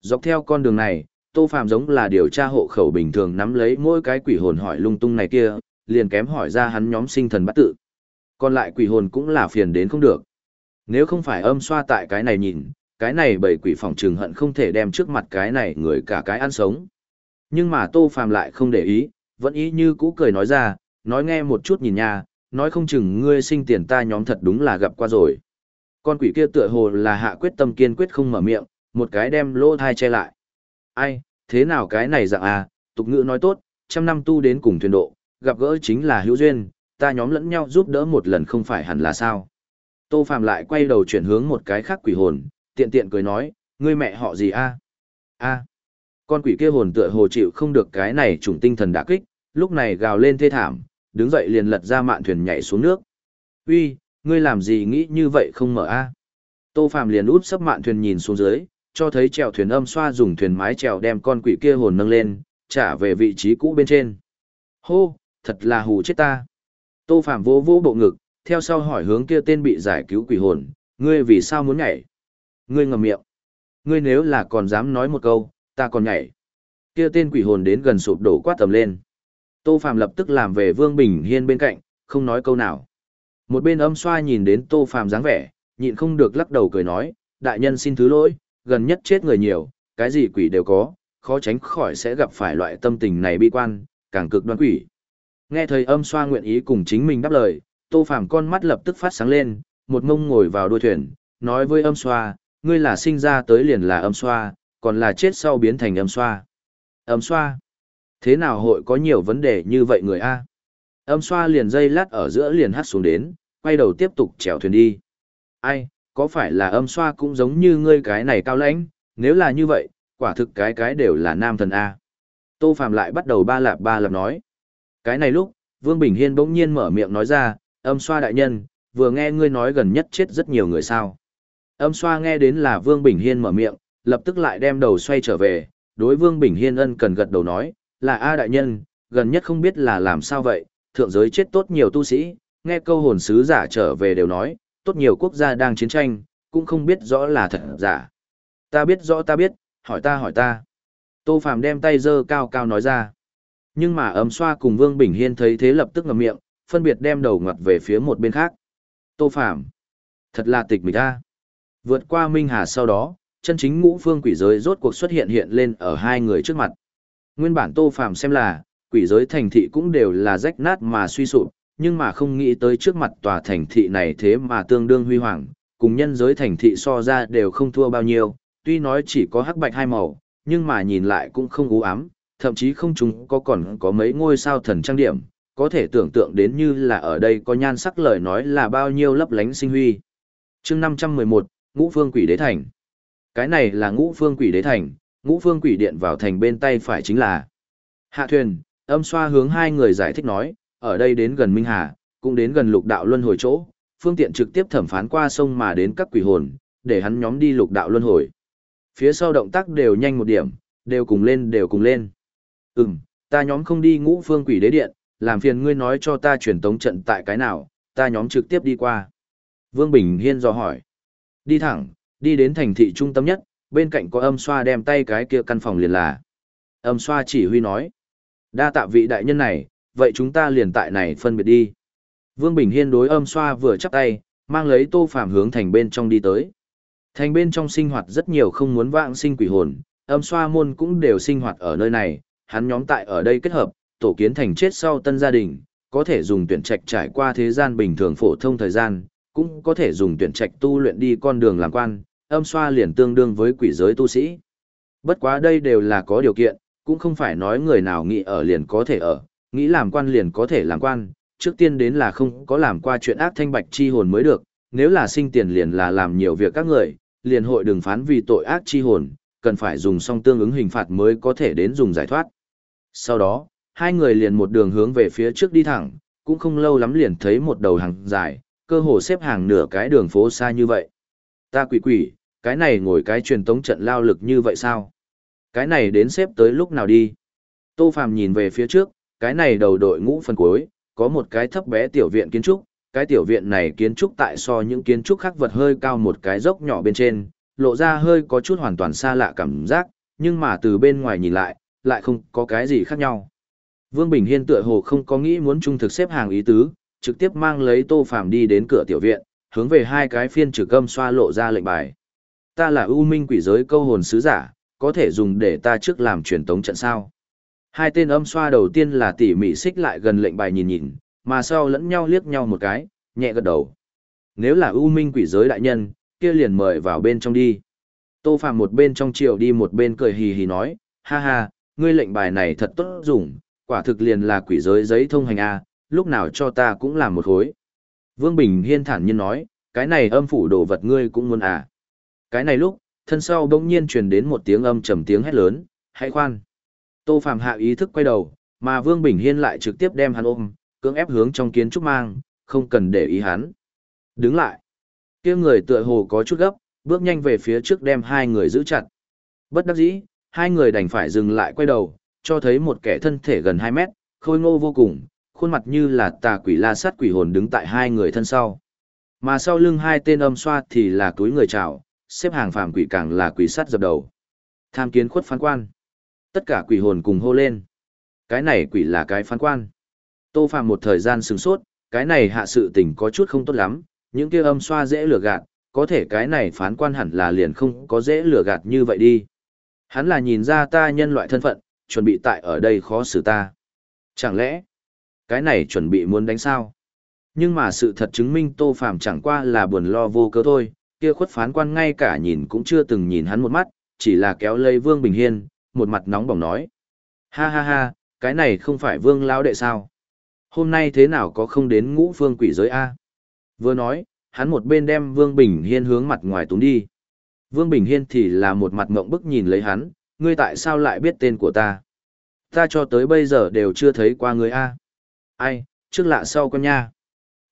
Dọc theo con đường này, Tô Phạm giống là điều tra hộ khẩu bình thường nắm lấy mỗi cái quỷ hồn hỏi lung tung này kia, liền kém hỏi ra hắn nhóm sinh thần bắt tự. Còn lại quỷ hồn cũng là phiền đến không được. Nếu không phải âm xoa tại cái này nhìn, cái này bởi quỷ phòng trường hận không thể đem trước mặt cái này người cả cái ăn sống. Nhưng mà Tô Phàm lại không để ý, vẫn ý như cũ cười nói ra, nói nghe một chút nhìn nha, nói không chừng ngươi sinh tiền ta nhóm thật đúng là gặp qua rồi. Con quỷ kia tựa hồ là hạ quyết tâm kiên quyết không mở miệng, một cái đem lỗ thai che lại. Ai, thế nào cái này dạng à, tục ngữ nói tốt, trăm năm tu đến cùng thuyền độ, gặp gỡ chính là hữu duyên, ta nhóm lẫn nhau giúp đỡ một lần không phải hẳn là sao. Tô Phạm lại quay đầu chuyển hướng một cái khác quỷ hồn, tiện tiện cười nói, ngươi mẹ họ gì a? A. Con quỷ kia hồn tựa hồ chịu không được cái này trùng tinh thần đả kích, lúc này gào lên thê thảm, đứng dậy liền lật ra mạn thuyền nhảy xuống nước. Uy, ngươi làm gì nghĩ như vậy không mở a? Tô Phạm liền út sấp mạn thuyền nhìn xuống dưới, cho thấy chèo thuyền âm xoa dùng thuyền mái chèo đem con quỷ kia hồn nâng lên, trả về vị trí cũ bên trên. Hô, thật là hù chết ta. Tô Phạm vô vô bộ ngực, theo sau hỏi hướng kia tên bị giải cứu quỷ hồn, ngươi vì sao muốn nhảy? Ngươi ngậm miệng. Ngươi nếu là còn dám nói một câu, ta còn nhảy. Kia tên quỷ hồn đến gần sụp đổ quát tầm lên. Tô Phạm lập tức làm về Vương Bình Hiên bên cạnh, không nói câu nào. Một bên âm xoa nhìn đến Tô Phạm dáng vẻ, nhịn không được lắc đầu cười nói, đại nhân xin thứ lỗi, gần nhất chết người nhiều, cái gì quỷ đều có, khó tránh khỏi sẽ gặp phải loại tâm tình này bi quan, càng cực đoan quỷ. Nghe thời âm xoa nguyện ý cùng chính mình đáp lời, Tô Phàm con mắt lập tức phát sáng lên, một ngông ngồi vào đuôi thuyền, nói với âm xoa, ngươi là sinh ra tới liền là âm xoa, còn là chết sau biến thành âm xoa. Âm xoa? Thế nào hội có nhiều vấn đề như vậy người A? Âm xoa liền dây lát ở giữa liền hát xuống đến, quay đầu tiếp tục chèo thuyền đi. Ai, có phải là âm xoa cũng giống như ngươi cái này cao lãnh, nếu là như vậy, quả thực cái cái đều là nam thần A. Tô phạm lại bắt đầu ba lạp ba lạp nói. Cái này lúc, Vương Bình Hiên bỗng nhiên mở miệng nói ra, âm xoa đại nhân, vừa nghe ngươi nói gần nhất chết rất nhiều người sao. Âm xoa nghe đến là Vương Bình Hiên mở miệng, lập tức lại đem đầu xoay trở về, đối Vương Bình Hiên ân cần gật đầu nói, là A đại nhân, gần nhất không biết là làm sao vậy, thượng giới chết tốt nhiều tu sĩ, nghe câu hồn sứ giả trở về đều nói, tốt nhiều quốc gia đang chiến tranh, cũng không biết rõ là thật giả. Ta biết rõ ta biết, hỏi ta hỏi ta. Tô Phàm đem tay giơ cao cao nói ra. Nhưng mà ấm xoa cùng Vương Bình Hiên thấy thế lập tức ngậm miệng, phân biệt đem đầu ngoặt về phía một bên khác. Tô Phàm Thật là tịch mịch ta. Vượt qua Minh Hà sau đó, chân chính ngũ phương quỷ giới rốt cuộc xuất hiện hiện lên ở hai người trước mặt. Nguyên bản Tô Phàm xem là, quỷ giới thành thị cũng đều là rách nát mà suy sụp, nhưng mà không nghĩ tới trước mặt tòa thành thị này thế mà tương đương huy hoàng, cùng nhân giới thành thị so ra đều không thua bao nhiêu, tuy nói chỉ có hắc bạch hai màu, nhưng mà nhìn lại cũng không u ám, thậm chí không chúng có còn có mấy ngôi sao thần trang điểm, có thể tưởng tượng đến như là ở đây có nhan sắc lời nói là bao nhiêu lấp lánh sinh huy. chương 511, Ngũ Phương Quỷ Đế Thành. Cái này là Ngũ Phương Quỷ Đế Thành, Ngũ Phương Quỷ Điện vào thành bên tay phải chính là Hạ thuyền, âm xoa hướng hai người giải thích nói, ở đây đến gần Minh Hà, cũng đến gần lục đạo luân hồi chỗ, phương tiện trực tiếp thẩm phán qua sông mà đến các quỷ hồn, để hắn nhóm đi lục đạo luân hồi. Phía sau động tác đều nhanh một điểm, đều cùng lên đều cùng lên. Ừm, ta nhóm không đi ngũ phương quỷ đế điện, làm phiền ngươi nói cho ta truyền tống trận tại cái nào, ta nhóm trực tiếp đi qua. Vương Bình Hiên dò hỏi. Đi thẳng, đi đến thành thị trung tâm nhất, bên cạnh có âm xoa đem tay cái kia căn phòng liền là. Âm xoa chỉ huy nói. Đa tạ vị đại nhân này, vậy chúng ta liền tại này phân biệt đi. Vương Bình Hiên đối âm xoa vừa chắp tay, mang lấy tô phạm hướng thành bên trong đi tới. Thành bên trong sinh hoạt rất nhiều không muốn vãng sinh quỷ hồn, âm xoa môn cũng đều sinh hoạt ở nơi này, hắn nhóm tại ở đây kết hợp, tổ kiến thành chết sau tân gia đình, có thể dùng tuyển trạch trải qua thế gian bình thường phổ thông thời gian, cũng có thể dùng tuyển trạch tu luyện đi con đường làm quan, âm xoa liền tương đương với quỷ giới tu sĩ. Bất quá đây đều là có điều kiện, cũng không phải nói người nào nghĩ ở liền có thể ở, nghĩ làm quan liền có thể làm quan, trước tiên đến là không có làm qua chuyện ác thanh bạch chi hồn mới được, nếu là sinh tiền liền là làm nhiều việc các người, liền hội đừng phán vì tội ác chi hồn, cần phải dùng song tương ứng hình phạt mới có thể đến dùng giải thoát. Sau đó, hai người liền một đường hướng về phía trước đi thẳng, cũng không lâu lắm liền thấy một đầu hàng dài, cơ hồ xếp hàng nửa cái đường phố xa như vậy. Ta quỷ quỷ, cái này ngồi cái truyền tống trận lao lực như vậy sao? Cái này đến xếp tới lúc nào đi? Tô Phàm nhìn về phía trước, cái này đầu đội ngũ phần cuối, có một cái thấp bé tiểu viện kiến trúc, cái tiểu viện này kiến trúc tại so những kiến trúc khác vật hơi cao một cái dốc nhỏ bên trên, lộ ra hơi có chút hoàn toàn xa lạ cảm giác, nhưng mà từ bên ngoài nhìn lại, lại không có cái gì khác nhau. Vương Bình Hiên tựa hồ không có nghĩ muốn trung thực xếp hàng ý tứ, trực tiếp mang lấy Tô Phàm đi đến cửa tiểu viện, hướng về hai cái phiên trực gâm xoa lộ ra lệnh bài. Ta là ưu minh quỷ giới câu hồn sứ giả, có thể dùng để ta trước làm truyền tống trận sao. Hai tên âm xoa đầu tiên là tỉ mỉ xích lại gần lệnh bài nhìn nhìn, mà sau lẫn nhau liếc nhau một cái, nhẹ gật đầu. Nếu là ưu minh quỷ giới đại nhân, kia liền mời vào bên trong đi. Tô Phạm một bên trong chiều đi một bên cười hì hì nói, ha ha, ngươi lệnh bài này thật tốt dùng, quả thực liền là quỷ giới giấy thông hành A, lúc nào cho ta cũng làm một khối. Vương Bình Hiên thản nhiên nói, cái này âm phủ đồ vật ngươi cũng muốn à. Cái này lúc, thân sau bỗng nhiên truyền đến một tiếng âm trầm tiếng hét lớn, hãy khoan. Tô Phạm hạ ý thức quay đầu, mà Vương Bình Hiên lại trực tiếp đem hắn ôm, cưỡng ép hướng trong kiến trúc mang, không cần để ý hắn. Đứng lại. kia người tựa hồ có chút gấp, bước nhanh về phía trước đem hai người giữ chặt. Bất đắc dĩ, hai người đành phải dừng lại quay đầu, cho thấy một kẻ thân thể gần 2 mét, khôi ngô vô cùng, khuôn mặt như là tà quỷ la sát quỷ hồn đứng tại hai người thân sau. Mà sau lưng hai tên âm xoa thì là túi người chào, xếp hàng phàm quỷ càng là quỷ sát dập đầu. Tham kiến khuất phán quan. Tất cả quỷ hồn cùng hô lên. Cái này quỷ là cái phán quan. Tô phàm một thời gian sửng sốt, cái này hạ sự tình có chút không tốt lắm, những kia âm xoa dễ lừa gạt, có thể cái này phán quan hẳn là liền không có dễ lừa gạt như vậy đi. Hắn là nhìn ra ta nhân loại thân phận, chuẩn bị tại ở đây khó xử ta. Chẳng lẽ, cái này chuẩn bị muốn đánh sao? Nhưng mà sự thật chứng minh Tô Phàm chẳng qua là buồn lo vô cớ thôi, kia khuất phán quan ngay cả nhìn cũng chưa từng nhìn hắn một mắt, chỉ là kéo lấy Vương Bình Hiên, một mặt nóng bỏng nói. Ha ha ha, cái này không phải Vương lão đệ sao? Hôm nay thế nào có không đến ngũ phương quỷ giới A? Vừa nói, hắn một bên đem Vương Bình Hiên hướng mặt ngoài túng đi. Vương Bình Hiên thì là một mặt mộng bức nhìn lấy hắn, ngươi tại sao lại biết tên của ta? Ta cho tới bây giờ đều chưa thấy qua ngươi A. Ai, trước lạ sau con nha.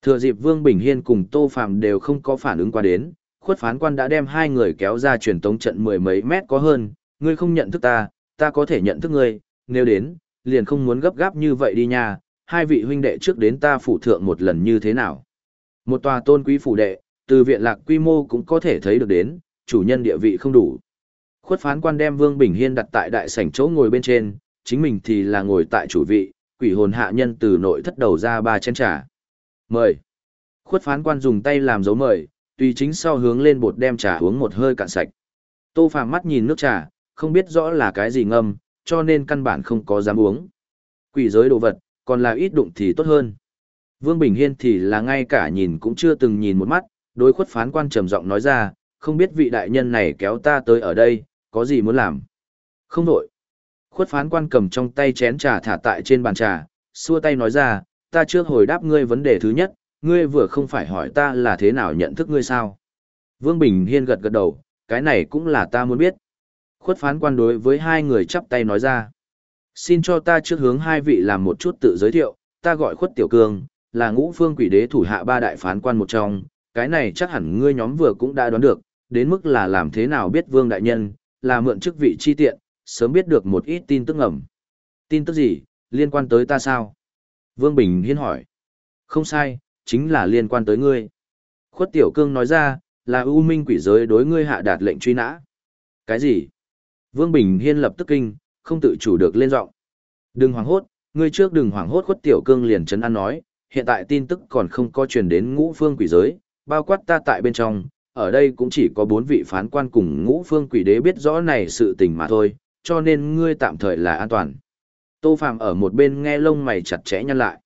Thừa dịp Vương Bình Hiên cùng Tô Phạm đều không có phản ứng qua đến, khuất phán quan đã đem hai người kéo ra truyền tống trận mười mấy mét có hơn, ngươi không nhận thức ta, ta có thể nhận thức ngươi, nếu đến, liền không muốn gấp gáp như vậy đi nha, hai vị huynh đệ trước đến ta phủ thượng một lần như thế nào. Một tòa tôn quý phủ đệ, từ viện lạc quy mô cũng có thể thấy được đến, chủ nhân địa vị không đủ. Khuất phán quan đem Vương Bình Hiên đặt tại đại sảnh chỗ ngồi bên trên, chính mình thì là ngồi tại chủ vị, quỷ hồn hạ nhân từ nội thất đầu ra ba chén trà. Mời. Khuất phán quan dùng tay làm dấu mời, tùy chính sau hướng lên bột đem trà uống một hơi cạn sạch. Tô Phàm mắt nhìn nước trà, không biết rõ là cái gì ngâm, cho nên căn bản không có dám uống. Quỷ giới đồ vật, còn là ít đụng thì tốt hơn. Vương Bình Hiên thì là ngay cả nhìn cũng chưa từng nhìn một mắt, đối khuất phán quan trầm giọng nói ra, không biết vị đại nhân này kéo ta tới ở đây, có gì muốn làm. Không đổi. Khuất phán quan cầm trong tay chén trà thả tại trên bàn trà, xua tay nói ra, ta trước hồi đáp ngươi vấn đề thứ nhất, ngươi vừa không phải hỏi ta là thế nào nhận thức ngươi sao. Vương Bình Hiên gật gật đầu, cái này cũng là ta muốn biết. Khuất phán quan đối với hai người chắp tay nói ra. Xin cho ta trước hướng hai vị làm một chút tự giới thiệu, ta gọi khuất tiểu cương, là ngũ phương quỷ đế thủ hạ ba đại phán quan một trong, cái này chắc hẳn ngươi nhóm vừa cũng đã đoán được, đến mức là làm thế nào biết vương đại nhân, là mượn chức vị chi tiện, sớm biết được một ít tin tức ngầm. Tin tức gì, liên quan tới ta sao? Vương Bình Hiên hỏi. Không sai, chính là liên quan tới ngươi. Khuất Tiểu Cương nói ra, là ưu minh quỷ giới đối ngươi hạ đạt lệnh truy nã. Cái gì? Vương Bình Hiên lập tức kinh, không tự chủ được lên giọng. Đừng hoảng hốt, ngươi trước đừng hoảng hốt Khuất Tiểu Cương liền chấn an nói, hiện tại tin tức còn không có truyền đến ngũ phương quỷ giới, bao quát ta tại bên trong, ở đây cũng chỉ có bốn vị phán quan cùng ngũ phương quỷ đế biết rõ này sự tình mà thôi, cho nên ngươi tạm thời là an toàn. Tô Phạm ở một bên nghe lông mày chặt chẽ nhăn lại.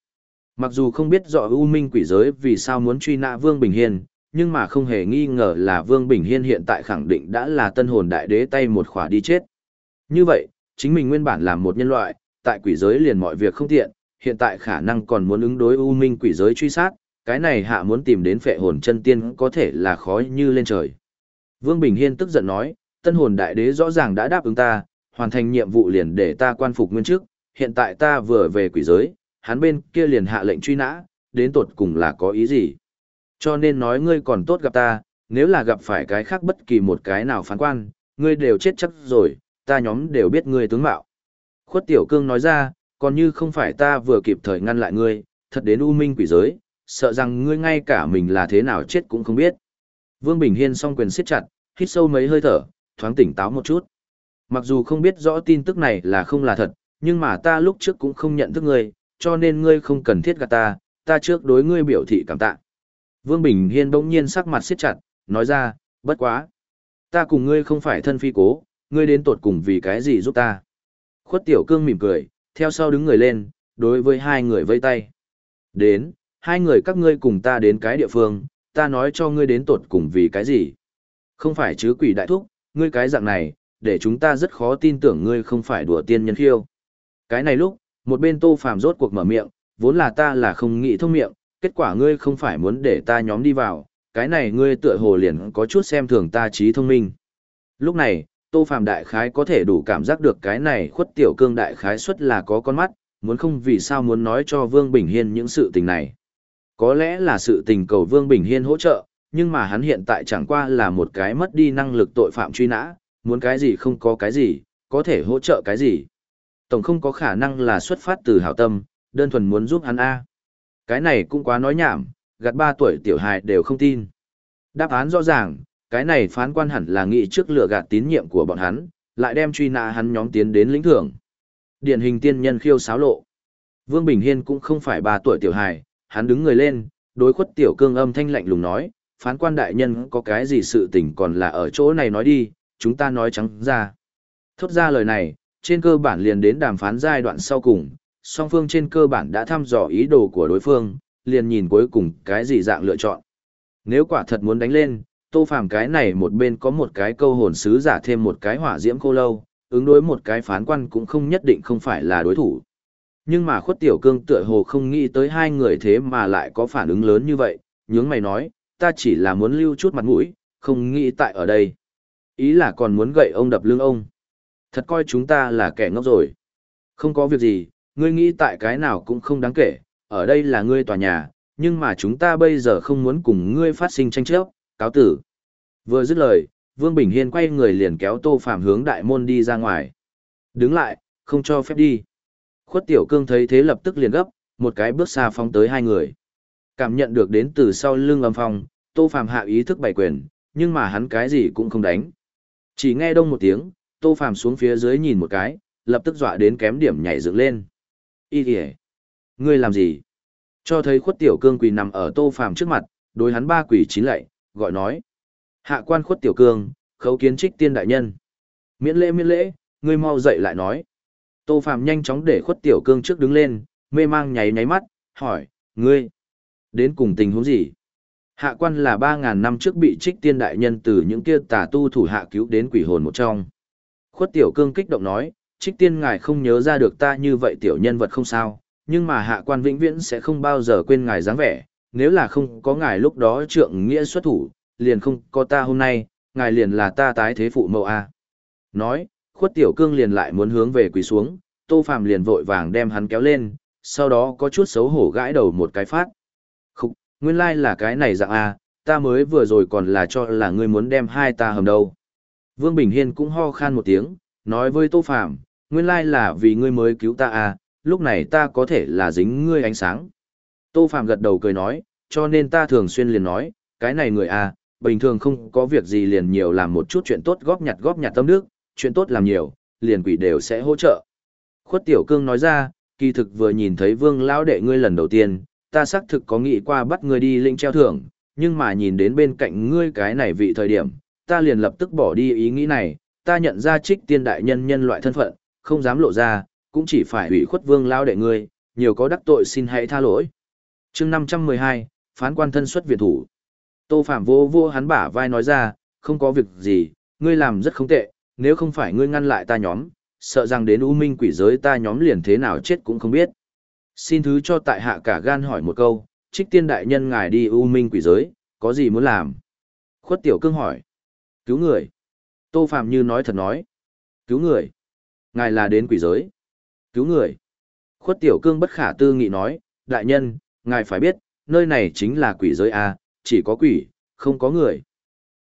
Mặc dù không biết rõ U Minh quỷ giới vì sao muốn truy nã Vương Bình Hiên, nhưng mà không hề nghi ngờ là Vương Bình Hiên hiện tại khẳng định đã là tân hồn đại đế tay một khỏa đi chết. Như vậy, chính mình nguyên bản làm một nhân loại, tại quỷ giới liền mọi việc không tiện, hiện tại khả năng còn muốn ứng đối U Minh quỷ giới truy sát, cái này hạ muốn tìm đến phệ hồn chân tiên có thể là khó như lên trời. Vương Bình Hiên tức giận nói, tân hồn đại đế rõ ràng đã đáp ứng ta, hoàn thành nhiệm vụ liền để ta quan phục nguyên chức, hiện tại ta vừa về quỷ giới, hắn bên kia liền hạ lệnh truy nã, đến tột cùng là có ý gì. Cho nên nói ngươi còn tốt gặp ta, nếu là gặp phải cái khác bất kỳ một cái nào phán quan, ngươi đều chết chắc rồi, ta nhóm đều biết ngươi tướng mạo. Khuất Tiểu Cương nói ra, còn như không phải ta vừa kịp thời ngăn lại ngươi, thật đến u minh quỷ giới, sợ rằng ngươi ngay cả mình là thế nào chết cũng không biết. Vương Bình Hiên song quyền siết chặt, hít sâu mấy hơi thở, thoáng tỉnh táo một chút. Mặc dù không biết rõ tin tức này là không là thật, nhưng mà ta lúc trước cũng không nhận thức ngươi, cho nên ngươi không cần thiết gạt ta, ta trước đối ngươi biểu thị cảm tạ. Vương Bình Hiên bỗng nhiên sắc mặt siết chặt, nói ra, bất quá. Ta cùng ngươi không phải thân phi cố, ngươi đến tột cùng vì cái gì giúp ta. Khuất Tiểu Cương mỉm cười, theo sau đứng người lên, đối với hai người vây tay. Đến, hai người các ngươi cùng ta đến cái địa phương, ta nói cho ngươi đến tột cùng vì cái gì. Không phải chứ quỷ đại thúc, ngươi cái dạng này, để chúng ta rất khó tin tưởng ngươi không phải đùa tiên nhân khiêu. Cái này lúc, một bên tô phàm rốt cuộc mở miệng, vốn là ta là không nghĩ thông miệng, kết quả ngươi không phải muốn để ta nhóm đi vào, cái này ngươi tựa hồ liền có chút xem thường ta trí thông minh. Lúc này, tô Phạm đại khái có thể đủ cảm giác được cái này khuất tiểu cương đại khái xuất là có con mắt, muốn không vì sao muốn nói cho Vương Bình Hiên những sự tình này. Có lẽ là sự tình cầu Vương Bình Hiên hỗ trợ, nhưng mà hắn hiện tại chẳng qua là một cái mất đi năng lực tội phạm truy nã, muốn cái gì không có cái gì, có thể hỗ trợ cái gì. Tổng không có khả năng là xuất phát từ hảo tâm, đơn thuần muốn giúp hắn A. Cái này cũng quá nói nhảm, gạt ba tuổi tiểu hài đều không tin. Đáp án rõ ràng, cái này phán quan hẳn là nghĩ trước lựa gạt tín nhiệm của bọn hắn, lại đem truy nã hắn nhóm tiến đến lĩnh thưởng. Điển hình tiên nhân khiêu sáo lộ. Vương Bình Hiên cũng không phải ba tuổi tiểu hài, hắn đứng người lên, đối khuất tiểu cương âm thanh lạnh lùng nói, phán quan đại nhân có cái gì sự tình còn là ở chỗ này nói đi, chúng ta nói trắng ra. Thốt ra lời này, trên cơ bản liền đến đàm phán giai đoạn sau cùng, song phương trên cơ bản đã thăm dò ý đồ của đối phương, liền nhìn cuối cùng cái gì dạng lựa chọn. Nếu quả thật muốn đánh lên, tô phàm cái này một bên có một cái câu hồn sứ giả thêm một cái hỏa diễm khô lâu, ứng đối một cái phán quan cũng không nhất định không phải là đối thủ. Nhưng mà khuất tiểu cương tựa hồ không nghĩ tới hai người thế mà lại có phản ứng lớn như vậy, nhướng mày nói, ta chỉ là muốn lưu chút mặt mũi, không nghĩ tại ở đây. Ý là còn muốn gậy ông đập lưng ông. Thật coi chúng ta là kẻ ngốc rồi. Không có việc gì, ngươi nghĩ tại cái nào cũng không đáng kể, ở đây là ngươi tòa nhà, nhưng mà chúng ta bây giờ không muốn cùng ngươi phát sinh tranh chấp, cáo tử. Vừa dứt lời, Vương Bình Hiên quay người liền kéo Tô Phạm hướng đại môn đi ra ngoài. Đứng lại, không cho phép đi. Khuất Tiểu Cương thấy thế lập tức liền gấp, một cái bước xa phóng tới hai người. Cảm nhận được đến từ sau lưng âm phong, Tô Phạm hạ ý thức bày quyền, nhưng mà hắn cái gì cũng không đánh. Chỉ nghe đông một tiếng, Tô Phạm xuống phía dưới nhìn một cái, lập tức dọa đến kém điểm nhảy dựng lên. Y kìa! Ngươi làm gì? Cho thấy khuất tiểu cương quỳ nằm ở Tô phàm trước mặt, đối hắn ba quỳ chín lạy, gọi nói. Hạ quan khuất tiểu cương, khấu kiến trích tiên đại nhân. Miễn lễ miễn lễ, ngươi mau dậy lại nói. Tô phàm nhanh chóng để khuất tiểu cương trước đứng lên, mê mang nháy nháy mắt, hỏi, ngươi, đến cùng tình huống gì? Hạ quan là ba ngàn năm trước bị trích tiên đại nhân từ những kia tà tu thủ hạ cứu đến quỷ hồn một trong. Khuất tiểu cương kích động nói, trích tiên ngài không nhớ ra được ta như vậy tiểu nhân vật không sao, nhưng mà hạ quan vĩnh viễn sẽ không bao giờ quên ngài dáng vẻ, nếu là không có ngài lúc đó trượng nghĩa xuất thủ, liền không có ta hôm nay, ngài liền là ta tái thế phụ mẫu A. Nói, khuất tiểu cương liền lại muốn hướng về quỳ xuống, tô phàm liền vội vàng đem hắn kéo lên, sau đó có chút xấu hổ gãi đầu một cái phát. Khúc, nguyên lai like là cái này dạng A, ta mới vừa rồi còn là cho là ngươi muốn đem hai ta hầm đâu. Vương Bình Hiên cũng ho khan một tiếng, nói với Tô Phàm nguyên lai là vì ngươi mới cứu ta à, lúc này ta có thể là dính ngươi ánh sáng. Tô Phạm gật đầu cười nói, cho nên ta thường xuyên liền nói, cái này người à, bình thường không có việc gì liền nhiều làm một chút chuyện tốt góp nhặt góp nhặt tâm đức, chuyện tốt làm nhiều, liền quỷ đều sẽ hỗ trợ. Khuất Tiểu Cương nói ra, kỳ thực vừa nhìn thấy vương lão đệ ngươi lần đầu tiên, ta xác thực có nghĩ qua bắt ngươi đi linh treo thưởng, nhưng mà nhìn đến bên cạnh ngươi cái này vị thời điểm, ta liền lập tức bỏ đi ý nghĩ này, ta nhận ra trích tiên đại nhân nhân loại thân phận, không dám lộ ra, cũng chỉ phải ủy khuất vương lao đệ ngươi, nhiều có đắc tội xin hãy tha lỗi. chương 512, phán quan thân xuất viện thủ. Tô Phạm vô vô hắn bả vai nói ra, không có việc gì, ngươi làm rất không tệ, nếu không phải ngươi ngăn lại ta nhóm, sợ rằng đến U Minh quỷ giới ta nhóm liền thế nào chết cũng không biết. Xin thứ cho tại hạ cả gan hỏi một câu, trích tiên đại nhân ngài đi U Minh quỷ giới, có gì muốn làm? Khuất tiểu cương hỏi. Cứu người. Tô Phạm như nói thật nói. Cứu người. Ngài là đến quỷ giới. Cứu người. Khuất tiểu cương bất khả tư nghị nói, đại nhân, ngài phải biết, nơi này chính là quỷ giới A, chỉ có quỷ, không có người.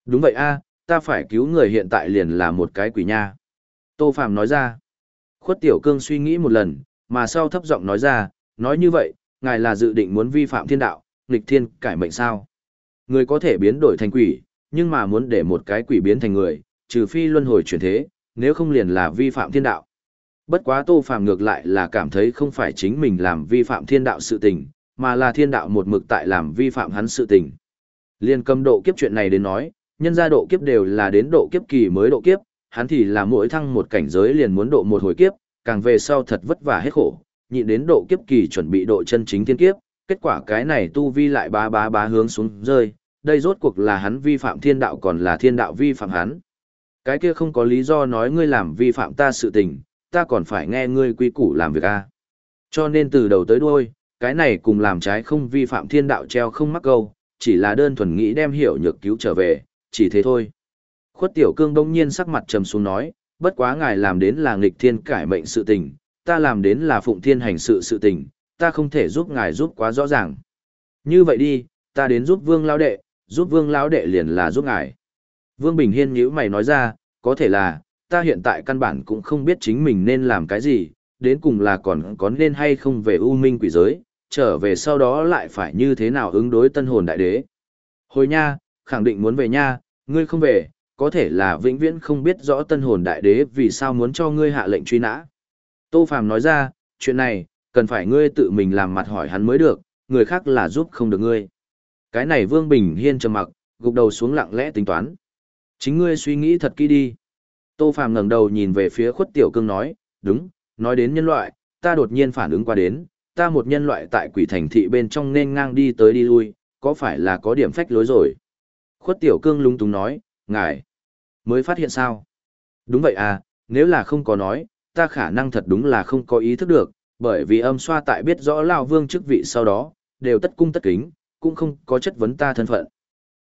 Đúng vậy A, ta phải cứu người hiện tại liền là một cái quỷ nha. Tô Phạm nói ra. Khuất tiểu cương suy nghĩ một lần, mà sau thấp giọng nói ra, nói như vậy, ngài là dự định muốn vi phạm thiên đạo, nghịch thiên cải mệnh sao. Người có thể biến đổi thành quỷ, nhưng mà muốn để một cái quỷ biến thành người, trừ phi luân hồi chuyển thế, nếu không liền là vi phạm thiên đạo. Bất quá Tô Phàm ngược lại là cảm thấy không phải chính mình làm vi phạm thiên đạo sự tình, mà là thiên đạo một mực tại làm vi phạm hắn sự tình. Liên cầm độ kiếp chuyện này đến nói, nhân gia độ kiếp đều là đến độ kiếp kỳ mới độ kiếp, hắn thì là mỗi thăng một cảnh giới liền muốn độ một hồi kiếp, càng về sau thật vất vả hết khổ, nhịn đến độ kiếp kỳ chuẩn bị độ chân chính thiên kiếp, kết quả cái này tu vi lại ba ba ba hướng xuống rơi, đây rốt cuộc là hắn vi phạm thiên đạo còn là thiên đạo vi phạm hắn. Cái kia không có lý do nói ngươi làm vi phạm ta sự tình, ta còn phải nghe ngươi quy củ làm việc a. Cho nên từ đầu tới đuôi, cái này cùng làm trái không vi phạm thiên đạo treo không mắc câu, chỉ là đơn thuần nghĩ đem hiểu nhược cứu trở về, chỉ thế thôi. Khuất tiểu cương đông nhiên sắc mặt trầm xuống nói, bất quá ngài làm đến là nghịch thiên cải mệnh sự tình, ta làm đến là phụng thiên hành sự sự tình, ta không thể giúp ngài giúp quá rõ ràng. Như vậy đi, ta đến giúp vương lão đệ, giúp vương lão đệ liền là giúp ngài. Vương Bình Hiên nhíu mày nói ra, có thể là, ta hiện tại căn bản cũng không biết chính mình nên làm cái gì, đến cùng là còn có nên hay không về U Minh quỷ giới, trở về sau đó lại phải như thế nào ứng đối tân hồn đại đế. Hồi nha, khẳng định muốn về nha, ngươi không về, có thể là vĩnh viễn không biết rõ tân hồn đại đế vì sao muốn cho ngươi hạ lệnh truy nã. Tô Phàm nói ra, chuyện này, cần phải ngươi tự mình làm mặt hỏi hắn mới được, người khác là giúp không được ngươi. Cái này Vương Bình Hiên trầm mặc, gục đầu xuống lặng lẽ tính toán. Chính ngươi suy nghĩ thật kỹ đi. Tô Phàm ngẩng đầu nhìn về phía khuất tiểu cương nói, đúng, nói đến nhân loại, ta đột nhiên phản ứng qua đến, ta một nhân loại tại quỷ thành thị bên trong nên ngang đi tới đi lui, có phải là có điểm phách lối rồi? Khuất tiểu cương lung túng nói, ngài, mới phát hiện sao? Đúng vậy à, nếu là không có nói, ta khả năng thật đúng là không có ý thức được, bởi vì âm xoa tại biết rõ Lao Vương chức vị sau đó, đều tất cung tất kính, cũng không có chất vấn ta thân phận.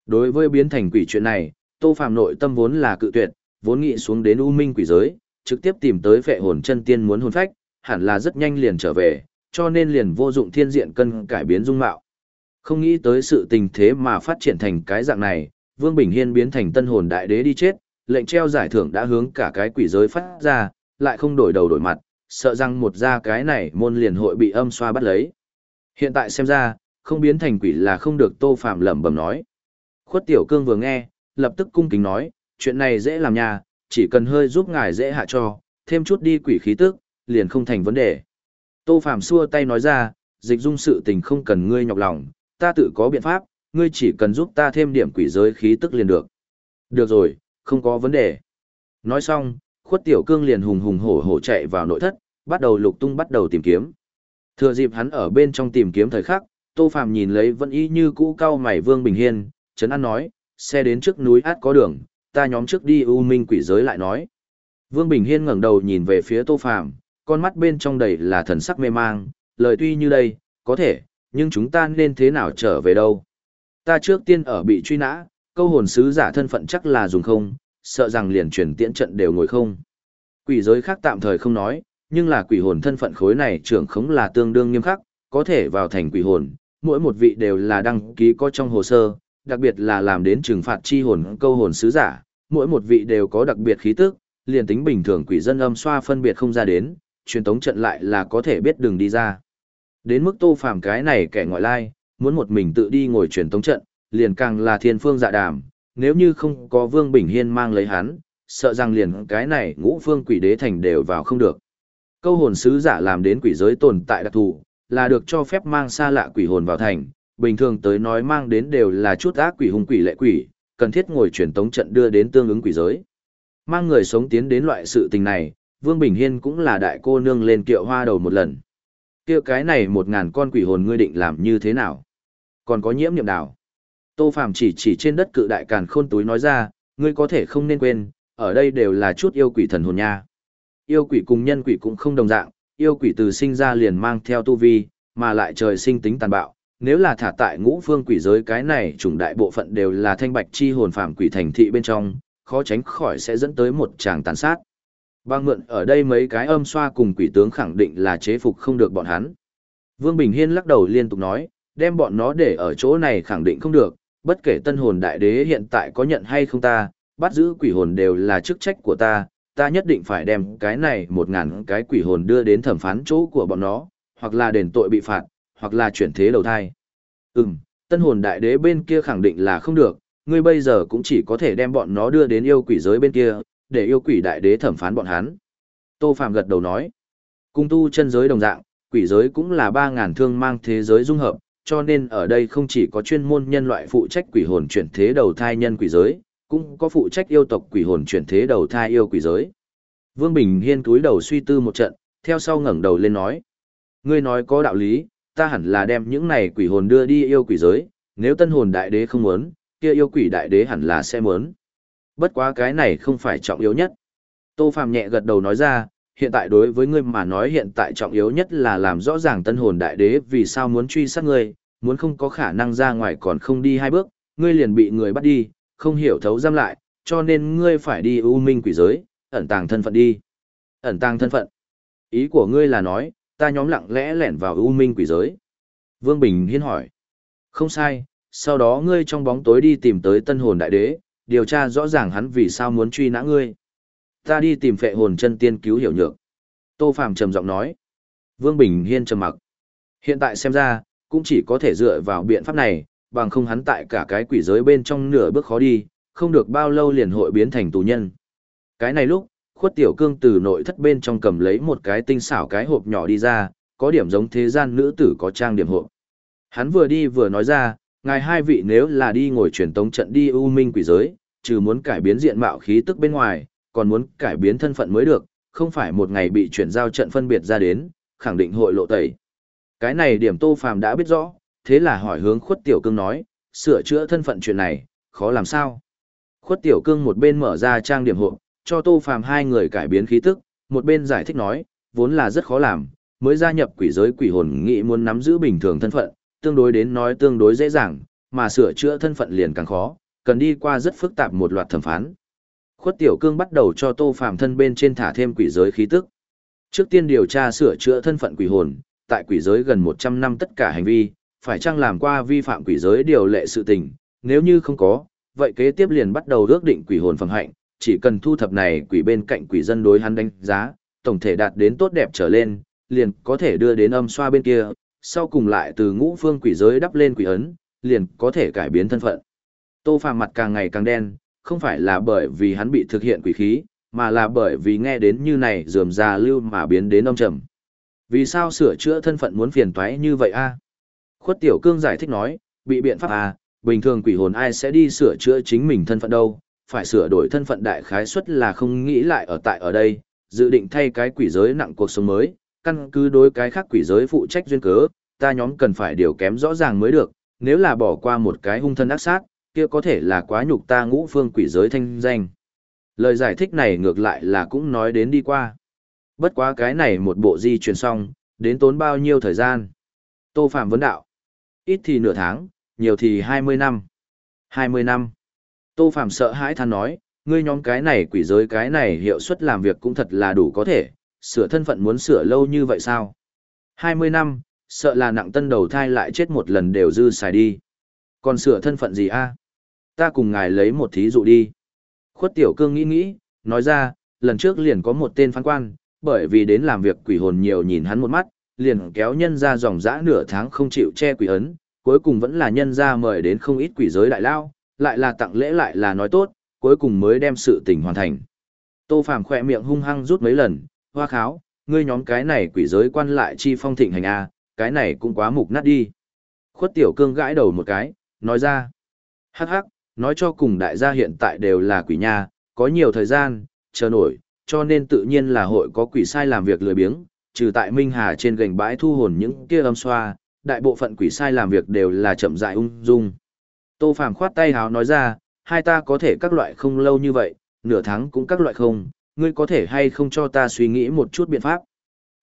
Đối với biến thành quỷ chuyện này, Tô Phạm nội tâm vốn là cự tuyệt, vốn nghĩ xuống đến U Minh quỷ giới, trực tiếp tìm tới phệ hồn chân tiên muốn hồn phách, hẳn là rất nhanh liền trở về, cho nên liền vô dụng thiên diện cân cải biến dung mạo. Không nghĩ tới sự tình thế mà phát triển thành cái dạng này, Vương Bình Hiên biến thành tân hồn đại đế đi chết, lệnh treo giải thưởng đã hướng cả cái quỷ giới phát ra, lại không đổi đầu đổi mặt, sợ rằng một ra cái này môn liền hội bị âm xoa bắt lấy. Hiện tại xem ra, không biến thành quỷ là không được Tô Phạm lẩm bẩm nói. Khuất Tiểu Cương vừa nghe, lập tức cung kính nói, chuyện này dễ làm nhà chỉ cần hơi giúp ngài dễ hạ cho, thêm chút đi quỷ khí tức, liền không thành vấn đề. Tô Phạm xua tay nói ra, dịch dung sự tình không cần ngươi nhọc lòng, ta tự có biện pháp, ngươi chỉ cần giúp ta thêm điểm quỷ giới khí tức liền được. Được rồi, không có vấn đề. Nói xong, khuất tiểu cương liền hùng hùng hổ hổ chạy vào nội thất, bắt đầu lục tung bắt đầu tìm kiếm. Thừa dịp hắn ở bên trong tìm kiếm thời khắc, Tô Phạm nhìn lấy vẫn y như cũ cao mày Vương Bình Hiên, Trấn An nói, xe đến trước núi át có đường, ta nhóm trước đi U Minh quỷ giới lại nói. Vương Bình Hiên ngẩng đầu nhìn về phía Tô phàm, con mắt bên trong đầy là thần sắc mê mang, lời tuy như đây, có thể, nhưng chúng ta nên thế nào trở về đâu? Ta trước tiên ở bị truy nã, câu hồn sứ giả thân phận chắc là dùng không, sợ rằng liền chuyển tiễn trận đều ngồi không. Quỷ giới khác tạm thời không nói, nhưng là quỷ hồn thân phận khối này trưởng khống là tương đương nghiêm khắc, có thể vào thành quỷ hồn, mỗi một vị đều là đăng ký có trong hồ sơ, đặc biệt là làm đến trừng phạt chi hồn câu hồn sứ giả, mỗi một vị đều có đặc biệt khí tức, liền tính bình thường quỷ dân âm xoa phân biệt không ra đến, truyền tống trận lại là có thể biết đường đi ra. Đến mức tô phàm cái này kẻ ngoại lai, muốn một mình tự đi ngồi truyền tống trận, liền càng là thiên phương dạ đàm, nếu như không có Vương Bình Hiên mang lấy hắn, sợ rằng liền cái này ngũ phương quỷ đế thành đều vào không được. Câu hồn sứ giả làm đến quỷ giới tồn tại đặc thù, là được cho phép mang xa lạ quỷ hồn vào thành, bình thường tới nói mang đến đều là chút ác quỷ hung quỷ lệ quỷ, cần thiết ngồi truyền tống trận đưa đến tương ứng quỷ giới. Mang người sống tiến đến loại sự tình này, Vương Bình Hiên cũng là đại cô nương lên kiệu hoa đầu một lần. Kiệu cái này một ngàn con quỷ hồn ngươi định làm như thế nào? Còn có nhiễm niệm đảo. Tô Phàm chỉ chỉ trên đất cự đại càn khôn túi nói ra, ngươi có thể không nên quên, ở đây đều là chút yêu quỷ thần hồn nha. Yêu quỷ cùng nhân quỷ cũng không đồng dạng, yêu quỷ từ sinh ra liền mang theo tu vi, mà lại trời sinh tính tàn bạo. Nếu là thả tại ngũ phương quỷ giới cái này chủng đại bộ phận đều là thanh bạch chi hồn phạm quỷ thành thị bên trong, khó tránh khỏi sẽ dẫn tới một tràng tàn sát. Bang mượn ở đây mấy cái âm xoa cùng quỷ tướng khẳng định là chế phục không được bọn hắn. Vương Bình Hiên lắc đầu liên tục nói, đem bọn nó để ở chỗ này khẳng định không được, bất kể tân hồn đại đế hiện tại có nhận hay không ta, bắt giữ quỷ hồn đều là chức trách của ta, ta nhất định phải đem cái này một ngàn cái quỷ hồn đưa đến thẩm phán chỗ của bọn nó, hoặc là đền tội bị phạt, hoặc là chuyển thế đầu thai. Ừm, tân hồn đại đế bên kia khẳng định là không được, ngươi bây giờ cũng chỉ có thể đem bọn nó đưa đến yêu quỷ giới bên kia, để yêu quỷ đại đế thẩm phán bọn hắn. Tô Phạm gật đầu nói, cung tu chân giới đồng dạng, quỷ giới cũng là 3.000 thương mang thế giới dung hợp, cho nên ở đây không chỉ có chuyên môn nhân loại phụ trách quỷ hồn chuyển thế đầu thai nhân quỷ giới, cũng có phụ trách yêu tộc quỷ hồn chuyển thế đầu thai yêu quỷ giới. Vương Bình Hiên túi đầu suy tư một trận, theo sau ngẩng đầu lên nói. Ngươi nói có đạo lý, ta hẳn là đem những này quỷ hồn đưa đi yêu quỷ giới, nếu tân hồn đại đế không muốn, kia yêu quỷ đại đế hẳn là sẽ muốn. Bất quá cái này không phải trọng yếu nhất. Tô Phạm nhẹ gật đầu nói ra, hiện tại đối với ngươi mà nói hiện tại trọng yếu nhất là làm rõ ràng tân hồn đại đế vì sao muốn truy sát ngươi, muốn không có khả năng ra ngoài còn không đi hai bước, ngươi liền bị người bắt đi, không hiểu thấu giam lại, cho nên ngươi phải đi u minh quỷ giới, ẩn tàng thân phận đi. Ẩn tàng thân phận. Ý của ngươi là nói, ta nhóm lặng lẽ lẻn vào u minh quỷ giới. Vương Bình Hiên hỏi. Không sai, sau đó ngươi trong bóng tối đi tìm tới tân hồn đại đế, điều tra rõ ràng hắn vì sao muốn truy nã ngươi. Ta đi tìm phệ hồn chân tiên cứu hiểu nhược. Tô Phàm trầm giọng nói. Vương Bình Hiên trầm mặc. Hiện tại xem ra, cũng chỉ có thể dựa vào biện pháp này, bằng không hắn tại cả cái quỷ giới bên trong nửa bước khó đi, không được bao lâu liền hội biến thành tù nhân. Cái này lúc, khuất tiểu cương từ nội thất bên trong cầm lấy một cái tinh xảo cái hộp nhỏ đi ra, có điểm giống thế gian nữ tử có trang điểm hộp. Hắn vừa đi vừa nói ra, ngài hai vị nếu là đi ngồi truyền tống trận đi u minh quỷ giới, trừ muốn cải biến diện mạo khí tức bên ngoài, còn muốn cải biến thân phận mới được, không phải một ngày bị chuyển giao trận phân biệt ra đến, khẳng định hội lộ tẩy. Cái này điểm Tô Phàm đã biết rõ, thế là hỏi hướng Khuất Tiểu Cương nói, sửa chữa thân phận chuyện này, khó làm sao? Khuất Tiểu Cương một bên mở ra trang điểm hộ, cho Tô Phàm hai người cải biến khí tức, một bên giải thích nói, vốn là rất khó làm, mới gia nhập quỷ giới quỷ hồn nghị muốn nắm giữ bình thường thân phận, tương đối đến nói tương đối dễ dàng, mà sửa chữa thân phận liền càng khó, cần đi qua rất phức tạp một loạt thẩm phán. Khuất Tiểu Cương bắt đầu cho Tô Phàm thân bên trên thả thêm quỷ giới khí tức. Trước tiên điều tra sửa chữa thân phận quỷ hồn, tại quỷ giới gần 100 năm tất cả hành vi, phải chăng làm qua vi phạm quỷ giới điều lệ sự tình, nếu như không có, vậy kế tiếp liền bắt đầu ước định quỷ hồn phẩm hạnh, chỉ cần thu thập này quỷ bên cạnh quỷ dân đối hắn đánh giá, tổng thể đạt đến tốt đẹp trở lên, liền có thể đưa đến âm xoa bên kia, sau cùng lại từ ngũ phương quỷ giới đắp lên quỷ ấn, liền có thể cải biến thân phận. Tô Phàm mặt càng ngày càng đen, không phải là bởi vì hắn bị thực hiện quỷ khí, mà là bởi vì nghe đến như này dườm già lưu mà biến đến âm trầm. Vì sao sửa chữa thân phận muốn phiền toái như vậy a? Khuất Tiểu Cương giải thích nói, bị biện pháp à, bình thường quỷ hồn ai sẽ đi sửa chữa chính mình thân phận đâu, phải sửa đổi thân phận đại khái suất là không nghĩ lại ở tại ở đây, dự định thay cái quỷ giới nặng cuộc sống mới, căn cứ đối cái khác quỷ giới phụ trách duyên cớ, ta nhóm cần phải điều kém rõ ràng mới được, nếu là bỏ qua một cái hung thân ác sát, kia có thể là quá nhục ta ngũ phương quỷ giới thanh danh. Lời giải thích này ngược lại là cũng nói đến đi qua. Bất quá cái này một bộ di chuyển xong, đến tốn bao nhiêu thời gian? Tô Phạm vấn đạo. Ít thì nửa tháng, nhiều thì 20 năm. 20 năm. Tô Phạm sợ hãi than nói, ngươi nhóm cái này quỷ giới cái này hiệu suất làm việc cũng thật là đủ có thể, sửa thân phận muốn sửa lâu như vậy sao? 20 năm, sợ là nặng tân đầu thai lại chết một lần đều dư xài đi. Còn sửa thân phận gì a? Ta cùng ngài lấy một thí dụ đi. Khuất Tiểu Cương nghĩ nghĩ, nói ra, lần trước liền có một tên phán quan, bởi vì đến làm việc quỷ hồn nhiều nhìn hắn một mắt, liền kéo nhân ra dòng dã nửa tháng không chịu che quỷ ấn, cuối cùng vẫn là nhân ra mời đến không ít quỷ giới đại lao, lại là tặng lễ lại là nói tốt, cuối cùng mới đem sự tình hoàn thành. Tô Phàm khỏe miệng hung hăng rút mấy lần, hoa kháo, ngươi nhóm cái này quỷ giới quan lại chi phong thịnh hành a, cái này cũng quá mục nát đi. Khuất Tiểu Cương gãi đầu một cái, nói ra, hắc hắc, nói cho cùng đại gia hiện tại đều là quỷ nha, có nhiều thời gian, chờ nổi, cho nên tự nhiên là hội có quỷ sai làm việc lười biếng, trừ tại Minh Hà trên gành bãi thu hồn những kia âm xoa, đại bộ phận quỷ sai làm việc đều là chậm dại ung dung. Tô Phàm khoát tay háo nói ra, hai ta có thể các loại không lâu như vậy, nửa tháng cũng các loại không, ngươi có thể hay không cho ta suy nghĩ một chút biện pháp.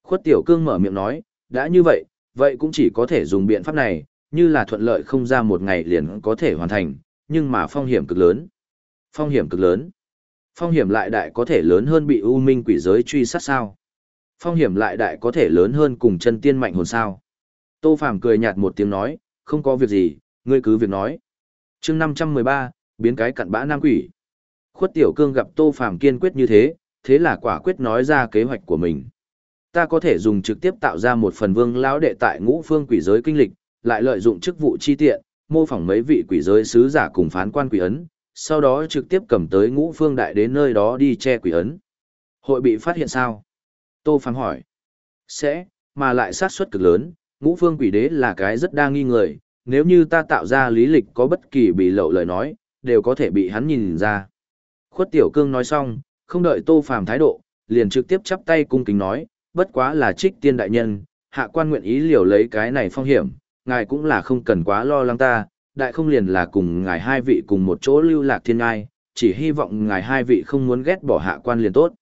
Khuất Tiểu Cương mở miệng nói, đã như vậy, vậy cũng chỉ có thể dùng biện pháp này, như là thuận lợi không ra một ngày liền có thể hoàn thành, nhưng mà phong hiểm cực lớn. Phong hiểm cực lớn. Phong hiểm lại đại có thể lớn hơn bị U Minh quỷ giới truy sát sao? Phong hiểm lại đại có thể lớn hơn cùng chân tiên mạnh hồn sao? Tô Phàm cười nhạt một tiếng nói, không có việc gì, ngươi cứ việc nói. Chương 513, biến cái cặn bã nam quỷ. Khuất Tiểu Cương gặp Tô Phàm kiên quyết như thế, thế là quả quyết nói ra kế hoạch của mình. Ta có thể dùng trực tiếp tạo ra một phần vương lão đệ tại ngũ phương quỷ giới kinh lịch, lại lợi dụng chức vụ chi tiện, mô phỏng mấy vị quỷ giới sứ giả cùng phán quan quỷ ấn, sau đó trực tiếp cầm tới ngũ phương đại đến nơi đó đi che quỷ ấn. Hội bị phát hiện sao? Tô Phàm hỏi. Sẽ, mà lại sát suất cực lớn, ngũ phương quỷ đế là cái rất đa nghi người, nếu như ta tạo ra lý lịch có bất kỳ bị lậu lời nói, đều có thể bị hắn nhìn ra. Khuất Tiểu Cương nói xong, không đợi Tô Phàm thái độ, liền trực tiếp chắp tay cung kính nói, bất quá là trích tiên đại nhân, hạ quan nguyện ý liều lấy cái này phong hiểm, ngài cũng là không cần quá lo lắng ta, đại không liền là cùng ngài hai vị cùng một chỗ lưu lạc thiên ngai, chỉ hy vọng ngài hai vị không muốn ghét bỏ hạ quan liền tốt.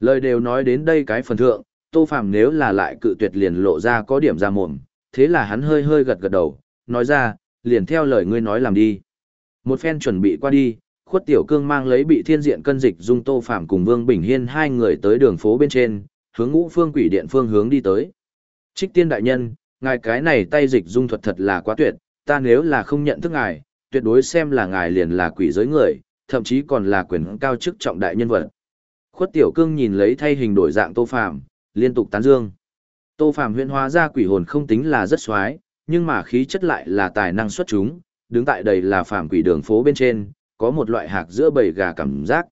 Lời đều nói đến đây cái phần thượng, Tô Phàm nếu là lại cự tuyệt liền lộ ra có điểm ra mồm, thế là hắn hơi hơi gật gật đầu, nói ra, liền theo lời ngươi nói làm đi. Một phen chuẩn bị qua đi, khuất tiểu cương mang lấy bị thiên diện cân dịch dung Tô phạm cùng Vương Bình Hiên hai người tới đường phố bên trên, hướng ngũ phương quỷ điện phương hướng đi tới. Trích tiên đại nhân, ngài cái này tay dịch dung thuật thật là quá tuyệt, ta nếu là không nhận thức ngài, tuyệt đối xem là ngài liền là quỷ giới người, thậm chí còn là quyền cao chức trọng đại nhân vật. Khuất Tiểu Cương nhìn lấy thay hình đổi dạng Tô Phàm, liên tục tán dương. Tô Phàm huyễn hóa ra quỷ hồn không tính là rất xoái, nhưng mà khí chất lại là tài năng xuất chúng, đứng tại đây là phàm quỷ đường phố bên trên, có một loại hạc giữa bầy gà cảm giác.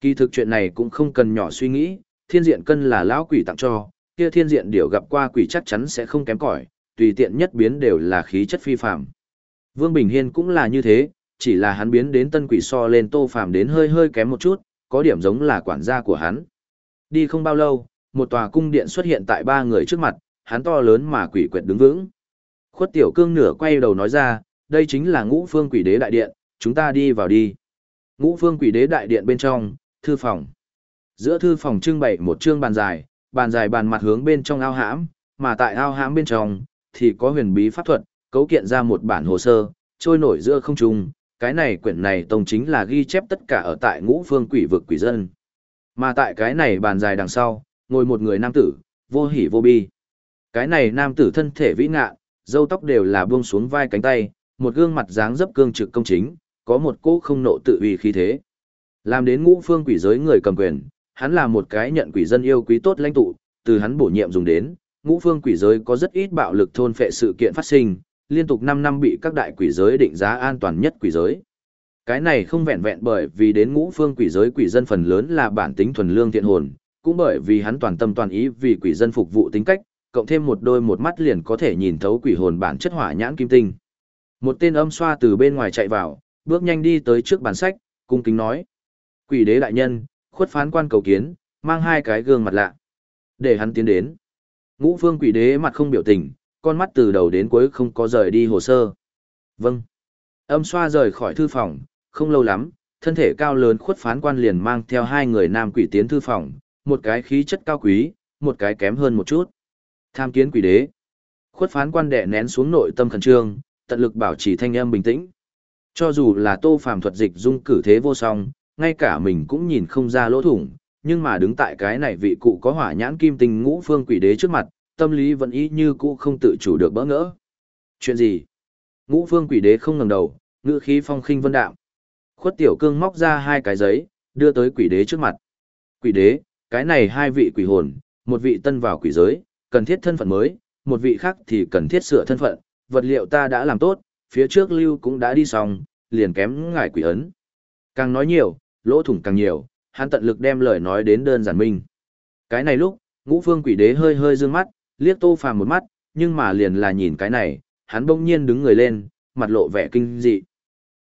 Kỳ thực chuyện này cũng không cần nhỏ suy nghĩ, thiên diện cân là lão quỷ tặng cho, kia thiên diện điều gặp qua quỷ chắc chắn sẽ không kém cỏi, tùy tiện nhất biến đều là khí chất phi phàm. Vương Bình Hiên cũng là như thế, chỉ là hắn biến đến tân quỷ so lên Tô Phàm đến hơi hơi kém một chút, có điểm giống là quản gia của hắn. Đi không bao lâu, một tòa cung điện xuất hiện tại ba người trước mặt, hắn to lớn mà quỷ quyệt đứng vững. Khuất Tiểu Cương nửa quay đầu nói ra, đây chính là Ngũ Phương Quỷ Đế đại điện, chúng ta đi vào đi. Ngũ Phương Quỷ Đế đại điện bên trong, thư phòng. Giữa thư phòng trưng bày một chương bàn dài, bàn dài bàn mặt hướng bên trong ao hãm, mà tại ao hãm bên trong thì có huyền bí pháp thuật, cấu kiện ra một bản hồ sơ, trôi nổi giữa không trung, cái này quyển này tông chính là ghi chép tất cả ở tại ngũ phương quỷ vực quỷ dân. Mà tại cái này bàn dài đằng sau, ngồi một người nam tử, vô hỉ vô bi. Cái này nam tử thân thể vĩ ngạ, Dâu tóc đều là buông xuống vai cánh tay, một gương mặt dáng dấp cương trực công chính, có một cỗ không nộ tự uy khí thế. Làm đến ngũ phương quỷ giới người cầm quyền, hắn là một cái nhận quỷ dân yêu quý tốt lãnh tụ, từ hắn bổ nhiệm dùng đến, ngũ phương quỷ giới có rất ít bạo lực thôn phệ sự kiện phát sinh, liên tục 5 năm bị các đại quỷ giới định giá an toàn nhất quỷ giới. Cái này không vẹn vẹn bởi vì đến ngũ phương quỷ giới quỷ dân phần lớn là bản tính thuần lương thiện hồn, cũng bởi vì hắn toàn tâm toàn ý vì quỷ dân phục vụ tính cách, cộng thêm một đôi một mắt liền có thể nhìn thấu quỷ hồn bản chất hỏa nhãn kim tinh. Một tên âm xoa từ bên ngoài chạy vào, bước nhanh đi tới trước bàn sách, cung kính nói: "Quỷ đế đại nhân, khuất phán quan cầu kiến, mang hai cái gương mặt lạ." Để hắn tiến đến. Ngũ phương quỷ đế mặt không biểu tình, con mắt từ đầu đến cuối không có rời đi hồ sơ. Vâng. Âm xoa rời khỏi thư phòng, không lâu lắm, thân thể cao lớn khuất phán quan liền mang theo hai người nam quỷ tiến thư phòng, một cái khí chất cao quý, một cái kém hơn một chút. Tham kiến quỷ đế. Khuất phán quan đệ nén xuống nội tâm khẩn trương, tận lực bảo trì thanh âm bình tĩnh. Cho dù là tô phàm thuật dịch dung cử thế vô song, ngay cả mình cũng nhìn không ra lỗ thủng, nhưng mà đứng tại cái này vị cụ có hỏa nhãn kim tinh ngũ phương quỷ đế trước mặt, tâm lý vẫn ý như cũ không tự chủ được bỡ ngỡ. Chuyện gì? Ngũ phương quỷ đế không ngẩng đầu, ngữ khí phong khinh vân đạm. Khuất tiểu cương móc ra hai cái giấy, đưa tới quỷ đế trước mặt. Quỷ đế, cái này hai vị quỷ hồn, một vị tân vào quỷ giới, cần thiết thân phận mới, một vị khác thì cần thiết sửa thân phận, vật liệu ta đã làm tốt, phía trước lưu cũng đã đi xong, liền kém ngài quỷ ấn. Càng nói nhiều, lỗ thủng càng nhiều, hắn tận lực đem lời nói đến đơn giản minh. Cái này lúc, ngũ phương quỷ đế hơi hơi dương mắt, liếc tô phàm một mắt, nhưng mà liền là nhìn cái này, hắn bỗng nhiên đứng người lên, mặt lộ vẻ kinh dị.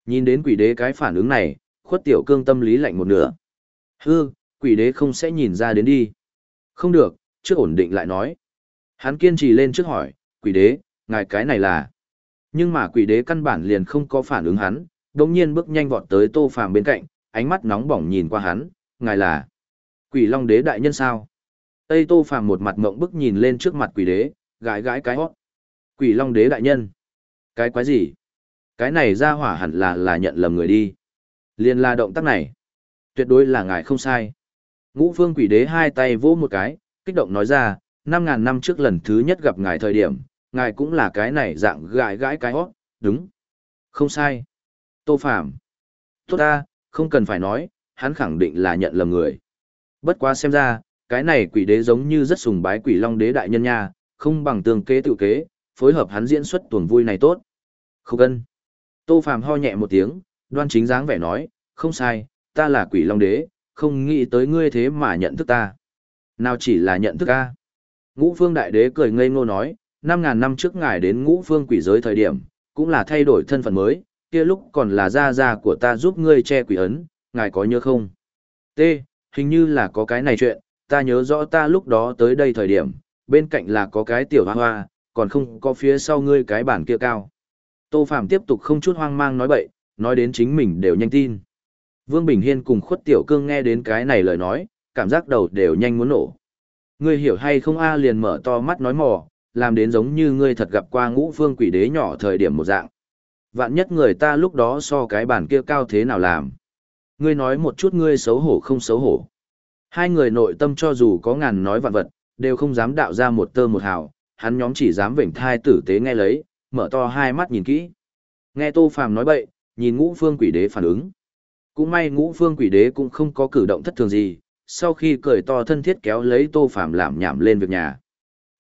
Nhìn đến quỷ đế cái phản ứng này, khuất tiểu cương tâm lý lạnh một nửa. Hư, quỷ đế không sẽ nhìn ra đến đi. Không được, trước ổn định lại nói. Hắn kiên trì lên trước hỏi, quỷ đế, ngài cái này là. Nhưng mà quỷ đế căn bản liền không có phản ứng hắn, đồng nhiên bước nhanh vọt tới tô phàm bên cạnh, ánh mắt nóng bỏng nhìn qua hắn, ngài là. Quỷ long đế đại nhân sao? Tây tô phàm một mặt mộng bức nhìn lên trước mặt quỷ đế, gãi gãi cái hót. Quỷ long đế đại nhân. Cái quái gì? Cái này ra hỏa hẳn là là nhận lầm người đi. Liên la động tác này. Tuyệt đối là ngài không sai. Ngũ phương quỷ đế hai tay vỗ một cái, kích động nói ra, năm ngàn năm trước lần thứ nhất gặp ngài thời điểm, ngài cũng là cái này dạng gãi gãi cái hót, đúng. Không sai. Tô Phạm. Tốt ta, không cần phải nói, hắn khẳng định là nhận lầm người. Bất quá xem ra, cái này quỷ đế giống như rất sùng bái quỷ long đế đại nhân nha, không bằng tương kế tự kế, phối hợp hắn diễn xuất tuần vui này tốt. Không cần. Tô Phạm ho nhẹ một tiếng, đoan chính dáng vẻ nói, không sai, ta là quỷ long đế, không nghĩ tới ngươi thế mà nhận thức ta. Nào chỉ là nhận thức ta. Ngũ phương đại đế cười ngây ngô nói, năm ngàn năm trước ngài đến ngũ phương quỷ giới thời điểm, cũng là thay đổi thân phận mới, kia lúc còn là gia gia của ta giúp ngươi che quỷ ấn, ngài có nhớ không? T, hình như là có cái này chuyện, ta nhớ rõ ta lúc đó tới đây thời điểm, bên cạnh là có cái tiểu hoa hoa, còn không có phía sau ngươi cái bản kia cao. Tô Phạm tiếp tục không chút hoang mang nói bậy, nói đến chính mình đều nhanh tin. Vương Bình Hiên cùng khuất tiểu cương nghe đến cái này lời nói, cảm giác đầu đều nhanh muốn nổ. Ngươi hiểu hay không a liền mở to mắt nói mò, làm đến giống như ngươi thật gặp qua ngũ phương quỷ đế nhỏ thời điểm một dạng. Vạn nhất người ta lúc đó so cái bản kia cao thế nào làm. Ngươi nói một chút ngươi xấu hổ không xấu hổ. Hai người nội tâm cho dù có ngàn nói vạn vật, đều không dám đạo ra một tơ một hào, hắn nhóm chỉ dám vểnh thai tử tế nghe lấy, mở to hai mắt nhìn kỹ. Nghe Tô Phàm nói bậy, nhìn ngũ phương quỷ đế phản ứng. Cũng may ngũ phương quỷ đế cũng không có cử động thất thường gì, sau khi cười to thân thiết kéo lấy Tô Phàm làm nhảm lên việc nhà.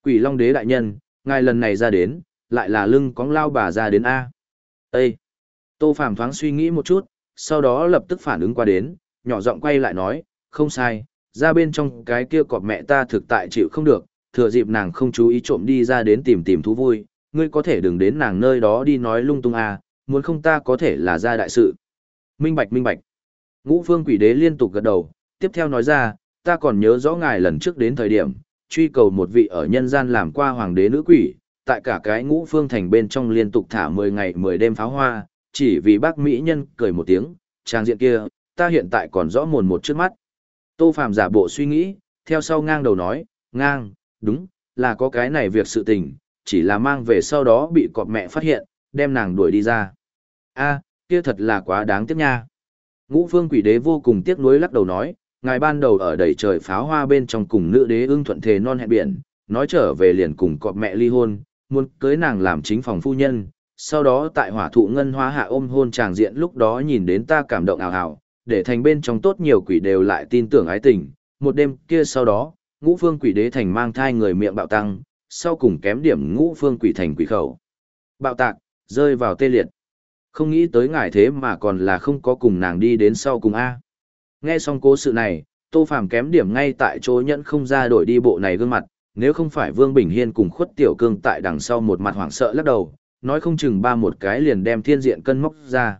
Quỷ Long đế đại nhân, ngài lần này ra đến, lại là lưng cóng lao bà ra đến A. Ê! Tô Phàm thoáng suy nghĩ một chút, sau đó lập tức phản ứng qua đến, nhỏ giọng quay lại nói, không sai, ra bên trong cái kia cọp mẹ ta thực tại chịu không được, thừa dịp nàng không chú ý trộm đi ra đến tìm tìm thú vui, ngươi có thể đừng đến nàng nơi đó đi nói lung tung à, muốn không ta có thể là ra đại sự. Minh bạch minh bạch. Ngũ phương quỷ đế liên tục gật đầu, tiếp theo nói ra, ta còn nhớ rõ ngài lần trước đến thời điểm, truy cầu một vị ở nhân gian làm qua hoàng đế nữ quỷ, tại cả cái ngũ phương thành bên trong liên tục thả 10 ngày 10 đêm pháo hoa, chỉ vì bác Mỹ nhân cười một tiếng, trang diện kia, ta hiện tại còn rõ mồn một trước mắt. Tô Phạm giả bộ suy nghĩ, theo sau ngang đầu nói, ngang, đúng, là có cái này việc sự tình, chỉ là mang về sau đó bị cọp mẹ phát hiện, đem nàng đuổi đi ra. a kia thật là quá đáng tiếc nha. Ngũ phương quỷ đế vô cùng tiếc nuối lắc đầu nói, ngài ban đầu ở đầy trời pháo hoa bên trong cùng nữ đế ưng thuận thề non hẹn biển, nói trở về liền cùng cọp mẹ ly hôn, muốn cưới nàng làm chính phòng phu nhân. Sau đó tại hỏa thụ ngân hoa hạ ôm hôn tràng diện lúc đó nhìn đến ta cảm động ảo ảo, để thành bên trong tốt nhiều quỷ đều lại tin tưởng ái tình. Một đêm kia sau đó, ngũ phương quỷ đế thành mang thai người miệng bạo tăng, sau cùng kém điểm ngũ phương quỷ thành quỷ khẩu. Bạo tạc, rơi vào tê liệt. Không nghĩ tới ngài thế mà còn là không có cùng nàng đi đến sau cùng A. Nghe xong cố sự này, Tô Phàm kém điểm ngay tại chỗ nhẫn không ra đổi đi bộ này gương mặt, nếu không phải Vương Bình Hiên cùng khuất tiểu cương tại đằng sau một mặt hoảng sợ lắc đầu, nói không chừng ba một cái liền đem thiên diện cân móc ra.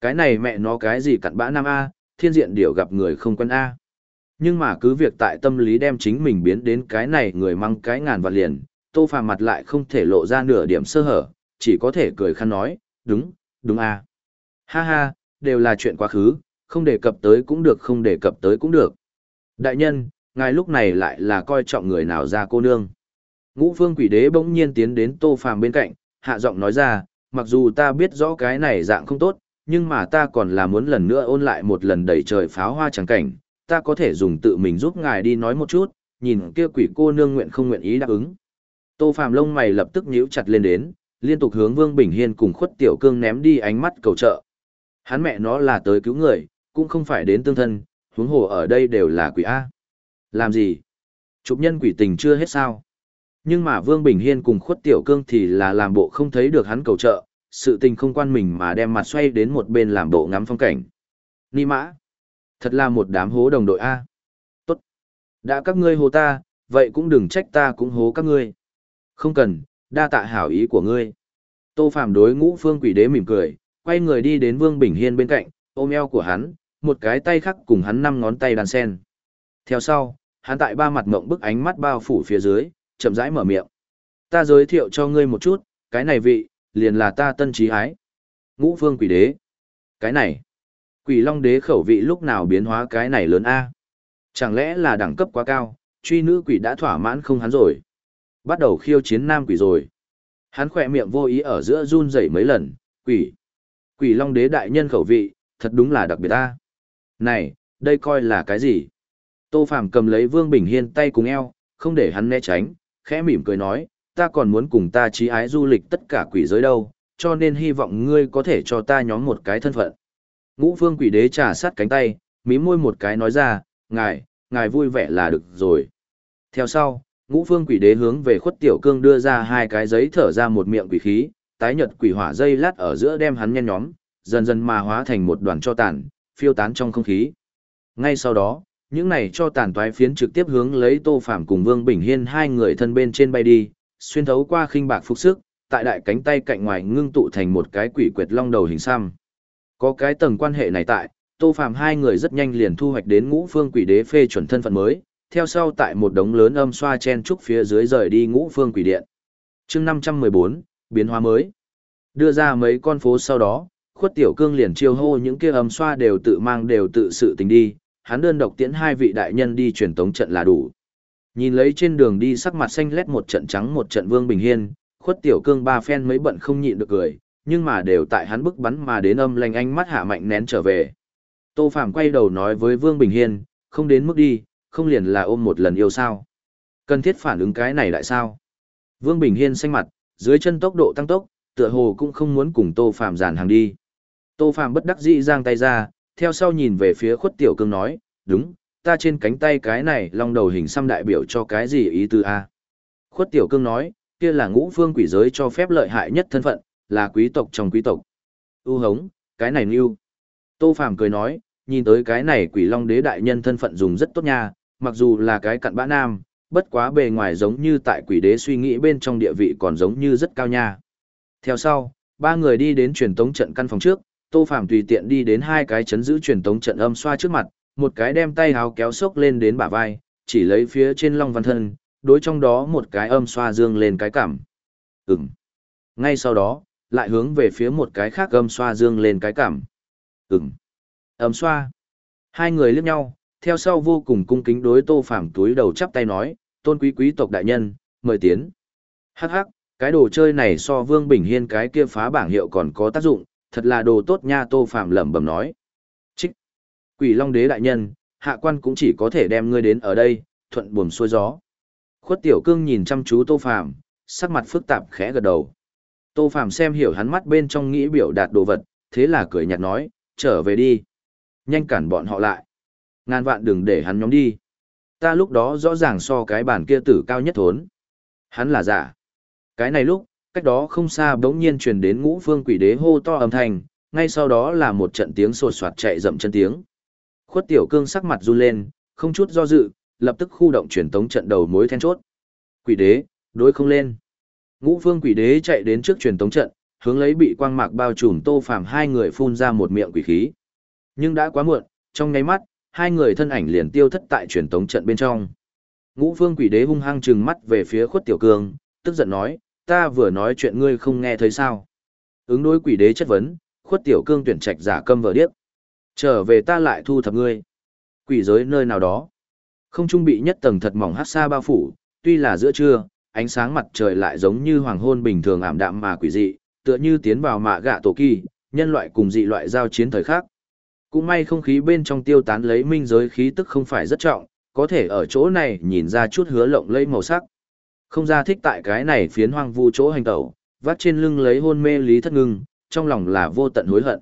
Cái này mẹ nó cái gì cặn bã nam A, thiên diện điều gặp người không quen A. Nhưng mà cứ việc tại tâm lý đem chính mình biến đến cái này người mang cái ngàn vạn liền, tô phàm mặt lại không thể lộ ra nửa điểm sơ hở, chỉ có thể cười khăn nói, đúng, đúng A. Ha ha, đều là chuyện quá khứ, không đề cập tới cũng được không đề cập tới cũng được. Đại nhân, ngài lúc này lại là coi trọng người nào ra cô nương. Ngũ phương quỷ đế bỗng nhiên tiến đến tô phàm bên cạnh, hạ giọng nói ra, mặc dù ta biết rõ cái này dạng không tốt, nhưng mà ta còn là muốn lần nữa ôn lại một lần đẩy trời pháo hoa trắng cảnh, ta có thể dùng tự mình giúp ngài đi nói một chút, nhìn kia quỷ cô nương nguyện không nguyện ý đáp ứng. Tô phàm lông mày lập tức nhíu chặt lên đến, liên tục hướng Vương Bình Hiên cùng khuất tiểu cương ném đi ánh mắt cầu trợ. Hắn mẹ nó là tới cứu người, cũng không phải đến tương thân, huống hồ ở đây đều là quỷ A. Làm gì? Chụp nhân quỷ tình chưa hết sao? Nhưng mà Vương Bình Hiên cùng khuất tiểu cương thì là làm bộ không thấy được hắn cầu trợ, sự tình không quan mình mà đem mặt xoay đến một bên làm bộ ngắm phong cảnh. Ni mã. Thật là một đám hố đồng đội A. Tốt. Đã các ngươi hố ta, vậy cũng đừng trách ta cũng hố các ngươi. Không cần, đa tạ hảo ý của ngươi. Tô Phạm đối ngũ phương quỷ đế mỉm cười, quay người đi đến Vương Bình Hiên bên cạnh, ôm eo của hắn, một cái tay khác cùng hắn năm ngón tay đàn sen. Theo sau, hắn tại ba mặt mộng bức ánh mắt bao phủ phía dưới, chậm rãi mở miệng. Ta giới thiệu cho ngươi một chút, cái này vị, liền là ta tân trí ái. Ngũ phương quỷ đế. Cái này, quỷ long đế khẩu vị lúc nào biến hóa cái này lớn A. Chẳng lẽ là đẳng cấp quá cao, truy nữ quỷ đã thỏa mãn không hắn rồi. Bắt đầu khiêu chiến nam quỷ rồi. Hắn khỏe miệng vô ý ở giữa run rẩy mấy lần, quỷ. Quỷ long đế đại nhân khẩu vị, thật đúng là đặc biệt A. Này, đây coi là cái gì? Tô Phàm cầm lấy Vương Bình Hiên tay cùng eo, không để hắn né tránh, khẽ mỉm cười nói, ta còn muốn cùng ta trí ái du lịch tất cả quỷ giới đâu, cho nên hy vọng ngươi có thể cho ta nhóm một cái thân phận. Ngũ vương quỷ đế trà sát cánh tay, mí môi một cái nói ra, ngài, ngài vui vẻ là được rồi. Theo sau, ngũ vương quỷ đế hướng về khuất tiểu cương đưa ra hai cái giấy thở ra một miệng quỷ khí, tái nhật quỷ hỏa dây lát ở giữa đem hắn nhen nhóm, dần dần mà hóa thành một đoàn cho tàn, phiêu tán trong không khí. Ngay sau đó, những này cho tàn toái phiến trực tiếp hướng lấy Tô Phàm cùng Vương Bình Hiên hai người thân bên trên bay đi, xuyên thấu qua khinh bạc phục sức, tại đại cánh tay cạnh ngoài ngưng tụ thành một cái quỷ quyệt long đầu hình xăm. Có cái tầng quan hệ này tại, Tô Phàm hai người rất nhanh liền thu hoạch đến Ngũ Phương Quỷ Đế phê chuẩn thân phận mới, theo sau tại một đống lớn âm xoa chen trúc phía dưới rời đi Ngũ Phương Quỷ Điện. Chương 514, biến hóa mới. Đưa ra mấy con phố sau đó, Khuất Tiểu Cương liền chiêu hô những kia ấm xoa đều tự mang đều tự sự tình đi, hắn đơn độc tiễn hai vị đại nhân đi truyền tống trận là đủ. Nhìn lấy trên đường đi sắc mặt xanh lét một trận trắng một trận Vương Bình Hiên, Khuất Tiểu Cương ba phen mấy bận không nhịn được cười, nhưng mà đều tại hắn bức bắn mà đến âm lanh ánh mắt hạ mạnh nén trở về. Tô Phạm quay đầu nói với Vương Bình Hiên, không đến mức đi, không liền là ôm một lần yêu sao. Cần thiết phản ứng cái này lại sao? Vương Bình Hiên xanh mặt, dưới chân tốc độ tăng tốc, tựa hồ cũng không muốn cùng Tô Phạm giàn hàng đi. Tô Phạm bất đắc dĩ giang tay ra, theo sau nhìn về phía khuất tiểu cương nói, đúng, ta trên cánh tay cái này long đầu hình xăm đại biểu cho cái gì ý tư a? Khuất tiểu cương nói, kia là ngũ phương quỷ giới cho phép lợi hại nhất thân phận, là quý tộc trong quý tộc. U hống, cái này nưu. Tô Phàm cười nói, nhìn tới cái này quỷ long đế đại nhân thân phận dùng rất tốt nha, mặc dù là cái cặn bã nam, bất quá bề ngoài giống như tại quỷ đế suy nghĩ bên trong địa vị còn giống như rất cao nha. Theo sau, ba người đi đến truyền tống trận căn phòng trước, Tô Phàm tùy tiện đi đến hai cái chấn giữ truyền tống trận âm xoa trước mặt, một cái đem tay háo kéo sốc lên đến bả vai, chỉ lấy phía trên long văn thân, đối trong đó một cái âm xoa dương lên cái cảm. Ừm. Ngay sau đó, lại hướng về phía một cái khác âm xoa dương lên cái cảm. Ừm. Âm xoa. Hai người liếc nhau, theo sau vô cùng cung kính đối Tô Phàm túi đầu chắp tay nói, tôn quý quý tộc đại nhân, mời tiến. Hắc hắc, cái đồ chơi này so Vương Bình Hiên cái kia phá bảng hiệu còn có tác dụng, thật là đồ tốt nha Tô Phạm lẩm bẩm nói. Trích! Quỷ Long Đế đại nhân, hạ quan cũng chỉ có thể đem ngươi đến ở đây, thuận buồm xuôi gió. Khuất Tiểu Cương nhìn chăm chú Tô Phạm, sắc mặt phức tạp khẽ gật đầu. Tô Phạm xem hiểu hắn mắt bên trong nghĩ biểu đạt đồ vật, thế là cười nhạt nói, trở về đi. Nhanh cản bọn họ lại. Ngàn vạn đừng để hắn nhóm đi. Ta lúc đó rõ ràng so cái bản kia tử cao nhất thốn. Hắn là giả. Cái này lúc, cách đó không xa bỗng nhiên truyền đến ngũ phương quỷ đế hô to âm thanh, ngay sau đó là một trận tiếng sột soạt chạy dậm chân tiếng. Khuất tiểu cương sắc mặt run lên, không chút do dự, lập tức khu động truyền tống trận đầu mối then chốt. Quỷ đế, đối không lên. Ngũ phương quỷ đế chạy đến trước truyền tống trận, hướng lấy bị quang mạc bao trùm tô phàm hai người phun ra một miệng quỷ khí. Nhưng đã quá muộn, trong nháy mắt, hai người thân ảnh liền tiêu thất tại truyền tống trận bên trong. Ngũ phương quỷ đế hung hăng trừng mắt về phía khuất tiểu cương, tức giận nói, ta vừa nói chuyện ngươi không nghe thấy sao. Ứng đối quỷ đế chất vấn, khuất tiểu cương tuyển trạch giả câm vờ điếc. Trở về ta lại thu thập ngươi. Quỷ giới nơi nào đó. Không trung bị nhất tầng thật mỏng hát xa bao phủ, tuy là giữa trưa, ánh sáng mặt trời lại giống như hoàng hôn bình thường ảm đạm mà quỷ dị, tựa như tiến vào mạ gạ tổ kỳ, nhân loại cùng dị loại giao chiến thời khác. Cũng may không khí bên trong tiêu tán lấy minh giới khí tức không phải rất trọng, có thể ở chỗ này nhìn ra chút hứa lộng lẫy màu sắc. Không ra thích tại cái này phiến hoang vu chỗ hành tẩu, vắt trên lưng lấy hôn mê lý thất ngưng, trong lòng là vô tận hối hận.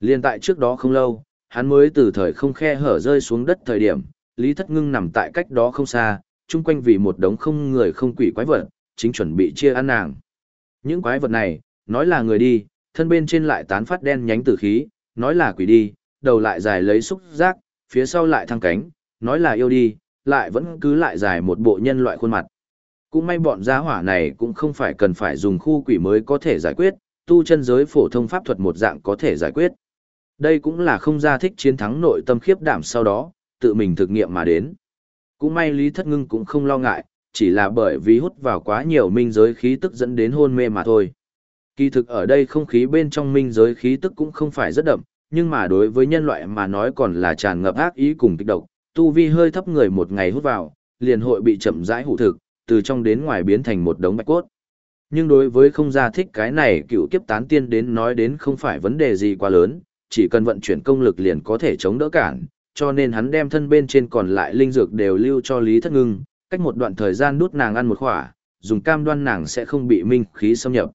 Liên tại trước đó không lâu, hắn mới từ thời không khe hở rơi xuống đất thời điểm, lý thất ngưng nằm tại cách đó không xa, chung quanh vì một đống không người không quỷ quái vật, chính chuẩn bị chia ăn nàng. Những quái vật này, nói là người đi, thân bên trên lại tán phát đen nhánh tử khí, nói là quỷ đi, đầu lại dài lấy xúc giác, phía sau lại thăng cánh, nói là yêu đi, lại vẫn cứ lại dài một bộ nhân loại khuôn mặt cũng may bọn gia hỏa này cũng không phải cần phải dùng khu quỷ mới có thể giải quyết, tu chân giới phổ thông pháp thuật một dạng có thể giải quyết. Đây cũng là không gia thích chiến thắng nội tâm khiếp đảm sau đó, tự mình thực nghiệm mà đến. Cũng may Lý Thất Ngưng cũng không lo ngại, chỉ là bởi vì hút vào quá nhiều minh giới khí tức dẫn đến hôn mê mà thôi. Kỳ thực ở đây không khí bên trong minh giới khí tức cũng không phải rất đậm, nhưng mà đối với nhân loại mà nói còn là tràn ngập ác ý cùng kích độc, tu vi hơi thấp người một ngày hút vào, liền hội bị chậm rãi hủ thực, từ trong đến ngoài biến thành một đống bạch cốt. Nhưng đối với không gia thích cái này cựu kiếp tán tiên đến nói đến không phải vấn đề gì quá lớn, chỉ cần vận chuyển công lực liền có thể chống đỡ cản, cho nên hắn đem thân bên trên còn lại linh dược đều lưu cho Lý Thất Ngưng, cách một đoạn thời gian đút nàng ăn một khỏa, dùng cam đoan nàng sẽ không bị minh khí xâm nhập.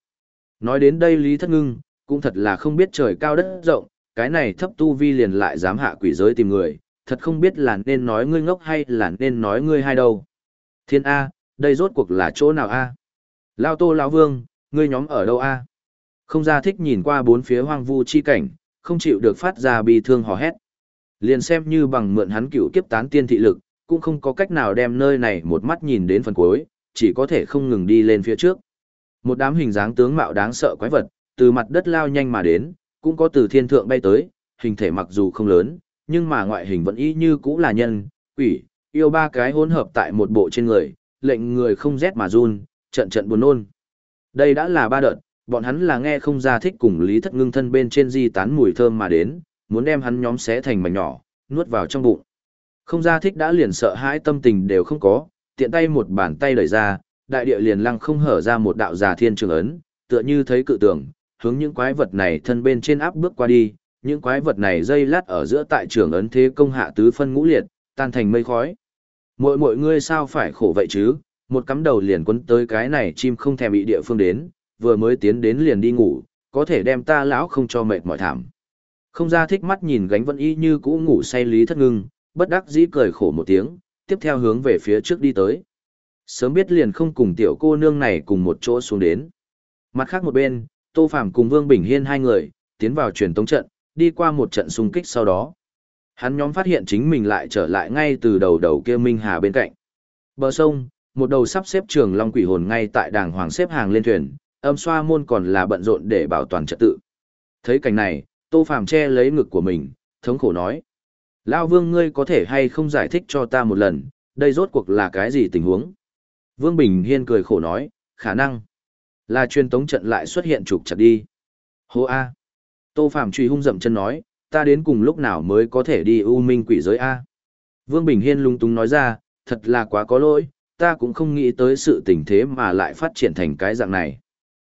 Nói đến đây Lý Thất Ngưng, cũng thật là không biết trời cao đất rộng, cái này thấp tu vi liền lại dám hạ quỷ giới tìm người, thật không biết là nên nói ngươi ngốc hay là nên nói ngươi hay đâu. Thiên A, đây rốt cuộc là chỗ nào a? Lao Tô lão Vương, ngươi nhóm ở đâu a? Không ra thích nhìn qua bốn phía hoang vu chi cảnh, không chịu được phát ra bi thương hò hét. Liền xem như bằng mượn hắn cựu kiếp tán tiên thị lực, cũng không có cách nào đem nơi này một mắt nhìn đến phần cuối, chỉ có thể không ngừng đi lên phía trước. Một đám hình dáng tướng mạo đáng sợ quái vật, từ mặt đất lao nhanh mà đến, cũng có từ thiên thượng bay tới, hình thể mặc dù không lớn, nhưng mà ngoại hình vẫn y như cũ là nhân, quỷ, yêu ba cái hỗn hợp tại một bộ trên người, lệnh người không rét mà run, trận trận buồn nôn. Đây đã là ba đợt, bọn hắn là nghe không ra thích cùng lý thất ngưng thân bên trên di tán mùi thơm mà đến, muốn đem hắn nhóm xé thành mảnh nhỏ, nuốt vào trong bụng. Không ra thích đã liền sợ hãi tâm tình đều không có, tiện tay một bàn tay đẩy ra, đại địa liền lăng không hở ra một đạo già thiên trường ấn, tựa như thấy cự tưởng, hướng những quái vật này thân bên trên áp bước qua đi, những quái vật này dây lát ở giữa tại trường ấn thế công hạ tứ phân ngũ liệt, tan thành mây khói. Mỗi mỗi ngươi sao phải khổ vậy chứ, một cắm đầu liền quấn tới cái này chim không thèm bị địa phương đến, vừa mới tiến đến liền đi ngủ, có thể đem ta lão không cho mệt mỏi thảm. Không ra thích mắt nhìn gánh vẫn y như cũ ngủ say lý thất ngưng, bất đắc dĩ cười khổ một tiếng, tiếp theo hướng về phía trước đi tới. Sớm biết liền không cùng tiểu cô nương này cùng một chỗ xuống đến. Mặt khác một bên, Tô Phàm cùng Vương Bình Hiên hai người, tiến vào truyền tống trận, đi qua một trận xung kích sau đó. Hắn nhóm phát hiện chính mình lại trở lại ngay từ đầu đầu kia Minh Hà bên cạnh. Bờ sông, một đầu sắp xếp trường long quỷ hồn ngay tại đàng hoàng xếp hàng lên thuyền, âm xoa môn còn là bận rộn để bảo toàn trật tự. Thấy cảnh này, Tô Phàm che lấy ngực của mình, thống khổ nói. Lao Vương ngươi có thể hay không giải thích cho ta một lần, đây rốt cuộc là cái gì tình huống? Vương Bình Hiên cười khổ nói, khả năng là truyền tống trận lại xuất hiện trục chặt đi. Hô A. Tô Phạm truy hung dậm chân nói, ta đến cùng lúc nào mới có thể đi u minh quỷ giới A. Vương Bình Hiên lung tung nói ra, thật là quá có lỗi, ta cũng không nghĩ tới sự tình thế mà lại phát triển thành cái dạng này.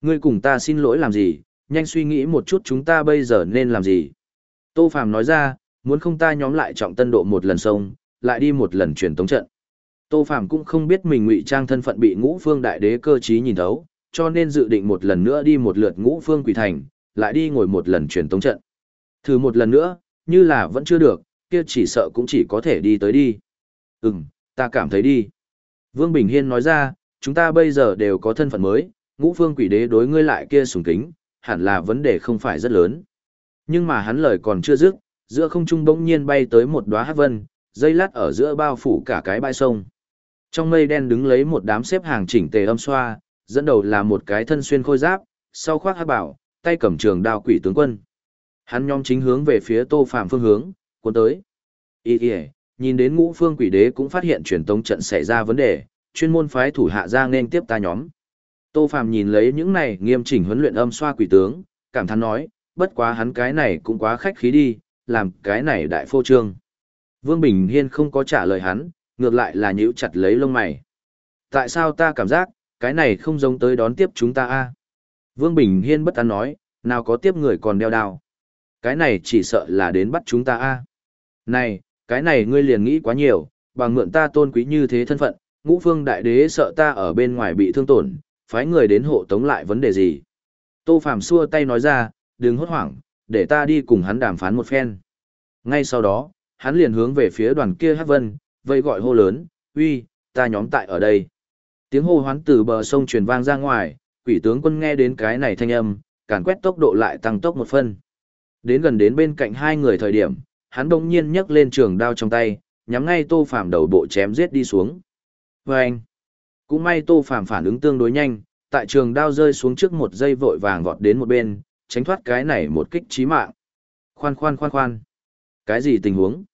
Ngươi cùng ta xin lỗi làm gì, nhanh suy nghĩ một chút chúng ta bây giờ nên làm gì. Tô Phàm nói ra, muốn không ta nhóm lại trọng tân độ một lần sông, lại đi một lần truyền tống trận. Tô Phàm cũng không biết mình ngụy trang thân phận bị ngũ phương đại đế cơ trí nhìn thấu, cho nên dự định một lần nữa đi một lượt ngũ phương quỷ thành, lại đi ngồi một lần truyền tống trận. Thử một lần nữa, như là vẫn chưa được, kia chỉ sợ cũng chỉ có thể đi tới đi. Ừm, ta cảm thấy đi. Vương Bình Hiên nói ra, chúng ta bây giờ đều có thân phận mới, ngũ phương quỷ đế đối ngươi lại kia sùng kính, hẳn là vấn đề không phải rất lớn. Nhưng mà hắn lời còn chưa dứt, giữa không trung bỗng nhiên bay tới một đóa hắc vân, dây lát ở giữa bao phủ cả cái bãi sông. Trong mây đen đứng lấy một đám xếp hàng chỉnh tề âm xoa, dẫn đầu là một cái thân xuyên khôi giáp, sau khoác hát bảo, tay cầm trường đao quỷ tướng quân. Hắn nhóm chính hướng về phía Tô Phàm phương hướng, cuốn tới. Ý kìa, nhìn đến ngũ phương quỷ đế cũng phát hiện truyền tống trận xảy ra vấn đề, chuyên môn phái thủ hạ ra nên tiếp ta nhóm. Tô Phàm nhìn lấy những này nghiêm chỉnh huấn luyện âm xoa quỷ tướng, cảm thán nói, bất quá hắn cái này cũng quá khách khí đi, làm cái này đại phô trương. Vương Bình Hiên không có trả lời hắn, ngược lại là nhíu chặt lấy lông mày. Tại sao ta cảm giác, cái này không giống tới đón tiếp chúng ta a? Vương Bình Hiên bất an nói, nào có tiếp người còn đeo đao. Cái này chỉ sợ là đến bắt chúng ta a. Này, cái này ngươi liền nghĩ quá nhiều, bằng mượn ta tôn quý như thế thân phận, ngũ phương đại đế sợ ta ở bên ngoài bị thương tổn, phái người đến hộ tống lại vấn đề gì. Tô Phạm xua tay nói ra, đừng hốt hoảng, để ta đi cùng hắn đàm phán một phen. Ngay sau đó, hắn liền hướng về phía đoàn kia hát vân, vây gọi hô lớn, uy, ta nhóm tại ở đây. Tiếng hô hoán từ bờ sông truyền vang ra ngoài, quỷ tướng quân nghe đến cái này thanh âm, càn quét tốc độ lại tăng tốc một phân. Đến gần đến bên cạnh hai người thời điểm, hắn đông nhiên nhấc lên trường đao trong tay, nhắm ngay tô phàm đầu bộ chém giết đi xuống. Và anh, cũng may tô phàm phản ứng tương đối nhanh, tại trường đao rơi xuống trước một giây vội vàng vọt đến một bên, tránh thoát cái này một kích chí mạng. Khoan khoan khoan khoan. Cái gì tình huống?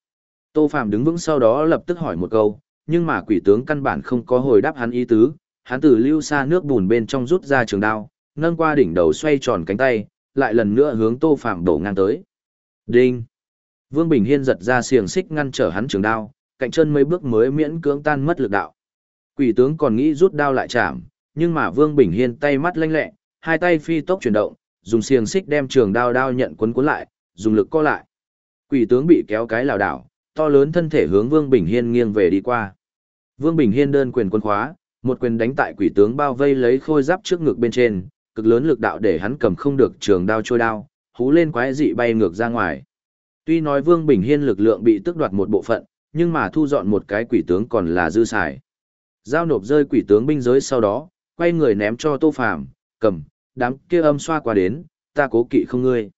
Tô Phạm đứng vững sau đó lập tức hỏi một câu, nhưng mà quỷ tướng căn bản không có hồi đáp hắn ý tứ, hắn từ lưu xa nước bùn bên trong rút ra trường đao, nâng qua đỉnh đầu xoay tròn cánh tay, lại lần nữa hướng Tô Phạm đổ ngang tới. Đinh! Vương Bình Hiên giật ra xiềng xích ngăn trở hắn trường đao, cạnh chân mấy bước mới miễn cưỡng tan mất lực đạo. Quỷ tướng còn nghĩ rút đao lại chạm, nhưng mà Vương Bình Hiên tay mắt lanh lẹ, hai tay phi tốc chuyển động, dùng xiềng xích đem trường đao đao nhận quấn cuốn lại, dùng lực co lại. Quỷ tướng bị kéo cái lảo đảo, to lớn thân thể hướng Vương Bình Hiên nghiêng về đi qua. Vương Bình Hiên đơn quyền quân khóa, một quyền đánh tại quỷ tướng bao vây lấy khôi giáp trước ngực bên trên, cực lớn lực đạo để hắn cầm không được trường đao trôi đao, hú lên quái dị bay ngược ra ngoài. Tuy nói Vương Bình Hiên lực lượng bị tước đoạt một bộ phận, nhưng mà thu dọn một cái quỷ tướng còn là dư xài. Giao nộp rơi quỷ tướng binh giới sau đó, quay người ném cho Tô Phàm, cầm, đám kia âm xoa qua đến, ta cố kỵ không ngươi.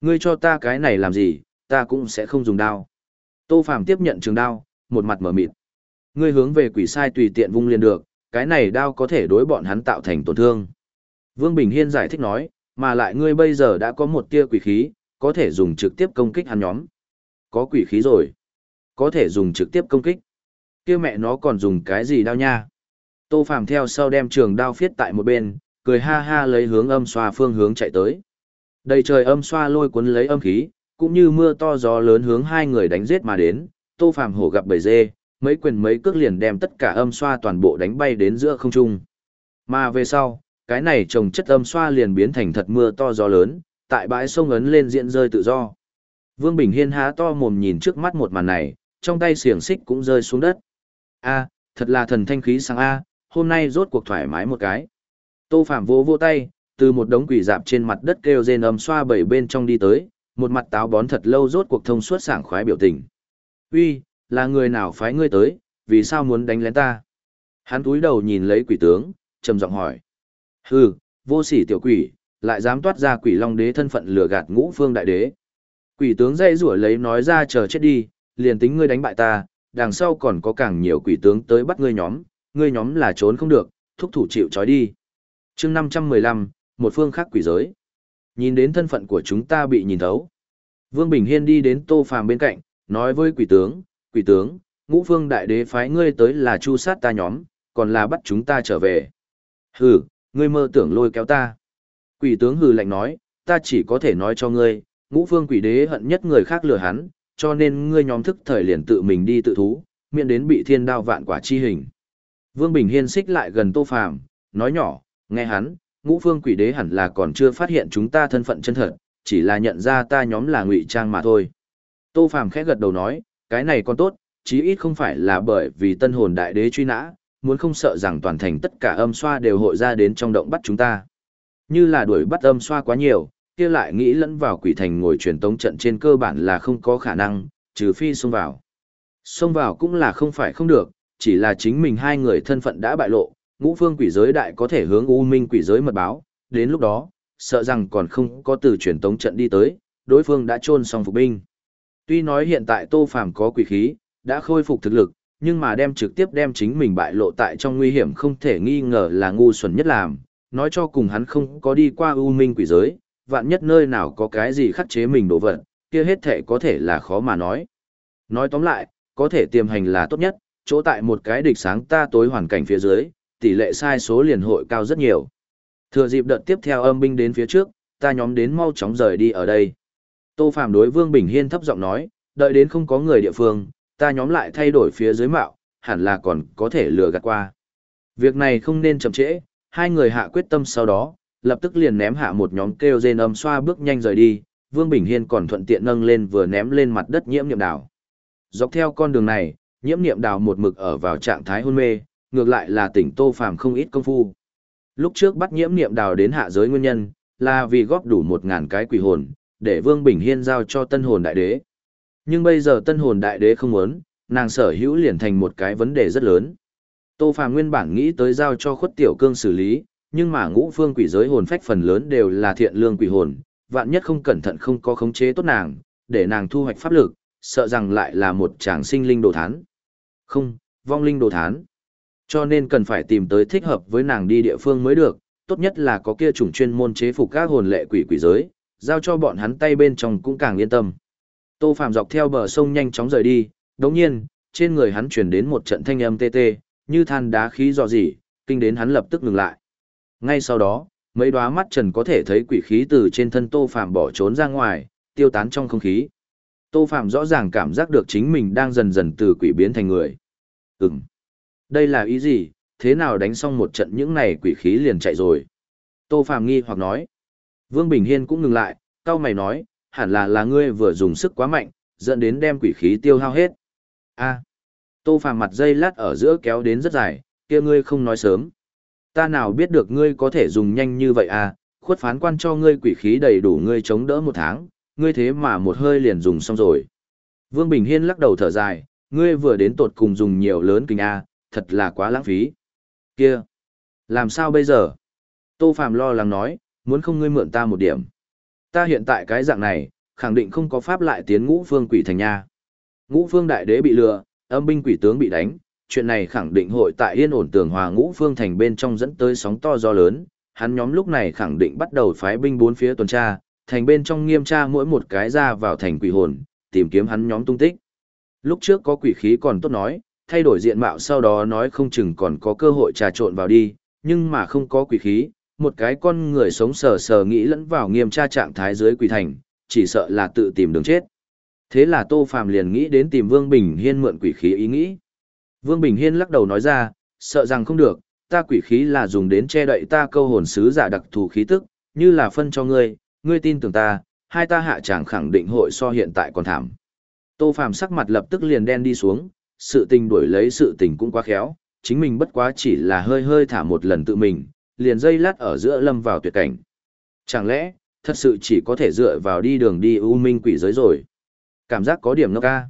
Ngươi cho ta cái này làm gì, ta cũng sẽ không dùng đao. Tô Phàm tiếp nhận trường đao, một mặt mở mịt. Ngươi hướng về quỷ sai tùy tiện vung liền được, cái này đao có thể đối bọn hắn tạo thành tổn thương. Vương Bình Hiên giải thích nói, mà lại ngươi bây giờ đã có một tia quỷ khí, có thể dùng trực tiếp công kích hắn nhóm. Có quỷ khí rồi. Có thể dùng trực tiếp công kích. Kia mẹ nó còn dùng cái gì đao nha? Tô Phàm theo sau đem trường đao phiết tại một bên, cười ha ha lấy hướng âm xoa phương hướng chạy tới. Đầy trời âm xoa lôi cuốn lấy âm khí, cũng như mưa to gió lớn hướng hai người đánh giết mà đến, Tô Phàm hổ gặp bầy dê, mấy quyền mấy cước liền đem tất cả âm xoa toàn bộ đánh bay đến giữa không trung. Mà về sau, cái này trồng chất âm xoa liền biến thành thật mưa to gió lớn, tại bãi sông ấn lên diện rơi tự do. Vương Bình Hiên há to mồm nhìn trước mắt một màn này, trong tay xiềng xích cũng rơi xuống đất. A, thật là thần thanh khí sang A, hôm nay rốt cuộc thoải mái một cái. Tô Phạm vô vô tay, từ một đống quỷ dạp trên mặt đất kêu rên âm xoa bảy bên trong đi tới, một mặt táo bón thật lâu rốt cuộc thông suốt sảng khoái biểu tình. Uy, là người nào phái ngươi tới, vì sao muốn đánh lén ta? Hắn túi đầu nhìn lấy quỷ tướng, trầm giọng hỏi. Hừ, vô sỉ tiểu quỷ, lại dám toát ra quỷ long đế thân phận lừa gạt ngũ phương đại đế. Quỷ tướng dây rủa lấy nói ra chờ chết đi, liền tính ngươi đánh bại ta, đằng sau còn có càng nhiều quỷ tướng tới bắt ngươi nhóm, ngươi nhóm là trốn không được, thúc thủ chịu trói đi. chương 515, một phương khác quỷ giới. Nhìn đến thân phận của chúng ta bị nhìn thấu. Vương Bình Hiên đi đến Tô Phàm bên cạnh, nói với quỷ tướng, quỷ tướng, ngũ phương đại đế phái ngươi tới là chu sát ta nhóm, còn là bắt chúng ta trở về. Hừ, ngươi mơ tưởng lôi kéo ta. Quỷ tướng hừ lạnh nói, ta chỉ có thể nói cho ngươi, ngũ phương quỷ đế hận nhất người khác lừa hắn, cho nên ngươi nhóm thức thời liền tự mình đi tự thú, miễn đến bị thiên đao vạn quả chi hình. Vương Bình Hiên xích lại gần Tô Phàm, nói nhỏ, nghe hắn, ngũ phương quỷ đế hẳn là còn chưa phát hiện chúng ta thân phận chân thật, chỉ là nhận ra ta nhóm là ngụy trang mà thôi. Tô Phàm khẽ gật đầu nói, cái này còn tốt, chí ít không phải là bởi vì tân hồn đại đế truy nã, muốn không sợ rằng toàn thành tất cả âm xoa đều hội ra đến trong động bắt chúng ta. Như là đuổi bắt âm xoa quá nhiều, kia lại nghĩ lẫn vào quỷ thành ngồi truyền tống trận trên cơ bản là không có khả năng, trừ phi xông vào. Xông vào cũng là không phải không được, chỉ là chính mình hai người thân phận đã bại lộ, ngũ phương quỷ giới đại có thể hướng U Minh quỷ giới mật báo, đến lúc đó, sợ rằng còn không có từ truyền tống trận đi tới, đối phương đã trôn xong phục binh. Tuy nói hiện tại Tô Phàm có quỷ khí, đã khôi phục thực lực, nhưng mà đem trực tiếp đem chính mình bại lộ tại trong nguy hiểm không thể nghi ngờ là ngu xuẩn nhất làm, nói cho cùng hắn không có đi qua U Minh quỷ giới, vạn nhất nơi nào có cái gì khắc chế mình đổ vật, kia hết thể có thể là khó mà nói. Nói tóm lại, có thể tiềm hành là tốt nhất, chỗ tại một cái địch sáng ta tối hoàn cảnh phía dưới, tỷ lệ sai số liền hội cao rất nhiều. Thừa dịp đợt tiếp theo âm binh đến phía trước, ta nhóm đến mau chóng rời đi ở đây. Tô Phạm đối Vương Bình Hiên thấp giọng nói, đợi đến không có người địa phương, ta nhóm lại thay đổi phía dưới mạo, hẳn là còn có thể lừa gạt qua. Việc này không nên chậm trễ, hai người hạ quyết tâm sau đó, lập tức liền ném hạ một nhóm kêu rên âm xoa bước nhanh rời đi, Vương Bình Hiên còn thuận tiện nâng lên vừa ném lên mặt đất nhiễm niệm đảo. Dọc theo con đường này, nhiễm niệm đào một mực ở vào trạng thái hôn mê, ngược lại là tỉnh Tô Phàm không ít công phu. Lúc trước bắt nhiễm niệm đào đến hạ giới nguyên nhân, là vì góp đủ một ngàn cái quỷ hồn, để Vương Bình Hiên giao cho tân hồn đại đế. Nhưng bây giờ tân hồn đại đế không muốn, nàng sở hữu liền thành một cái vấn đề rất lớn. Tô Phàm nguyên bản nghĩ tới giao cho khuất tiểu cương xử lý, nhưng mà ngũ phương quỷ giới hồn phách phần lớn đều là thiện lương quỷ hồn, vạn nhất không cẩn thận không có khống chế tốt nàng, để nàng thu hoạch pháp lực, sợ rằng lại là một chàng sinh linh đồ thán. Không, vong linh đồ thán. Cho nên cần phải tìm tới thích hợp với nàng đi địa phương mới được, tốt nhất là có kia chủng chuyên môn chế phục các hồn lệ quỷ quỷ giới, giao cho bọn hắn tay bên trong cũng càng yên tâm. Tô Phạm dọc theo bờ sông nhanh chóng rời đi, đồng nhiên, trên người hắn truyền đến một trận thanh âm tê tê, như than đá khí dò dỉ, kinh đến hắn lập tức ngừng lại. Ngay sau đó, mấy đóa mắt trần có thể thấy quỷ khí từ trên thân Tô Phạm bỏ trốn ra ngoài, tiêu tán trong không khí. Tô Phạm rõ ràng cảm giác được chính mình đang dần dần từ quỷ biến thành người. Ừm. Đây là ý gì, thế nào đánh xong một trận những này quỷ khí liền chạy rồi? Tô Phạm nghi hoặc nói. Vương Bình Hiên cũng ngừng lại, cao mày nói, hẳn là là ngươi vừa dùng sức quá mạnh, dẫn đến đem quỷ khí tiêu hao hết. A. Tô phàm mặt dây lát ở giữa kéo đến rất dài, kia ngươi không nói sớm. Ta nào biết được ngươi có thể dùng nhanh như vậy à, khuất phán quan cho ngươi quỷ khí đầy đủ ngươi chống đỡ một tháng, ngươi thế mà một hơi liền dùng xong rồi. Vương Bình Hiên lắc đầu thở dài, ngươi vừa đến tột cùng dùng nhiều lớn kinh A, thật là quá lãng phí. Kia! Làm sao bây giờ? Tô Phạm lo lắng nói, muốn không ngươi mượn ta một điểm. Ta hiện tại cái dạng này, khẳng định không có pháp lại tiến ngũ phương quỷ thành nha. Ngũ phương đại đế bị lừa, âm binh quỷ tướng bị đánh, chuyện này khẳng định hội tại yên ổn tường hòa ngũ phương thành bên trong dẫn tới sóng to gió lớn, hắn nhóm lúc này khẳng định bắt đầu phái binh bốn phía tuần tra, thành bên trong nghiêm tra mỗi một cái ra vào thành quỷ hồn, tìm kiếm hắn nhóm tung tích. Lúc trước có quỷ khí còn tốt nói, thay đổi diện mạo sau đó nói không chừng còn có cơ hội trà trộn vào đi, nhưng mà không có quỷ khí, một cái con người sống sờ sờ nghĩ lẫn vào nghiêm tra trạng thái dưới quỷ thành, chỉ sợ là tự tìm đường chết. Thế là Tô Phàm liền nghĩ đến tìm Vương Bình Hiên mượn quỷ khí ý nghĩ. Vương Bình Hiên lắc đầu nói ra, sợ rằng không được, ta quỷ khí là dùng đến che đậy ta câu hồn sứ giả đặc thù khí tức, như là phân cho ngươi, ngươi tin tưởng ta, hai ta hạ chẳng khẳng định hội so hiện tại còn thảm. Tô Phàm sắc mặt lập tức liền đen đi xuống, sự tình đuổi lấy sự tình cũng quá khéo, chính mình bất quá chỉ là hơi hơi thả một lần tự mình, liền dây lát ở giữa lâm vào tuyệt cảnh. Chẳng lẽ, thật sự chỉ có thể dựa vào đi đường đi u minh quỷ giới rồi. Cảm giác có điểm nốc ca.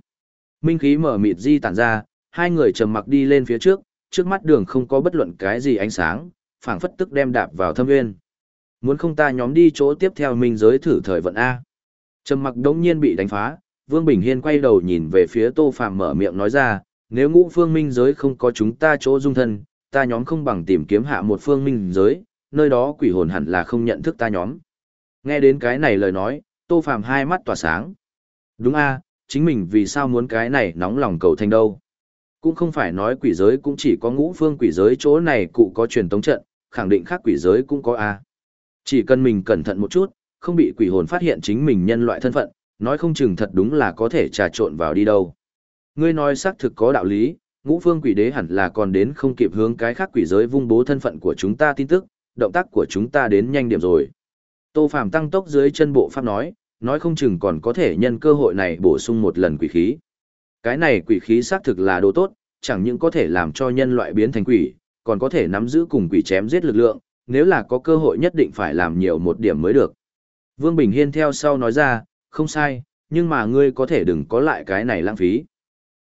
Minh khí mở mịt di tản ra, hai người trầm mặc đi lên phía trước, trước mắt đường không có bất luận cái gì ánh sáng, phảng phất tức đem đạp vào thâm nguyên. Muốn không ta nhóm đi chỗ tiếp theo minh giới thử thời vận A. Trầm mặc đống nhiên bị đánh phá, Vương Bình Hiên quay đầu nhìn về phía Tô Phàm mở miệng nói ra, nếu ngũ phương minh giới không có chúng ta chỗ dung thân, ta nhóm không bằng tìm kiếm hạ một phương minh giới, nơi đó quỷ hồn hẳn là không nhận thức ta nhóm. Nghe đến cái này lời nói, Tô Phàm hai mắt tỏa sáng. Đúng a, chính mình vì sao muốn cái này nóng lòng cầu thành đâu. Cũng không phải nói quỷ giới cũng chỉ có ngũ phương quỷ giới chỗ này cụ có truyền tống trận, khẳng định khác quỷ giới cũng có a. Chỉ cần mình cẩn thận một chút, không bị quỷ hồn phát hiện chính mình nhân loại thân phận, nói không chừng thật đúng là có thể trà trộn vào đi đâu. Ngươi nói xác thực có đạo lý, ngũ phương quỷ đế hẳn là còn đến không kịp hướng cái khác quỷ giới vung bố thân phận của chúng ta tin tức, động tác của chúng ta đến nhanh điểm rồi. Tô Phàm tăng tốc dưới chân bộ pháp nói, nói không chừng còn có thể nhân cơ hội này bổ sung một lần quỷ khí. Cái này quỷ khí xác thực là đồ tốt, chẳng những có thể làm cho nhân loại biến thành quỷ, còn có thể nắm giữ cùng quỷ chém giết lực lượng, nếu là có cơ hội nhất định phải làm nhiều một điểm mới được. Vương Bình Hiên theo sau nói ra, không sai, nhưng mà ngươi có thể đừng có lại cái này lãng phí.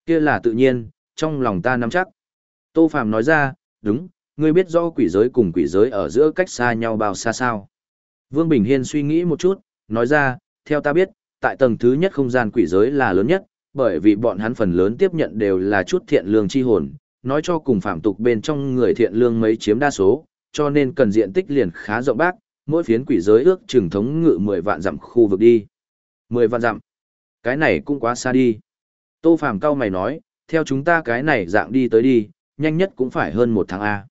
Kia là tự nhiên, trong lòng ta nắm chắc. Tô Phàm nói ra, đúng, ngươi biết rõ quỷ giới cùng quỷ giới ở giữa cách xa nhau bao xa sao. Vương Bình Hiên suy nghĩ một chút, nói ra, theo ta biết, tại tầng thứ nhất không gian quỷ giới là lớn nhất, bởi vì bọn hắn phần lớn tiếp nhận đều là chút thiện lương chi hồn, nói cho cùng phạm tục bên trong người thiện lương mấy chiếm đa số, cho nên cần diện tích liền khá rộng bác, mỗi phiến quỷ giới ước chừng thống ngự 10 vạn dặm khu vực đi. 10 vạn dặm. Cái này cũng quá xa đi. Tô Phàm cao mày nói, theo chúng ta cái này dạng đi tới đi, nhanh nhất cũng phải hơn một tháng A.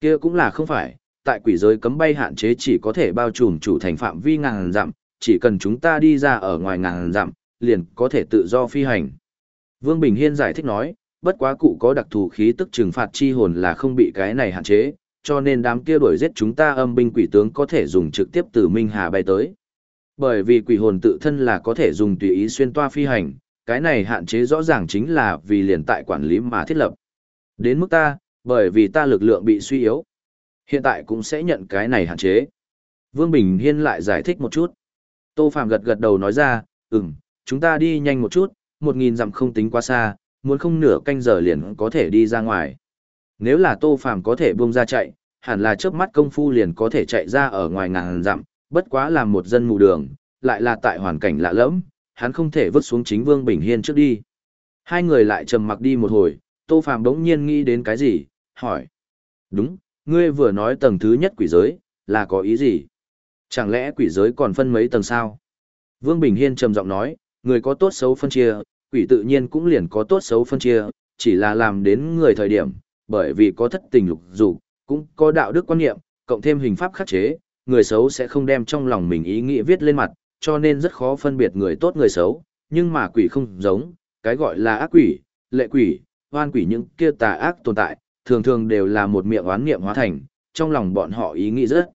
Kia cũng là không phải, tại quỷ giới cấm bay hạn chế chỉ có thể bao trùm chủ thành phạm vi ngàn dặm, chỉ cần chúng ta đi ra ở ngoài ngàn dặm, liền có thể tự do phi hành. Vương Bình Hiên giải thích nói, bất quá cụ có đặc thù khí tức trừng phạt chi hồn là không bị cái này hạn chế, cho nên đám kia đuổi giết chúng ta âm binh quỷ tướng có thể dùng trực tiếp từ Minh Hà bay tới. Bởi vì quỷ hồn tự thân là có thể dùng tùy ý xuyên toa phi hành, cái này hạn chế rõ ràng chính là vì liền tại quản lý mà thiết lập. Đến mức ta, bởi vì ta lực lượng bị suy yếu, hiện tại cũng sẽ nhận cái này hạn chế. Vương Bình Hiên lại giải thích một chút. Tô Phạm gật gật đầu nói ra, ừm, chúng ta đi nhanh một chút, một nghìn dặm không tính quá xa, muốn không nửa canh giờ liền có thể đi ra ngoài. Nếu là Tô Phạm có thể buông ra chạy, hẳn là chớp mắt công phu liền có thể chạy ra ở ngoài ngàn dặm, bất quá là một dân mù đường, lại là tại hoàn cảnh lạ lẫm, hắn không thể vứt xuống chính Vương Bình Hiên trước đi. Hai người lại trầm mặc đi một hồi, Tô phàm đống nhiên nghĩ đến cái gì, hỏi. Đúng, ngươi vừa nói tầng thứ nhất quỷ giới, là có ý gì? Chẳng lẽ quỷ giới còn phân mấy tầng sao? Vương Bình Hiên trầm giọng nói, người có tốt xấu phân chia, quỷ tự nhiên cũng liền có tốt xấu phân chia, chỉ là làm đến người thời điểm, bởi vì có thất tình lục dục, cũng có đạo đức quan niệm, cộng thêm hình pháp khắc chế, người xấu sẽ không đem trong lòng mình ý nghĩ viết lên mặt, cho nên rất khó phân biệt người tốt người xấu, nhưng mà quỷ không giống, cái gọi là ác quỷ, lệ quỷ, oan quỷ những kia tà ác tồn tại, thường thường đều là một miệng oán niệm hóa thành, trong lòng bọn họ ý nghĩ rất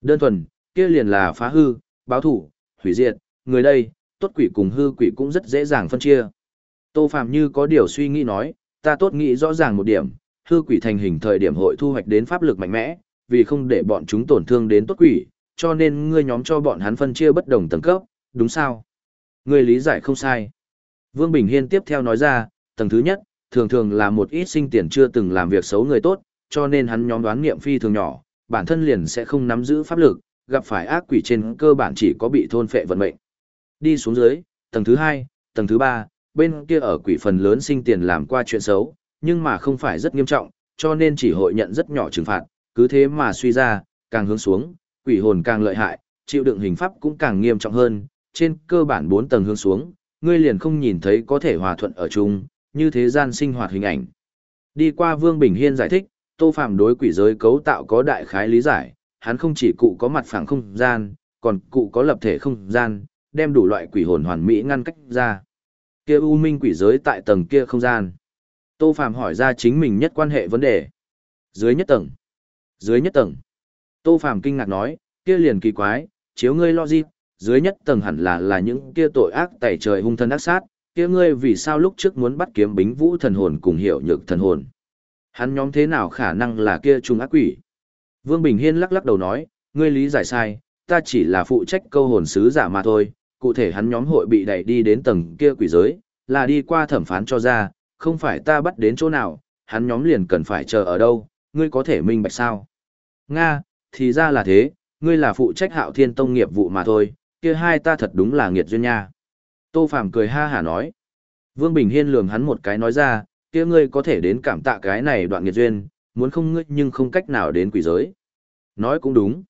đơn thuần, kia liền là phá hư, báo thủ, hủy diệt, người đây, tốt quỷ cùng hư quỷ cũng rất dễ dàng phân chia. Tô Phạm như có điều suy nghĩ nói, ta tốt nghĩ rõ ràng một điểm, hư quỷ thành hình thời điểm hội thu hoạch đến pháp lực mạnh mẽ, vì không để bọn chúng tổn thương đến tốt quỷ, cho nên ngươi nhóm cho bọn hắn phân chia bất đồng tầng cấp, đúng sao? Ngươi lý giải không sai. Vương Bình Hiên tiếp theo nói ra, tầng thứ nhất, thường thường là một ít sinh tiền chưa từng làm việc xấu người tốt, cho nên hắn nhóm đoán nghiệm phi thường nhỏ, bản thân liền sẽ không nắm giữ pháp lực, gặp phải ác quỷ trên cơ bản chỉ có bị thôn phệ vận mệnh. Đi xuống dưới, tầng thứ hai, tầng thứ ba, bên kia ở quỷ phần lớn sinh tiền làm qua chuyện xấu, nhưng mà không phải rất nghiêm trọng, cho nên chỉ hội nhận rất nhỏ trừng phạt, cứ thế mà suy ra, càng hướng xuống, quỷ hồn càng lợi hại, chịu đựng hình pháp cũng càng nghiêm trọng hơn, trên cơ bản 4 tầng hướng xuống, ngươi liền không nhìn thấy có thể hòa thuận ở chung, như thế gian sinh hoạt hình ảnh. Đi qua Vương Bình Hiên giải thích, Tô Phạm đối quỷ giới cấu tạo có đại khái lý giải, hắn không chỉ cụ có mặt phẳng không gian, còn cụ có lập thể không gian, đem đủ loại quỷ hồn hoàn mỹ ngăn cách ra. Kia u minh quỷ giới tại tầng kia không gian. Tô Phạm hỏi ra chính mình nhất quan hệ vấn đề. Dưới nhất tầng. Dưới nhất tầng. Tô Phàm kinh ngạc nói, kia liền kỳ quái, chiếu ngươi lo gì, dưới nhất tầng hẳn là là những kia tội ác tẩy trời hung thân ác sát, kia ngươi vì sao lúc trước muốn bắt kiếm bính vũ thần hồn cùng hiểu nhược thần hồn. Hắn nhóm thế nào khả năng là kia trung ác quỷ? Vương Bình Hiên lắc lắc đầu nói, ngươi lý giải sai, ta chỉ là phụ trách câu hồn sứ giả mà thôi, cụ thể hắn nhóm hội bị đẩy đi đến tầng kia quỷ giới, là đi qua thẩm phán cho ra, không phải ta bắt đến chỗ nào, hắn nhóm liền cần phải chờ ở đâu, ngươi có thể minh bạch sao? Nga, thì ra là thế, ngươi là phụ trách hạo thiên tông nghiệp vụ mà thôi, kia hai ta thật đúng là nghiệt duyên nha. Tô Phàm cười ha hả nói. Vương Bình Hiên lườm hắn một cái nói ra, kia ngươi có thể đến cảm tạ cái này đoạn nghiệt duyên, muốn không ngươi nhưng không cách nào đến quỷ giới. Nói cũng đúng.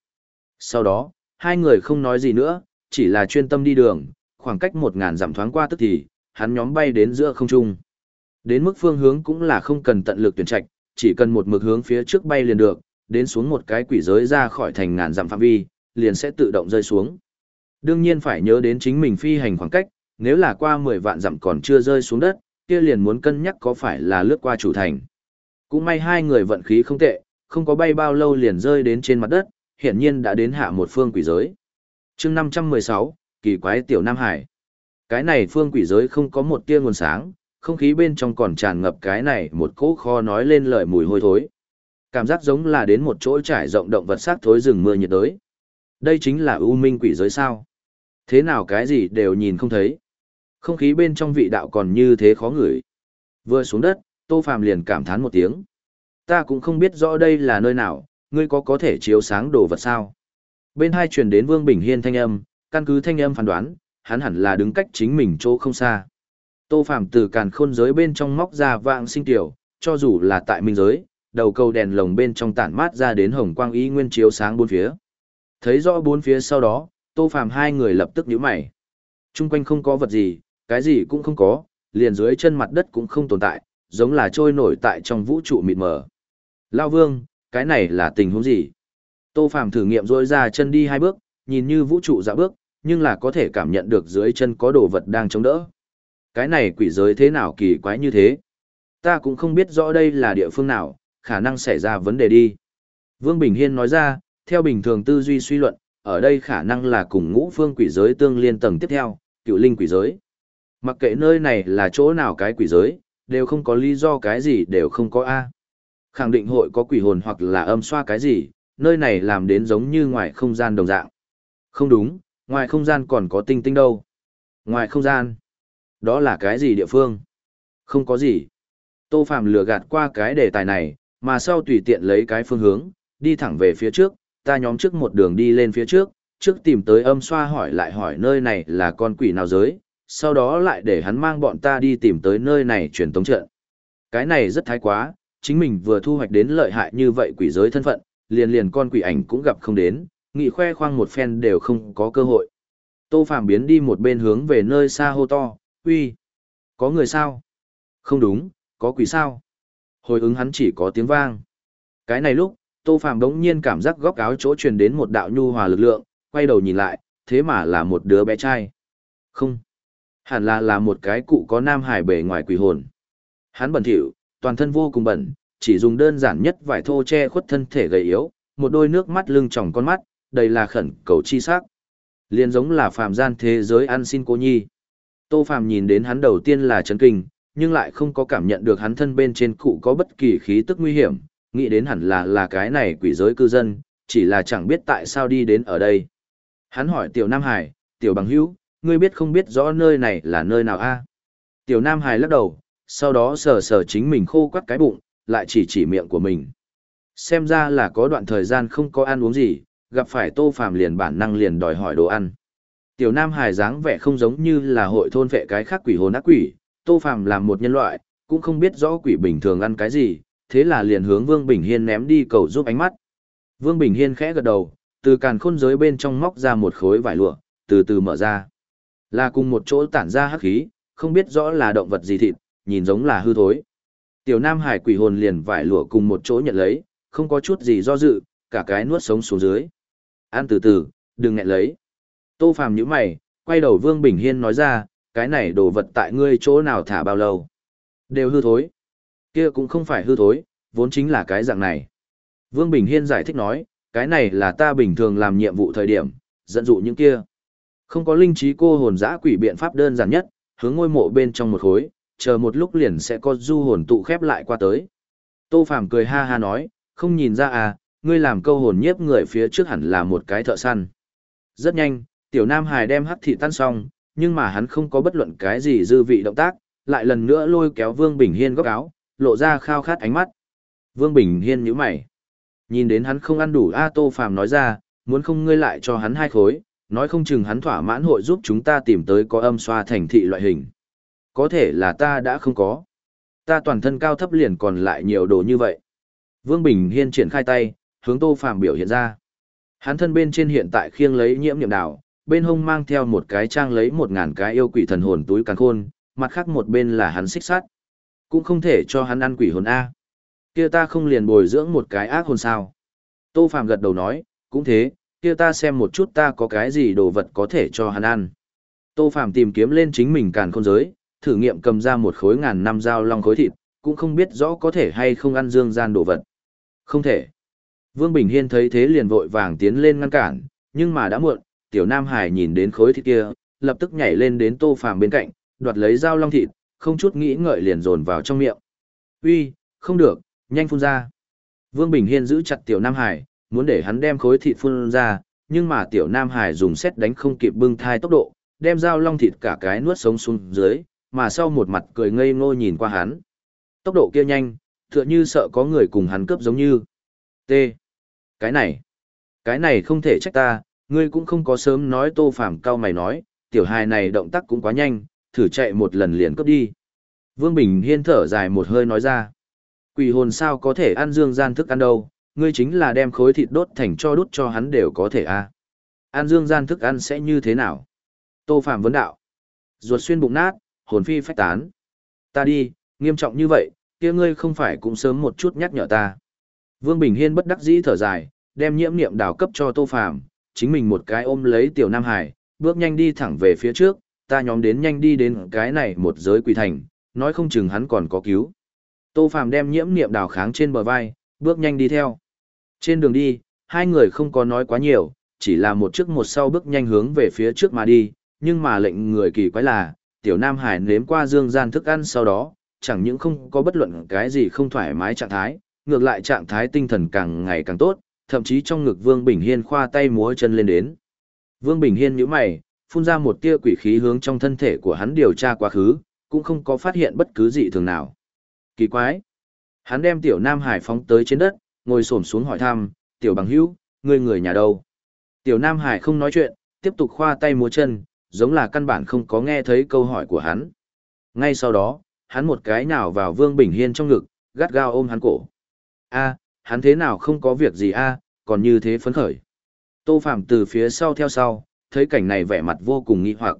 Sau đó, hai người không nói gì nữa, chỉ là chuyên tâm đi đường, khoảng cách một ngàn dặm thoáng qua tức thì, hắn nhóm bay đến giữa không trung. Đến mức phương hướng cũng là không cần tận lực tuyển trạch, chỉ cần một mực hướng phía trước bay liền được, đến xuống một cái quỷ giới ra khỏi thành ngàn dặm phạm vi, liền sẽ tự động rơi xuống. Đương nhiên phải nhớ đến chính mình phi hành khoảng cách, nếu là qua 10 vạn dặm còn chưa rơi xuống đất, kia liền muốn cân nhắc có phải là lướt qua chủ thành. Cũng may hai người vận khí không tệ, không có bay bao lâu liền rơi đến trên mặt đất, hiển nhiên đã đến hạ một phương quỷ giới. chương 516, kỳ quái tiểu Nam Hải. Cái này phương quỷ giới không có một tia nguồn sáng, không khí bên trong còn tràn ngập cái này một cỗ kho nói lên lời mùi hôi thối. Cảm giác giống là đến một chỗ trải rộng động vật sát thối rừng mưa nhiệt đới. Đây chính là ưu minh quỷ giới sao. Thế nào cái gì đều nhìn không thấy. Không khí bên trong vị đạo còn như thế khó ngửi. Vừa xuống đất, Tô Phàm liền cảm thán một tiếng. Ta cũng không biết rõ đây là nơi nào, ngươi có có thể chiếu sáng đồ vật sao? Bên hai truyền đến Vương Bình Hiên thanh âm, căn cứ thanh âm phán đoán, hắn hẳn là đứng cách chính mình chỗ không xa. Tô Phàm từ càn khôn giới bên trong móc ra vạng sinh tiểu, cho dù là tại minh giới, đầu cầu đèn lồng bên trong tản mát ra đến hồng quang ý nguyên chiếu sáng bốn phía. Thấy rõ bốn phía sau đó, Tô Phàm hai người lập tức nhíu mày. Trung quanh không có vật gì, cái gì cũng không có, liền dưới chân mặt đất cũng không tồn tại, giống là trôi nổi tại trong vũ trụ mịt mờ. Lao Vương, cái này là tình huống gì? Tô Phàm thử nghiệm rỗi ra chân đi hai bước, nhìn như vũ trụ dạ bước, nhưng là có thể cảm nhận được dưới chân có đồ vật đang chống đỡ. Cái này quỷ giới thế nào kỳ quái như thế? Ta cũng không biết rõ đây là địa phương nào, khả năng xảy ra vấn đề đi. Vương Bình Hiên nói ra, theo bình thường tư duy suy luận, ở đây khả năng là cùng ngũ phương quỷ giới tương liên tầng tiếp theo, cựu linh quỷ giới. Mặc kệ nơi này là chỗ nào cái quỷ giới, đều không có lý do cái gì đều không có A. Khẳng định hội có quỷ hồn hoặc là âm xoa cái gì, nơi này làm đến giống như ngoài không gian đồng dạng. Không đúng, ngoài không gian còn có tinh tinh đâu. Ngoài không gian, đó là cái gì địa phương? Không có gì. Tô Phạm lừa gạt qua cái đề tài này, mà sau tùy tiện lấy cái phương hướng, đi thẳng về phía trước, ta nhóm trước một đường đi lên phía trước, trước tìm tới âm xoa hỏi lại hỏi nơi này là con quỷ nào giới, sau đó lại để hắn mang bọn ta đi tìm tới nơi này truyền tống trận. Cái này rất thái quá, chính mình vừa thu hoạch đến lợi hại như vậy quỷ giới thân phận, liền liền con quỷ ảnh cũng gặp không đến, nghị khoe khoang một phen đều không có cơ hội. Tô Phạm biến đi một bên hướng về nơi xa hô to, uy, có người sao? Không đúng, có quỷ sao? Hồi ứng hắn chỉ có tiếng vang. Cái này lúc, Tô Phạm đống nhiên cảm giác góc áo chỗ truyền đến một đạo nhu hòa lực lượng, quay đầu nhìn lại, thế mà là một đứa bé trai. Không, hẳn là là một cái cụ có nam hải bề ngoài quỷ hồn. Hắn bẩn thỉu, toàn thân vô cùng bẩn, chỉ dùng đơn giản nhất vải thô che khuất thân thể gầy yếu, một đôi nước mắt lưng tròng con mắt, đầy là khẩn cầu chi sắc. Liên giống là phàm gian thế giới ăn xin cô nhi. Tô Phàm nhìn đến hắn đầu tiên là chấn kinh, nhưng lại không có cảm nhận được hắn thân bên trên cụ có bất kỳ khí tức nguy hiểm, nghĩ đến hẳn là là cái này quỷ giới cư dân, chỉ là chẳng biết tại sao đi đến ở đây. Hắn hỏi Tiểu Nam Hải, Tiểu Bằng Hữu, ngươi biết không biết rõ nơi này là nơi nào a? Tiểu Nam Hải lắc đầu, sau đó sờ sờ chính mình khô quắt cái bụng, lại chỉ chỉ miệng của mình. Xem ra là có đoạn thời gian không có ăn uống gì, gặp phải Tô Phàm liền bản năng liền đòi hỏi đồ ăn. Tiểu Nam Hải dáng vẻ không giống như là hội thôn vệ cái khác quỷ hồn ác quỷ, Tô Phàm làm một nhân loại, cũng không biết rõ quỷ bình thường ăn cái gì, thế là liền hướng Vương Bình Hiên ném đi cầu giúp ánh mắt. Vương Bình Hiên khẽ gật đầu, từ càn khôn giới bên trong móc ra một khối vải lụa, từ từ mở ra. Là cùng một chỗ tản ra hắc khí, không biết rõ là động vật gì thịt, nhìn giống là hư thối. Tiểu Nam Hải quỷ hồn liền vải lụa cùng một chỗ nhận lấy, không có chút gì do dự, cả cái nuốt sống xuống dưới. Ăn từ từ, đừng nghẹn lấy. Tô Phàm nhíu mày, quay đầu Vương Bình Hiên nói ra, cái này đồ vật tại ngươi chỗ nào thả bao lâu? Đều hư thối. Kia cũng không phải hư thối, vốn chính là cái dạng này. Vương Bình Hiên giải thích nói, cái này là ta bình thường làm nhiệm vụ thời điểm, dẫn dụ những kia. Không có linh trí cô hồn dã quỷ biện pháp đơn giản nhất, hướng ngôi mộ bên trong một khối, chờ một lúc liền sẽ có du hồn tụ khép lại qua tới. Tô Phàm cười ha ha nói, không nhìn ra à, ngươi làm câu hồn nhiếp người phía trước hẳn là một cái thợ săn. Rất nhanh, tiểu nam hài đem hắc thị tan xong, nhưng mà hắn không có bất luận cái gì dư vị động tác, lại lần nữa lôi kéo Vương Bình Hiên góc áo, lộ ra khao khát ánh mắt. Vương Bình Hiên nhíu mày. Nhìn đến hắn không ăn đủ A Tô Phàm nói ra, muốn không ngươi lại cho hắn hai khối, nói không chừng hắn thỏa mãn hội giúp chúng ta tìm tới có âm xoa thành thị loại hình. Có thể là ta đã không có. Ta toàn thân cao thấp liền còn lại nhiều đồ như vậy. Vương Bình Hiên triển khai tay, hướng Tô Phàm biểu hiện ra. Hắn thân bên trên hiện tại khiêng lấy nhiễm niệm đảo, bên hông mang theo một cái trang lấy một ngàn cái yêu quỷ thần hồn túi càn khôn, mặt khác một bên là hắn xích sát, Cũng không thể cho hắn ăn quỷ hồn A. Kia ta không liền bồi dưỡng một cái ác hồn sao. Tô Phạm gật đầu nói, cũng thế, kia ta xem một chút ta có cái gì đồ vật có thể cho hắn ăn. Tô Phạm tìm kiếm lên chính mình càn khôn giới, thử nghiệm cầm ra một khối ngàn năm dao long khối thịt, cũng không biết rõ có thể hay không ăn dương gian đồ vật. Không thể. Vương Bình Hiên thấy thế liền vội vàng tiến lên ngăn cản, nhưng mà đã muộn, tiểu Nam Hải nhìn đến khối thịt kia, lập tức nhảy lên đến Tô Phàm bên cạnh, đoạt lấy dao long thịt, không chút nghĩ ngợi liền dồn vào trong miệng. "Uy, không được, nhanh phun ra." Vương Bình Hiên giữ chặt tiểu Nam Hải, muốn để hắn đem khối thịt phun ra, nhưng mà tiểu Nam Hải dùng xét đánh không kịp bưng thai tốc độ, đem dao long thịt cả cái nuốt sống xuống dưới, mà sau một mặt cười ngây ngô nhìn qua hắn. Tốc độ kia nhanh, tựa như sợ có người cùng hắn cướp giống như. T. Cái này, cái này không thể trách ta, ngươi cũng không có sớm nói tô phàm cao mày nói, tiểu hài này động tác cũng quá nhanh, thử chạy một lần liền cướp đi. Vương Bình Hiên thở dài một hơi nói ra. Quỷ hồn sao có thể ăn dương gian thức ăn đâu, ngươi chính là đem khối thịt đốt thành cho đút cho hắn đều có thể a. À. Ăn dương gian thức ăn sẽ như thế nào? Tô Phàm vấn đạo. Ruột xuyên bụng nát, hồn phi phách tán. Ta đi, nghiêm trọng như vậy, kia ngươi không phải cũng sớm một chút nhắc nhở ta. Vương Bình Hiên bất đắc dĩ thở dài, đem nhiễm niệm đào cấp cho Tô Phàm, chính mình một cái ôm lấy Tiểu Nam Hải, bước nhanh đi thẳng về phía trước, ta nhóm đến nhanh đi đến cái này một giới quỷ thành, nói không chừng hắn còn có cứu. Tô Phàm đem nhiễm niệm đào kháng trên bờ vai, bước nhanh đi theo. Trên đường đi, hai người không có nói quá nhiều, chỉ là một trước một sau bước nhanh hướng về phía trước mà đi, nhưng mà lệnh người kỳ quái là, Tiểu Nam Hải nếm qua dương gian thức ăn sau đó, chẳng những không có bất luận cái gì không thoải mái trạng thái, ngược lại trạng thái tinh thần càng ngày càng tốt, thậm chí trong ngực Vương Bình Hiên khoa tay múa chân lên đến. Vương Bình Hiên nhíu mày, phun ra một tia quỷ khí hướng trong thân thể của hắn điều tra quá khứ, cũng không có phát hiện bất cứ gì thường nào. Kỳ quái! Hắn đem tiểu Nam Hải phóng tới trên đất, ngồi xổm xuống hỏi thăm, tiểu bằng hữu, ngươi người nhà đâu? Tiểu Nam Hải không nói chuyện, tiếp tục khoa tay múa chân, giống là căn bản không có nghe thấy câu hỏi của hắn. Ngay sau đó, hắn một cái nào vào Vương Bình Hiên trong ngực, gắt gao ôm hắn cổ a hắn thế nào không có việc gì a, còn như thế phấn khởi. Tô phạm từ phía sau theo sau, thấy cảnh này vẻ mặt vô cùng nghi hoặc.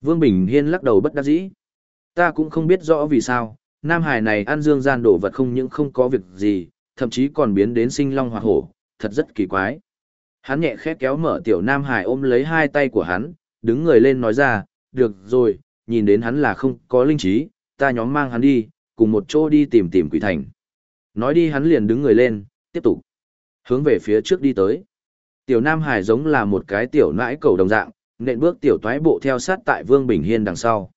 Vương bình hiên lắc đầu bất đắc dĩ. Ta cũng không biết rõ vì sao, nam hải này ăn dương gian đổ vật không những không có việc gì, thậm chí còn biến đến sinh long hoa hổ, thật rất kỳ quái. Hắn nhẹ khẽ kéo mở tiểu nam hải ôm lấy hai tay của hắn, đứng người lên nói ra, được rồi, nhìn đến hắn là không có linh trí, ta nhóm mang hắn đi, cùng một chỗ đi tìm tìm quỷ thành. Nói đi hắn liền đứng người lên, tiếp tục. Hướng về phía trước đi tới. Tiểu Nam Hải giống là một cái tiểu nãi cầu đồng dạng, nện bước tiểu toái bộ theo sát tại Vương Bình Hiên đằng sau.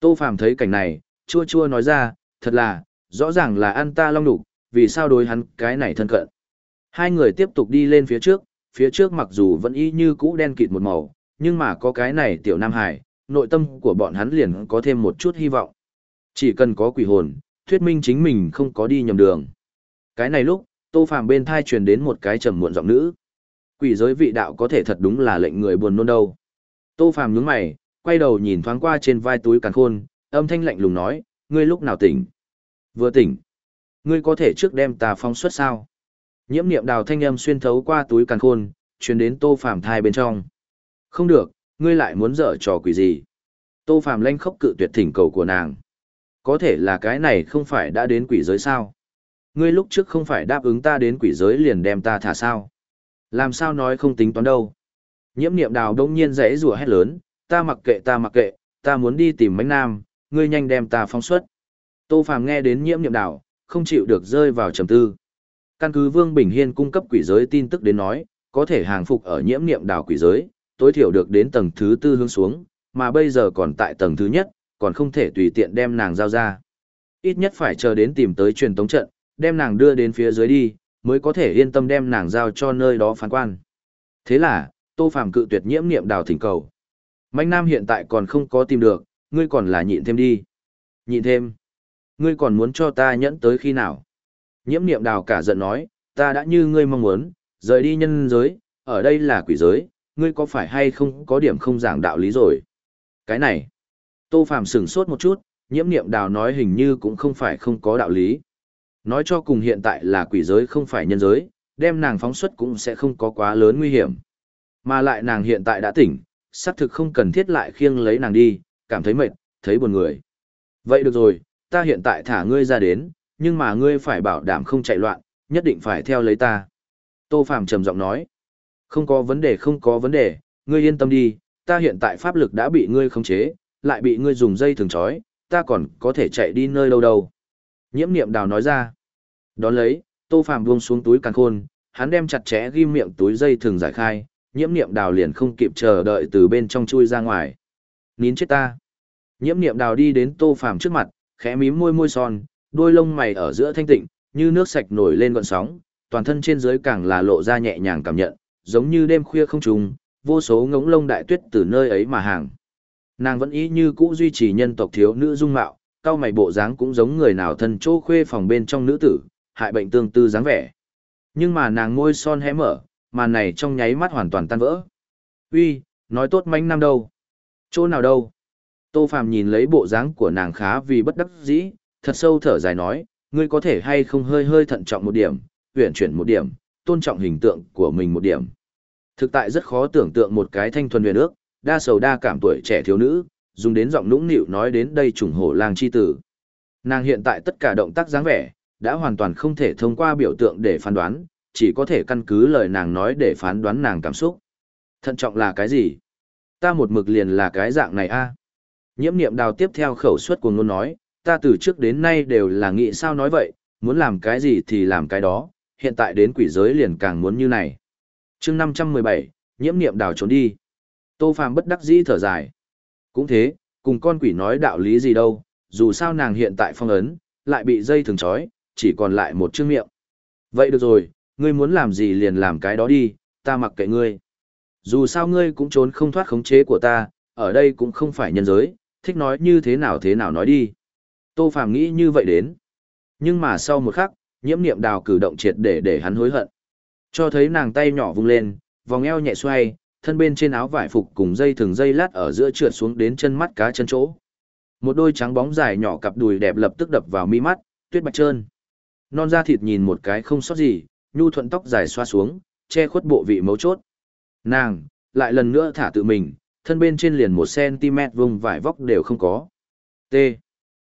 Tô Phàm thấy cảnh này, chua chua nói ra, thật là, rõ ràng là ăn ta long đục, vì sao đối hắn cái này thân cận. Hai người tiếp tục đi lên phía trước, phía trước mặc dù vẫn y như cũ đen kịt một màu, nhưng mà có cái này tiểu Nam Hải, nội tâm của bọn hắn liền có thêm một chút hy vọng. Chỉ cần có quỷ hồn, thuyết minh chính mình không có đi nhầm đường. Cái này lúc, Tô Phàm bên thai truyền đến một cái trầm muộn giọng nữ. Quỷ giới vị đạo có thể thật đúng là lệnh người buồn nôn đâu. Tô Phàm nhướng mày, quay đầu nhìn thoáng qua trên vai túi càn khôn, âm thanh lạnh lùng nói, ngươi lúc nào tỉnh? Vừa tỉnh. Ngươi có thể trước đem ta phong xuất sao? Nhiễm niệm đào thanh âm xuyên thấu qua túi càn khôn, truyền đến Tô Phàm thai bên trong. Không được, ngươi lại muốn dở trò quỷ gì? Tô Phàm lanh khốc cự tuyệt thỉnh cầu của nàng. Có thể là cái này không phải đã đến quỷ giới sao? Ngươi lúc trước không phải đáp ứng ta đến quỷ giới liền đem ta thả sao? Làm sao nói không tính toán đâu? Nhiễm niệm đào đông nhiên rẽ rùa hét lớn, ta mặc kệ ta mặc kệ, ta muốn đi tìm mánh nam, ngươi nhanh đem ta phóng xuất. Tô Phàm nghe đến nhiễm niệm đào, không chịu được rơi vào trầm tư. Căn cứ Vương Bình Hiên cung cấp quỷ giới tin tức đến nói, có thể hàng phục ở nhiễm niệm đào quỷ giới, tối thiểu được đến tầng thứ tư hướng xuống, mà bây giờ còn tại tầng thứ nhất, còn không thể tùy tiện đem nàng giao ra. Ít nhất phải chờ đến tìm tới truyền tống trận, đem nàng đưa đến phía dưới đi, mới có thể yên tâm đem nàng giao cho nơi đó phán quan. Thế là, Tô Phàm cự tuyệt nhiễm niệm đào thỉnh cầu. Mạnh Nam hiện tại còn không có tìm được, ngươi còn là nhịn thêm đi. Nhịn thêm. Ngươi còn muốn cho ta nhẫn tới khi nào? Nhiễm niệm đào cả giận nói, ta đã như ngươi mong muốn, rời đi nhân giới, ở đây là quỷ giới, ngươi có phải hay không có điểm không giảng đạo lý rồi? Cái này, Tô Phàm sửng sốt một chút, nhiễm niệm đào nói hình như cũng không phải không có đạo lý. Nói cho cùng hiện tại là quỷ giới không phải nhân giới, đem nàng phóng xuất cũng sẽ không có quá lớn nguy hiểm. Mà lại nàng hiện tại đã tỉnh, xác thực không cần thiết lại khiêng lấy nàng đi, cảm thấy mệt, thấy buồn người. Vậy được rồi, ta hiện tại thả ngươi ra đến, nhưng mà ngươi phải bảo đảm không chạy loạn, nhất định phải theo lấy ta. Tô Phàm trầm giọng nói, không có vấn đề không có vấn đề, ngươi yên tâm đi, ta hiện tại pháp lực đã bị ngươi khống chế, lại bị ngươi dùng dây thường trói, ta còn có thể chạy đi nơi đâu đâu. Nhiễm niệm đào nói ra. Đón lấy, Tô Phàm buông xuống túi càng khôn, hắn đem chặt chẽ ghim miệng túi dây thường giải khai, nhiễm niệm đào liền không kịp chờ đợi từ bên trong chui ra ngoài. Nín chết ta. Nhiễm niệm đào đi đến Tô Phàm trước mặt, khẽ mím môi môi son, đôi lông mày ở giữa thanh tịnh, như nước sạch nổi lên gọn sóng, toàn thân trên dưới càng là lộ ra nhẹ nhàng cảm nhận, giống như đêm khuya không trùng, vô số ngống lông đại tuyết từ nơi ấy mà hàng. Nàng vẫn ý như cũ duy trì nhân tộc thiếu nữ dung mạo, cao mày bộ dáng cũng giống người nào thân chỗ khuê phòng bên trong nữ tử, hại bệnh tương tư dáng vẻ. Nhưng mà nàng môi son hé mở, màn này trong nháy mắt hoàn toàn tan vỡ. Uy, nói tốt mánh năm đâu? Chỗ nào đâu? Tô Phàm nhìn lấy bộ dáng của nàng khá vì bất đắc dĩ, thật sâu thở dài nói, ngươi có thể hay không hơi hơi thận trọng một điểm, uyển chuyển một điểm, tôn trọng hình tượng của mình một điểm. Thực tại rất khó tưởng tượng một cái thanh thuần huyền ước, đa sầu đa cảm tuổi trẻ thiếu nữ, dùng đến giọng nũng nịu nói đến đây trùng hổ lang chi tử. Nàng hiện tại tất cả động tác dáng vẻ, đã hoàn toàn không thể thông qua biểu tượng để phán đoán, chỉ có thể căn cứ lời nàng nói để phán đoán nàng cảm xúc. Thận trọng là cái gì? Ta một mực liền là cái dạng này a. Nhiễm niệm đào tiếp theo khẩu suất của ngôn nói, ta từ trước đến nay đều là nghĩ sao nói vậy, muốn làm cái gì thì làm cái đó, hiện tại đến quỷ giới liền càng muốn như này. chương 517, nhiễm niệm đào trốn đi. Tô Phàm bất đắc dĩ thở dài. Cũng thế, cùng con quỷ nói đạo lý gì đâu, dù sao nàng hiện tại phong ấn, lại bị dây thường trói, chỉ còn lại một chương miệng. Vậy được rồi, ngươi muốn làm gì liền làm cái đó đi, ta mặc kệ ngươi. Dù sao ngươi cũng trốn không thoát khống chế của ta, ở đây cũng không phải nhân giới, thích nói như thế nào thế nào nói đi. Tô Phàm nghĩ như vậy đến. Nhưng mà sau một khắc, nhiễm niệm đào cử động triệt để để hắn hối hận. Cho thấy nàng tay nhỏ vung lên, vòng eo nhẹ xoay, thân bên trên áo vải phục cùng dây thừng dây lát ở giữa trượt xuống đến chân mắt cá chân chỗ. Một đôi trắng bóng dài nhỏ cặp đùi đẹp lập tức đập vào mi mắt, tuyết bạch trơn. Non da thịt nhìn một cái không sót gì, nhu thuận tóc dài xoa xuống, che khuất bộ vị mấu chốt. Nàng, lại lần nữa thả tự mình, thân bên trên liền một cm vùng vải vóc đều không có. T.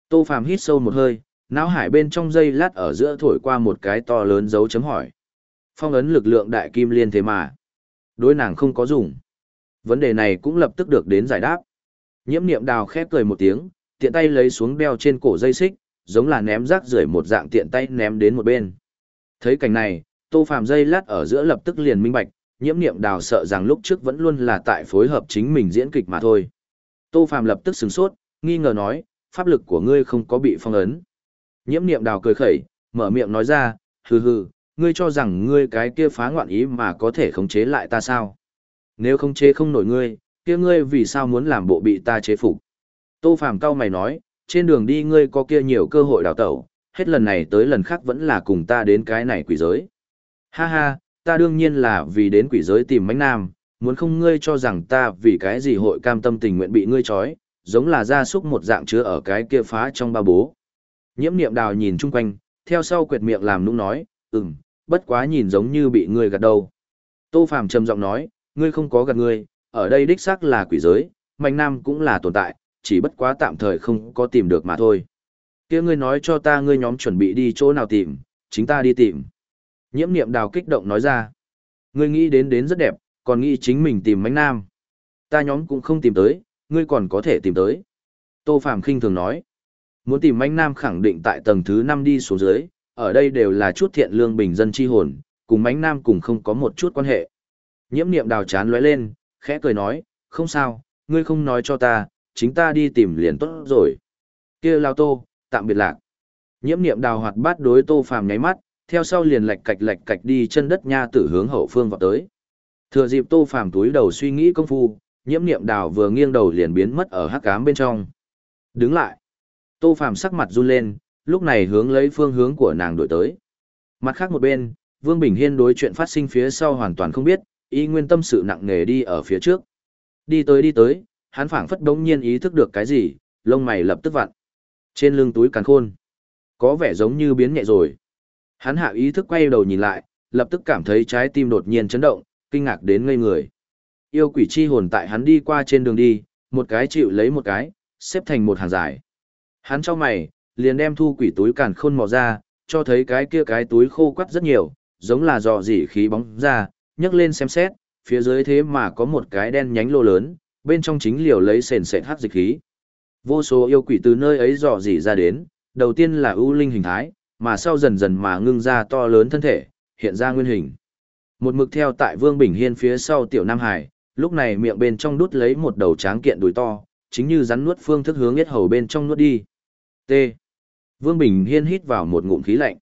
Tô Phàm hít sâu một hơi, não hải bên trong dây lát ở giữa thổi qua một cái to lớn dấu chấm hỏi. Phong ấn lực lượng đại kim liên thế mà. Đối nàng không có dùng. Vấn đề này cũng lập tức được đến giải đáp. Nhiễm niệm đào khép cười một tiếng, tiện tay lấy xuống đeo trên cổ dây xích, giống là ném rác rưởi một dạng tiện tay ném đến một bên. Thấy cảnh này, tô phàm dây lát ở giữa lập tức liền minh bạch, nhiễm niệm đào sợ rằng lúc trước vẫn luôn là tại phối hợp chính mình diễn kịch mà thôi. Tô phàm lập tức sửng sốt, nghi ngờ nói, pháp lực của ngươi không có bị phong ấn. Nhiễm niệm đào cười khẩy, mở miệng nói ra, hừ hừ, ngươi cho rằng ngươi cái kia phá ngoạn ý mà có thể khống chế lại ta sao? Nếu khống chế không nổi ngươi, kia ngươi vì sao muốn làm bộ bị ta chế phục? Tô Phàm cao mày nói, trên đường đi ngươi có kia nhiều cơ hội đào tẩu, hết lần này tới lần khác vẫn là cùng ta đến cái này quỷ giới. Ha ha, ta đương nhiên là vì đến quỷ giới tìm mánh nam, muốn không ngươi cho rằng ta vì cái gì hội cam tâm tình nguyện bị ngươi trói, giống là gia súc một dạng chứa ở cái kia phá trong ba bố. Nhiễm niệm đào nhìn chung quanh, theo sau quyệt miệng làm nũng nói, ừm, bất quá nhìn giống như bị ngươi gạt đâu. Tô Phàm trầm giọng nói, ngươi không có gạt ngươi, ở đây đích xác là quỷ giới, mạnh nam cũng là tồn tại, chỉ bất quá tạm thời không có tìm được mà thôi. kia ngươi nói cho ta ngươi nhóm chuẩn bị đi chỗ nào tìm, chính ta đi tìm. Nhiễm niệm đào kích động nói ra. Ngươi nghĩ đến đến rất đẹp, còn nghĩ chính mình tìm Mạnh nam. Ta nhóm cũng không tìm tới, ngươi còn có thể tìm tới. Tô Phạm khinh thường nói. Muốn tìm Mạnh nam khẳng định tại tầng thứ 5 đi xuống dưới, ở đây đều là chút thiện lương bình dân chi hồn, cùng mánh nam cùng không có một chút quan hệ. Nhiễm niệm đào chán lóe lên, khẽ cười nói, không sao, ngươi không nói cho ta, chính ta đi tìm liền tốt rồi. kia lao tô, tạm biệt lạc. Nhiễm niệm đào hoạt bát đối tô phàm nháy mắt, theo sau liền lạch cạch lạch cạch đi chân đất nha tử hướng hậu phương vào tới. Thừa dịp tô phàm túi đầu suy nghĩ công phu, nhiễm niệm đào vừa nghiêng đầu liền biến mất ở hắc cám bên trong. Đứng lại. Tô phàm sắc mặt run lên, lúc này hướng lấy phương hướng của nàng đổi tới. Mặt khác một bên, Vương Bình Hiên đối chuyện phát sinh phía sau hoàn toàn không biết, y nguyên tâm sự nặng nề đi ở phía trước. Đi tới đi tới, hắn phảng phất đống nhiên ý thức được cái gì, lông mày lập tức vặn. Trên lưng túi càn khôn, có vẻ giống như biến nhẹ rồi. Hắn hạ ý thức quay đầu nhìn lại, lập tức cảm thấy trái tim đột nhiên chấn động, kinh ngạc đến ngây người. Yêu quỷ chi hồn tại hắn đi qua trên đường đi, một cái chịu lấy một cái, xếp thành một hàng dài. Hắn cho mày, liền đem thu quỷ túi càn khôn mò ra, cho thấy cái kia cái túi khô quắt rất nhiều, giống là dò dỉ khí bóng ra, nhấc lên xem xét, phía dưới thế mà có một cái đen nhánh lô lớn, bên trong chính liều lấy sền sệt hắc dịch khí. Vô số yêu quỷ từ nơi ấy dò dỉ ra đến, đầu tiên là ưu linh hình thái, mà sau dần dần mà ngưng ra to lớn thân thể, hiện ra nguyên hình. Một mực theo tại Vương Bình Hiên phía sau tiểu Nam Hải, lúc này miệng bên trong đút lấy một đầu tráng kiện đùi to, chính như rắn nuốt phương thức hướng yết hầu bên trong nuốt đi. T. Vương Bình Hiên hít vào một ngụm khí lạnh.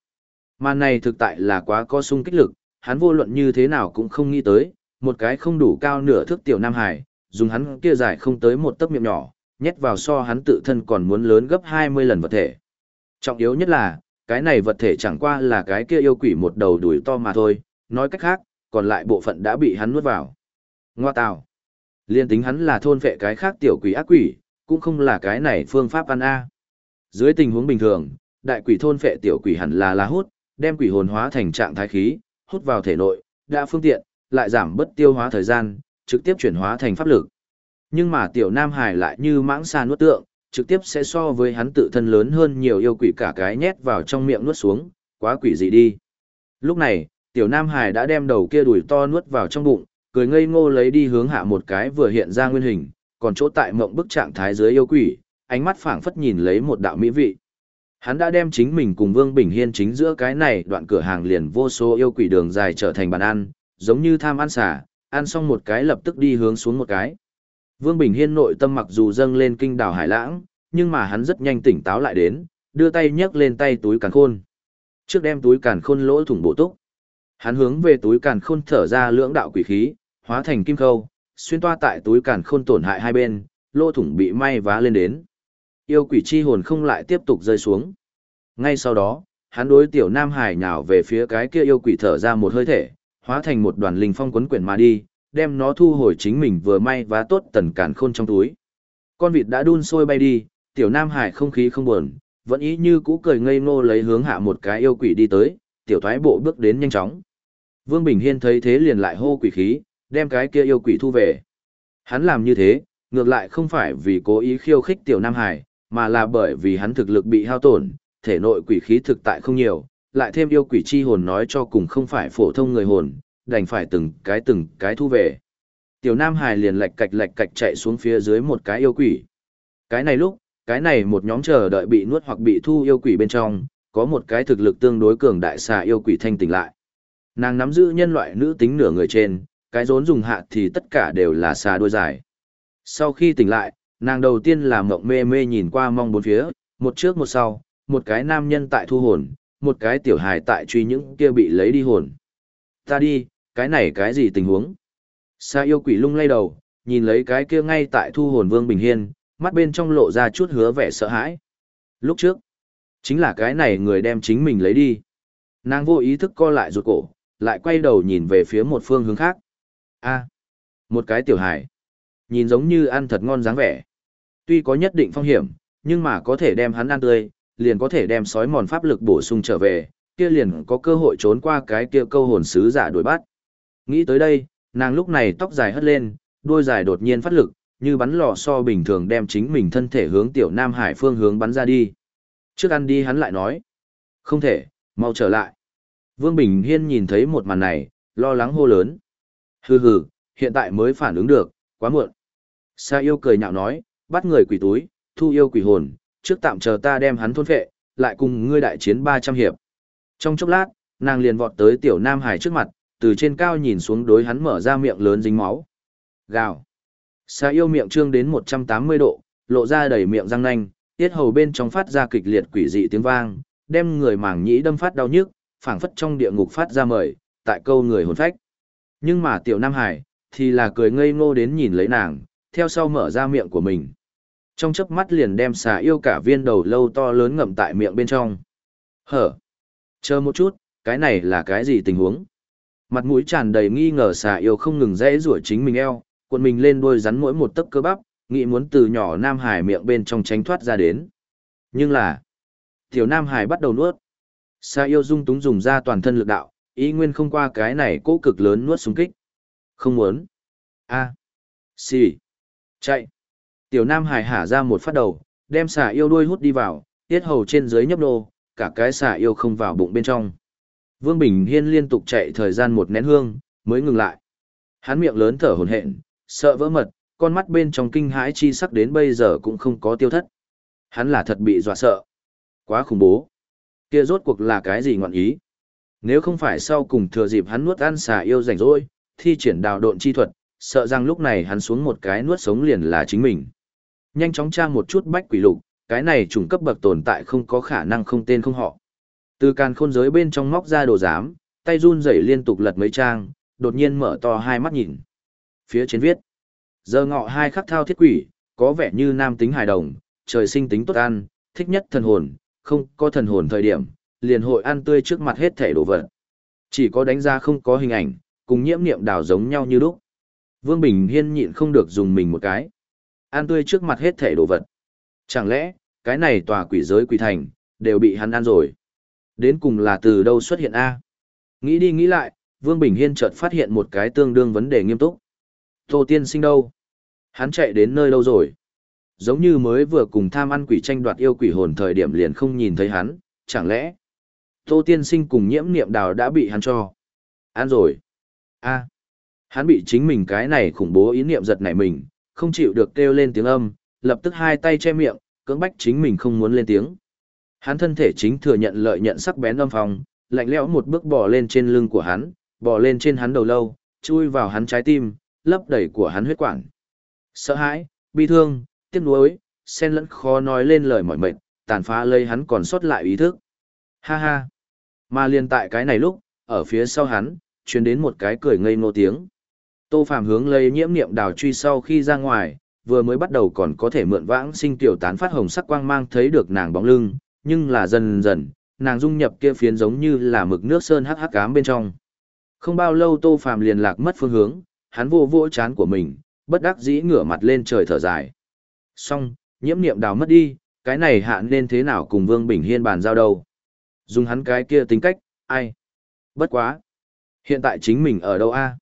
Màn này thực tại là quá có sung kích lực, hắn vô luận như thế nào cũng không nghĩ tới, một cái không đủ cao nửa thước tiểu Nam Hải, dùng hắn kia dài không tới một tấc miệng nhỏ, nhét vào so hắn tự thân còn muốn lớn gấp 20 lần vật thể. Trọng yếu nhất là, cái này vật thể chẳng qua là cái kia yêu quỷ một đầu đuổi to mà thôi, nói cách khác, còn lại bộ phận đã bị hắn nuốt vào. Ngoa tào. Liên tính hắn là thôn vệ cái khác tiểu quỷ ác quỷ, cũng không là cái này phương pháp ăn A. Dưới tình huống bình thường, đại quỷ thôn phệ tiểu quỷ hẳn là lá hút, đem quỷ hồn hóa thành trạng thái khí, hút vào thể nội, đã phương tiện, lại giảm bất tiêu hóa thời gian, trực tiếp chuyển hóa thành pháp lực. Nhưng mà tiểu Nam Hải lại như mãng xà nuốt tượng, trực tiếp sẽ so với hắn tự thân lớn hơn nhiều yêu quỷ cả cái nhét vào trong miệng nuốt xuống, quá quỷ dị đi. Lúc này, tiểu Nam Hải đã đem đầu kia đùi to nuốt vào trong bụng, cười ngây ngô lấy đi hướng hạ một cái vừa hiện ra nguyên hình, còn chỗ tại mộng bức trạng thái dưới yêu quỷ, ánh mắt phảng phất nhìn lấy một đạo mỹ vị. Hắn đã đem chính mình cùng Vương Bình Hiên chính giữa cái này đoạn cửa hàng liền vô số yêu quỷ đường dài trở thành bàn ăn, giống như tham ăn xả, ăn xong một cái lập tức đi hướng xuống một cái. Vương Bình Hiên nội tâm mặc dù dâng lên kinh đảo hải lãng, nhưng mà hắn rất nhanh tỉnh táo lại đến, đưa tay nhấc lên tay túi càn khôn. Trước đem túi càn khôn lỗ thủng bộ túc. Hắn hướng về túi càn khôn thở ra lưỡng đạo quỷ khí, hóa thành kim khâu, xuyên toa tại túi càn khôn tổn hại hai bên, lỗ thủng bị may vá lên đến. Yêu quỷ chi hồn không lại tiếp tục rơi xuống. Ngay sau đó, hắn đối tiểu Nam Hải nhào về phía cái kia yêu quỷ thở ra một hơi thể, hóa thành một đoàn linh phong quấn quyển mà đi, đem nó thu hồi chính mình vừa may vá tốt tần cản khôn trong túi. Con vịt đã đun sôi bay đi, tiểu Nam Hải không khí không buồn, vẫn ý như cũ cười ngây ngô lấy hướng hạ một cái yêu quỷ đi tới, tiểu thoái bộ bước đến nhanh chóng. Vương Bình Hiên thấy thế liền lại hô quỷ khí, đem cái kia yêu quỷ thu về. Hắn làm như thế, ngược lại không phải vì cố ý khiêu khích tiểu Nam Hải, mà là bởi vì hắn thực lực bị hao tổn, thể nội quỷ khí thực tại không nhiều, lại thêm yêu quỷ chi hồn nói cho cùng không phải phổ thông người hồn, đành phải từng cái từng cái thu về. Tiểu Nam Hải liền lạch cạch lạch cạch chạy xuống phía dưới một cái yêu quỷ. Cái này lúc, cái này một nhóm chờ đợi bị nuốt hoặc bị thu yêu quỷ bên trong, có một cái thực lực tương đối cường đại xà yêu quỷ thanh tỉnh lại. Nàng nắm giữ nhân loại nữ tính nửa người trên, cái rốn dùng hạ thì tất cả đều là xà đuôi dài. Sau khi tỉnh lại, nàng đầu tiên là mộng mê mê nhìn qua mong bốn phía, một trước một sau, một cái nam nhân tại thu hồn, một cái tiểu hài tại truy những kia bị lấy đi hồn. Ta đi, cái này cái gì tình huống? Sa yêu quỷ lung lay đầu, nhìn lấy cái kia ngay tại thu hồn Vương Bình Hiên, mắt bên trong lộ ra chút hứa vẻ sợ hãi. Lúc trước, chính là cái này người đem chính mình lấy đi. Nàng vô ý thức co lại ruột cổ, lại quay đầu nhìn về phía một phương hướng khác. A, một cái tiểu hài Nhìn giống như ăn thật ngon dáng vẻ. Tuy có nhất định phong hiểm, nhưng mà có thể đem hắn ăn tươi, liền có thể đem sói mòn pháp lực bổ sung trở về, kia liền có cơ hội trốn qua cái kia câu hồn sứ giả đuổi bắt. Nghĩ tới đây, nàng lúc này tóc dài hất lên, đuôi dài đột nhiên phát lực, như bắn lò so bình thường đem chính mình thân thể hướng tiểu Nam Hải phương hướng bắn ra đi. Trước ăn đi hắn lại nói. Không thể, mau trở lại. Vương Bình Hiên nhìn thấy một màn này, lo lắng hô lớn. Hừ hừ, hiện tại mới phản ứng được, quá muộn. Sa yêu cười nhạo nói, bắt người quỷ túi, thu yêu quỷ hồn, trước tạm chờ ta đem hắn thôn phệ, lại cùng ngươi đại chiến 300 hiệp. Trong chốc lát, nàng liền vọt tới tiểu Nam Hải trước mặt, từ trên cao nhìn xuống đối hắn mở ra miệng lớn dính máu. Gào. Sa yêu miệng trương đến 180 độ, lộ ra đầy miệng răng nanh, tiết hầu bên trong phát ra kịch liệt quỷ dị tiếng vang, đem người mảng nhĩ đâm phát đau nhức, phảng phất trong địa ngục phát ra mời, tại câu người hồn phách. Nhưng mà tiểu Nam Hải, thì là cười ngây ngô đến nhìn lấy nàng, theo sau mở ra miệng của mình. Trong chớp mắt liền đem xà yêu cả viên đầu lâu to lớn ngậm tại miệng bên trong. Hở! Chờ một chút, cái này là cái gì tình huống? Mặt mũi tràn đầy nghi ngờ xà yêu không ngừng dễ rủa chính mình eo, cuộn mình lên đuôi rắn mỗi một tấc cơ bắp, nghĩ muốn từ nhỏ Nam Hải miệng bên trong tránh thoát ra đến. Nhưng là, tiểu Nam Hải bắt đầu nuốt. Xà yêu dung túng dùng ra toàn thân lực đạo, ý nguyên không qua cái này cố cực lớn nuốt xuống kích. Không muốn. A. Xì. Chạy. Tiểu Nam Hải hả ra một phát đầu, đem xà yêu đuôi hút đi vào, tiết hầu trên dưới nhấp nô, cả cái xà yêu không vào bụng bên trong. Vương Bình Hiên liên tục chạy thời gian một nén hương, mới ngừng lại. Hắn miệng lớn thở hổn hển, sợ vỡ mật, con mắt bên trong kinh hãi chi sắc đến bây giờ cũng không có tiêu thất. Hắn là thật bị dọa sợ. Quá khủng bố. Kia rốt cuộc là cái gì ngọn ý? Nếu không phải sau cùng thừa dịp hắn nuốt ăn xà yêu rảnh rỗi, thi triển đào độn chi thuật, sợ rằng lúc này hắn xuống một cái nuốt sống liền là chính mình. Nhanh chóng tra một chút bách quỷ lục, cái này trùng cấp bậc tồn tại không có khả năng không tên không họ. Từ càn khôn giới bên trong móc ra đồ giám, tay run rẩy liên tục lật mấy trang, đột nhiên mở to hai mắt nhìn. Phía trên viết, giờ ngọ hai khắc thao thiết quỷ, có vẻ như nam tính hài đồng, trời sinh tính tốt ăn, thích nhất thần hồn, không có thần hồn thời điểm, liền hội ăn tươi trước mặt hết thể đồ vật. Chỉ có đánh ra không có hình ảnh, cùng nhiễm niệm đào giống nhau như lúc. Vương Bình Hiên nhịn không được dùng mình một cái. Ăn tươi trước mặt hết thể đồ vật. Chẳng lẽ, cái này tòa quỷ giới quỷ thành, đều bị hắn ăn rồi. Đến cùng là từ đâu xuất hiện A? Nghĩ đi nghĩ lại, Vương Bình Hiên chợt phát hiện một cái tương đương vấn đề nghiêm túc. Tô Tiên sinh đâu? Hắn chạy đến nơi đâu rồi? Giống như mới vừa cùng tham ăn quỷ tranh đoạt yêu quỷ hồn thời điểm liền không nhìn thấy hắn, chẳng lẽ? Tô Tiên sinh cùng nhiễm niệm đào đã bị hắn cho. Ăn rồi. A. Hắn bị chính mình cái này khủng bố ý niệm giật nảy mình, không chịu được kêu lên tiếng âm, lập tức hai tay che miệng, cưỡng bách chính mình không muốn lên tiếng. Hắn thân thể chính thừa nhận lợi nhận sắc bén âm phòng, lạnh lẽo một bước bò lên trên lưng của hắn, bò lên trên hắn đầu lâu, chui vào hắn trái tim, lấp đầy của hắn huyết quản. Sợ hãi, bi thương, tiếc nuối, xen lẫn khó nói lên lời mỏi mệt, tàn phá lây hắn còn sót lại ý thức. Ha ha. Mà liền tại cái này lúc, ở phía sau hắn, truyền đến một cái cười ngây ngô tiếng. Tô Phàm hướng lấy nhiễm niệm đào truy sau khi ra ngoài, vừa mới bắt đầu còn có thể mượn vãng sinh tiểu tán phát hồng sắc quang mang thấy được nàng bóng lưng, nhưng là dần dần, nàng dung nhập kia phiến giống như là mực nước sơn hắc hắc ám bên trong. Không bao lâu Tô Phàm liền lạc mất phương hướng, hắn vô vỗ chán của mình, bất đắc dĩ ngửa mặt lên trời thở dài. Xong, nhiễm niệm đào mất đi, cái này hạ nên thế nào cùng Vương Bình Hiên bàn giao đâu. Dùng hắn cái kia tính cách, ai? Bất quá. Hiện tại chính mình ở đâu a?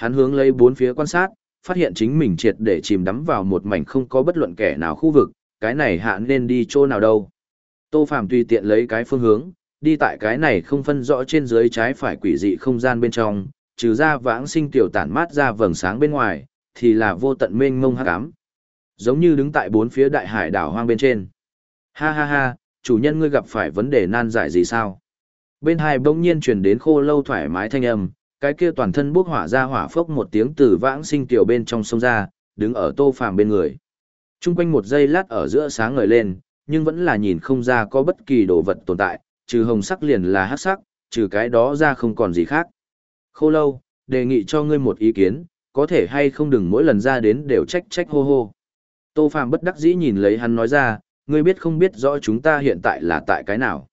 Hắn hướng lấy bốn phía quan sát, phát hiện chính mình triệt để chìm đắm vào một mảnh không có bất luận kẻ nào khu vực, cái này hạ nên đi chỗ nào đâu. Tô Phàm tùy tiện lấy cái phương hướng, đi tại cái này không phân rõ trên dưới trái phải quỷ dị không gian bên trong, trừ ra vãng sinh tiểu tản mát ra vầng sáng bên ngoài, thì là vô tận mênh mông hắc ám. Giống như đứng tại bốn phía đại hải đảo hoang bên trên. Ha ha ha, chủ nhân ngươi gặp phải vấn đề nan giải gì sao? Bên hai bỗng nhiên truyền đến khô lâu thoải mái thanh âm, cái kia toàn thân bốc hỏa ra hỏa phốc một tiếng từ vãng sinh tiểu bên trong sông ra, đứng ở tô phàm bên người. Trung quanh một giây lát ở giữa sáng ngời lên, nhưng vẫn là nhìn không ra có bất kỳ đồ vật tồn tại, trừ hồng sắc liền là hắc sắc, trừ cái đó ra không còn gì khác. Khô lâu, đề nghị cho ngươi một ý kiến, có thể hay không đừng mỗi lần ra đến đều trách trách hô hô. Tô Phàm bất đắc dĩ nhìn lấy hắn nói ra, ngươi biết không biết rõ chúng ta hiện tại là tại cái nào.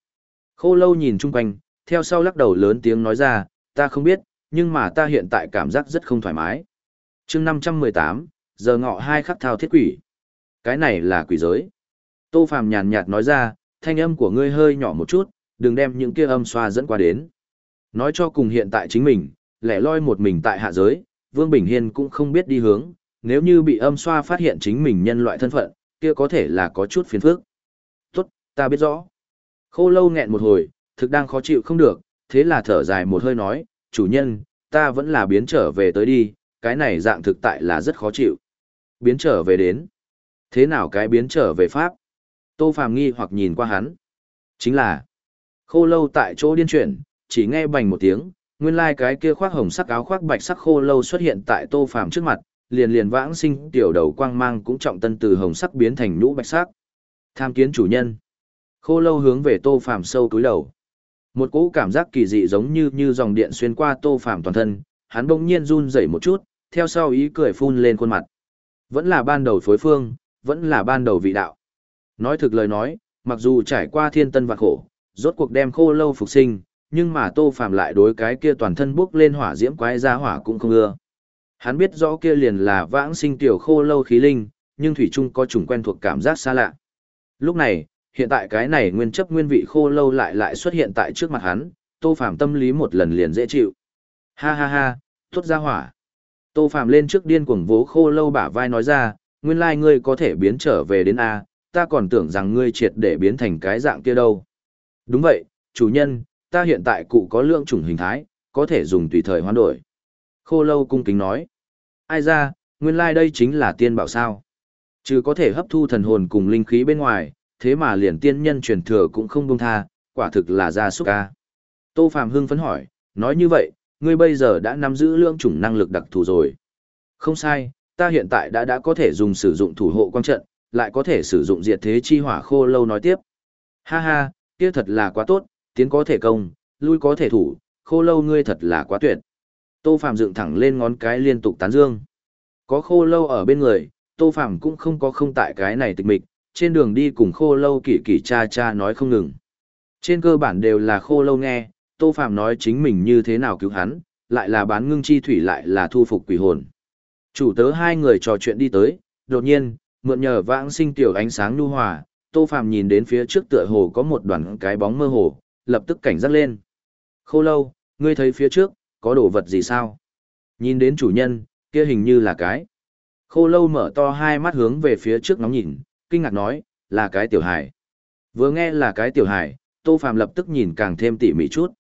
Khô lâu nhìn chung quanh, theo sau lắc đầu lớn tiếng nói ra, ta không biết, nhưng mà ta hiện tại cảm giác rất không thoải mái. chương 518, giờ ngọ hai khắc thao thiết quỷ. Cái này là quỷ giới. Tô Phàm nhàn nhạt nói ra, thanh âm của ngươi hơi nhỏ một chút, đừng đem những kia âm xoa dẫn qua đến. Nói cho cùng hiện tại chính mình, lẻ loi một mình tại hạ giới, Vương Bình Hiên cũng không biết đi hướng, nếu như bị âm xoa phát hiện chính mình nhân loại thân phận, kia có thể là có chút phiền phức. Tốt, ta biết rõ. Khô lâu nghẹn một hồi, thực đang khó chịu không được, thế là thở dài một hơi nói, chủ nhân, ta vẫn là biến trở về tới đi, cái này dạng thực tại là rất khó chịu. Biến trở về đến. Thế nào cái biến trở về Pháp? Tô Phàm nghi hoặc nhìn qua hắn. Chính là, khô lâu tại chỗ điên chuyển, chỉ nghe bành một tiếng, nguyên lai cái kia khoác hồng sắc áo khoác bạch sắc khô lâu xuất hiện tại Tô Phàm trước mặt, liền liền vãng sinh tiểu đầu quang mang cũng trọng tân từ hồng sắc biến thành nhũ bạch sắc. Tham kiến chủ nhân. Khô lâu hướng về Tô Phàm sâu túi đầu. Một cỗ cảm giác kỳ dị giống như như dòng điện xuyên qua Tô Phàm toàn thân, hắn bỗng nhiên run rẩy một chút, theo sau ý cười phun lên khuôn mặt. Vẫn là ban đầu phối phương, vẫn là ban đầu vị đạo. Nói thực lời nói, mặc dù trải qua thiên tân và khổ, rốt cuộc đem khô lâu phục sinh, nhưng mà Tô Phàm lại đối cái kia toàn thân bốc lên hỏa diễm quái ra hỏa cũng không ưa. Hắn biết rõ kia liền là vãng sinh tiểu khô lâu khí linh, nhưng thủy chung có chủng quen thuộc cảm giác xa lạ. Lúc này, hiện tại cái này nguyên chấp nguyên vị khô lâu lại lại xuất hiện tại trước mặt hắn, Tô Phàm tâm lý một lần liền dễ chịu. Ha ha ha, tốt ra hỏa. Tô Phàm lên trước điên cuồng vố khô lâu bả vai nói ra, nguyên lai ngươi có thể biến trở về đến A, ta còn tưởng rằng ngươi triệt để biến thành cái dạng kia đâu. Đúng vậy, chủ nhân, ta hiện tại cụ có lượng chủng hình thái, có thể dùng tùy thời hoán đổi. Khô lâu cung kính nói. Ai ra, nguyên lai đây chính là tiên bảo sao. Chứ có thể hấp thu thần hồn cùng linh khí bên ngoài, thế mà liền tiên nhân truyền thừa cũng không buông tha, quả thực là ra súc ca. Tô Phạm hưng phấn hỏi, nói như vậy, ngươi bây giờ đã nắm giữ lượng chủng năng lực đặc thù rồi. Không sai, ta hiện tại đã đã có thể dùng sử dụng thủ hộ quang trận, lại có thể sử dụng diệt thế chi hỏa khô lâu nói tiếp. Ha ha, kia thật là quá tốt, tiến có thể công, lui có thể thủ, khô lâu ngươi thật là quá tuyệt. Tô Phạm dựng thẳng lên ngón cái liên tục tán dương. Có khô lâu ở bên người, Tô Phạm cũng không có không tại cái này tịch mịch, trên đường đi cùng khô lâu kỳ kỳ cha cha nói không ngừng. Trên cơ bản đều là khô lâu nghe, Tô Phạm nói chính mình như thế nào cứu hắn, lại là bán ngưng chi thủy lại là thu phục quỷ hồn. Chủ tớ hai người trò chuyện đi tới, đột nhiên, mượn nhờ vãng sinh tiểu ánh sáng nhu hòa, Tô Phạm nhìn đến phía trước tựa hồ có một đoàn cái bóng mơ hồ, lập tức cảnh giác lên. Khô lâu, ngươi thấy phía trước, có đồ vật gì sao? Nhìn đến chủ nhân, kia hình như là cái. Khô lâu mở to hai mắt hướng về phía trước nóng nhìn, kinh ngạc nói, là cái tiểu hải. Vừa nghe là cái tiểu hải, Tô Phàm lập tức nhìn càng thêm tỉ mỉ chút.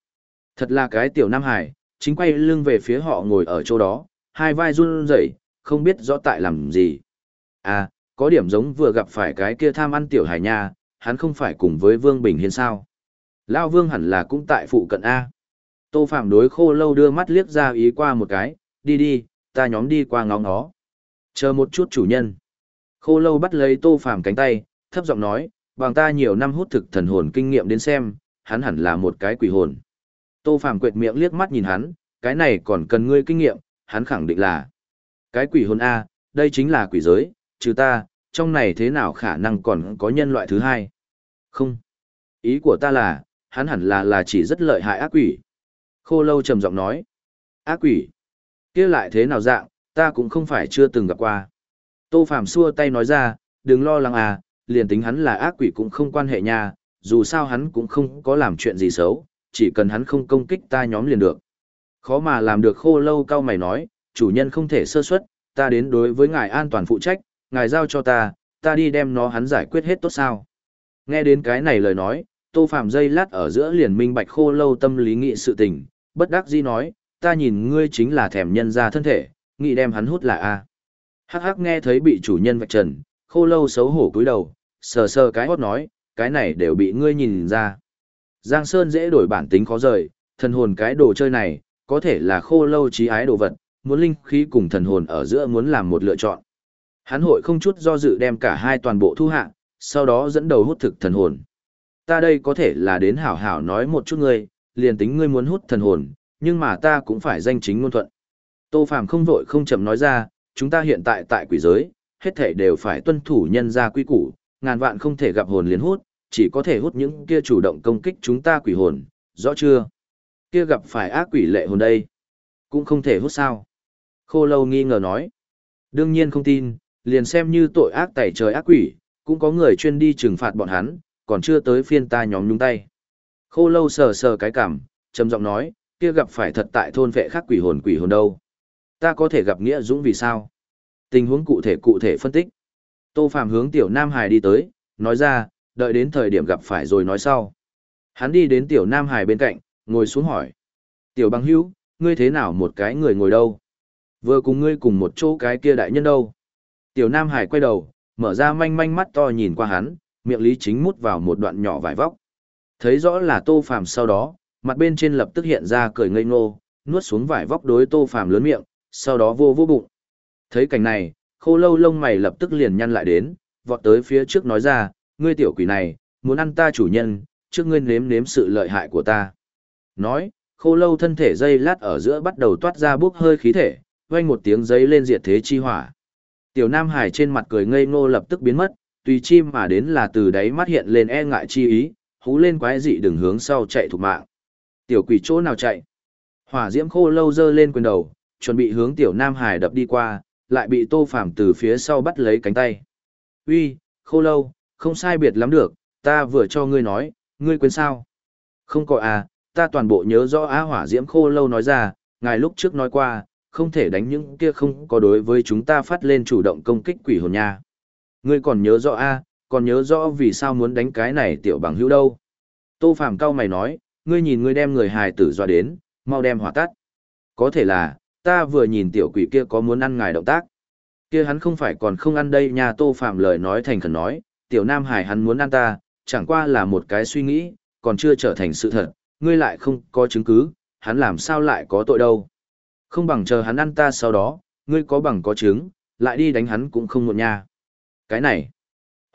Thật là cái tiểu Nam Hải, chính quay lưng về phía họ ngồi ở chỗ đó, hai vai run rẩy, không biết rõ tại làm gì. À, có điểm giống vừa gặp phải cái kia tham ăn tiểu hải nha, hắn không phải cùng với Vương Bình Hiên sao. Lao Vương hẳn là cũng tại phụ cận A. Tô Phạm đối khô lâu đưa mắt liếc ra ý qua một cái, đi đi, ta nhóm đi qua ngó ngó. Chờ một chút chủ nhân. Khô lâu bắt lấy Tô phàm cánh tay, thấp giọng nói, bằng ta nhiều năm hút thực thần hồn kinh nghiệm đến xem, hắn hẳn là một cái quỷ hồn. Tô phàm quệt miệng liếc mắt nhìn hắn, cái này còn cần ngươi kinh nghiệm, hắn khẳng định là cái quỷ hồn A, đây chính là quỷ giới, trừ ta, trong này thế nào khả năng còn có nhân loại thứ hai? Không. Ý của ta là, hắn hẳn là là chỉ rất lợi hại ác quỷ. Khô lâu trầm giọng nói. Ác quỷ. kia lại thế nào dạng, ta cũng không phải chưa từng gặp qua. Tô Phạm xua tay nói ra, đừng lo lắng à, liền tính hắn là ác quỷ cũng không quan hệ nha, dù sao hắn cũng không có làm chuyện gì xấu, chỉ cần hắn không công kích ta nhóm liền được. Khó mà làm được khô lâu cao mày nói, chủ nhân không thể sơ suất, ta đến đối với ngài an toàn phụ trách, ngài giao cho ta, ta đi đem nó hắn giải quyết hết tốt sao. Nghe đến cái này lời nói, Tô Phạm dây lát ở giữa liền minh bạch khô lâu tâm lý nghị sự tình, bất đắc dĩ nói, ta nhìn ngươi chính là thèm nhân ra thân thể, nghĩ đem hắn hút là A. Hắc hắc nghe thấy bị chủ nhân vạch trần, khô lâu xấu hổ cúi đầu, sờ sờ cái hót nói, cái này đều bị ngươi nhìn ra. Giang Sơn dễ đổi bản tính khó rời, thần hồn cái đồ chơi này, có thể là khô lâu trí ái đồ vật, muốn linh khí cùng thần hồn ở giữa muốn làm một lựa chọn. Hắn hội không chút do dự đem cả hai toàn bộ thu hạ, sau đó dẫn đầu hút thực thần hồn. Ta đây có thể là đến hảo hảo nói một chút ngươi, liền tính ngươi muốn hút thần hồn, nhưng mà ta cũng phải danh chính ngôn thuận. Tô Phàm không vội không chậm nói ra, chúng ta hiện tại tại quỷ giới, hết thảy đều phải tuân thủ nhân gia quy củ, ngàn vạn không thể gặp hồn liền hút, chỉ có thể hút những kia chủ động công kích chúng ta quỷ hồn, rõ chưa? Kia gặp phải ác quỷ lệ hồn đây. Cũng không thể hút sao. Khô lâu nghi ngờ nói. Đương nhiên không tin, liền xem như tội ác tẩy trời ác quỷ, cũng có người chuyên đi trừng phạt bọn hắn, còn chưa tới phiên ta nhóm nhúng tay. Khô lâu sờ sờ cái cảm, trầm giọng nói, kia gặp phải thật tại thôn vệ khác quỷ hồn quỷ hồn đâu. Ta có thể gặp Nghĩa Dũng vì sao? Tình huống cụ thể cụ thể phân tích. Tô Phạm hướng Tiểu Nam Hải đi tới, nói ra, đợi đến thời điểm gặp phải rồi nói sau. Hắn đi đến Tiểu Nam Hải bên cạnh, ngồi xuống hỏi. Tiểu băng hữu, ngươi thế nào một cái người ngồi đâu? Vừa cùng ngươi cùng một chỗ cái kia đại nhân đâu? Tiểu Nam Hải quay đầu, mở ra manh manh mắt to nhìn qua hắn, miệng lý chính mút vào một đoạn nhỏ vải vóc. Thấy rõ là Tô Phàm sau đó, mặt bên trên lập tức hiện ra cười ngây ngô, nuốt xuống vải vóc đối Tô Phàm lớn miệng, sau đó vô vô bụng. Thấy cảnh này, khô lâu lông mày lập tức liền nhăn lại đến, vọt tới phía trước nói ra, ngươi tiểu quỷ này, muốn ăn ta chủ nhân, trước ngươi nếm nếm sự lợi hại của ta. Nói, khô lâu thân thể dây lát ở giữa bắt đầu toát ra bốc hơi khí thể, vang một tiếng giấy lên diệt thế chi hỏa. Tiểu Nam Hải trên mặt cười ngây ngô lập tức biến mất, tùy chim mà đến là từ đáy mắt hiện lên e ngại chi ý, hú lên quái dị đừng hướng sau chạy thục mạng. Tiểu quỷ chỗ nào chạy? Hỏa diễm khô lâu dơ lên quyền đầu, chuẩn bị hướng tiểu Nam Hải đập đi qua, lại bị Tô Phàm từ phía sau bắt lấy cánh tay. "Uy, khô lâu, không sai biệt lắm được, ta vừa cho ngươi nói, ngươi quên sao?" "Không có à, ta toàn bộ nhớ rõ á hỏa diễm khô lâu nói ra, ngài lúc trước nói qua, không thể đánh những kia không có đối với chúng ta phát lên chủ động công kích quỷ hồn nha. Ngươi còn nhớ rõ a, còn nhớ rõ vì sao muốn đánh cái này tiểu bằng hữu đâu. Tô Phàm cao mày nói, ngươi nhìn ngươi đem người hài tử dọa đến, mau đem hỏa tắt. Có thể là, ta vừa nhìn tiểu quỷ kia có muốn ăn ngài động tác. Kia hắn không phải còn không ăn đây nha Tô phạm lời nói thành khẩn nói, tiểu nam hải hắn muốn ăn ta, chẳng qua là một cái suy nghĩ, còn chưa trở thành sự thật, ngươi lại không có chứng cứ, hắn làm sao lại có tội đâu. Không bằng chờ hắn ăn ta sau đó, ngươi có bằng có chứng, lại đi đánh hắn cũng không muộn nha. Cái này,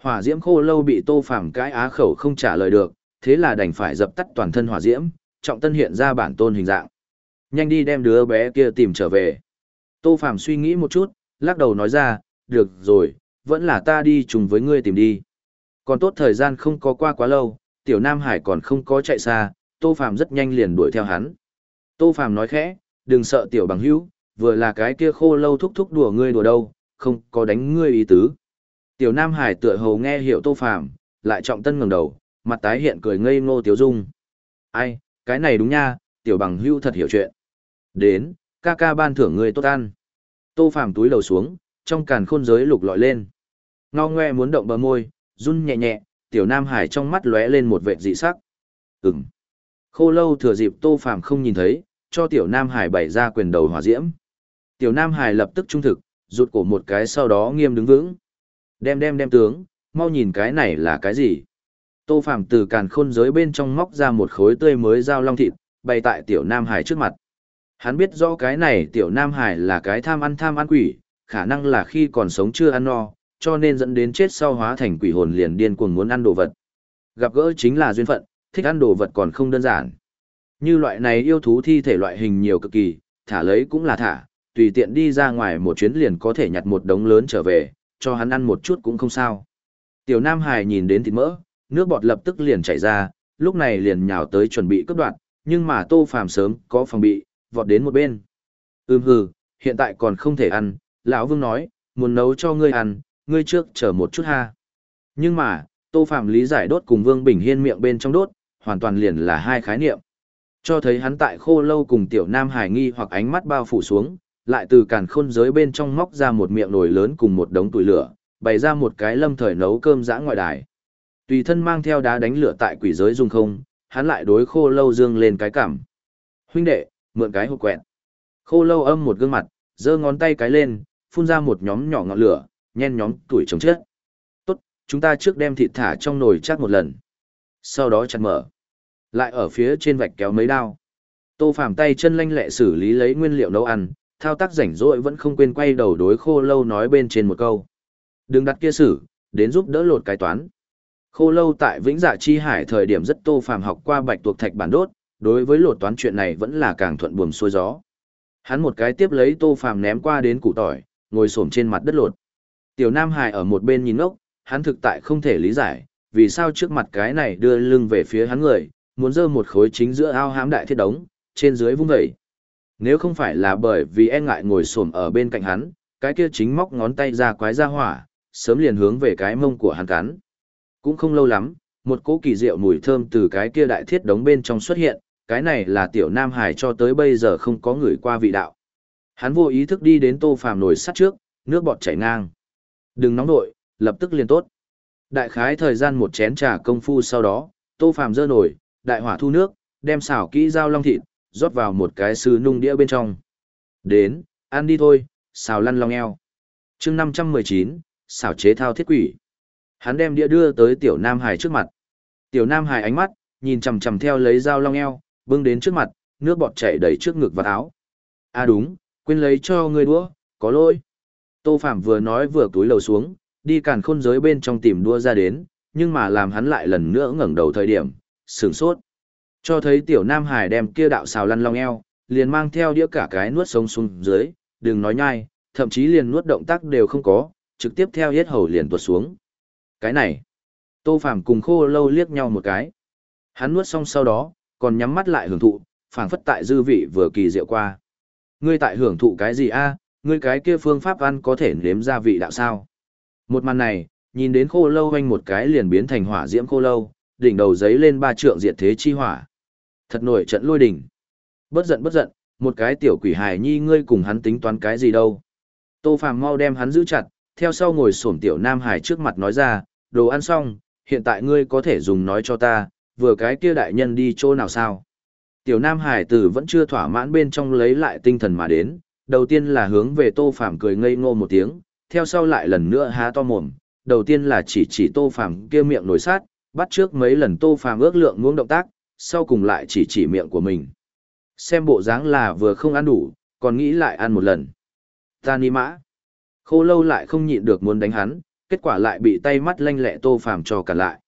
hỏa diễm khô lâu bị tô phàm cái á khẩu không trả lời được, thế là đành phải dập tắt toàn thân hỏa diễm, trọng tân hiện ra bản tôn hình dạng. Nhanh đi đem đứa bé kia tìm trở về. Tô phàm suy nghĩ một chút, lắc đầu nói ra, được rồi, vẫn là ta đi chung với ngươi tìm đi. Còn tốt thời gian không có qua quá lâu, tiểu Nam Hải còn không có chạy xa, Tô Phàm rất nhanh liền đuổi theo hắn. Tô Phàm nói khẽ, đừng sợ tiểu bằng hữu, vừa là cái kia khô lâu thúc thúc đùa ngươi đùa đâu, không có đánh ngươi ý tứ. Tiểu Nam Hải tựa hồ nghe hiểu Tô Phàm, lại trọng tân ngẩng đầu, mặt tái hiện cười ngây ngô tiếu dung. Ai, cái này đúng nha, tiểu bằng hữu thật hiểu chuyện. Đến, ca ca ban thưởng người tốt ăn. Tô Phàm túi đầu xuống, trong càn khôn giới lục lọi lên. Ngo ngoe muốn động bờ môi, run nhẹ nhẹ, tiểu Nam Hải trong mắt lóe lên một vệt dị sắc. Ừm. Khô lâu thừa dịp Tô Phàm không nhìn thấy, cho tiểu Nam Hải bày ra quyền đầu hỏa diễm. Tiểu Nam Hải lập tức trung thực, rụt cổ một cái sau đó nghiêm đứng vững. Đem đem đem tướng, mau nhìn cái này là cái gì? Tô Phàm từ càn khôn giới bên trong móc ra một khối tươi mới dao long thịt, bày tại tiểu Nam Hải trước mặt. Hắn biết rõ cái này tiểu Nam Hải là cái tham ăn tham ăn quỷ, khả năng là khi còn sống chưa ăn no, cho nên dẫn đến chết sau hóa thành quỷ hồn liền điên cuồng muốn ăn đồ vật. Gặp gỡ chính là duyên phận, thích ăn đồ vật còn không đơn giản. Như loại này yêu thú thi thể loại hình nhiều cực kỳ, thả lấy cũng là thả, tùy tiện đi ra ngoài một chuyến liền có thể nhặt một đống lớn trở về, cho hắn ăn một chút cũng không sao. Tiểu Nam Hải nhìn đến thịt mỡ, nước bọt lập tức liền chảy ra, lúc này liền nhào tới chuẩn bị cướp đoạt, nhưng mà Tô Phàm sớm có phòng bị, vọt đến một bên. Ừm hừ, hiện tại còn không thể ăn, lão Vương nói, muốn nấu cho ngươi ăn, ngươi trước chờ một chút ha. Nhưng mà, Tô phạm lý giải đốt cùng Vương Bình Hiên miệng bên trong đốt, hoàn toàn liền là hai khái niệm. Cho thấy hắn tại khô lâu cùng tiểu nam hải nghi hoặc ánh mắt bao phủ xuống, lại từ càn khôn giới bên trong móc ra một miệng nồi lớn cùng một đống tuổi lửa, bày ra một cái lâm thời nấu cơm dã ngoại đài. Tùy thân mang theo đá đánh lửa tại quỷ giới dung không, hắn lại đối khô lâu dương lên cái cảm. Huynh đệ, mượn cái hộp quẹt. Khô lâu âm một gương mặt, giơ ngón tay cái lên, phun ra một nhóm nhỏ ngọn lửa, nhen nhóm tuổi trống chết. Tốt, chúng ta trước đem thịt thả trong nồi chắc một lần. Sau đó chặt mở. Lại ở phía trên vạch kéo mấy đao. Tô Phàm tay chân lanh lẹ xử lý lấy nguyên liệu nấu ăn, thao tác rảnh rỗi vẫn không quên quay đầu đối khô lâu nói bên trên một câu. Đừng đặt kia xử, đến giúp đỡ lột cái toán. Khô lâu tại Vĩnh Dạ Chi Hải thời điểm rất Tô Phàm học qua bạch tuộc thạch bản đốt, đối với lột toán chuyện này vẫn là càng thuận buồm xuôi gió. Hắn một cái tiếp lấy Tô Phàm ném qua đến củ tỏi, ngồi xổm trên mặt đất lột. Tiểu Nam Hải ở một bên nhìn ngốc, hắn thực tại không thể lý giải, vì sao trước mặt cái này đưa lưng về phía hắn người, muốn dơ một khối chính giữa ao hám đại thiết đống, trên dưới vung vẩy. Nếu không phải là bởi vì e ngại ngồi xổm ở bên cạnh hắn, cái kia chính móc ngón tay ra quái ra hỏa, sớm liền hướng về cái mông của hắn cắn. Cũng không lâu lắm, một cỗ kỳ diệu mùi thơm từ cái kia đại thiết đống bên trong xuất hiện, cái này là tiểu nam hải cho tới bây giờ không có người qua vị đạo. Hắn vô ý thức đi đến tô phàm nồi sắt trước, nước bọt chảy ngang. Đừng nóng nội, lập tức liền tốt. Đại khái thời gian một chén trà công phu sau đó, tô phàm dơ nổi, đại hỏa thu nước, đem xào kỹ dao long thịt, rót vào một cái sứ nung đĩa bên trong. Đến, ăn đi thôi, xào lăn long eo. chương năm trăm mười chín, xào chế thao thiết quỷ. Hắn đem đĩa đưa tới tiểu Nam Hải trước mặt. Tiểu Nam Hải ánh mắt, nhìn chằm chằm theo lấy dao long eo, bưng đến trước mặt, nước bọt chảy đầy trước ngực và áo. À đúng, quên lấy cho người đũa, có lỗi. Tô Phạm vừa nói vừa túi lầu xuống, đi càn khôn giới bên trong tìm đua ra đến, nhưng mà làm hắn lại lần nữa ngẩng đầu thời điểm, sửng sốt. Cho thấy tiểu Nam Hải đem kia đạo xào lăn long eo, liền mang theo đĩa cả cái nuốt sông xuống dưới, đừng nói nhai, thậm chí liền nuốt động tác đều không có, trực tiếp theo hết hầu liền tuột xuống. Cái này, Tô phạm cùng khô lâu liếc nhau một cái. Hắn nuốt xong sau đó, còn nhắm mắt lại hưởng thụ, phảng phất tại dư vị vừa kỳ diệu qua. Ngươi tại hưởng thụ cái gì a? ngươi cái kia phương pháp ăn có thể nếm ra vị đạo sao? Một màn này, nhìn đến khô lâu hoanh một cái liền biến thành hỏa diễm khô lâu, đỉnh đầu giấy lên ba trượng diệt thế chi hỏa. Thật nổi trận lôi đỉnh. Bất giận bất giận, một cái tiểu quỷ hài nhi ngươi cùng hắn tính toán cái gì đâu. Tô Phàm mau đem hắn giữ chặt, theo sau ngồi xổm tiểu nam hải trước mặt nói ra, đồ ăn xong, hiện tại ngươi có thể dùng nói cho ta, vừa cái kia đại nhân đi chỗ nào sao. Tiểu nam hải tử vẫn chưa thỏa mãn bên trong lấy lại tinh thần mà đến, đầu tiên là hướng về tô phàm cười ngây ngô một tiếng, theo sau lại lần nữa há to mồm, đầu tiên là chỉ chỉ tô phàm kia miệng nổi sát, bắt trước mấy lần tô phàm ước lượng ngưỡng động tác, sau cùng lại chỉ chỉ miệng của mình. Xem bộ dáng là vừa không ăn đủ, còn nghĩ lại ăn một lần. Ta ni mã. Khô lâu lại không nhịn được muốn đánh hắn, kết quả lại bị tay mắt lanh lẹ tô phàm cho cả lại.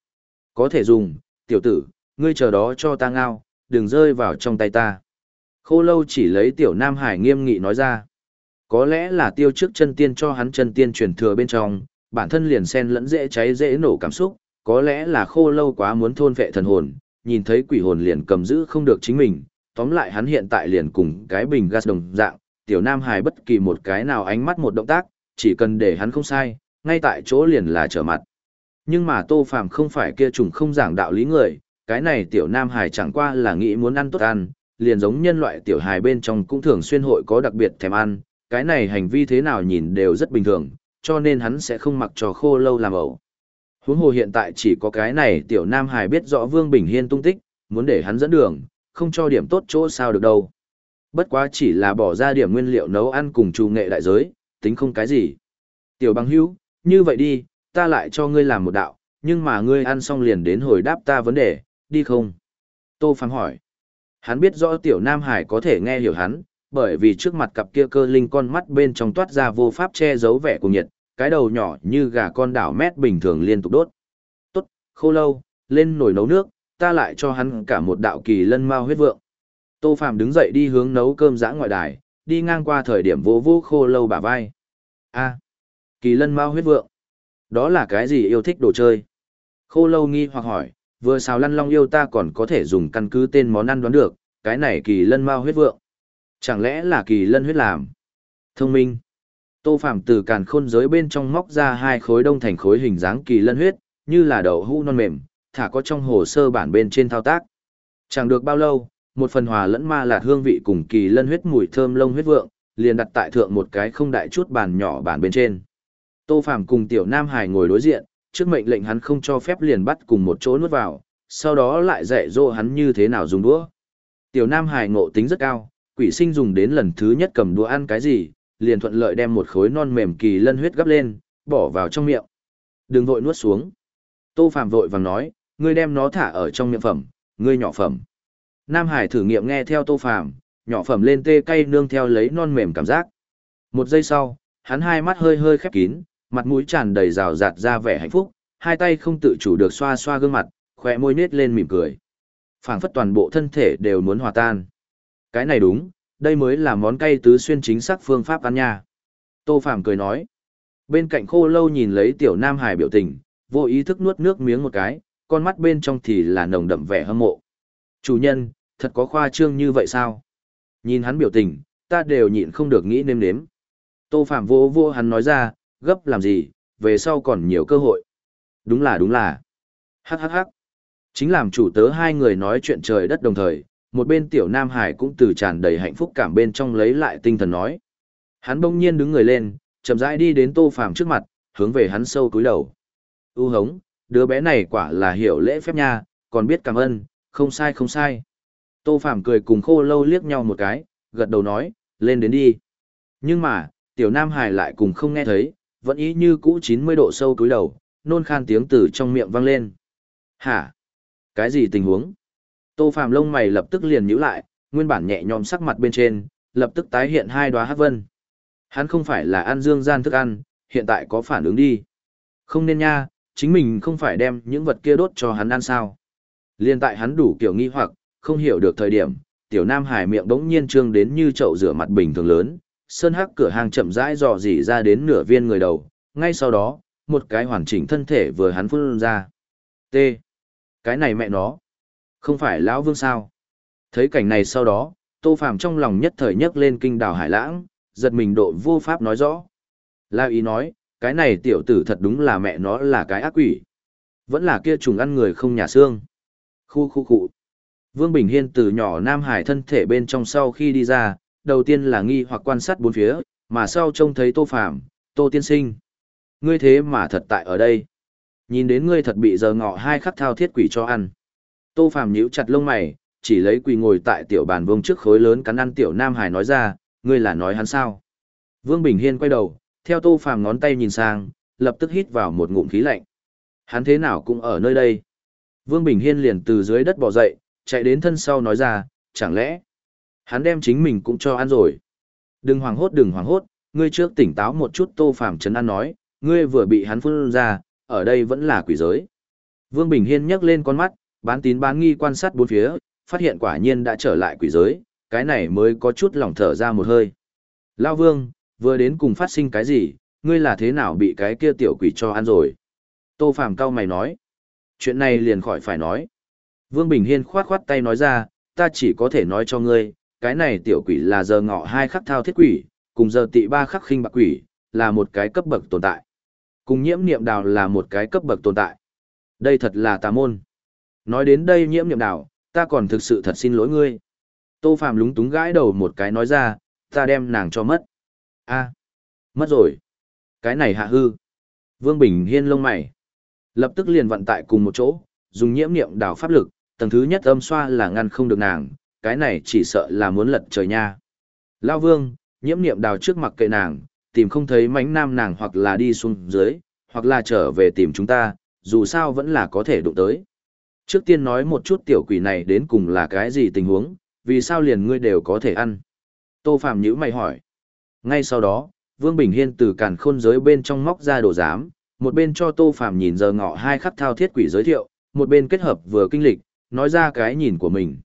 Có thể dùng, tiểu tử, ngươi chờ đó cho ta ngao, đừng rơi vào trong tay ta. Khô lâu chỉ lấy tiểu Nam Hải nghiêm nghị nói ra. Có lẽ là tiêu trước chân tiên cho hắn chân tiên truyền thừa bên trong, bản thân liền sen lẫn dễ cháy dễ nổ cảm xúc, có lẽ là khô lâu quá muốn thôn vệ thần hồn, nhìn thấy quỷ hồn liền cầm giữ không được chính mình, tóm lại hắn hiện tại liền cùng cái bình gas đồng dạng, tiểu Nam Hải bất kỳ một cái nào ánh mắt một động tác, chỉ cần để hắn không sai, ngay tại chỗ liền là trở mặt. Nhưng mà Tô Phàm không phải kia trùng không giảng đạo lý người, cái này tiểu Nam Hải chẳng qua là nghĩ muốn ăn tốt ăn, liền giống nhân loại tiểu hài bên trong cũng thường xuyên hội có đặc biệt thèm ăn, cái này hành vi thế nào nhìn đều rất bình thường, cho nên hắn sẽ không mặc trò khô lâu làm ẩu. Huống hồ hiện tại chỉ có cái này tiểu Nam Hải biết rõ Vương Bình Hiên tung tích, muốn để hắn dẫn đường, không cho điểm tốt chỗ sao được đâu. Bất quá chỉ là bỏ ra điểm nguyên liệu nấu ăn cùng trù nghệ đại giới, tính không cái gì. Tiểu bằng hữu, như vậy đi, ta lại cho ngươi làm một đạo, nhưng mà ngươi ăn xong liền đến hồi đáp ta vấn đề, đi không? Tô Phàm hỏi. Hắn biết rõ tiểu Nam Hải có thể nghe hiểu hắn, bởi vì trước mặt cặp kia cơ linh con mắt bên trong toát ra vô pháp che giấu vẻ của nhiệt, cái đầu nhỏ như gà con đảo mét bình thường liên tục đốt. Tốt, khô lâu, lên nồi nấu nước, ta lại cho hắn cả một đạo kỳ lân mao huyết vượng. Tô Phạm đứng dậy đi hướng nấu cơm giã ngoại đài, đi ngang qua thời điểm vô vô khô lâu bả vai. a kỳ lân mao huyết vượng. Đó là cái gì yêu thích đồ chơi? Khô lâu nghi hoặc hỏi, vừa xào lăn long yêu ta còn có thể dùng căn cứ tên món ăn đoán được, cái này kỳ lân mao huyết vượng. Chẳng lẽ là kỳ lân huyết làm? Thông minh. Tô Phạm từ càn khôn giới bên trong móc ra hai khối đông thành khối hình dáng kỳ lân huyết, như là đậu hũ non mềm, thả có trong hồ sơ bản bên trên thao tác. Chẳng được bao lâu, một phần hòa lẫn ma lạt hương vị cùng kỳ lân huyết mùi thơm lông huyết vượng, liền đặt tại thượng một cái không đại chút bàn nhỏ bản bên trên. Tô Phạm cùng tiểu Nam Hải ngồi đối diện, trước mệnh lệnh hắn không cho phép liền bắt cùng một chỗ nuốt vào, sau đó lại dạy dỗ hắn như thế nào dùng đũa. Tiểu Nam Hải ngộ tính rất cao, quỷ sinh dùng đến lần thứ nhất cầm đũa ăn cái gì, liền thuận lợi đem một khối non mềm kỳ lân huyết gấp lên, bỏ vào trong miệng. Đừng vội nuốt xuống. Tô Phạm vội vàng nói, ngươi đem nó thả ở trong miệng phẩm, ngươi nhỏ phẩm. Nam Hải thử nghiệm nghe theo Tô Phạm, nhỏ phẩm lên tê cay nương theo lấy non mềm cảm giác. Một giây sau, hắn hai mắt hơi hơi khép kín, mặt mũi tràn đầy rào rạt ra vẻ hạnh phúc, hai tay không tự chủ được xoa xoa gương mặt, khỏe môi nết lên mỉm cười. phảng phất toàn bộ thân thể đều muốn hòa tan. Cái này đúng, đây mới là món cay tứ xuyên chính xác phương pháp ăn nha. Tô Phạm cười nói. Bên cạnh khô lâu nhìn lấy tiểu Nam Hải biểu tình, vô ý thức nuốt nước miếng một cái, con mắt bên trong thì là nồng đậm vẻ hâm mộ. Chủ nhân, thật có khoa trương như vậy sao? Nhìn hắn biểu tình, ta đều nhịn không được nghĩ nêm nếm. Tô Phạm vô vô hắn nói ra, gấp làm gì, về sau còn nhiều cơ hội. Đúng là đúng là. Hắc hắc hắc. Chính làm chủ tớ hai người nói chuyện trời đất đồng thời, một bên tiểu Nam Hải cũng từ tràn đầy hạnh phúc cảm bên trong lấy lại tinh thần nói. Hắn bỗng nhiên đứng người lên, chậm rãi đi đến Tô Phàm trước mặt, hướng về hắn sâu cúi đầu. U hống, đứa bé này quả là hiểu lễ phép nha, còn biết cảm ơn, không sai không sai. Tô Phàm cười cùng khô lâu liếc nhau một cái, gật đầu nói, lên đến đi. Nhưng mà, tiểu Nam Hải lại cùng không nghe thấy, vẫn ý như cũ 90 độ sâu cúi đầu, nôn khan tiếng từ trong miệng vang lên. Hả? Cái gì tình huống? Tô Phàm lông mày lập tức liền nhíu lại, nguyên bản nhẹ nhõm sắc mặt bên trên, lập tức tái hiện hai đóa hắc vân. Hắn không phải là ăn dương gian thức ăn, hiện tại có phản ứng đi. Không nên nha, chính mình không phải đem những vật kia đốt cho hắn ăn sao. Liên tại hắn đủ kiểu nghi hoặc, không hiểu được thời điểm, tiểu nam hải miệng đống nhiên trương đến như chậu rửa mặt bình thường lớn, sơn hắc cửa hàng chậm rãi dò dỉ ra đến nửa viên người đầu, ngay sau đó, một cái hoàn chỉnh thân thể vừa hắn phun ra. T. Cái này mẹ nó. Không phải lão vương sao? Thấy cảnh này sau đó, Tô Phàm trong lòng nhất thời nhấc lên kinh đảo hải lãng, giật mình độ vô pháp nói rõ. La ý nói, cái này tiểu tử thật đúng là mẹ nó là cái ác quỷ. Vẫn là kia trùng ăn người không nhà xương. Khu khu khu. Vương Bình Hiên từ nhỏ Nam Hải thân thể bên trong sau khi đi ra, đầu tiên là nghi hoặc quan sát bốn phía, mà sau trông thấy Tô Phàm, Tô Tiên Sinh. Ngươi thế mà thật tại ở đây. Nhìn đến ngươi thật bị giờ ngọ hai khắc thao thiết quỷ cho ăn. Tô Phàm nhíu chặt lông mày, chỉ lấy quỳ ngồi tại tiểu bàn vương trước khối lớn cắn ăn tiểu Nam Hải nói ra, ngươi là nói hắn sao? Vương Bình Hiên quay đầu, theo Tô Phàm ngón tay nhìn sang, lập tức hít vào một ngụm khí lạnh. Hắn thế nào cũng ở nơi đây. Vương Bình Hiên liền từ dưới đất bò dậy, chạy đến thân sau nói ra, chẳng lẽ hắn đem chính mình cũng cho ăn rồi. Đừng hoảng hốt đừng hoảng hốt, ngươi trước tỉnh táo một chút Tô Phàm chấn an nói, ngươi vừa bị hắn phun ra, ở đây vẫn là quỷ giới. Vương Bình Hiên nhấc lên con mắt, bán tín bán nghi quan sát bốn phía, phát hiện quả nhiên đã trở lại quỷ giới, cái này mới có chút lòng thở ra một hơi. Lao Vương, vừa đến cùng phát sinh cái gì, ngươi là thế nào bị cái kia tiểu quỷ cho ăn rồi? Tô Phàm cao mày nói. Chuyện này liền khỏi phải nói. Vương Bình Hiên khoát khoát tay nói ra, ta chỉ có thể nói cho ngươi, cái này tiểu quỷ là giờ ngọ hai khắc thao thiết quỷ, cùng giờ tị ba khắc khinh bạc quỷ, là một cái cấp bậc tồn tại. Cùng nhiễm niệm đào là một cái cấp bậc tồn tại. Đây thật là tà môn. Nói đến đây nhiễm niệm đào, ta còn thực sự thật xin lỗi ngươi. Tô Phạm lúng túng gãi đầu một cái nói ra, ta đem nàng cho mất. a mất rồi. Cái này hạ hư. Vương Bình Hiên lông mày. Lập tức liền vận tại cùng một chỗ, dùng nhiễm niệm đào pháp lực, tầng thứ nhất âm xoa là ngăn không được nàng, cái này chỉ sợ là muốn lật trời nha. Lao Vương, nhiễm niệm đào trước mặt kệ nàng, tìm không thấy mánh nam nàng hoặc là đi xuống dưới, hoặc là trở về tìm chúng ta, dù sao vẫn là có thể đụng tới. Trước tiên nói một chút tiểu quỷ này đến cùng là cái gì tình huống, vì sao liền ngươi đều có thể ăn? Tô Phạm nhữ mày hỏi. Ngay sau đó, Vương Bình Hiên từ càn khôn giới bên trong móc ra đồ giám, một bên cho Tô Phạm nhìn giờ ngọ hai khắc thao thiết quỷ giới thiệu, một bên kết hợp vừa kinh lịch, nói ra cái nhìn của mình.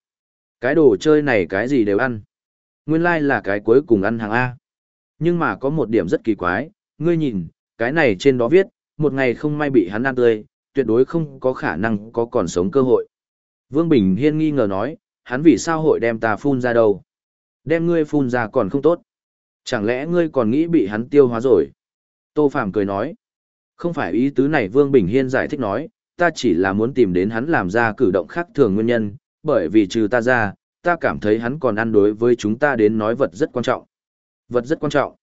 Cái đồ chơi này cái gì đều ăn. Nguyên lai like là cái cuối cùng ăn hàng A. Nhưng mà có một điểm rất kỳ quái, ngươi nhìn, cái này trên đó viết, một ngày không may bị hắn ăn tươi, tuyệt đối không có khả năng có còn sống cơ hội. Vương Bình Hiên nghi ngờ nói, hắn vì sao hội đem ta phun ra đâu? Đem ngươi phun ra còn không tốt. Chẳng lẽ ngươi còn nghĩ bị hắn tiêu hóa rồi? Tô Phạm cười nói. Không phải ý tứ này Vương Bình Hiên giải thích nói, ta chỉ là muốn tìm đến hắn làm ra cử động khác thường nguyên nhân, bởi vì trừ ta ra, ta cảm thấy hắn còn ăn đối với chúng ta đến nói vật rất quan trọng. Vật rất quan trọng.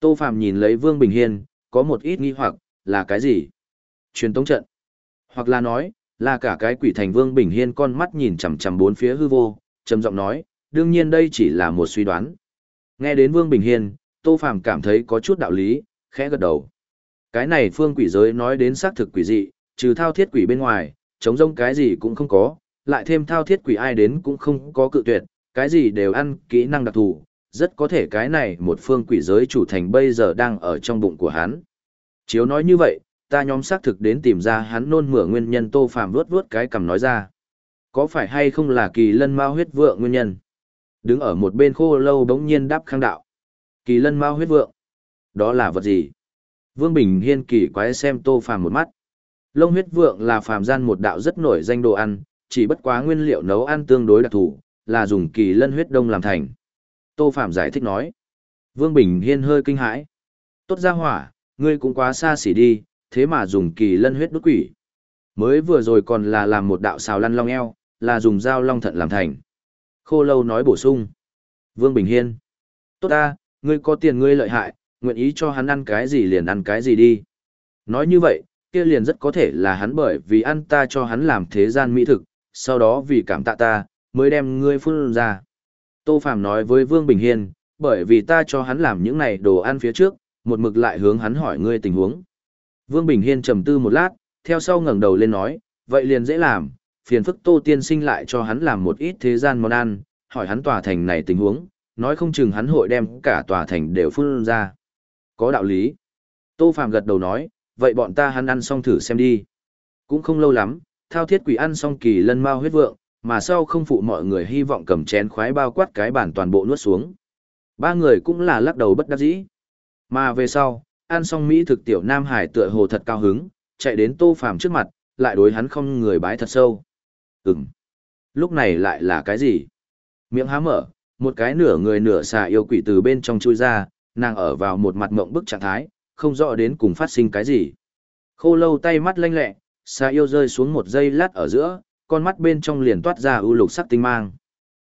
Tô Phạm nhìn lấy Vương Bình Hiên, có một ít nghi hoặc, là cái gì? Truyền tống trận. Hoặc là nói, là cả cái quỷ thành Vương Bình Hiên con mắt nhìn chằm chằm bốn phía hư vô, trầm giọng nói, đương nhiên đây chỉ là một suy đoán. Nghe đến Vương Bình Hiên, Tô Phạm cảm thấy có chút đạo lý, khẽ gật đầu. Cái này phương quỷ giới nói đến xác thực quỷ dị, trừ thao thiết quỷ bên ngoài, chống rông cái gì cũng không có, lại thêm thao thiết quỷ ai đến cũng không có cự tuyệt, cái gì đều ăn kỹ năng đặc thù, rất có thể cái này một phương quỷ giới chủ thành bây giờ đang ở trong bụng của hắn. Chiếu nói như vậy, ta nhóm xác thực đến tìm ra hắn nôn mửa nguyên nhân tô phàm vuốt vuốt cái cầm nói ra. Có phải hay không là kỳ lân ma huyết vượng nguyên nhân? Đứng ở một bên khô lâu đống nhiên đáp khang đạo. Kỳ lân ma huyết vượng. Đó là vật gì? Vương Bình Hiên kỳ quái xem tô phàm một mắt. Lông huyết vượng là phàm gian một đạo rất nổi danh đồ ăn, chỉ bất quá nguyên liệu nấu ăn tương đối đặc thù, là dùng kỳ lân huyết đông làm thành. Tô Phạm giải thích nói. Vương Bình Hiên hơi kinh hãi. Tốt ra hỏa, ngươi cũng quá xa xỉ đi, thế mà dùng kỳ lân huyết đốt quỷ. Mới vừa rồi còn là làm một đạo xào lăn long eo, là dùng dao long thận làm thành. Khô lâu nói bổ sung. Vương Bình Hiên. Tốt ta, ngươi có tiền ngươi lợi hại, nguyện ý cho hắn ăn cái gì liền ăn cái gì đi. Nói như vậy, kia liền rất có thể là hắn bởi vì ăn ta cho hắn làm thế gian mỹ thực, sau đó vì cảm tạ ta, mới đem ngươi phun ra. Tô Phàm nói với Vương Bình Hiên, bởi vì ta cho hắn làm những này đồ ăn phía trước, một mực lại hướng hắn hỏi ngươi tình huống. Vương Bình Hiên trầm tư một lát, theo sau ngẩng đầu lên nói, vậy liền dễ làm, phiền phức Tô Tiên Sinh lại cho hắn làm một ít thế gian món ăn, hỏi hắn tòa thành này tình huống, nói không chừng hắn hội đem cả tòa thành đều phun ra. Có đạo lý. Tô Phàm gật đầu nói, vậy bọn ta hắn ăn xong thử xem đi. Cũng không lâu lắm, thao thiết quỷ ăn xong kỳ lân mau huyết vượng, mà sau không phụ mọi người hy vọng cầm chén khoái bao quát cái bản toàn bộ nuốt xuống. Ba người cũng là lắc đầu bất đắc dĩ. Mà về sau, ăn xong Mỹ thực tiểu Nam Hải tựa hồ thật cao hứng, chạy đến Tô Phàm trước mặt, lại đối hắn không người bái thật sâu. Ừm. Lúc này lại là cái gì? Miệng há mở, một cái nửa người nửa xà yêu quỷ từ bên trong chui ra, nàng ở vào một mặt mộng bức trạng thái, không rõ đến cùng phát sinh cái gì. Khô lâu tay mắt lanh lẹ, xà yêu rơi xuống một giây lát ở giữa, con mắt bên trong liền toát ra ưu lục sắc tinh mang.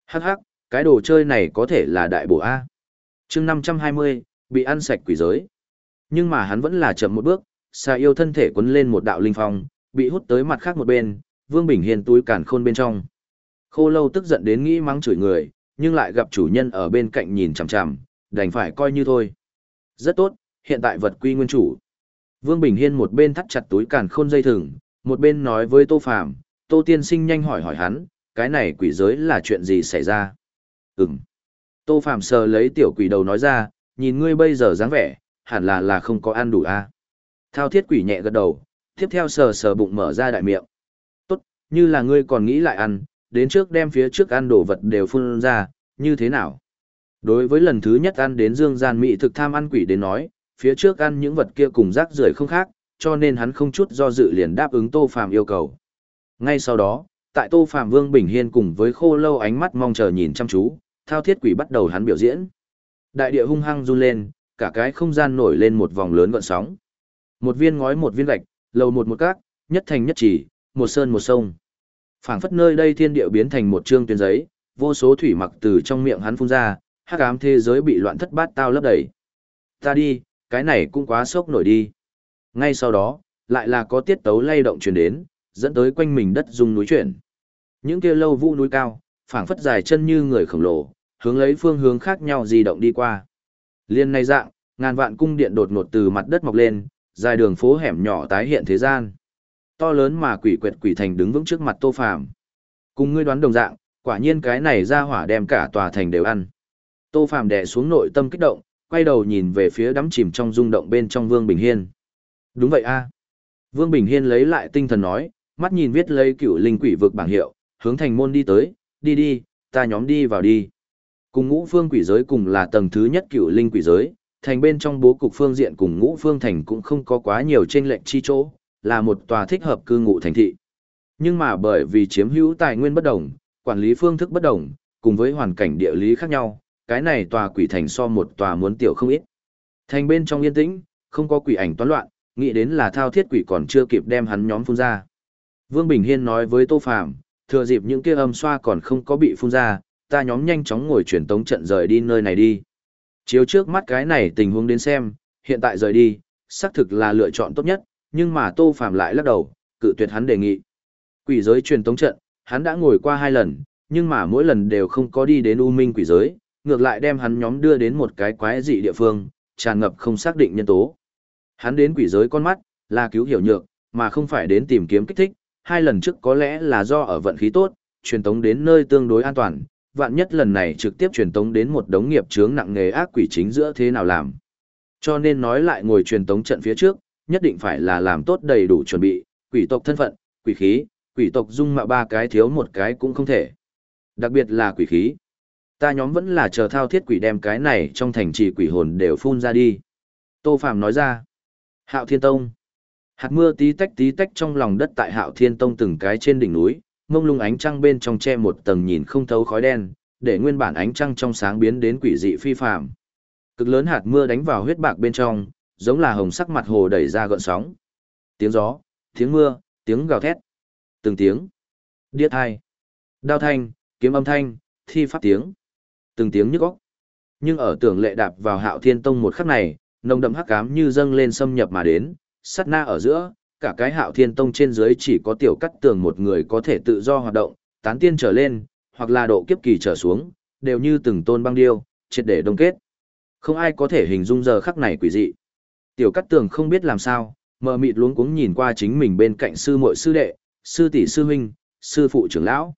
Hắc hắc, cái đồ chơi này có thể là đại bổ A. chương 520, bị ăn sạch quỷ giới. Nhưng mà hắn vẫn là chậm một bước, xà yêu thân thể quấn lên một đạo linh phong, bị hút tới mặt khác một bên, Vương Bình Hiền túi cản khôn bên trong. Khô lâu tức giận đến nghĩ mắng chửi người, nhưng lại gặp chủ nhân ở bên cạnh nhìn chằm chằm, đành phải coi như thôi. Rất tốt, hiện tại vật quy nguyên chủ. Vương Bình Hiên một bên thắt chặt túi càn khôn dây thừng, một bên nói với Tô Phàm, Tô Tiên Sinh nhanh hỏi hỏi hắn, cái này quỷ giới là chuyện gì xảy ra? Ừm. Tô Phàm sờ lấy tiểu quỷ đầu nói ra, nhìn ngươi bây giờ dáng vẻ, hẳn là là không có ăn đủ a. À? Thao thiết quỷ nhẹ gật đầu, tiếp theo sờ sờ bụng mở ra đại miệng. Tốt, như là ngươi còn nghĩ lại ăn, đến trước đem phía trước ăn đồ vật đều phun ra, như thế nào? Đối với lần thứ nhất ăn đến dương gian mỹ thực tham ăn quỷ đến nói, phía trước ăn những vật kia cùng rác rưởi không khác, cho nên hắn không chút do dự liền đáp ứng Tô Phàm yêu cầu. Ngay sau đó, tại Tô Phàm Vương Bình Hiên cùng với Khô Lâu ánh mắt mong chờ nhìn chăm chú, thao thiết quỷ bắt đầu hắn biểu diễn. Đại địa hung hăng run lên, cả cái không gian nổi lên một vòng lớn gợn sóng. Một viên ngói một viên gạch, lầu một một cát, nhất thành nhất chỉ, một sơn một sông. Phảng phất nơi đây thiên địa biến thành một trương tuyên giấy, vô số thủy mặc từ trong miệng hắn phun ra, hắc ám thế giới bị loạn thất bát tao lấp đầy. Ta đi, cái này cũng quá sốc nổi đi. Ngay sau đó, lại là có tiết tấu lay động truyền đến, dẫn tới quanh mình đất rung núi chuyển. Những kia lâu vũ núi cao, phảng phất dài chân như người khổng lồ, hướng lấy phương hướng khác nhau di động đi qua. Liên này dạng, ngàn vạn cung điện đột ngột từ mặt đất mọc lên, dài đường phố hẻm nhỏ tái hiện thế gian. To lớn mà quỷ quyệt quỷ thành đứng vững trước mặt Tô Phàm. Cùng ngươi đoán đồng dạng, quả nhiên cái này ra hỏa đem cả tòa thành đều ăn. Tô Phàm đè xuống nội tâm kích động, quay đầu nhìn về phía đắm chìm trong rung động bên trong Vương Bình Hiên. Đúng vậy a. Vương Bình Hiên lấy lại tinh thần nói, mắt nhìn viết lấy cựu linh quỷ vực bảng hiệu, hướng thành môn đi tới, đi đi, ta nhóm đi vào đi. Cùng ngũ phương quỷ giới cùng là tầng thứ nhất cựu linh quỷ giới, thành bên trong bố cục phương diện cùng ngũ phương thành cũng không có quá nhiều trên lệnh chi chỗ, là một tòa thích hợp cư ngụ thành thị. Nhưng mà bởi vì chiếm hữu tài nguyên bất đồng, quản lý phương thức bất đồng, cùng với hoàn cảnh địa lý khác nhau, cái này tòa quỷ thành so một tòa muốn tiểu không ít. Thành bên trong yên tĩnh, không có quỷ ảnh toán loạn, nghĩ đến là thao thiết quỷ còn chưa kịp đem hắn nhóm phun ra. Vương Bình Hiên nói với Tô Phàm, thừa dịp những kia âm xoa còn không có bị phun ra, ta nhóm nhanh chóng ngồi chuyển tống trận rời đi nơi này đi. Chiếu trước mắt cái này tình huống đến xem, hiện tại rời đi, xác thực là lựa chọn tốt nhất, nhưng mà Tô Phàm lại lắc đầu, cự tuyệt hắn đề nghị. Quỷ giới truyền tống trận, hắn đã ngồi qua hai lần, nhưng mà mỗi lần đều không có đi đến U Minh quỷ giới, ngược lại đem hắn nhóm đưa đến một cái quái dị địa phương, tràn ngập không xác định nhân tố. Hắn đến quỷ giới con mắt, là cứu hiểu nhược, mà không phải đến tìm kiếm kích thích, hai lần trước có lẽ là do ở vận khí tốt, truyền tống đến nơi tương đối an toàn, vạn nhất lần này trực tiếp truyền tống đến một đống nghiệp chướng nặng nghề ác quỷ chính giữa thế nào làm. Cho nên nói lại ngồi truyền tống trận phía trước, nhất định phải là làm tốt đầy đủ chuẩn bị, quỷ tộc thân phận, quỷ khí, quỷ tộc dung mạo ba cái thiếu một cái cũng không thể. Đặc biệt là quỷ khí. Ta nhóm vẫn là chờ thao thiết quỷ đem cái này trong thành trì quỷ hồn đều phun ra đi. Tô Phạm nói ra. Hạo Thiên Tông. Hạt mưa tí tách tí tách trong lòng đất tại Hạo Thiên Tông từng cái trên đỉnh núi, mông lung ánh trăng bên trong che một tầng nhìn không thấu khói đen, để nguyên bản ánh trăng trong sáng biến đến quỷ dị phi phàm. Cực lớn hạt mưa đánh vào huyết bạc bên trong, giống là hồng sắc mặt hồ đẩy ra gợn sóng. Tiếng gió, tiếng mưa, tiếng gào thét. Từng tiếng. Điếc hai. Đao thanh, kiếm âm thanh, thi pháp tiếng. Từng tiếng nhức óc. Nhưng ở tưởng lệ đạp vào hạo thiên tông một khắc này, nồng đậm hắc ám như dâng lên xâm nhập mà đến, sát na ở giữa, cả cái hạo thiên tông trên dưới chỉ có tiểu cắt tường một người có thể tự do hoạt động, tán tiên trở lên, hoặc là độ kiếp kỳ trở xuống, đều như từng tôn băng điêu, triệt để đông kết. Không ai có thể hình dung giờ khắc này quỷ dị. Tiểu cắt tường không biết làm sao, mờ mịt luống cuống nhìn qua chính mình bên cạnh sư muội sư đệ, sư tỷ sư huynh, sư phụ trưởng lão.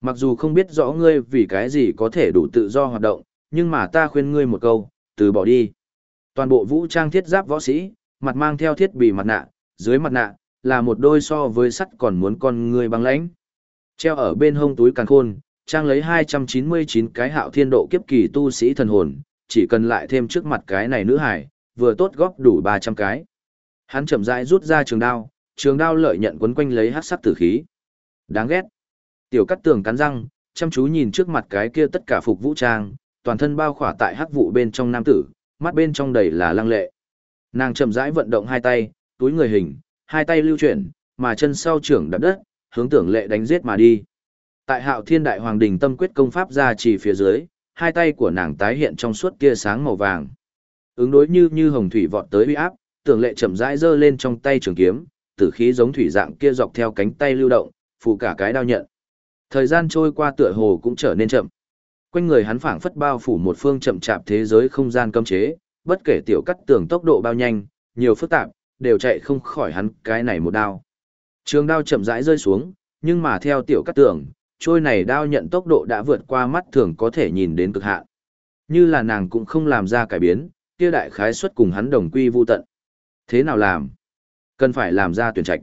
Mặc dù không biết rõ ngươi vì cái gì có thể đủ tự do hoạt động, nhưng mà ta khuyên ngươi một câu, từ bỏ đi. Toàn bộ vũ trang thiết giáp võ sĩ, mặt mang theo thiết bị mặt nạ, dưới mặt nạ, là một đôi so với sắt còn muốn con người băng lãnh. Treo ở bên hông túi càng khôn, trang lấy 299 cái hạo thiên độ kiếp kỳ tu sĩ thần hồn, chỉ cần lại thêm trước mặt cái này nữ hải, vừa tốt góp đủ 300 cái. Hắn chậm rãi rút ra trường đao, trường đao lợi nhận quấn quanh lấy hắc sắc tử khí. Đáng ghét. Tiểu cắt tường cắn răng, chăm chú nhìn trước mặt cái kia tất cả phục vũ trang, toàn thân bao khỏa tại hắc vụ bên trong nam tử, mắt bên trong đầy là lăng lệ. Nàng chậm rãi vận động hai tay, túi người hình, hai tay lưu chuyển, mà chân sau trưởng đạp đất, hướng tưởng lệ đánh giết mà đi. Tại hạo thiên đại hoàng đình tâm quyết công pháp ra chỉ phía dưới, hai tay của nàng tái hiện trong suốt kia sáng màu vàng. Ứng đối như như hồng thủy vọt tới uy áp, tưởng lệ chậm rãi giơ lên trong tay trường kiếm, tử khí giống thủy dạng kia dọc theo cánh tay lưu động, phụ cả cái đao nhận. Thời gian trôi qua tựa hồ cũng trở nên chậm. Quanh người hắn phảng phất bao phủ một phương chậm chạp thế giới không gian cấm chế, bất kể tiểu cắt tường tốc độ bao nhanh, nhiều phức tạp, đều chạy không khỏi hắn cái này một đao. Trường đao chậm rãi rơi xuống, nhưng mà theo tiểu cắt tường, trôi này đao nhận tốc độ đã vượt qua mắt thường có thể nhìn đến cực hạn. Như là nàng cũng không làm ra cải biến, kia đại khái suất cùng hắn đồng quy vu tận. Thế nào làm? Cần phải làm ra tuyển trạch.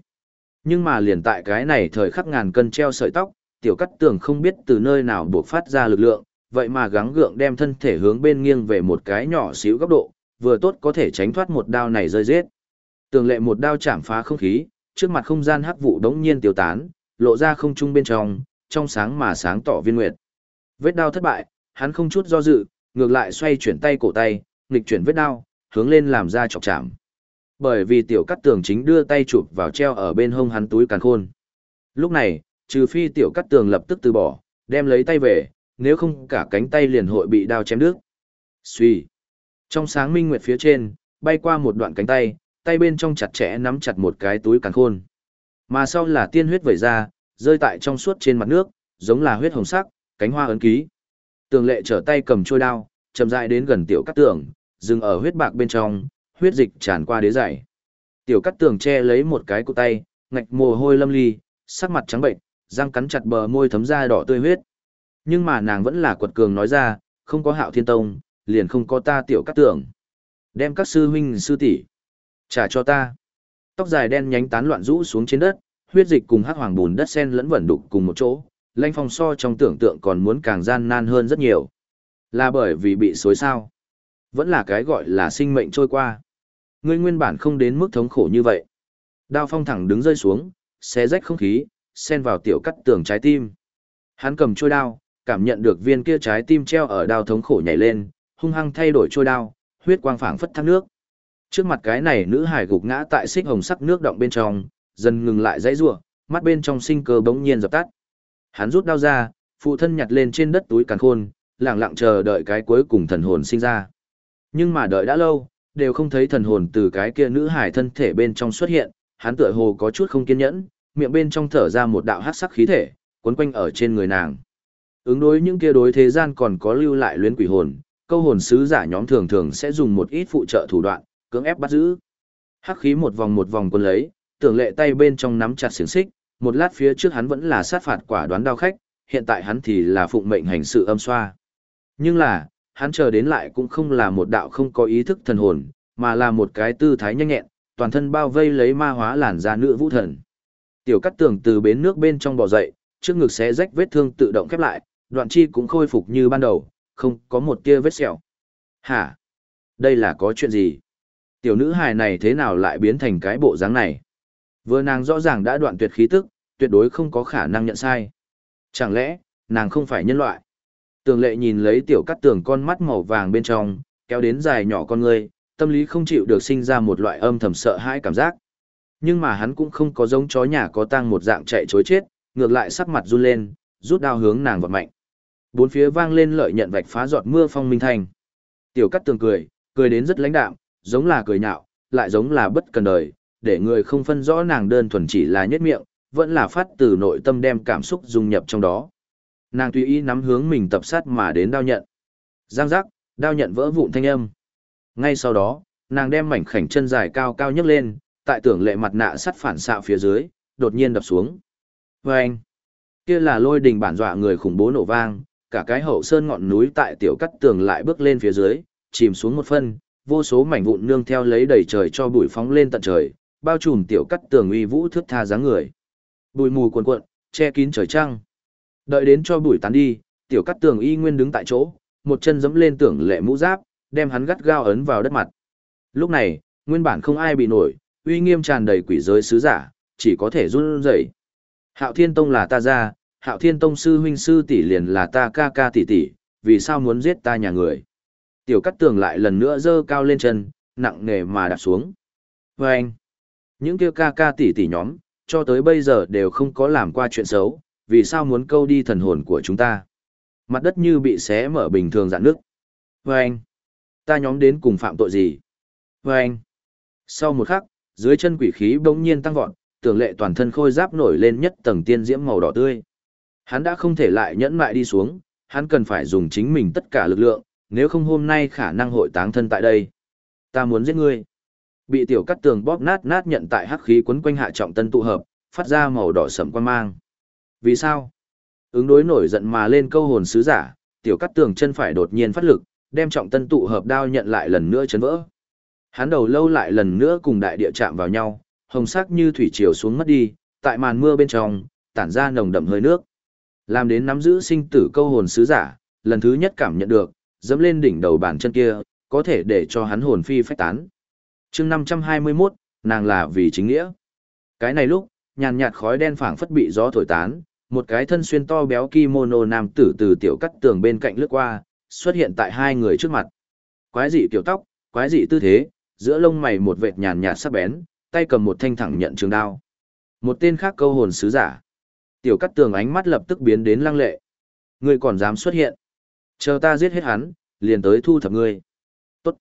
Nhưng mà liền tại cái này thời khắc ngàn cân treo sợi tóc, tiểu cắt tường không biết từ nơi nào buộc phát ra lực lượng, vậy mà gắng gượng đem thân thể hướng bên nghiêng về một cái nhỏ xíu góc độ, vừa tốt có thể tránh thoát một đao này rơi rết. Tường lệ một đao chạm phá không khí, trước mặt không gian hắc vụ đống nhiên tiêu tán, lộ ra không trung bên trong, trong sáng mà sáng tỏ viên nguyệt. Vết đao thất bại, hắn không chút do dự, ngược lại xoay chuyển tay cổ tay, nghịch chuyển vết đao, hướng lên làm ra chọc chạm. Bởi vì tiểu cắt tường chính đưa tay chụp vào treo ở bên hông hắn túi càn khôn. Lúc này, trừ phi tiểu cắt tường lập tức từ bỏ, đem lấy tay về, nếu không cả cánh tay liền hội bị đao chém đứt. Xuy. Trong sáng minh nguyệt phía trên, bay qua một đoạn cánh tay, tay bên trong chặt chẽ nắm chặt một cái túi càn khôn. Mà sau là tiên huyết vẩy ra, rơi tại trong suốt trên mặt nước, giống là huyết hồng sắc, cánh hoa ấn ký. Tường lệ trở tay cầm trôi đao, chậm rãi đến gần tiểu cắt tường, dừng ở huyết bạc bên trong, huyết dịch tràn qua đế dày. Tiểu cắt tường che lấy một cái cụ tay, ngạch mồ hôi lâm ly, sắc mặt trắng bệnh, răng cắn chặt bờ môi thấm ra đỏ tươi huyết. Nhưng mà nàng vẫn là quật cường nói ra, không có hạo thiên tông, liền không có ta tiểu cắt tưởng Đem các sư huynh sư tỷ trả cho ta. Tóc dài đen nhánh tán loạn rũ xuống trên đất, huyết dịch cùng hắc hoàng bùn đất sen lẫn vẩn đục cùng một chỗ, lanh phong so trong tưởng tượng còn muốn càng gian nan hơn rất nhiều. Là bởi vì bị xối sao. Vẫn là cái gọi là sinh mệnh trôi qua. Ngươi nguyên bản không đến mức thống khổ như vậy. Đao phong thẳng đứng rơi xuống, xé rách không khí, xen vào tiểu cắt tường trái tim. Hắn cầm trôi đao, cảm nhận được viên kia trái tim treo ở đao thống khổ nhảy lên, hung hăng thay đổi trôi đao, huyết quang phảng phất thác nước. Trước mặt cái này nữ hải gục ngã tại xích hồng sắc nước động bên trong, dần ngừng lại dãy rủa, mắt bên trong sinh cơ bỗng nhiên dập tắt. Hắn rút đao ra, phụ thân nhặt lên trên đất túi càn khôn, lặng lặng chờ đợi cái cuối cùng thần hồn sinh ra. Nhưng mà đợi đã lâu, đều không thấy thần hồn từ cái kia nữ hải thân thể bên trong xuất hiện, hắn tựa hồ có chút không kiên nhẫn, miệng bên trong thở ra một đạo hắc sắc khí thể, cuốn quanh ở trên người nàng. Ứng đối những kia đối thế gian còn có lưu lại luyến quỷ hồn, câu hồn sứ giả nhóm thường thường sẽ dùng một ít phụ trợ thủ đoạn, cưỡng ép bắt giữ. Hắc khí một vòng một vòng quân lấy, tưởng lệ tay bên trong nắm chặt xiềng xích, một lát phía trước hắn vẫn là sát phạt quả đoán đao khách, hiện tại hắn thì là phụng mệnh hành sự âm xoa. Nhưng là, hắn chờ đến lại cũng không là một đạo không có ý thức thần hồn, mà là một cái tư thái nhanh nhẹn, toàn thân bao vây lấy ma hóa làn da nữ vũ thần. Tiểu cắt tường từ bến nước bên trong bò dậy, trước ngực xé rách vết thương tự động khép lại, đoạn chi cũng khôi phục như ban đầu, không có một tia vết sẹo. Hả? Đây là có chuyện gì? Tiểu nữ hài này thế nào lại biến thành cái bộ dáng này? Vừa nàng rõ ràng đã đoạn tuyệt khí tức, tuyệt đối không có khả năng nhận sai. Chẳng lẽ, nàng không phải nhân loại? Tường lệ nhìn lấy tiểu cắt tường con mắt màu vàng bên trong, kéo đến dài nhỏ con người, tâm lý không chịu được sinh ra một loại âm thầm sợ hãi cảm giác. Nhưng mà hắn cũng không có giống chó nhà có tang một dạng chạy chối chết, ngược lại sắc mặt run lên, rút đao hướng nàng vọt mạnh. Bốn phía vang lên lợi nhận vạch phá giọt mưa phong minh thành. Tiểu cắt tường cười, cười đến rất lãnh đạm, giống là cười nhạo, lại giống là bất cần đời, để người không phân rõ nàng đơn thuần chỉ là nhất miệng, vẫn là phát từ nội tâm đem cảm xúc dung nhập trong đó. Nàng tùy ý nắm hướng mình tập sát mà đến đao nhận. Giang giác, đao nhận vỡ vụn thanh âm. Ngay sau đó, nàng đem mảnh khảnh chân dài cao cao nhấc lên, tại tưởng lệ mặt nạ sắt phản xạ phía dưới, đột nhiên đập xuống. Vâng! Kia là lôi đình bản dọa người khủng bố nổ vang, cả cái hậu sơn ngọn núi tại tiểu cắt tường lại bước lên phía dưới, chìm xuống một phân, vô số mảnh vụn nương theo lấy đầy trời cho bụi phóng lên tận trời, bao trùm tiểu cắt tường uy vũ thước tha dáng người. Bụi mù cuồn cuộn, che kín trời trăng. Đợi đến cho bụi tán đi, tiểu cắt tường y nguyên đứng tại chỗ, một chân giẫm lên tưởng lệ mũ giáp, đem hắn gắt gao ấn vào đất mặt. Lúc này, nguyên bản không ai bị nổi, uy nghiêm tràn đầy quỷ giới sứ giả, chỉ có thể run rẩy. Hạo Thiên Tông là ta ra, Hạo Thiên Tông sư huynh sư tỷ liền là ta ca ca tỷ tỷ, vì sao muốn giết ta nhà người? Tiểu Cắt Tường lại lần nữa giơ cao lên chân, nặng nề mà đạp xuống. Và anh, những kia ca ca tỷ tỷ nhóm, cho tới bây giờ đều không có làm qua chuyện xấu, vì sao muốn câu đi thần hồn của chúng ta? Mặt đất như bị xé mở bình thường dạn nước. Và anh, ta nhóm đến cùng phạm tội gì? Và anh, sau một khắc, dưới chân quỷ khí bỗng nhiên tăng vọt, tưởng lệ toàn thân khôi giáp nổi lên nhất tầng tiên diễm màu đỏ tươi. Hắn đã không thể lại nhẫn mại đi xuống, hắn cần phải dùng chính mình tất cả lực lượng, nếu không hôm nay khả năng hội táng thân tại đây. Ta muốn giết ngươi. Bị tiểu cắt tường bóp nát nát nhận tại hắc khí quấn quanh hạ trọng tân tụ hợp, phát ra màu đỏ sẫm quan mang. Vì sao? Ứng đối nổi giận mà lên câu hồn sứ giả, tiểu cắt tường chân phải đột nhiên phát lực, đem trọng tân tụ hợp đao nhận lại lần nữa chấn vỡ. Hắn đầu lâu lại lần nữa cùng đại địa chạm vào nhau, hồng sắc như thủy triều xuống mất đi, tại màn mưa bên trong, tản ra nồng đậm hơi nước. Làm đến nắm giữ sinh tử câu hồn sứ giả, lần thứ nhất cảm nhận được, dẫm lên đỉnh đầu bàn chân kia, có thể để cho hắn hồn phi phách tán. chương 521, nàng là vì chính nghĩa. Cái này lúc, nhàn nhạt khói đen phảng phất bị gió thổi tán, một cái thân xuyên to béo kimono nam tử từ tiểu cắt tường bên cạnh lướt qua, xuất hiện tại hai người trước mặt. Quái dị kiểu tóc, quái dị tư thế, giữa lông mày một vệt nhàn nhạt sắc bén, tay cầm một thanh thẳng nhận trường đao. Một tên khác câu hồn sứ giả. Tiểu cắt tường ánh mắt lập tức biến đến lăng lệ. Ngươi còn dám xuất hiện. Chờ ta giết hết hắn, liền tới thu thập ngươi. Tốt.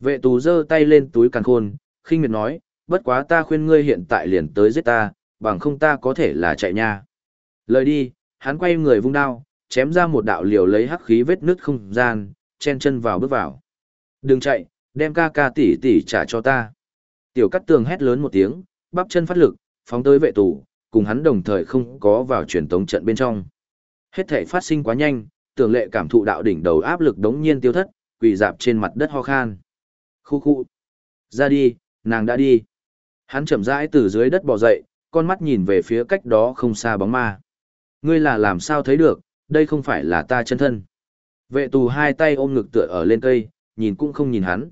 Vệ tù giơ tay lên túi càng khôn, khinh miệt nói, bất quá ta khuyên ngươi hiện tại liền tới giết ta, bằng không ta có thể là chạy nha. Lời đi, hắn quay người vung đao, chém ra một đạo liều lấy hắc khí vết nứt không gian, chen chân vào bước vào. Đừng chạy, đem ca ca tỷ tỷ trả cho ta. Tiểu cắt tường hét lớn một tiếng, bắp chân phát lực, phóng tới vệ tù, cùng hắn đồng thời không có vào truyền tống trận bên trong. Hết thể phát sinh quá nhanh, tưởng lệ cảm thụ đạo đỉnh đầu áp lực đống nhiên tiêu thất, quỳ dạp trên mặt đất ho khan. Khu khu. Ra đi, nàng đã đi. Hắn chậm rãi từ dưới đất bò dậy, con mắt nhìn về phía cách đó không xa bóng ma. Ngươi là làm sao thấy được, đây không phải là ta chân thân. Vệ tù hai tay ôm ngực tựa ở lên cây, nhìn cũng không nhìn hắn.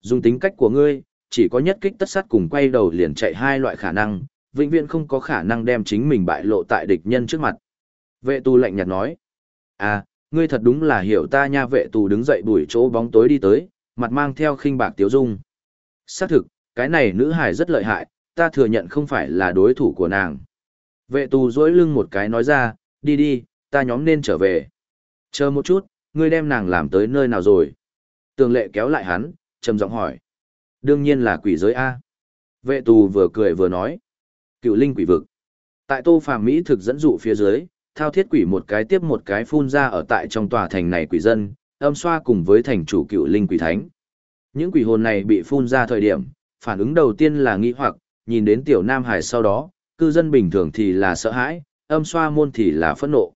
Dùng tính cách của ngươi, chỉ có nhất kích tất sát cùng quay đầu liền chạy hai loại khả năng, vĩnh viễn không có khả năng đem chính mình bại lộ tại địch nhân trước mặt. Vệ tù lạnh nhạt nói. À, ngươi thật đúng là hiểu ta nha vệ tù đứng dậy bùi chỗ bóng tối đi tới, mặt mang theo khinh bạc tiếu dung. Xác thực, cái này nữ hải rất lợi hại, ta thừa nhận không phải là đối thủ của nàng. Vệ tù dỗi lưng một cái nói ra, đi đi, ta nhóm nên trở về. Chờ một chút, ngươi đem nàng làm tới nơi nào rồi? Tường lệ kéo lại hắn, trầm giọng hỏi. Đương nhiên là quỷ giới A. Vệ tù vừa cười vừa nói. Cựu linh quỷ vực. Tại tô phàm Mỹ thực dẫn dụ phía dưới, thao thiết quỷ một cái tiếp một cái phun ra ở tại trong tòa thành này quỷ dân, âm xoa cùng với thành chủ cựu linh quỷ thánh. Những quỷ hồn này bị phun ra thời điểm, phản ứng đầu tiên là nghĩ hoặc, nhìn đến tiểu Nam Hải sau đó, cư dân bình thường thì là sợ hãi, âm xoa môn thì là phẫn nộ.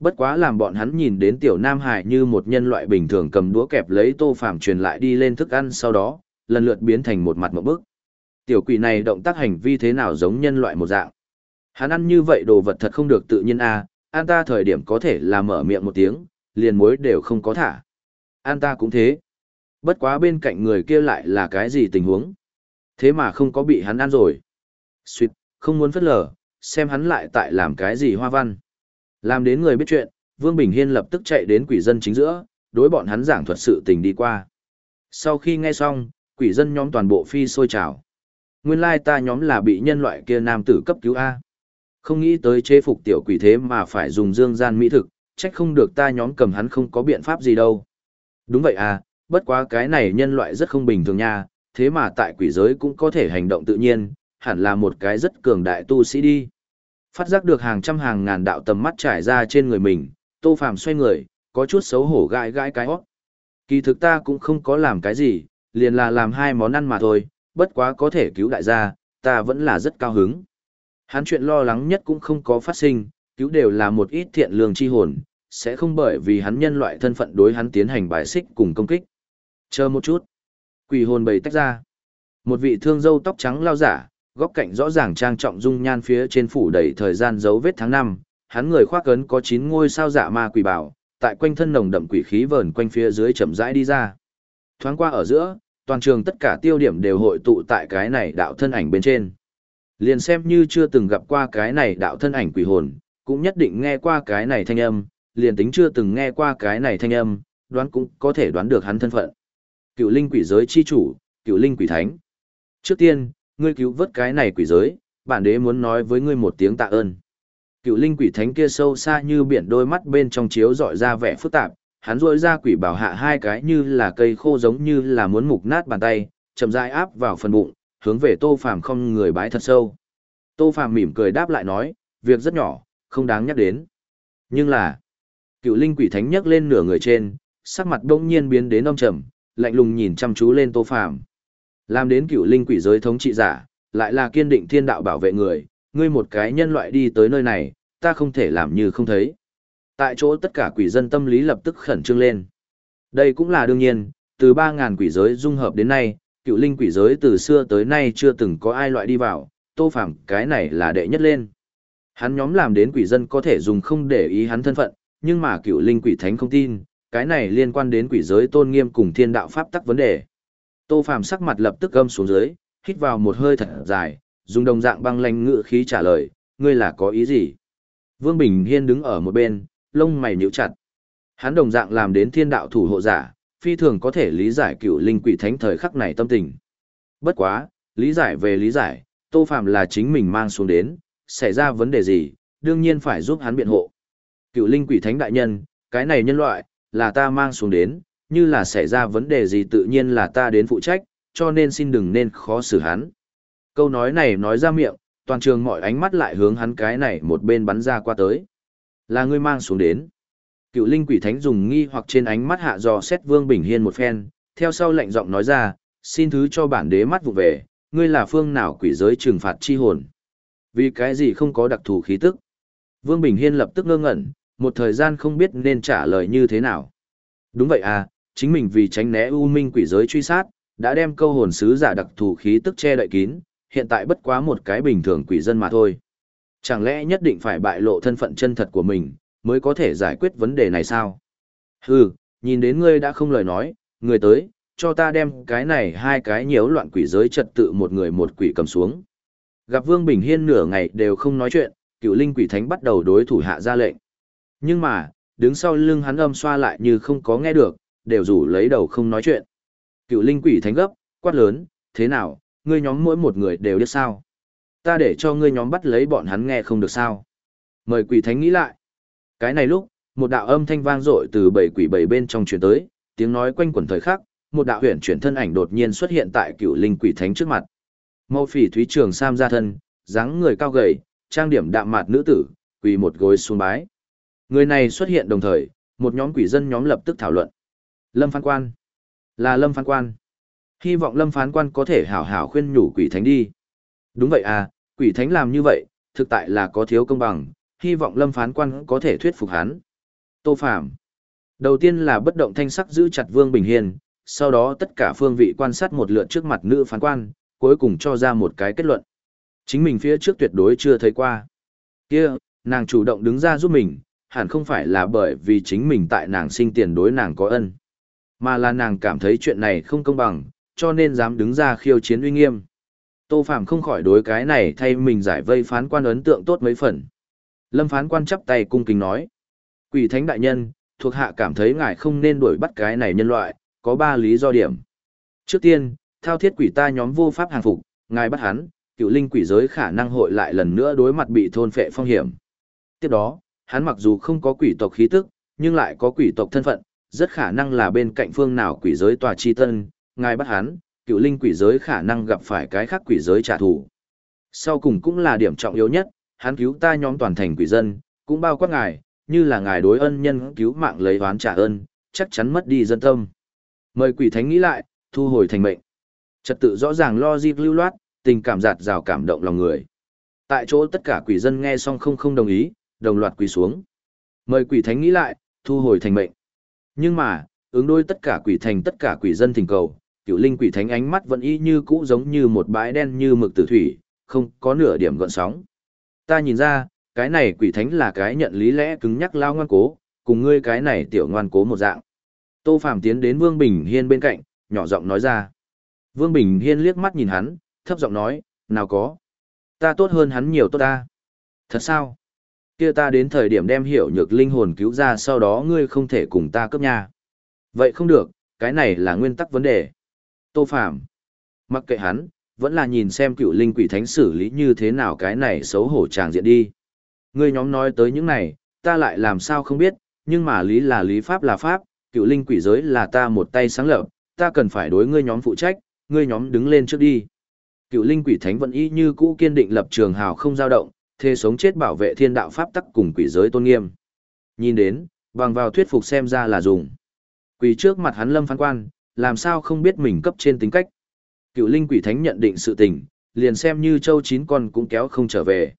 Bất quá làm bọn hắn nhìn đến tiểu Nam Hải như một nhân loại bình thường cầm đũa kẹp lấy tô phàm truyền lại đi lên thức ăn sau đó, lần lượt biến thành một mặt một bức. Tiểu quỷ này động tác hành vi thế nào giống nhân loại một dạng. Hắn ăn như vậy đồ vật thật không được tự nhiên a, à, an ta thời điểm có thể là mở miệng một tiếng, liền muối đều không có thả. An ta cũng thế. Bất quá bên cạnh người kia lại là cái gì tình huống? Thế mà không có bị hắn ăn rồi. Xuyệt, không muốn phất lờ, xem hắn lại tại làm cái gì hoa văn. Làm đến người biết chuyện, Vương Bình Hiên lập tức chạy đến quỷ dân chính giữa, đối bọn hắn giảng thuật sự tình đi qua. Sau khi nghe xong, quỷ dân nhóm toàn bộ phi sôi trào. Nguyên lai ta nhóm là bị nhân loại kia nam tử cấp cứu A. Không nghĩ tới chế phục tiểu quỷ thế mà phải dùng dương gian mỹ thực, trách không được ta nhóm cầm hắn không có biện pháp gì đâu. Đúng vậy à, bất quá cái này nhân loại rất không bình thường nha, thế mà tại quỷ giới cũng có thể hành động tự nhiên, hẳn là một cái rất cường đại tu sĩ đi. Phát giác được hàng trăm hàng ngàn đạo tầm mắt trải ra trên người mình, Tô Phàm xoay người, có chút xấu hổ gãi gãi cái hót. Kỳ thực ta cũng không có làm cái gì, liền là làm hai món ăn mà thôi, bất quá có thể cứu đại gia, ta vẫn là rất cao hứng. Hắn chuyện lo lắng nhất cũng không có phát sinh, cứu đều là một ít thiện lương chi hồn, sẽ không bởi vì hắn nhân loại thân phận đối hắn tiến hành bài xích cùng công kích. Chờ một chút. Quỷ hồn bầy tách ra. Một vị thương dâu tóc trắng lao giả, góc cạnh rõ ràng trang trọng dung nhan phía trên phủ đầy thời gian dấu vết tháng năm, hắn người khoác ấn có 9 ngôi sao giả ma quỷ bảo, tại quanh thân nồng đậm quỷ khí vờn quanh phía dưới chậm rãi đi ra. Thoáng qua ở giữa, toàn trường tất cả tiêu điểm đều hội tụ tại cái này đạo thân ảnh bên trên. Liền xem như chưa từng gặp qua cái này đạo thân ảnh quỷ hồn, cũng nhất định nghe qua cái này thanh âm, liền tính chưa từng nghe qua cái này thanh âm, đoán cũng có thể đoán được hắn thân phận. Cựu linh quỷ giới chi chủ, cựu linh quỷ thánh. Trước tiên, ngươi cứu vớt cái này quỷ giới, bản đế muốn nói với ngươi một tiếng tạ ơn. Cựu linh quỷ thánh kia sâu xa như biển đôi mắt bên trong chiếu dọi ra vẻ phức tạp, hắn rôi ra quỷ bảo hạ hai cái như là cây khô giống như là muốn mục nát bàn tay, chậm rãi áp vào phần bụng, hướng về Tô Phàm không người bái thật sâu. Tô Phàm mỉm cười đáp lại nói, việc rất nhỏ, không đáng nhắc đến. Nhưng là, cựu linh quỷ thánh nhấc lên nửa người trên, sắc mặt đông nhiên biến đến âm trầm, lạnh lùng nhìn chăm chú lên Tô Phàm. Làm đến cựu linh quỷ giới thống trị giả, lại là kiên định thiên đạo bảo vệ người, ngươi một cái nhân loại đi tới nơi này, ta không thể làm như không thấy. Tại chỗ tất cả quỷ dân tâm lý lập tức khẩn trương lên. Đây cũng là đương nhiên, từ 3.000 quỷ giới dung hợp đến nay, cựu linh quỷ giới từ xưa tới nay chưa từng có ai loại đi vào, tô phạm cái này là đệ nhất lên. Hắn nhóm làm đến quỷ dân có thể dùng không để ý hắn thân phận, nhưng mà cựu linh quỷ thánh không tin, cái này liên quan đến quỷ giới tôn nghiêm cùng thiên đạo pháp tắc vấn đề. Tô Phàm sắc mặt lập tức gâm xuống dưới, hít vào một hơi thật dài, dùng đồng dạng băng lanh ngữ khí trả lời, ngươi là có ý gì? Vương Bình Hiên đứng ở một bên, lông mày nhíu chặt. Hắn đồng dạng làm đến thiên đạo thủ hộ giả, phi thường có thể lý giải cựu linh quỷ thánh thời khắc này tâm tình. Bất quá, lý giải về lý giải, Tô phạm là chính mình mang xuống đến, xảy ra vấn đề gì, đương nhiên phải giúp hắn biện hộ. Cựu linh quỷ thánh đại nhân, cái này nhân loại, là ta mang xuống đến, như là xảy ra vấn đề gì tự nhiên là ta đến phụ trách, cho nên xin đừng nên khó xử hắn. Câu nói này nói ra miệng, toàn trường mọi ánh mắt lại hướng hắn cái này một bên bắn ra qua tới. Là ngươi mang xuống đến. Cựu linh quỷ thánh dùng nghi hoặc trên ánh mắt hạ dò xét Vương Bình Hiên một phen, theo sau lệnh giọng nói ra, xin thứ cho bản đế mắt vụ về, ngươi là phương nào quỷ giới trừng phạt chi hồn. Vì cái gì không có đặc thù khí tức. Vương Bình Hiên lập tức ngơ ngẩn, một thời gian không biết nên trả lời như thế nào. Đúng vậy à, chính mình vì tránh né u minh quỷ giới truy sát, đã đem câu hồn sứ giả đặc thù khí tức che đậy kín, hiện tại bất quá một cái bình thường quỷ dân mà thôi. Chẳng lẽ nhất định phải bại lộ thân phận chân thật của mình, mới có thể giải quyết vấn đề này sao? Hừ, nhìn đến ngươi đã không lời nói, người tới, cho ta đem cái này hai cái nhiễu loạn quỷ giới trật tự một người một quỷ cầm xuống. Gặp Vương Bình Hiên nửa ngày đều không nói chuyện, cựu linh quỷ thánh bắt đầu đối thủ hạ ra lệnh. Nhưng mà, đứng sau lưng hắn âm xoa lại như không có nghe được, đều rủ lấy đầu không nói chuyện. Cựu linh quỷ thánh gấp, quát lớn, thế nào, ngươi nhóm mỗi một người đều biết sao. Ta để cho ngươi nhóm bắt lấy bọn hắn nghe không được sao. Mời quỷ thánh nghĩ lại. Cái này lúc, một đạo âm thanh vang dội từ bảy quỷ bảy bên trong truyền tới, tiếng nói quanh quẩn thời khắc, một đạo huyền chuyển thân ảnh đột nhiên xuất hiện tại cựu linh quỷ thánh trước mặt. Mâu phỉ thúy trường sam ra thân, dáng người cao gầy, trang điểm đạm mạt nữ tử, quỳ một gối xuống bái. Người này xuất hiện đồng thời, một nhóm quỷ dân nhóm lập tức thảo luận. Lâm Phán Quan. Là Lâm Phán Quan. Hy vọng Lâm Phán Quan có thể hảo hảo khuyên nhủ quỷ thánh đi. Đúng vậy à, quỷ thánh làm như vậy, thực tại là có thiếu công bằng, hy vọng Lâm Phán Quan có thể thuyết phục hắn. Tô Phạm. Đầu tiên là bất động thanh sắc giữ chặt Vương Bình Hiên, sau đó tất cả phương vị quan sát một lượt trước mặt nữ phán quan, cuối cùng cho ra một cái kết luận. Chính mình phía trước tuyệt đối chưa thấy qua. Kia, nàng chủ động đứng ra giúp mình, hẳn không phải là bởi vì chính mình tại nàng sinh tiền đối nàng có ân, mà là nàng cảm thấy chuyện này không công bằng, cho nên dám đứng ra khiêu chiến uy nghiêm. Tô Phạm không khỏi đối cái này thay mình giải vây phán quan ấn tượng tốt mấy phần. Lâm phán quan chắp tay cung kính nói. Quỷ thánh đại nhân, thuộc hạ cảm thấy ngài không nên đuổi bắt cái này nhân loại, có ba lý do điểm. Trước tiên, thao thiết quỷ ta nhóm vô pháp hàng phục, ngài bắt hắn, cựu linh quỷ giới khả năng hội lại lần nữa đối mặt bị thôn phệ phong hiểm. Tiếp đó, hắn mặc dù không có quỷ tộc khí tức, nhưng lại có quỷ tộc thân phận, rất khả năng là bên cạnh phương nào quỷ giới tòa chi tân, ngài bắt hắn, cựu linh quỷ giới khả năng gặp phải cái khác quỷ giới trả thù. Sau cùng cũng là điểm trọng yếu nhất, hắn cứu ta nhóm toàn thành quỷ dân, cũng bao quát ngài, như là ngài đối ân nhân cứu mạng lấy oán trả ơn, chắc chắn mất đi dân tâm. Mời quỷ thánh nghĩ lại, thu hồi thành mệnh. Trật tự rõ ràng lo dịp lưu loát, tình cảm giạt rào cảm động lòng người. Tại chỗ tất cả quỷ dân nghe xong không không đồng ý, đồng loạt quỳ xuống. Mời quỷ thánh nghĩ lại, thu hồi thành mệnh. Nhưng mà, ứng đối tất cả quỷ thành tất cả quỷ dân thỉnh cầu, cựu linh quỷ thánh ánh mắt vẫn y như cũ giống như một bãi đen như mực tử thủy, không có nửa điểm gợn sóng. Ta nhìn ra, cái này quỷ thánh là cái nhận lý lẽ cứng nhắc lao ngoan cố, cùng ngươi cái này tiểu ngoan cố một dạng. Tô Phàm tiến đến Vương Bình Hiên bên cạnh, nhỏ giọng nói ra. Vương Bình Hiên liếc mắt nhìn hắn, thấp giọng nói, nào có. Ta tốt hơn hắn nhiều tốt ta. Thật sao? kia ta đến thời điểm đem hiểu nhược linh hồn cứu ra sau đó ngươi không thể cùng ta cấp nha. Vậy không được, cái này là nguyên tắc vấn đề. Tô Phạm. Mặc kệ hắn, vẫn là nhìn xem cựu linh quỷ thánh xử lý như thế nào cái này xấu hổ tràng diện đi. Ngươi nhóm nói tới những này, ta lại làm sao không biết, nhưng mà lý là lý pháp là pháp, cựu linh quỷ giới là ta một tay sáng lập, ta cần phải đối ngươi nhóm phụ trách, ngươi nhóm đứng lên trước đi. Cựu linh quỷ thánh vẫn y như cũ kiên định lập trường hào không dao động, thề sống chết bảo vệ thiên đạo pháp tắc cùng quỷ giới tôn nghiêm. Nhìn đến, bằng vào thuyết phục xem ra là dùng. Quỷ trước mặt hắn lâm phán quan, làm sao không biết mình cấp trên tính cách. Cựu linh quỷ thánh nhận định sự tình, liền xem như châu chín con cũng kéo không trở về.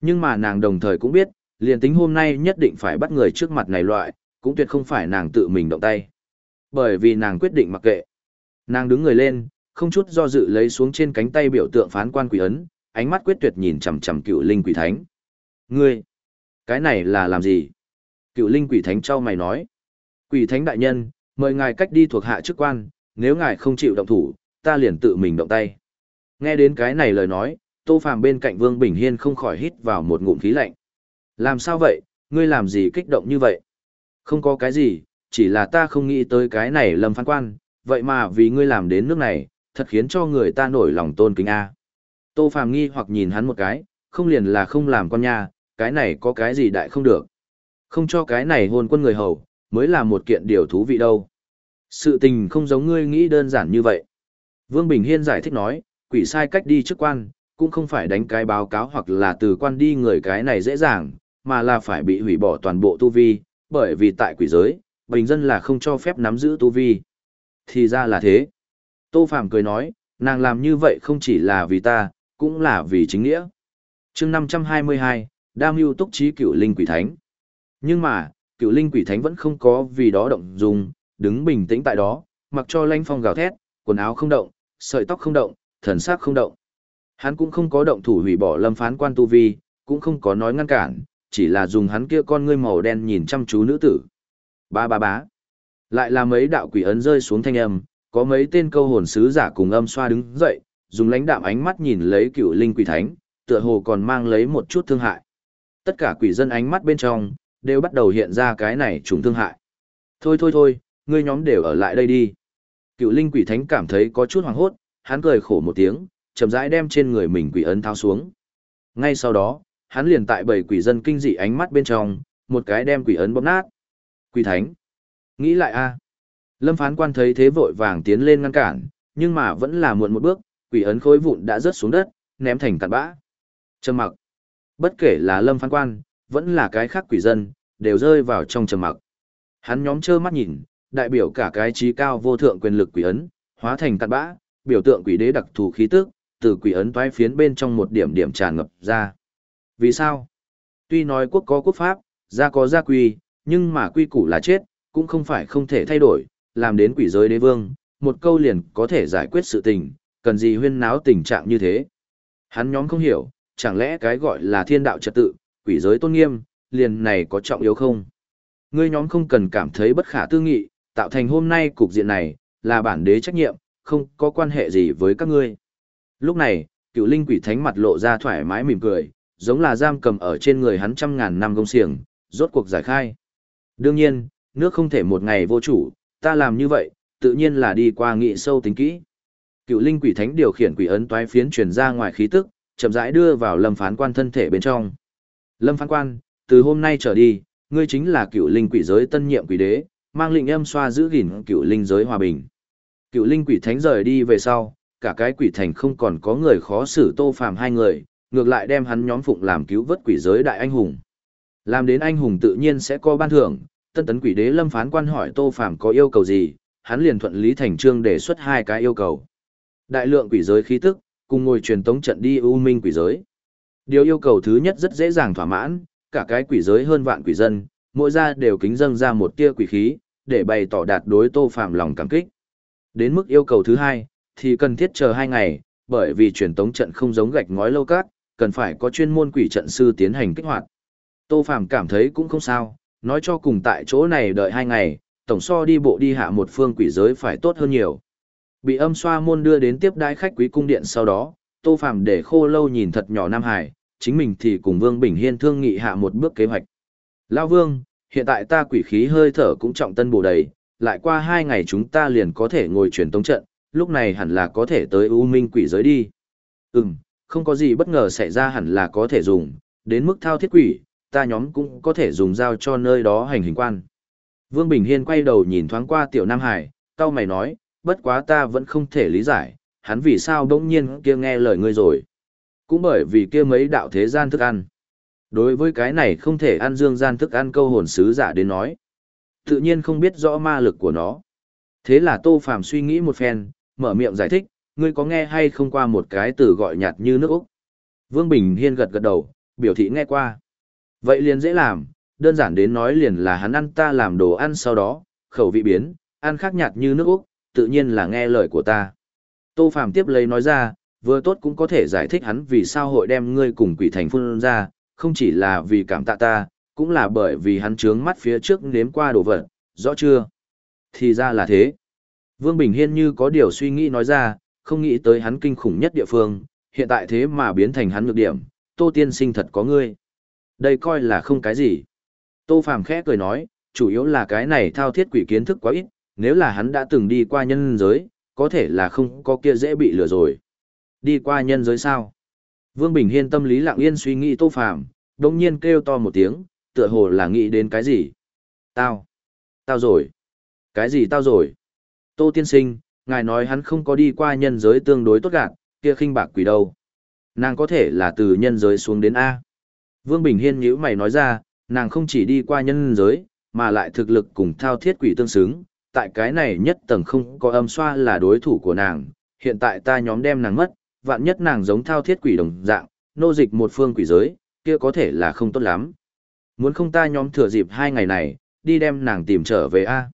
Nhưng mà nàng đồng thời cũng biết, liền tính hôm nay nhất định phải bắt người trước mặt này loại, cũng tuyệt không phải nàng tự mình động tay. Bởi vì nàng quyết định mặc kệ. Nàng đứng người lên, không chút do dự lấy xuống trên cánh tay biểu tượng phán quan quỷ ấn, ánh mắt quyết tuyệt nhìn chằm chằm cựu linh quỷ thánh. Ngươi, cái này là làm gì? Cựu linh quỷ thánh trao mày nói. Quỷ thánh đại nhân, mời ngài cách đi thuộc hạ chức quan, nếu ngài không chịu động thủ, ta liền tự mình động tay. Nghe đến cái này lời nói, Tô Phàm bên cạnh Vương Bình Hiên không khỏi hít vào một ngụm khí lạnh. Làm sao vậy, ngươi làm gì kích động như vậy? Không có cái gì, chỉ là ta không nghĩ tới cái này lâm phán quan, vậy mà vì ngươi làm đến nước này, thật khiến cho người ta nổi lòng tôn kính a. Tô Phàm nghi hoặc nhìn hắn một cái, không liền là không làm con nha, cái này có cái gì đại không được. Không cho cái này hôn quân người hầu, mới là một kiện điều thú vị đâu. Sự tình không giống ngươi nghĩ đơn giản như vậy. Vương Bình Hiên giải thích nói, quỷ sai cách đi chức quan, cũng không phải đánh cái báo cáo hoặc là từ quan đi người cái này dễ dàng, mà là phải bị hủy bỏ toàn bộ tu vi, bởi vì tại quỷ giới, bình dân là không cho phép nắm giữ tu vi. Thì ra là thế. Tô Phạm cười nói, nàng làm như vậy không chỉ là vì ta, cũng là vì chính nghĩa. chương 522, Đam Hưu túc trí cựu linh quỷ thánh. Nhưng mà, cựu linh quỷ thánh vẫn không có vì đó động dung, đứng bình tĩnh tại đó, mặc cho lanh phong gào thét, quần áo không động, sợi tóc không động, thần sắc không động. Hắn cũng không có động thủ hủy bỏ lâm phán quan tu vi, cũng không có nói ngăn cản, chỉ là dùng hắn kia con ngươi màu đen nhìn chăm chú nữ tử. Ba ba bá. Lại là mấy đạo quỷ ấn rơi xuống thanh âm, có mấy tên câu hồn sứ giả cùng âm xoa đứng dậy, dùng lãnh đạm ánh mắt nhìn lấy cựu linh quỷ thánh, tựa hồ còn mang lấy một chút thương hại. Tất cả quỷ dân ánh mắt bên trong, đều bắt đầu hiện ra cái này trùng thương hại. Thôi thôi thôi, ngươi nhóm đều ở lại đây đi. Cựu linh quỷ thánh cảm thấy có chút hoảng hốt, hắn cười khổ một tiếng, chậm rãi đem trên người mình quỷ ấn thao xuống. Ngay sau đó, hắn liền tại bảy quỷ dân kinh dị ánh mắt bên trong, một cái đem quỷ ấn bóp nát. Quỷ thánh. Nghĩ lại a. Lâm phán quan thấy thế vội vàng tiến lên ngăn cản, nhưng mà vẫn là muộn một bước, quỷ ấn khối vụn đã rớt xuống đất, ném thành cặn bã. Trầm mặc. Bất kể là lâm phán quan, vẫn là cái khác quỷ dân, đều rơi vào trong trầm mặc. Hắn nhóm trơ mắt nhìn, đại biểu cả cái trí cao vô thượng quyền lực quỷ ấn, hóa thành cặn bã, biểu tượng quỷ đế đặc thù khí tức, từ quỷ ấn toái phiến bên trong một điểm điểm tràn ngập ra. Vì sao? Tuy nói quốc có quốc pháp, gia có gia quy, nhưng mà quy củ là chết, cũng không phải không thể thay đổi, làm đến quỷ giới đế vương, một câu liền có thể giải quyết sự tình, cần gì huyên náo tình trạng như thế. Hắn nhóm không hiểu, chẳng lẽ cái gọi là thiên đạo trật tự, quỷ giới tôn nghiêm, liền này có trọng yếu không? Ngươi nhóm không cần cảm thấy bất khả tư nghị, tạo thành hôm nay cục diện này, là bản đế trách nhiệm, không có quan hệ gì với các ngươi. Lúc này, cựu linh quỷ thánh mặt lộ ra thoải mái mỉm cười, giống là giam cầm ở trên người hắn trăm ngàn năm công xiềng, rốt cuộc giải khai. Đương nhiên, nước không thể một ngày vô chủ, ta làm như vậy, tự nhiên là đi qua nghị sâu tính kỹ. Cựu linh quỷ thánh điều khiển quỷ ấn toái phiến truyền ra ngoài khí tức, chậm rãi đưa vào lâm phán quan thân thể bên trong. Lâm phán quan, từ hôm nay trở đi, ngươi chính là cựu linh quỷ giới tân nhiệm quỷ đế, mang lệnh âm xoa giữ gìn cựu linh giới hòa bình. Cựu linh quỷ thánh rời đi về sau, cả cái quỷ thành không còn có người khó xử tô phàm hai người, ngược lại đem hắn nhóm phụng làm cứu vớt quỷ giới đại anh hùng. Làm đến anh hùng tự nhiên sẽ có ban thưởng, tân tấn quỷ đế lâm phán quan hỏi tô phàm có yêu cầu gì, hắn liền thuận lý thành trương đề xuất hai cái yêu cầu. Đại lượng quỷ giới khí tức, cùng ngồi truyền tống trận đi ưu minh quỷ giới. Điều yêu cầu thứ nhất rất dễ dàng thỏa mãn, cả cái quỷ giới hơn vạn quỷ dân, mỗi ra đều kính dâng ra một tia quỷ khí, để bày tỏ đạt đối tô phàm lòng cảm kích. Đến mức yêu cầu thứ hai, thì cần thiết chờ hai ngày, bởi vì truyền tống trận không giống gạch ngói lâu cát, cần phải có chuyên môn quỷ trận sư tiến hành kích hoạt. Tô Phàm cảm thấy cũng không sao, nói cho cùng tại chỗ này đợi hai ngày, tổng so đi bộ đi hạ một phương quỷ giới phải tốt hơn nhiều. Bị âm xoa môn đưa đến tiếp đái khách quý cung điện sau đó, Tô Phàm để khô lâu nhìn thật nhỏ Nam Hải, chính mình thì cùng Vương Bình Hiên thương nghị hạ một bước kế hoạch. Lão Vương, hiện tại ta quỷ khí hơi thở cũng trọng tân bổ đầy, lại qua hai ngày chúng ta liền có thể ngồi truyền tống trận, lúc này hẳn là có thể tới U Minh quỷ giới đi. Ừm, không có gì bất ngờ xảy ra hẳn là có thể dùng, đến mức thao thiết quỷ, ta nhóm cũng có thể dùng dao cho nơi đó hành hình quan. Vương Bình Hiên quay đầu nhìn thoáng qua tiểu Nam Hải, tao mày nói, bất quá ta vẫn không thể lý giải, hắn vì sao đông nhiên kia nghe lời ngươi rồi. Cũng bởi vì kia mấy đạo thế gian thức ăn. Đối với cái này không thể ăn dương gian thức ăn câu hồn sứ giả đến nói. Tự nhiên không biết rõ ma lực của nó. Thế là Tô Phàm suy nghĩ một phen, mở miệng giải thích, ngươi có nghe hay không qua một cái từ gọi nhạt như nước Úc. Vương Bình Hiên gật gật đầu, biểu thị nghe qua. Vậy liền dễ làm, đơn giản đến nói liền là hắn ăn ta làm đồ ăn sau đó, khẩu vị biến, ăn khác nhạt như nước Úc, tự nhiên là nghe lời của ta. Tô Phàm tiếp lấy nói ra, vừa tốt cũng có thể giải thích hắn vì sao hội đem ngươi cùng quỷ thành phun ra, không chỉ là vì cảm tạ ta, cũng là bởi vì hắn trướng mắt phía trước nếm qua đồ vật, rõ chưa? Thì ra là thế. Vương Bình Hiên như có điều suy nghĩ nói ra, không nghĩ tới hắn kinh khủng nhất địa phương, hiện tại thế mà biến thành hắn nhược điểm, Tô Tiên Sinh thật có ngươi. Đây coi là không cái gì. Tô Phàm khẽ cười nói, chủ yếu là cái này thao thiết quỷ kiến thức quá ít, nếu là hắn đã từng đi qua nhân giới, có thể là không có kia dễ bị lừa rồi. Đi qua nhân giới sao? Vương Bình Hiên tâm lý lặng yên suy nghĩ Tô Phàm, đột nhiên kêu to một tiếng, tựa hồ là nghĩ đến cái gì? Tao. Tao rồi. Cái gì tao rồi? Tô Tiên Sinh, ngài nói hắn không có đi qua nhân giới tương đối tốt gạt, kia khinh bạc quỷ đâu. Nàng có thể là từ nhân giới xuống đến A. Vương Bình Hiên nhíu mày nói ra, nàng không chỉ đi qua nhân giới, mà lại thực lực cùng thao thiết quỷ tương xứng, tại cái này nhất tầng không có âm xoa là đối thủ của nàng, hiện tại ta nhóm đem nàng mất, vạn nhất nàng giống thao thiết quỷ đồng dạng, nô dịch một phương quỷ giới, kia có thể là không tốt lắm. Muốn không ta nhóm thừa dịp hai ngày này, đi đem nàng tìm trở về a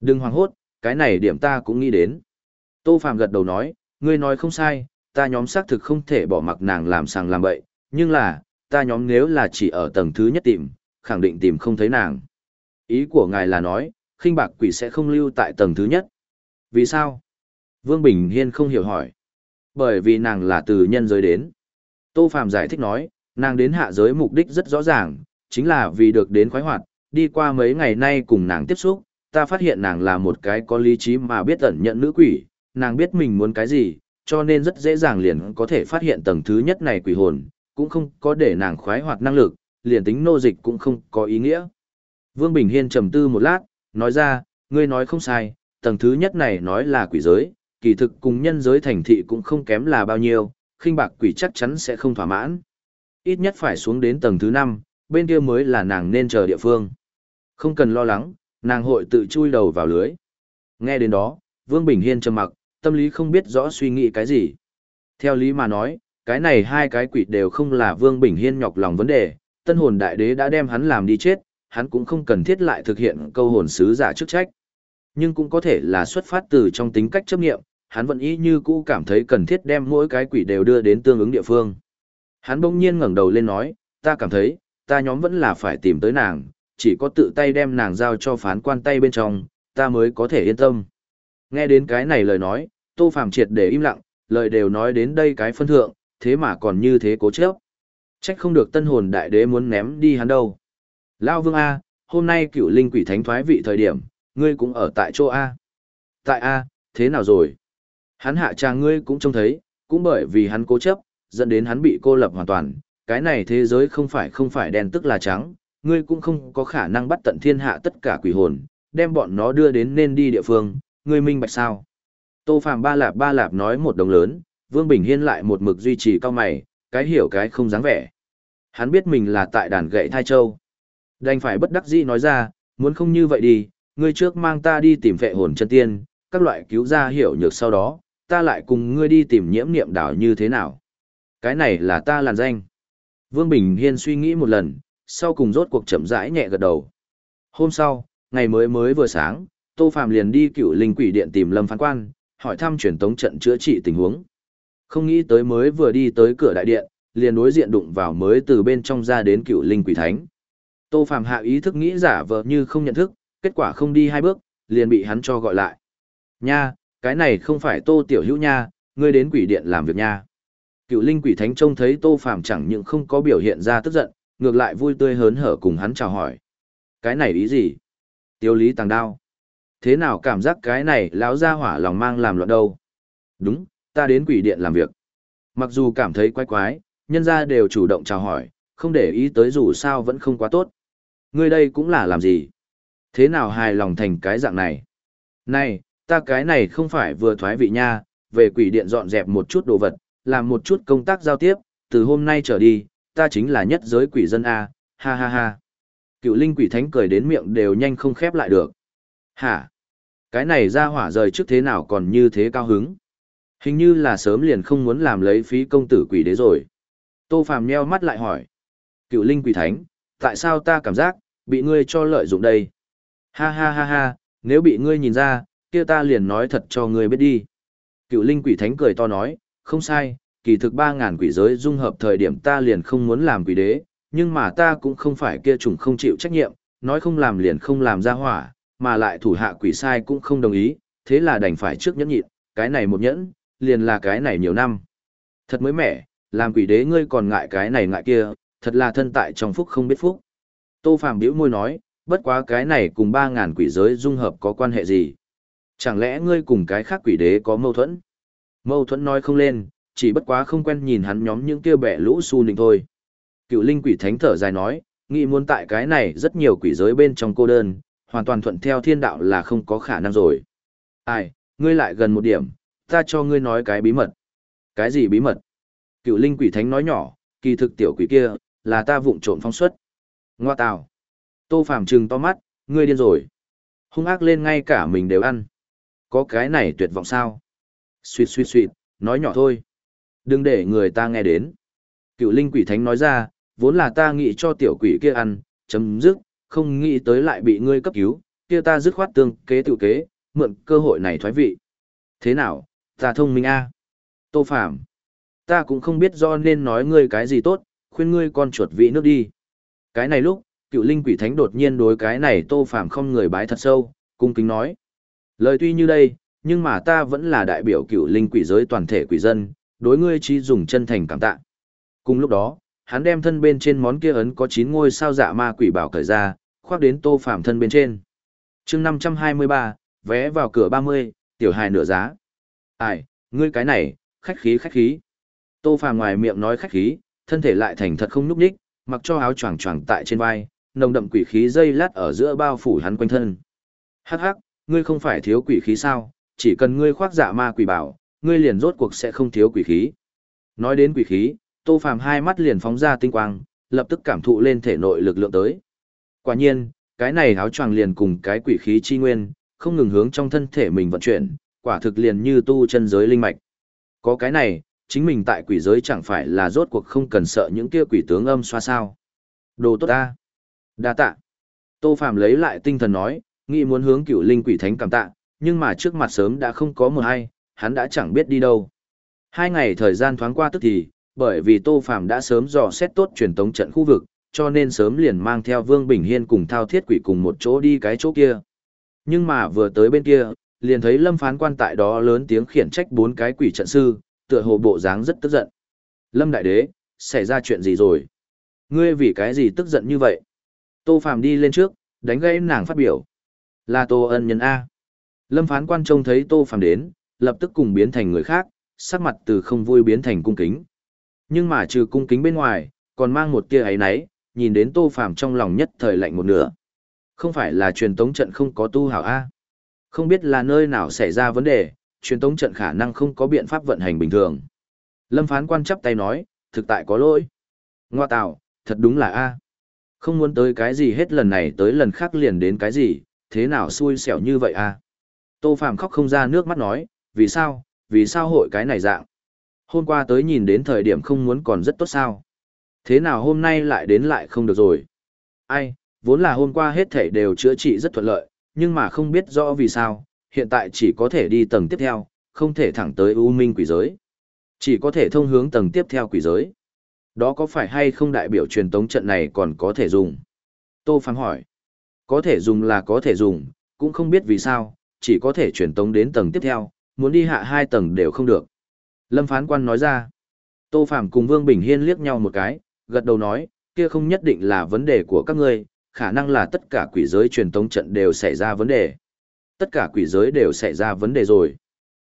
Đừng hoảng hốt, cái này điểm ta cũng nghĩ đến. Tô Phạm gật đầu nói, ngươi nói không sai, ta nhóm xác thực không thể bỏ mặc nàng làm sàng làm bậy, nhưng là, ta nhóm nếu là chỉ ở tầng thứ nhất tìm, khẳng định tìm không thấy nàng. Ý của ngài là nói, khinh bạc quỷ sẽ không lưu tại tầng thứ nhất. Vì sao? Vương Bình Hiên không hiểu hỏi. Bởi vì nàng là từ nhân giới đến. Tô Phạm giải thích nói, nàng đến hạ giới mục đích rất rõ ràng, chính là vì được đến khoái hoạt, đi qua mấy ngày nay cùng nàng tiếp xúc, ta phát hiện nàng là một cái có lý trí mà biết ẩn nhận nữ quỷ, nàng biết mình muốn cái gì, cho nên rất dễ dàng liền có thể phát hiện tầng thứ nhất này quỷ hồn, cũng không có để nàng khoái hoạt năng lực, liền tính nô dịch cũng không có ý nghĩa. Vương Bình Hiên trầm tư một lát, nói ra, ngươi nói không sai, tầng thứ nhất này nói là quỷ giới, kỳ thực cùng nhân giới thành thị cũng không kém là bao nhiêu, khinh bạc quỷ chắc chắn sẽ không thỏa mãn. Ít nhất phải xuống đến tầng thứ 5, bên kia mới là nàng nên chờ địa phương. Không cần lo lắng, nàng hội tự chui đầu vào lưới. Nghe đến đó, Vương Bình Hiên trầm mặc, tâm lý không biết rõ suy nghĩ cái gì. Theo lý mà nói, cái này hai cái quỷ đều không là Vương Bình Hiên nhọc lòng vấn đề, tân hồn đại đế đã đem hắn làm đi chết, hắn cũng không cần thiết lại thực hiện câu hồn sứ giả chức trách. Nhưng cũng có thể là xuất phát từ trong tính cách chấp nghiệm, hắn vẫn ý như cũ cảm thấy cần thiết đem mỗi cái quỷ đều đưa đến tương ứng địa phương. Hắn bỗng nhiên ngẩng đầu lên nói, ta cảm thấy, ta nhóm vẫn là phải tìm tới nàng, chỉ có tự tay đem nàng giao cho phán quan tay bên trong, ta mới có thể yên tâm. Nghe đến cái này lời nói, Tô Phàm triệt để im lặng, lời đều nói đến đây cái phân thượng, thế mà còn như thế cố chấp. Trách không được tân hồn đại đế muốn ném đi hắn đâu. Lao vương A, hôm nay cựu linh quỷ thánh thoái vị thời điểm, ngươi cũng ở tại chỗ A. Tại A, thế nào rồi? Hắn hạ trang ngươi cũng trông thấy, cũng bởi vì hắn cố chấp, dẫn đến hắn bị cô lập hoàn toàn. Cái này thế giới không phải không phải đen tức là trắng, ngươi cũng không có khả năng bắt tận thiên hạ tất cả quỷ hồn, đem bọn nó đưa đến nên đi địa phương, ngươi minh bạch sao? Tô Phàm ba lạp ba lạp nói một đồng lớn, Vương Bình Hiên lại một mực duy trì cao mày, cái hiểu cái không dáng vẻ. Hắn biết mình là tại đàn gậy thai châu. Đành phải bất đắc dĩ nói ra, muốn không như vậy đi, ngươi trước mang ta đi tìm vệ hồn chân tiên, các loại cứu ra hiểu nhược sau đó, ta lại cùng ngươi đi tìm nhiễm niệm đảo như thế nào. Cái này là ta làn danh. Vương Bình Hiên suy nghĩ một lần, sau cùng rốt cuộc chậm rãi nhẹ gật đầu. Hôm sau, ngày mới mới vừa sáng, Tô Phạm liền đi cựu linh quỷ điện tìm Lâm Phán Quan, hỏi thăm truyền tống trận chữa trị tình huống. Không nghĩ tới mới vừa đi tới cửa đại điện, liền đối diện đụng vào mới từ bên trong ra đến cựu linh quỷ thánh. Tô Phạm hạ ý thức nghĩ giả vờ như không nhận thức, kết quả không đi hai bước, liền bị hắn cho gọi lại. Nha, cái này không phải Tô Tiểu Hữu nha, ngươi đến quỷ điện làm việc nha. Cựu linh quỷ thánh trông thấy Tô phàm chẳng những không có biểu hiện ra tức giận, ngược lại vui tươi hớn hở cùng hắn chào hỏi. Cái này ý gì? Tiêu lý tàng đao. Thế nào cảm giác cái này lão ra hỏa lòng mang làm loạn đâu? Đúng, ta đến quỷ điện làm việc. Mặc dù cảm thấy quái quái, nhân ra đều chủ động chào hỏi, không để ý tới dù sao vẫn không quá tốt. Ngươi đây cũng là làm gì? Thế nào hài lòng thành cái dạng này? Này, ta cái này không phải vừa thoái vị nha, về quỷ điện dọn dẹp một chút đồ vật, làm một chút công tác giao tiếp, từ hôm nay trở đi, ta chính là nhất giới quỷ dân A, ha ha ha. Cựu linh quỷ thánh cười đến miệng đều nhanh không khép lại được. Hả? Cái này ra hỏa rời trước thế nào còn như thế cao hứng? Hình như là sớm liền không muốn làm lấy phí công tử quỷ đế rồi. Tô Phàm nheo mắt lại hỏi. Cựu linh quỷ thánh, tại sao ta cảm giác, bị ngươi cho lợi dụng đây? Ha ha ha ha, nếu bị ngươi nhìn ra, kia ta liền nói thật cho ngươi biết đi. Cựu linh quỷ thánh cười to nói, không sai, kỳ thực ba ngàn quỷ giới dung hợp thời điểm ta liền không muốn làm quỷ đế, nhưng mà ta cũng không phải kia chủng không chịu trách nhiệm, nói không làm liền không làm ra hỏa, mà lại thủ hạ quỷ sai cũng không đồng ý, thế là đành phải trước nhẫn nhịn, cái này một nhẫn, liền là cái này nhiều năm. Thật mới mẻ, làm quỷ đế ngươi còn ngại cái này ngại kia, thật là thân tại trong phúc không biết phúc. Tô Phàm bĩu môi nói, bất quá cái này cùng ba ngàn quỷ giới dung hợp có quan hệ gì? Chẳng lẽ ngươi cùng cái khác quỷ đế có mâu thuẫn? Mâu thuẫn nói không lên, chỉ bất quá không quen nhìn hắn nhóm những kia bẻ lũ su nịnh thôi. Cựu linh quỷ thánh thở dài nói, nghĩ muốn tại cái này rất nhiều quỷ giới bên trong cô đơn, hoàn toàn thuận theo thiên đạo là không có khả năng rồi. Ai, ngươi lại gần một điểm, ta cho ngươi nói cái bí mật. Cái gì bí mật? Cựu linh quỷ thánh nói nhỏ, kỳ thực tiểu quỷ kia, là ta vụng trộm phong xuất. Ngoa tào. Tô Phàm trừng to mắt, ngươi điên rồi. Hung ác lên ngay cả mình đều ăn. Có cái này tuyệt vọng sao? Xuyệt xuyệt xuyệt, nói nhỏ thôi. Đừng để người ta nghe đến. Cựu linh quỷ thánh nói ra, vốn là ta nghĩ cho tiểu quỷ kia ăn, chấm dứt, không nghĩ tới lại bị ngươi cấp cứu, kia ta dứt khoát tương kế tự kế, mượn cơ hội này thoái vị. Thế nào, ta thông minh a Tô Phạm. Ta cũng không biết do nên nói ngươi cái gì tốt, khuyên ngươi con chuột vị nước đi. Cái này lúc, cựu linh quỷ thánh đột nhiên đối cái này Tô Phạm không người bái thật sâu, cung kính nói. Lời tuy như đây, nhưng mà ta vẫn là đại biểu cựu linh quỷ giới toàn thể quỷ dân, đối ngươi chỉ dùng chân thành cảm tạ. Cùng lúc đó, hắn đem thân bên trên món kia ấn có 9 ngôi sao dạ ma quỷ bảo cởi ra, khoác đến tô phạm thân bên trên. chương 523, vé vào cửa 30, tiểu hài nửa giá. Ai, ngươi cái này, khách khí khách khí. Tô phạm ngoài miệng nói khách khí, thân thể lại thành thật không núp đích, mặc cho áo choàng choàng tại trên vai, nồng đậm quỷ khí dây lát ở giữa bao phủ hắn quanh thân. Hắc hắc, ngươi không phải thiếu quỷ khí sao, chỉ cần ngươi khoác dạ ma quỷ bảo, ngươi liền rốt cuộc sẽ không thiếu quỷ khí. Nói đến quỷ khí, Tô Phàm hai mắt liền phóng ra tinh quang, lập tức cảm thụ lên thể nội lực lượng tới. Quả nhiên, cái này áo choàng liền cùng cái quỷ khí chi nguyên, không ngừng hướng trong thân thể mình vận chuyển, quả thực liền như tu chân giới linh mạch. Có cái này, chính mình tại quỷ giới chẳng phải là rốt cuộc không cần sợ những kia quỷ tướng âm xoa sao. Đồ tốt ta. Đa tạ. Tô Phàm lấy lại tinh thần nói, nghĩ muốn hướng cựu linh quỷ thánh cảm tạ, nhưng mà trước mặt sớm đã không có một ai, hắn đã chẳng biết đi đâu. Hai ngày thời gian thoáng qua tức thì, bởi vì Tô Phàm đã sớm dò xét tốt truyền tống trận khu vực, cho nên sớm liền mang theo Vương Bình Hiên cùng Thao Thiết Quỷ cùng một chỗ đi cái chỗ kia. Nhưng mà vừa tới bên kia, liền thấy Lâm Phán Quan tại đó lớn tiếng khiển trách bốn cái quỷ trận sư, tựa hồ bộ dáng rất tức giận. Lâm Đại Đế, xảy ra chuyện gì rồi? Ngươi vì cái gì tức giận như vậy? Tô Phàm đi lên trước, đánh gãy nàng phát biểu. Là Tô ân nhân A. Lâm phán quan trông thấy Tô Phàm đến, lập tức cùng biến thành người khác, sắc mặt từ không vui biến thành cung kính. Nhưng mà trừ cung kính bên ngoài, còn mang một tia ấy náy, nhìn đến Tô Phàm trong lòng nhất thời lạnh một nửa. Không phải là truyền tống trận không có tu hảo A. Không biết là nơi nào xảy ra vấn đề, truyền tống trận khả năng không có biện pháp vận hành bình thường. Lâm phán quan chắp tay nói, thực tại có lỗi. Ngoa tạo, thật đúng là A. Không muốn tới cái gì hết lần này tới lần khác liền đến cái gì, thế nào xui xẻo như vậy à? Tô phạm khóc không ra nước mắt nói, vì sao, vì sao hội cái này dạng. Hôm qua tới nhìn đến thời điểm không muốn còn rất tốt sao. Thế nào hôm nay lại đến lại không được rồi. Ai, vốn là hôm qua hết thể đều chữa trị rất thuận lợi, nhưng mà không biết rõ vì sao, hiện tại chỉ có thể đi tầng tiếp theo, không thể thẳng tới U Minh quỷ giới. Chỉ có thể thông hướng tầng tiếp theo quỷ giới. Đó có phải hay không đại biểu truyền tống trận này còn có thể dùng? Tô Phạm hỏi. Có thể dùng là có thể dùng, cũng không biết vì sao, chỉ có thể truyền tống đến tầng tiếp theo, muốn đi hạ hai tầng đều không được. Lâm phán quan nói ra. Tô Phàm cùng Vương Bình Hiên liếc nhau một cái, gật đầu nói, kia không nhất định là vấn đề của các ngươi, khả năng là tất cả quỷ giới truyền tống trận đều xảy ra vấn đề. Tất cả quỷ giới đều xảy ra vấn đề rồi.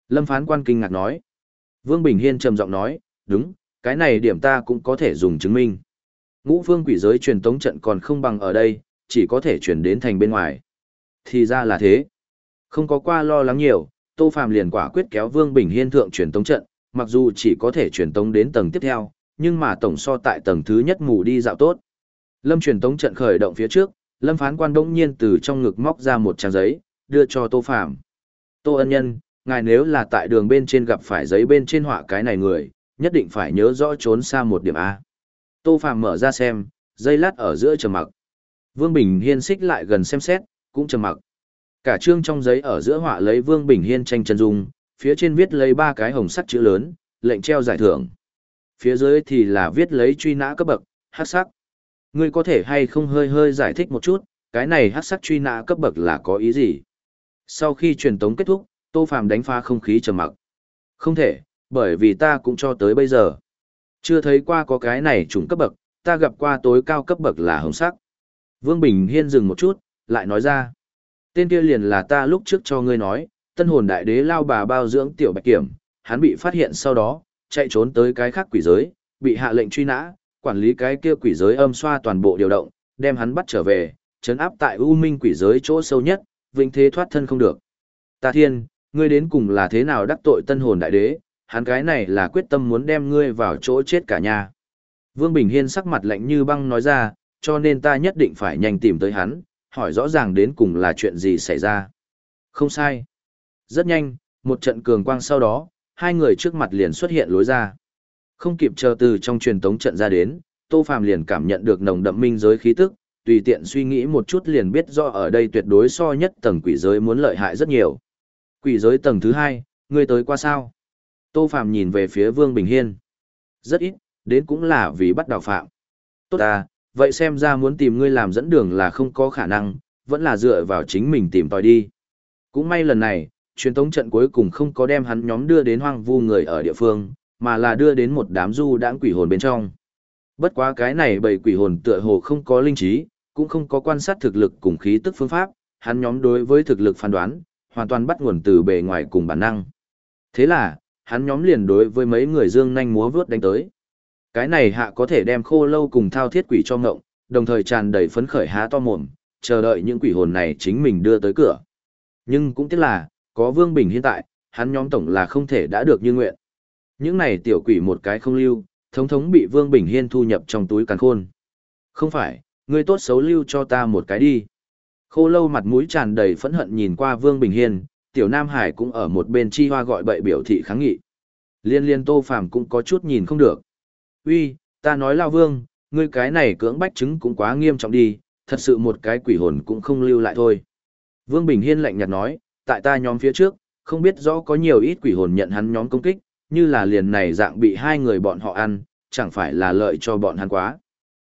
Lâm phán quan kinh ngạc nói. Vương Bình Hiên trầm giọng nói, đúng, cái này điểm ta cũng có thể dùng chứng minh. Ngũ phương quỷ giới truyền tống trận còn không bằng ở đây, chỉ có thể chuyển đến thành bên ngoài. Thì ra là thế. Không có qua lo lắng nhiều, Tô Phàm liền quả quyết kéo Vương Bình Hiên thượng truyền tống trận, mặc dù chỉ có thể truyền tống đến tầng tiếp theo, nhưng mà tổng so tại tầng thứ nhất mù đi dạo tốt. Lâm truyền tống trận khởi động phía trước, Lâm phán quan đống nhiên từ trong ngực móc ra một trang giấy, đưa cho Tô Phàm. Tô ân nhân, ngài nếu là tại đường bên trên gặp phải giấy bên trên họa cái này người, nhất định phải nhớ rõ trốn xa một điểm A. Tô Phàm mở ra xem, dây lát ở giữa trầm mặc. Vương Bình Hiên xích lại gần xem xét, cũng trầm mặc. Cả chương trong giấy ở giữa họa lấy Vương Bình Hiên tranh chân dung, phía trên viết lấy ba cái hồng sắc chữ lớn, lệnh treo giải thưởng. Phía dưới thì là viết lấy truy nã cấp bậc, hắc sắc. Ngươi có thể hay không hơi hơi giải thích một chút, cái này hắc sắc truy nã cấp bậc là có ý gì? Sau khi truyền tống kết thúc, Tô Phàm đánh phá không khí trầm mặc. Không thể, bởi vì ta cũng cho tới bây giờ. Chưa thấy qua có cái này trùng cấp bậc, ta gặp qua tối cao cấp bậc là hồng sắc. Vương Bình Hiên dừng một chút, lại nói ra. Tên kia liền là ta lúc trước cho ngươi nói, tân hồn đại đế lao bà bao dưỡng tiểu bạch kiểm, hắn bị phát hiện sau đó, chạy trốn tới cái khác quỷ giới, bị hạ lệnh truy nã, quản lý cái kia quỷ giới âm xoa toàn bộ điều động, đem hắn bắt trở về, chấn áp tại U Minh quỷ giới chỗ sâu nhất, vĩnh thế thoát thân không được. Ta thiên, ngươi đến cùng là thế nào đắc tội tân hồn đại đế, hắn cái này là quyết tâm muốn đem ngươi vào chỗ chết cả nhà. Vương Bình Hiên sắc mặt lạnh như băng nói ra, cho nên ta nhất định phải nhanh tìm tới hắn, hỏi rõ ràng đến cùng là chuyện gì xảy ra. Không sai. Rất nhanh, một trận cường quang sau đó, hai người trước mặt liền xuất hiện lối ra. Không kịp chờ từ trong truyền tống trận ra đến, Tô Phàm liền cảm nhận được nồng đậm minh giới khí tức, tùy tiện suy nghĩ một chút liền biết rõ ở đây tuyệt đối so nhất tầng quỷ giới muốn lợi hại rất nhiều. Quỷ giới tầng thứ hai, ngươi tới qua sao? Tô Phàm nhìn về phía Vương Bình Hiên. Rất ít, đến cũng là vì bắt đào phạm. Tốt à, vậy xem ra muốn tìm ngươi làm dẫn đường là không có khả năng, vẫn là dựa vào chính mình tìm tòi đi. Cũng may lần này, truyền tống trận cuối cùng không có đem hắn nhóm đưa đến hoang vu người ở địa phương, mà là đưa đến một đám du đãng quỷ hồn bên trong. Bất quá cái này bầy quỷ hồn tựa hồ không có linh trí, cũng không có quan sát thực lực cùng khí tức phương pháp, hắn nhóm đối với thực lực phán đoán, hoàn toàn bắt nguồn từ bề ngoài cùng bản năng. Thế là, hắn nhóm liền đối với mấy người dương nhanh múa vướt đánh tới. Cái này hạ có thể đem khô lâu cùng thao thiết quỷ cho ngộng, đồng thời tràn đầy phấn khởi há to mồm, chờ đợi những quỷ hồn này chính mình đưa tới cửa. Nhưng cũng tiếc là, có Vương Bình hiện tại, hắn nhóm tổng là không thể đã được như nguyện. Những này tiểu quỷ một cái không lưu, thống thống bị Vương Bình Hiên thu nhập trong túi càn khôn. Không phải, ngươi tốt xấu lưu cho ta một cái đi. Khô lâu mặt mũi tràn đầy phẫn hận nhìn qua Vương Bình Hiên, tiểu Nam Hải cũng ở một bên chi hoa gọi bậy biểu thị kháng nghị. Liên liên tô phàm cũng có chút nhìn không được. Uy, ta nói lao vương, ngươi cái này cưỡng bách chứng cũng quá nghiêm trọng đi, thật sự một cái quỷ hồn cũng không lưu lại thôi. Vương Bình Hiên lạnh nhạt nói, tại ta nhóm phía trước, không biết rõ có nhiều ít quỷ hồn nhận hắn nhóm công kích, như là liền này dạng bị hai người bọn họ ăn, chẳng phải là lợi cho bọn hắn quá.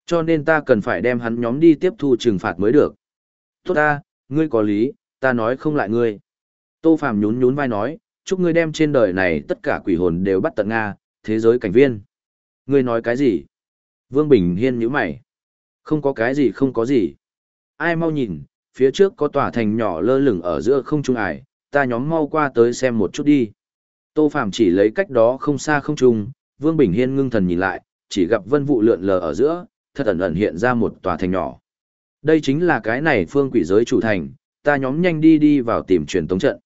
Cho nên ta cần phải đem hắn nhóm đi tiếp thu trừng phạt mới được. Tốt ta, ngươi có lý, ta nói không lại ngươi. Tô Phàm nhún nhún vai nói, chúc ngươi đem trên đời này tất cả quỷ hồn đều bắt tận Nga, thế giới cảnh viên. Ngươi nói cái gì? Vương Bình Hiên nhíu mày. Không có cái gì không có gì. Ai mau nhìn, phía trước có tòa thành nhỏ lơ lửng ở giữa không trung ải, ta nhóm mau qua tới xem một chút đi. Tô Phạm chỉ lấy cách đó không xa không trung, Vương Bình Hiên ngưng thần nhìn lại, chỉ gặp vân vụ lượn lờ ở giữa, thật ẩn ẩn hiện ra một tòa thành nhỏ. Đây chính là cái này phương quỷ giới chủ thành, ta nhóm nhanh đi đi vào tìm truyền tống trận.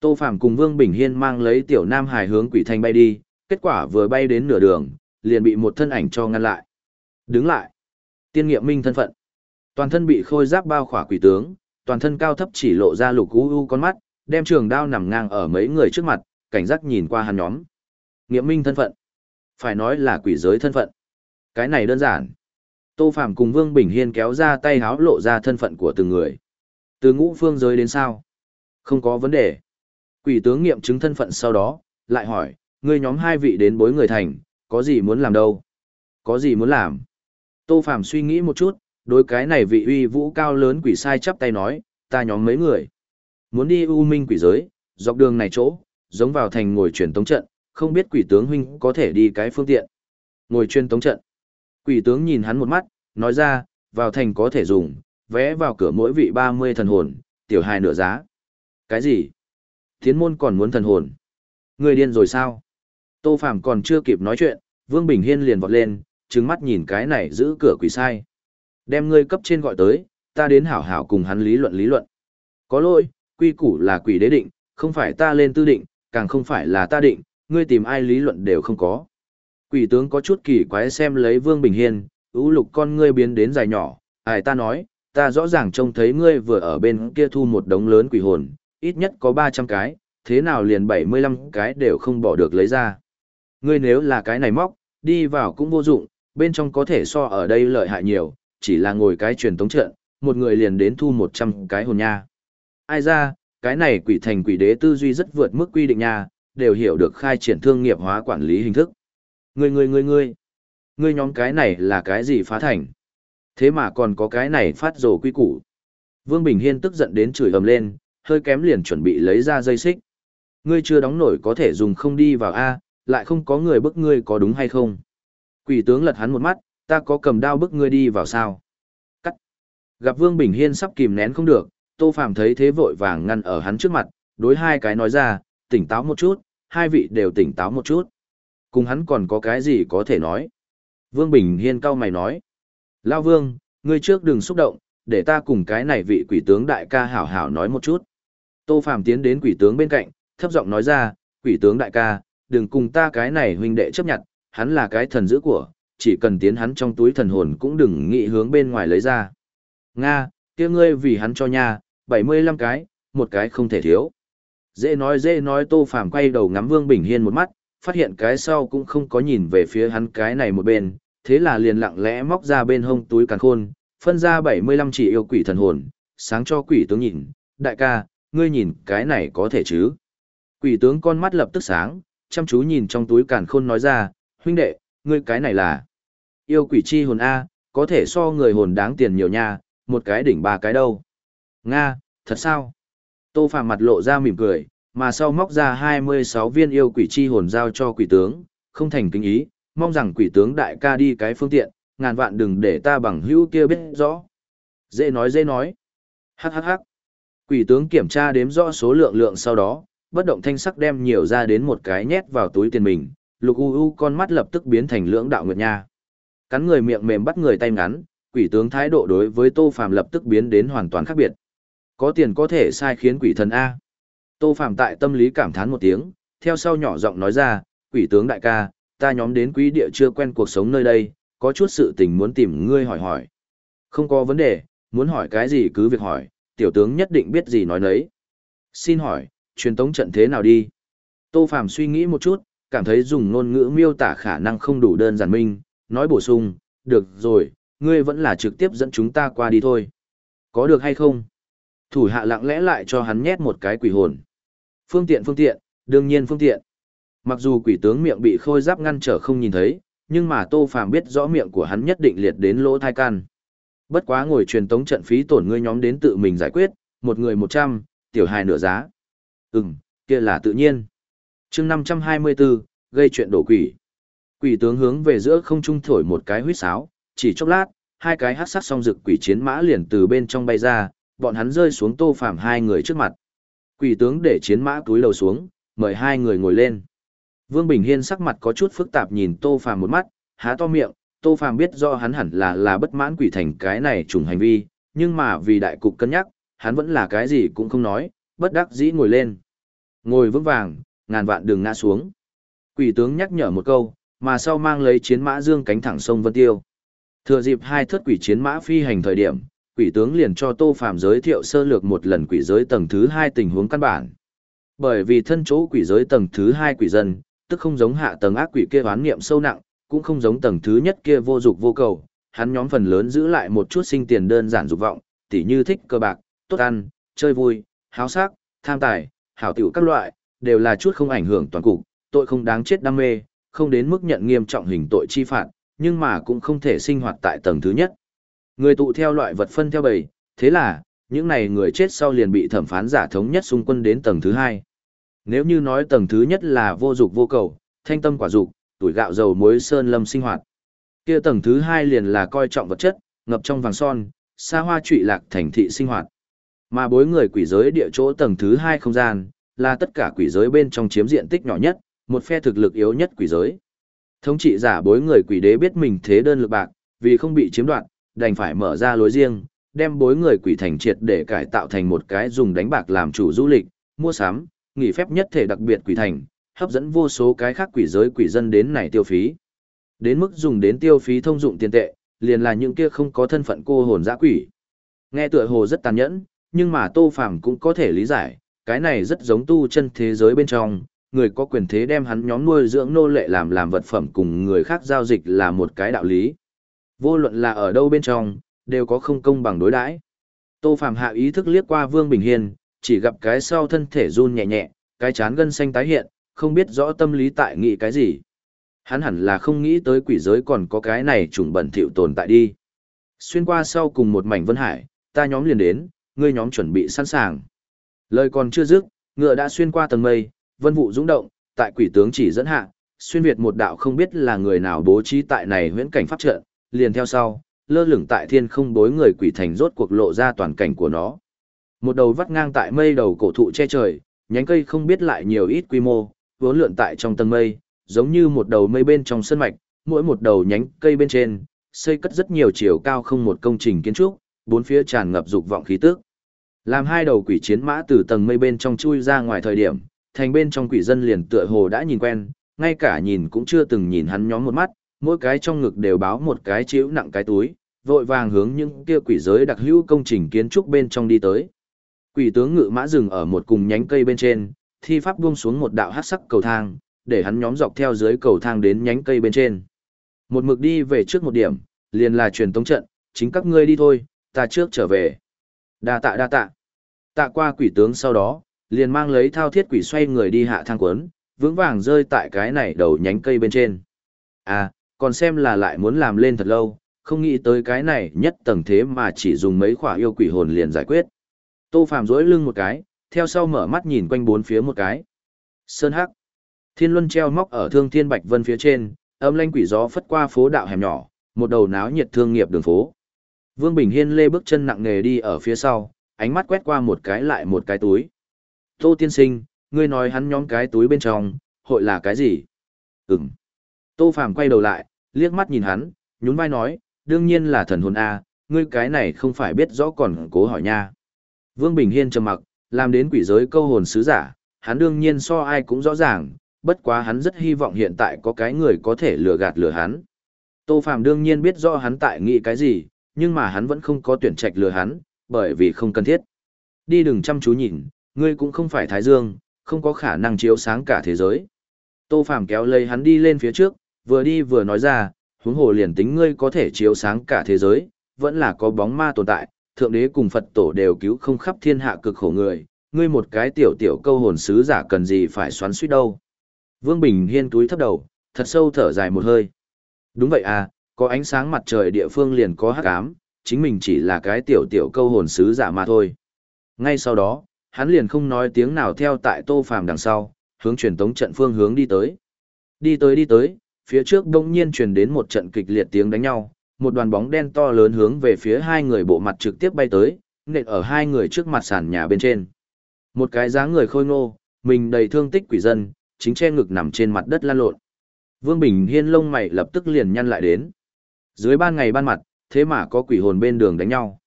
Tô Phạm cùng Vương Bình Hiên mang lấy tiểu nam hải hướng quỷ thành bay đi, kết quả vừa bay đến nửa đường, liền bị một thân ảnh cho ngăn lại. Đứng lại. Tiên nghiệm minh thân phận. Toàn thân bị khôi giáp bao khỏa quỷ tướng, toàn thân cao thấp chỉ lộ ra lục u u con mắt, đem trường đao nằm ngang ở mấy người trước mặt, cảnh giác nhìn qua hắn nhóm. Nghiệm minh thân phận. Phải nói là quỷ giới thân phận. Cái này đơn giản. Tô Phạm cùng Vương Bình Hiên kéo ra tay háo lộ ra thân phận của từng người. Từ ngũ phương giới đến sao? Không có vấn đề. Quỷ tướng nghiệm chứng thân phận sau đó, lại hỏi, ngươi nhóm hai vị đến bối người thành, có gì muốn làm đâu? Có gì muốn làm? Tô Phạm suy nghĩ một chút, đối cái này vị uy vũ cao lớn quỷ sai chắp tay nói, ta nhóm mấy người. Muốn đi U Minh quỷ giới, dọc đường này chỗ, giống vào thành ngồi truyền tống trận, không biết quỷ tướng huynh có thể đi cái phương tiện. Ngồi truyền tống trận. Quỷ tướng nhìn hắn một mắt, nói ra, vào thành có thể dùng, vẽ vào cửa mỗi vị 30 thần hồn, tiểu hài nửa giá. Cái gì? Thiến môn còn muốn thần hồn. Người điên rồi sao? Tô Phàm còn chưa kịp nói chuyện, Vương Bình Hiên liền vọt lên, trừng mắt nhìn cái này giữ cửa quỷ sai. Đem ngươi cấp trên gọi tới, ta đến hảo hảo cùng hắn lý luận lý luận. Có lỗi, quy củ là quỷ đế định, không phải ta lên tư định, càng không phải là ta định, ngươi tìm ai lý luận đều không có. Quỷ tướng có chút kỳ quái xem lấy Vương Bình Hiên, ưu lục con ngươi biến đến dài nhỏ, ai ta nói, ta rõ ràng trông thấy ngươi vừa ở bên kia thu một đống lớn quỷ hồn, ít nhất có 300 cái, thế nào liền 75 cái đều không bỏ được lấy ra. Ngươi nếu là cái này móc, đi vào cũng vô dụng, bên trong có thể so ở đây lợi hại nhiều, chỉ là ngồi cái truyền tống trận, một người liền đến thu 100 cái hồn nha. Ai ra, cái này quỷ thành quỷ đế tư duy rất vượt mức quy định nha, đều hiểu được khai triển thương nghiệp hóa quản lý hình thức. Ngươi ngươi ngươi ngươi, ngươi nhóm cái này là cái gì phá thành? Thế mà còn có cái này phát rồ quy củ. Vương Bình Hiên tức giận đến chửi ầm lên, hơi kém liền chuẩn bị lấy ra dây xích. Ngươi chưa đóng nổi có thể dùng không đi vào A, lại không có người bức ngươi có đúng hay không? Quỷ tướng lật hắn một mắt, ta có cầm đao bức ngươi đi vào sao? Cắt. Gặp Vương Bình Hiên sắp kìm nén không được, Tô Phàm thấy thế vội vàng ngăn ở hắn trước mặt, đối hai cái nói ra, tỉnh táo một chút, hai vị đều tỉnh táo một chút. Cùng hắn còn có cái gì có thể nói? Vương Bình Hiên cau mày nói. Lao Vương, ngươi trước đừng xúc động, để ta cùng cái này vị quỷ tướng đại ca hảo hảo nói một chút. Tô Phàm tiến đến quỷ tướng bên cạnh, thấp giọng nói ra, quỷ tướng đại ca, đừng cùng ta cái này huynh đệ chấp nhận, hắn là cái thần dữ của, chỉ cần tiến hắn trong túi thần hồn cũng đừng nghĩ hướng bên ngoài lấy ra. Nga, kia ngươi vì hắn cho nha, 75 cái, một cái không thể thiếu. Dễ nói dễ nói Tô Phàm quay đầu ngắm Vương Bình Hiên một mắt, phát hiện cái sau cũng không có nhìn về phía hắn cái này một bên, thế là liền lặng lẽ móc ra bên hông túi càn khôn, phân ra 75 chỉ yêu quỷ thần hồn, sáng cho quỷ tướng nhìn, đại ca, ngươi nhìn cái này có thể chứ. Quỷ tướng con mắt lập tức sáng, chăm chú nhìn trong túi càn khôn nói ra, huynh đệ, ngươi cái này là yêu quỷ chi hồn A, có thể so người hồn đáng tiền nhiều nha, một cái đỉnh ba cái đâu. Nga, thật sao? Tô Phạm mặt lộ ra mỉm cười, mà sau móc ra 26 viên yêu quỷ chi hồn giao cho quỷ tướng, không thành kính ý, mong rằng quỷ tướng đại ca đi cái phương tiện, ngàn vạn đừng để ta bằng hữu kia biết rõ. Dễ nói dễ nói. Hắc hắc hắc. Quỷ tướng kiểm tra đếm rõ số lượng lượng sau đó, bất động thanh sắc đem nhiều ra đến một cái nhét vào túi tiền mình, lục u u con mắt lập tức biến thành lưỡng đạo nguyệt nha. Cắn người miệng mềm bắt người tay ngắn, quỷ tướng thái độ đối với Tô Phàm lập tức biến đến hoàn toàn khác biệt. Có tiền có thể sai khiến quỷ thần A. Tô Phàm tại tâm lý cảm thán một tiếng, theo sau nhỏ giọng nói ra, quỷ tướng đại ca, ta nhóm đến quý địa chưa quen cuộc sống nơi đây, có chút sự tình muốn tìm ngươi hỏi hỏi. Không có vấn đề, muốn hỏi cái gì cứ việc hỏi, tiểu tướng nhất định biết gì nói nấy. Xin hỏi, truyền tống trận thế nào đi? Tô Phàm suy nghĩ một chút, cảm thấy dùng ngôn ngữ miêu tả khả năng không đủ đơn giản minh, nói bổ sung, được rồi, ngươi vẫn là trực tiếp dẫn chúng ta qua đi thôi. Có được hay không? Thủ hạ lặng lẽ lại cho hắn nhét một cái quỷ hồn. Phương tiện phương tiện, đương nhiên phương tiện. Mặc dù quỷ tướng miệng bị khôi giáp ngăn trở không nhìn thấy, nhưng mà Tô Phàm biết rõ miệng của hắn nhất định liệt đến lỗ thai can. Bất quá ngồi truyền tống trận phí tổn ngươi nhóm đến tự mình giải quyết, một người một trăm, tiểu hài nửa giá. Ừm, kia là tự nhiên. chương năm trăm hai mươi 524, gây chuyện đổ quỷ. Quỷ tướng hướng về giữa không trung thổi một cái huýt sáo, chỉ chốc lát, hai cái hắc sắc song rực quỷ chiến mã liền từ bên trong bay ra, bọn hắn rơi xuống Tô Phàm hai người trước mặt. Quỷ tướng để chiến mã túi lầu xuống, mời hai người ngồi lên. Vương Bình Hiên sắc mặt có chút phức tạp nhìn Tô Phàm một mắt, há to miệng, Tô Phàm biết do hắn hẳn là là bất mãn quỷ thành cái này trùng hành vi, nhưng mà vì đại cục cân nhắc, hắn vẫn là cái gì cũng không nói, bất đắc dĩ ngồi lên. Ngồi vững vàng, ngàn vạn đường ngã xuống. Quỷ tướng nhắc nhở một câu, mà sau mang lấy chiến mã dương cánh thẳng sông Vân Tiêu. Thừa dịp hai thất quỷ chiến mã phi hành thời điểm, quỷ tướng liền cho Tô Phàm giới thiệu sơ lược một lần quỷ giới tầng thứ hai tình huống căn bản. Bởi vì thân chỗ quỷ giới tầng thứ hai quỷ dân, tức không giống hạ tầng ác quỷ kia oán niệm sâu nặng, cũng không giống tầng thứ nhất kia vô dục vô cầu, hắn nhóm phần lớn giữ lại một chút sinh tiền đơn giản dục vọng, tỉ như thích cơ bạc, tốt ăn, chơi vui, háo sắc, tham tài, hảo tiểu các loại, đều là chút không ảnh hưởng toàn cục, tội không đáng chết đam mê, không đến mức nhận nghiêm trọng hình tội chi phạt, nhưng mà cũng không thể sinh hoạt tại tầng thứ nhất. Người tụ theo loại vật phân theo bầy, thế là, những này người chết sau liền bị thẩm phán giả thống nhất xung quân đến tầng thứ hai. Nếu như nói tầng thứ nhất là vô dục vô cầu, thanh tâm quả dục, tuổi gạo dầu muối sơn lâm sinh hoạt. Kia tầng thứ hai liền là coi trọng vật chất, ngập trong vàng son, xa hoa trụy lạc thành thị sinh hoạt. Mà bối người quỷ giới địa chỗ tầng thứ hai không gian, là tất cả quỷ giới bên trong chiếm diện tích nhỏ nhất, một phe thực lực yếu nhất quỷ giới. Thống trị giả bối người quỷ đế biết mình thế đơn lực bạc, vì không bị chiếm đoạt, đành phải mở ra lối riêng, đem bối người quỷ thành triệt để cải tạo thành một cái dùng đánh bạc làm chủ du lịch, mua sắm, nghỉ phép nhất thể đặc biệt quỷ thành, hấp dẫn vô số cái khác quỷ giới quỷ dân đến này tiêu phí. Đến mức dùng đến tiêu phí thông dụng tiền tệ, liền là những kia không có thân phận cô hồn dã quỷ. Nghe tựa hồ rất tàn nhẫn, nhưng mà Tô Phàm cũng có thể lý giải, cái này rất giống tu chân thế giới bên trong, người có quyền thế đem hắn nhóm nuôi dưỡng nô lệ làm làm vật phẩm cùng người khác giao dịch là một cái đạo lý. Vô luận là ở đâu bên trong, đều có không công bằng đối đãi. Tô Phàm hạ ý thức liếc qua Vương Bình Hiên, chỉ gặp cái sau thân thể run nhẹ nhẹ, cái chán gân xanh tái hiện, không biết rõ tâm lý tại nghĩ cái gì. Hắn hẳn là không nghĩ tới quỷ giới còn có cái này trùng bẩn thỉu tồn tại đi. Xuyên qua sau cùng một mảnh vân hải, ta nhóm liền đến, ngươi nhóm chuẩn bị sẵn sàng. Lời còn chưa dứt, ngựa đã xuyên qua tầng mây, vân vụ dũng động, tại quỷ tướng chỉ dẫn hạ, xuyên việt một đạo không biết là người nào bố trí tại này huyễn cảnh pháp trận, liền theo sau, lơ lửng tại thiên không bối người quỷ thành rốt cuộc lộ ra toàn cảnh của nó. Một đầu vắt ngang tại mây đầu cổ thụ che trời, nhánh cây không biết lại nhiều ít quy mô, vốn lượn tại trong tầng mây, giống như một đầu mây bên trong sân mạch, mỗi một đầu nhánh cây bên trên, xây cất rất nhiều chiều cao không một công trình kiến trúc, bốn phía tràn ngập dục vọng khí tức. Làm hai đầu quỷ chiến mã từ tầng mây bên trong chui ra ngoài thời điểm, thành bên trong quỷ dân liền tựa hồ đã nhìn quen, ngay cả nhìn cũng chưa từng nhìn hắn nhóm một mắt, mỗi cái trong ngực đều báo một cái chịu nặng cái túi, vội vàng hướng những kia quỷ giới đặc hữu công trình kiến trúc bên trong đi tới. Quỷ tướng ngự mã dừng ở một cùng nhánh cây bên trên, thi pháp buông xuống một đạo hắc sắc cầu thang, để hắn nhóm dọc theo dưới cầu thang đến nhánh cây bên trên. Một mực đi về trước một điểm, liền là truyền tống trận, chính các ngươi đi thôi, ta trước trở về. Đa tạ đa tạ. Tạ qua quỷ tướng sau đó, liền mang lấy thao thiết quỷ xoay người đi hạ thang quấn, vững vàng rơi tại cái này đầu nhánh cây bên trên. À, còn xem là lại muốn làm lên thật lâu, không nghĩ tới cái này nhất tầng thế mà chỉ dùng mấy khỏa yêu quỷ hồn liền giải quyết. Tô Phàm rỗi lưng một cái, theo sau mở mắt nhìn quanh bốn phía một cái. Sơn Hắc. Thiên Luân treo móc ở Thương Thiên Bạch Vân phía trên, âm lanh quỷ gió phất qua phố đạo hẻm nhỏ, một đầu náo nhiệt thương nghiệp đường phố. Vương Bình Hiên lê bước chân nặng nề đi ở phía sau, ánh mắt quét qua một cái lại một cái túi. Tô tiên sinh, ngươi nói hắn nhóm cái túi bên trong, hội là cái gì? Ừm. Tô Phàm quay đầu lại, liếc mắt nhìn hắn, nhún vai nói, đương nhiên là thần hồn A, ngươi cái này không phải biết rõ còn cố hỏi nha. Vương Bình Hiên trầm mặc, làm đến quỷ giới câu hồn sứ giả, hắn đương nhiên so ai cũng rõ ràng, bất quá hắn rất hy vọng hiện tại có cái người có thể lừa gạt lừa hắn. Tô Phàm đương nhiên biết rõ hắn tại nghĩ cái gì, nhưng mà hắn vẫn không có tuyển trạch lừa hắn, bởi vì không cần thiết. Đi đừng chăm chú nhìn, ngươi cũng không phải Thái Dương, không có khả năng chiếu sáng cả thế giới. Tô Phàm kéo lấy hắn đi lên phía trước, vừa đi vừa nói ra, huống hồ liền tính ngươi có thể chiếu sáng cả thế giới, vẫn là có bóng ma tồn tại, thượng đế cùng Phật tổ đều cứu không khắp thiên hạ cực khổ người, ngươi một cái tiểu tiểu câu hồn sứ giả cần gì phải xoắn xuýt đâu. Vương Bình Hiên túi thấp đầu, thật sâu thở dài một hơi. Đúng vậy à, có ánh sáng mặt trời địa phương liền có hắc ám, chính mình chỉ là cái tiểu tiểu câu hồn sứ giả mà thôi. Ngay sau đó, hắn liền không nói tiếng nào theo tại Tô Phàm đằng sau, hướng truyền tống trận phương hướng đi tới. Đi tới đi tới, phía trước đông nhiên truyền đến một trận kịch liệt tiếng đánh nhau, một đoàn bóng đen to lớn hướng về phía hai người bộ mặt trực tiếp bay tới, nện ở hai người trước mặt sàn nhà bên trên. Một cái dáng người khôi ngô, mình đầy thương tích quỷ dân, chính che ngực nằm trên mặt đất lăn lộn. Vương Bình Hiên lông mày lập tức liền nhăn lại đến. Dưới ban ngày ban mặt, thế mà có quỷ hồn bên đường đánh nhau.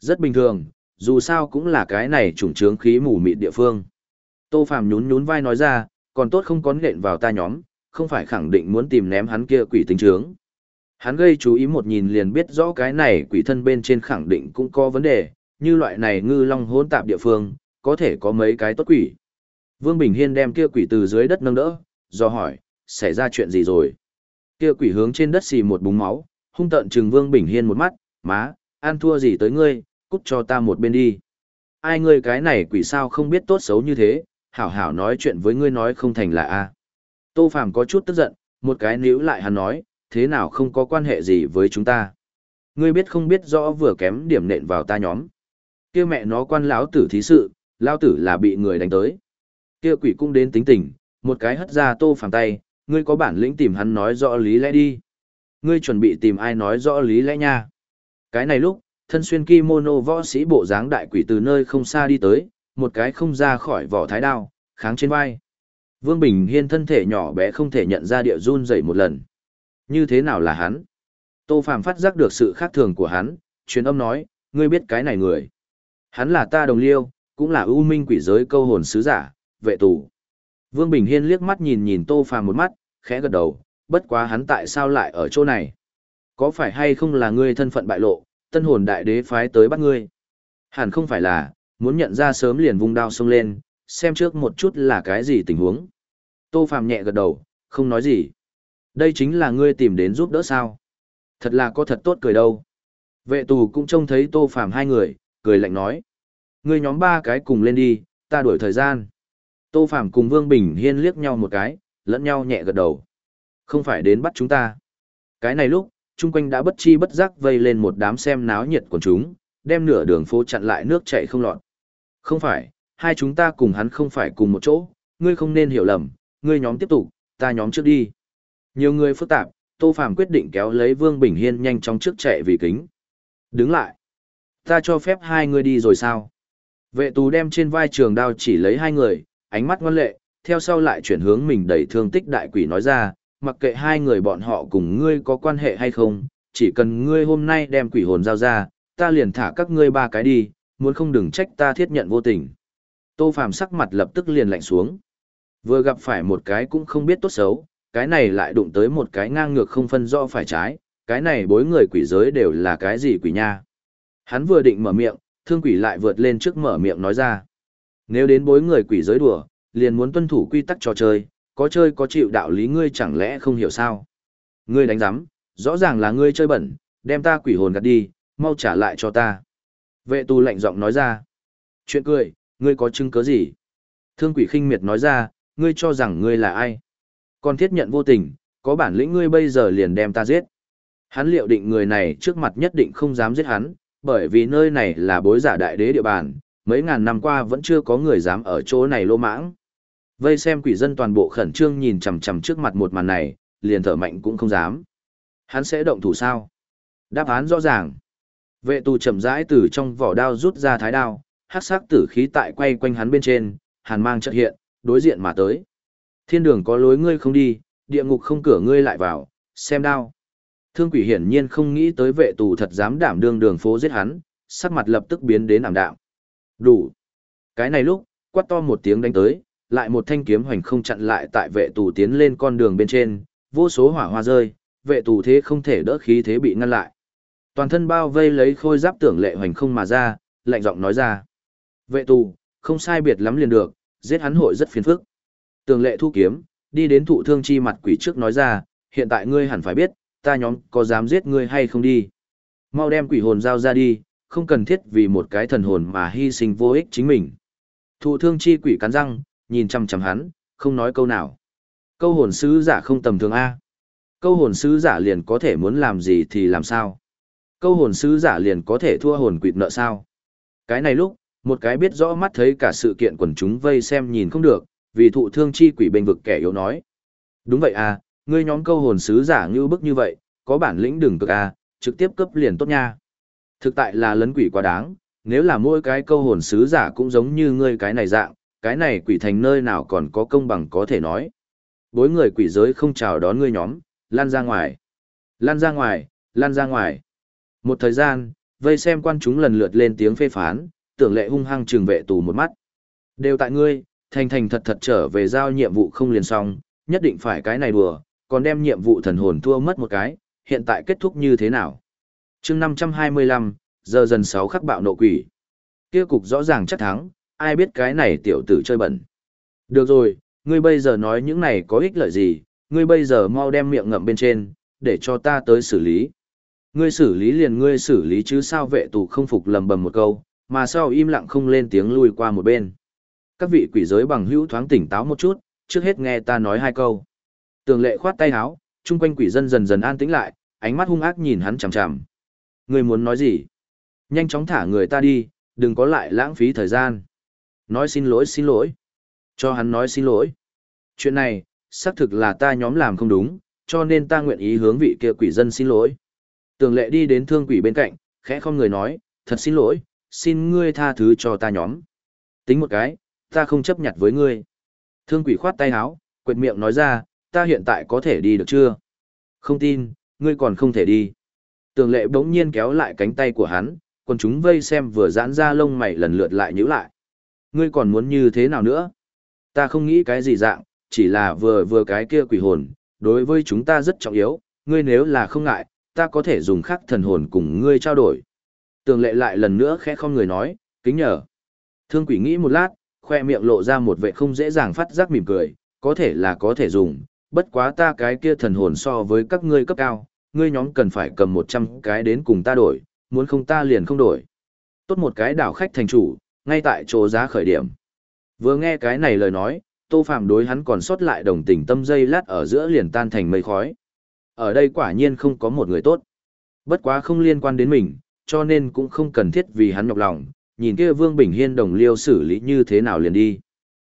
Rất bình thường, dù sao cũng là cái này trùng trướng khí mù mịt địa phương. Tô Phàm nhún nhún vai nói ra, còn tốt không có nện vào ta nhóm, không phải khẳng định muốn tìm ném hắn kia quỷ tính trướng. Hắn gây chú ý một nhìn liền biết rõ cái này quỷ thân bên trên khẳng định cũng có vấn đề, như loại này ngư long hỗn tạp địa phương, có thể có mấy cái tốt quỷ. Vương Bình Hiên đem kia quỷ từ dưới đất nâng đỡ, do hỏi, xảy ra chuyện gì rồi? Kia quỷ hướng trên đất xì một búng máu, hung tợn trừng Vương Bình Hiên một mắt, má, ăn thua gì tới ngươi, cút cho ta một bên đi. Ai ngươi cái này quỷ sao không biết tốt xấu như thế, hảo hảo nói chuyện với ngươi nói không thành là a. Tô Phàm có chút tức giận, một cái níu lại hắn nói, thế nào không có quan hệ gì với chúng ta. Ngươi biết không biết rõ vừa kém điểm nện vào ta nhóm. kia mẹ nó quan lão tử thí sự, lão tử là bị người đánh tới. kia quỷ cũng đến tính tình, một cái hất ra tô phàm tay, ngươi có bản lĩnh tìm hắn nói rõ lý lẽ đi. Ngươi chuẩn bị tìm ai nói rõ lý lẽ nha. Cái này lúc, thân xuyên kimono võ sĩ bộ dáng đại quỷ từ nơi không xa đi tới, một cái không ra khỏi vỏ thái đao, kháng trên vai. Vương Bình Hiên thân thể nhỏ bé không thể nhận ra địa run dậy một lần. Như thế nào là hắn? Tô Phàm phát giác được sự khác thường của hắn, truyền âm nói, ngươi biết cái này người. Hắn là ta đồng liêu, cũng là ưu minh quỷ giới câu hồn sứ giả, vệ tù. Vương Bình Hiên liếc mắt nhìn nhìn Tô Phàm một mắt, khẽ gật đầu, bất quá hắn tại sao lại ở chỗ này? Có phải hay không là ngươi thân phận bại lộ, tân hồn đại đế phái tới bắt ngươi? Hẳn không phải là, muốn nhận ra sớm liền vung đao xông lên, xem trước một chút là cái gì tình huống. Tô Phàm nhẹ gật đầu, không nói gì. Đây chính là ngươi tìm đến giúp đỡ sao? Thật là có thật tốt cười đâu. Vệ tù cũng trông thấy Tô Phàm hai người, cười lạnh nói. Ngươi nhóm ba cái cùng lên đi, ta đuổi thời gian. Tô Phàm cùng Vương Bình Hiên liếc nhau một cái, lẫn nhau nhẹ gật đầu. Không phải đến bắt chúng ta. Cái này lúc, chung quanh đã bất chi bất giác vây lên một đám xem náo nhiệt của chúng, đem nửa đường phố chặn lại nước chảy không lọt. Không phải, hai chúng ta cùng hắn không phải cùng một chỗ, ngươi không nên hiểu lầm, ngươi nhóm tiếp tục, ta nhóm trước đi. Nhiều người phức tạp, Tô Phàm quyết định kéo lấy Vương Bình Hiên nhanh chóng trước chạy vì kính. Đứng lại. Ta cho phép hai người đi rồi sao? Vệ tù đem trên vai trường đao chỉ lấy hai người, ánh mắt ngoan lệ, theo sau lại chuyển hướng mình đẩy thương tích đại quỷ nói ra, mặc kệ hai người bọn họ cùng ngươi có quan hệ hay không, chỉ cần ngươi hôm nay đem quỷ hồn giao ra, ta liền thả các ngươi ba cái đi, muốn không đừng trách ta thiết nhận vô tình. Tô Phàm sắc mặt lập tức liền lạnh xuống. Vừa gặp phải một cái cũng không biết tốt xấu, cái này lại đụng tới một cái ngang ngược không phân rõ phải trái, cái này bối người quỷ giới đều là cái gì quỷ nha. Hắn vừa định mở miệng, thương quỷ lại vượt lên trước mở miệng nói ra. Nếu đến bối người quỷ giới đùa, liền muốn tuân thủ quy tắc trò chơi, có chơi có chịu đạo lý ngươi chẳng lẽ không hiểu sao. Ngươi đánh giám, rõ ràng là ngươi chơi bẩn, đem ta quỷ hồn gạt đi, mau trả lại cho ta. Vệ tu lạnh giọng nói ra. Chuyện cười, ngươi có chứng cứ gì? Thương quỷ khinh miệt nói ra, ngươi cho rằng ngươi là ai? Còn thiết nhận vô tình, có bản lĩnh ngươi bây giờ liền đem ta giết. Hắn liệu định người này trước mặt nhất định không dám giết hắn, bởi vì nơi này là bối giả đại đế địa bàn, mấy ngàn năm qua vẫn chưa có người dám ở chỗ này lô mãng. Vây xem quỷ dân toàn bộ khẩn trương nhìn chằm chằm trước mặt một màn này, liền thở mạnh cũng không dám. Hắn sẽ động thủ sao? Đáp án rõ ràng. Vệ tù chậm rãi từ trong vỏ đao rút ra thái đao, hắc sắc tử khí tại quay quanh hắn bên trên, hàn mang chợt hiện, đối diện mà tới. Thiên đường có lối ngươi không đi, địa ngục không cửa ngươi lại vào, xem đao. Thương quỷ hiển nhiên không nghĩ tới vệ tù thật dám đảm đương đường phố giết hắn, sắc mặt lập tức biến đến ảm đạm. Đủ. Cái này lúc, quát to một tiếng đánh tới, lại một thanh kiếm hoành không chặn lại tại vệ tù tiến lên con đường bên trên, vô số hỏa hoa rơi, vệ tù thế không thể đỡ khí thế bị ngăn lại. Toàn thân bao vây lấy khôi giáp tưởng lệ hoành không mà ra, lạnh giọng nói ra. Vệ tù, không sai biệt lắm liền được, giết hắn hội rất phiền phức. Tường lệ thu kiếm, đi đến thụ thương chi mặt quỷ trước nói ra, hiện tại ngươi hẳn phải biết, ta nhóm có dám giết ngươi hay không đi. Mau đem quỷ hồn giao ra đi, không cần thiết vì một cái thần hồn mà hy sinh vô ích chính mình. Thụ thương chi quỷ cắn răng, nhìn chăm chăm hắn, không nói câu nào. Câu hồn sứ giả không tầm thường A. Câu hồn sứ giả liền có thể muốn làm gì thì làm sao. Câu hồn sứ giả liền có thể thua hồn quỵt nợ sao. Cái này lúc, một cái biết rõ mắt thấy cả sự kiện quần chúng vây xem nhìn không được, vì thụ thương chi quỷ bên vực kẻ yếu nói. Đúng vậy à, Ngươi nhóm câu hồn sứ giả như bức như vậy, có bản lĩnh đừng cực a, trực tiếp cấp liền tốt nha. Thực tại là lấn quỷ quá đáng, nếu là mỗi cái câu hồn sứ giả cũng giống như ngươi cái này dạng, cái này quỷ thành nơi nào còn có công bằng có thể nói. Bối người quỷ giới không chào đón ngươi nhóm, lan ra ngoài. Lan ra ngoài, lan ra ngoài. Một thời gian, vây xem quan chúng lần lượt lên tiếng phê phán, tưởng lệ hung hăng trừng vệ tù một mắt. Đều tại ngươi, thành thành thật thật trở về giao nhiệm vụ không liền xong, nhất định phải cái này đùa, còn đem nhiệm vụ thần hồn thua mất một cái, hiện tại kết thúc như thế nào? chương 525, giờ dần sáu khắc bạo nộ quỷ. Kia cục rõ ràng chắc thắng, ai biết cái này tiểu tử chơi bẩn. Được rồi, ngươi bây giờ nói những này có ích lợi gì, ngươi bây giờ mau đem miệng ngậm bên trên, để cho ta tới xử lý. Ngươi xử lý liền ngươi xử lý chứ sao vệ tù không phục lầm bầm một câu, mà sau im lặng không lên tiếng lui qua một bên. Các vị quỷ giới bằng hữu thoáng tỉnh táo một chút, trước hết nghe ta nói hai câu. Tường lệ khoát tay áo, chung quanh quỷ dân dần dần an tĩnh lại, ánh mắt hung ác nhìn hắn chằm chằm. Ngươi muốn nói gì? Nhanh chóng thả người ta đi, đừng có lại lãng phí thời gian. Nói xin lỗi xin lỗi. Cho hắn nói xin lỗi. Chuyện này, xác thực là ta nhóm làm không đúng, cho nên ta nguyện ý hướng vị kia quỷ dân xin lỗi. Tường lệ đi đến thương quỷ bên cạnh, khẽ không người nói, thật xin lỗi, xin ngươi tha thứ cho ta nhóm. Tính một cái, ta không chấp nhận với ngươi. Thương quỷ khoát tay áo, quệt miệng nói ra, ta hiện tại có thể đi được chưa? Không tin, ngươi còn không thể đi. Tường lệ bỗng nhiên kéo lại cánh tay của hắn, còn chúng vây xem vừa giãn ra lông mày lần lượt lại nhíu lại. Ngươi còn muốn như thế nào nữa? Ta không nghĩ cái gì dạng, chỉ là vừa vừa cái kia quỷ hồn, đối với chúng ta rất trọng yếu, ngươi nếu là không ngại, ta có thể dùng khắc thần hồn cùng ngươi trao đổi. Tường lệ lại lần nữa khẽ không người nói, kính nhờ. Thương quỷ nghĩ một lát, khoe miệng lộ ra một vệ không dễ dàng phát giác mỉm cười, có thể là có thể dùng, bất quá ta cái kia thần hồn so với các ngươi cấp cao, ngươi nhóm cần phải cầm 100 cái đến cùng ta đổi, muốn không ta liền không đổi. Tốt một cái đảo khách thành chủ, ngay tại chỗ giá khởi điểm. Vừa nghe cái này lời nói, Tô Phạm đối hắn còn sót lại đồng tình tâm dây lát ở giữa liền tan thành mây khói. Ở đây quả nhiên không có một người tốt. Bất quá không liên quan đến mình, cho nên cũng không cần thiết vì hắn nhọc lòng, nhìn kia Vương Bình Hiên đồng liêu xử lý như thế nào liền đi.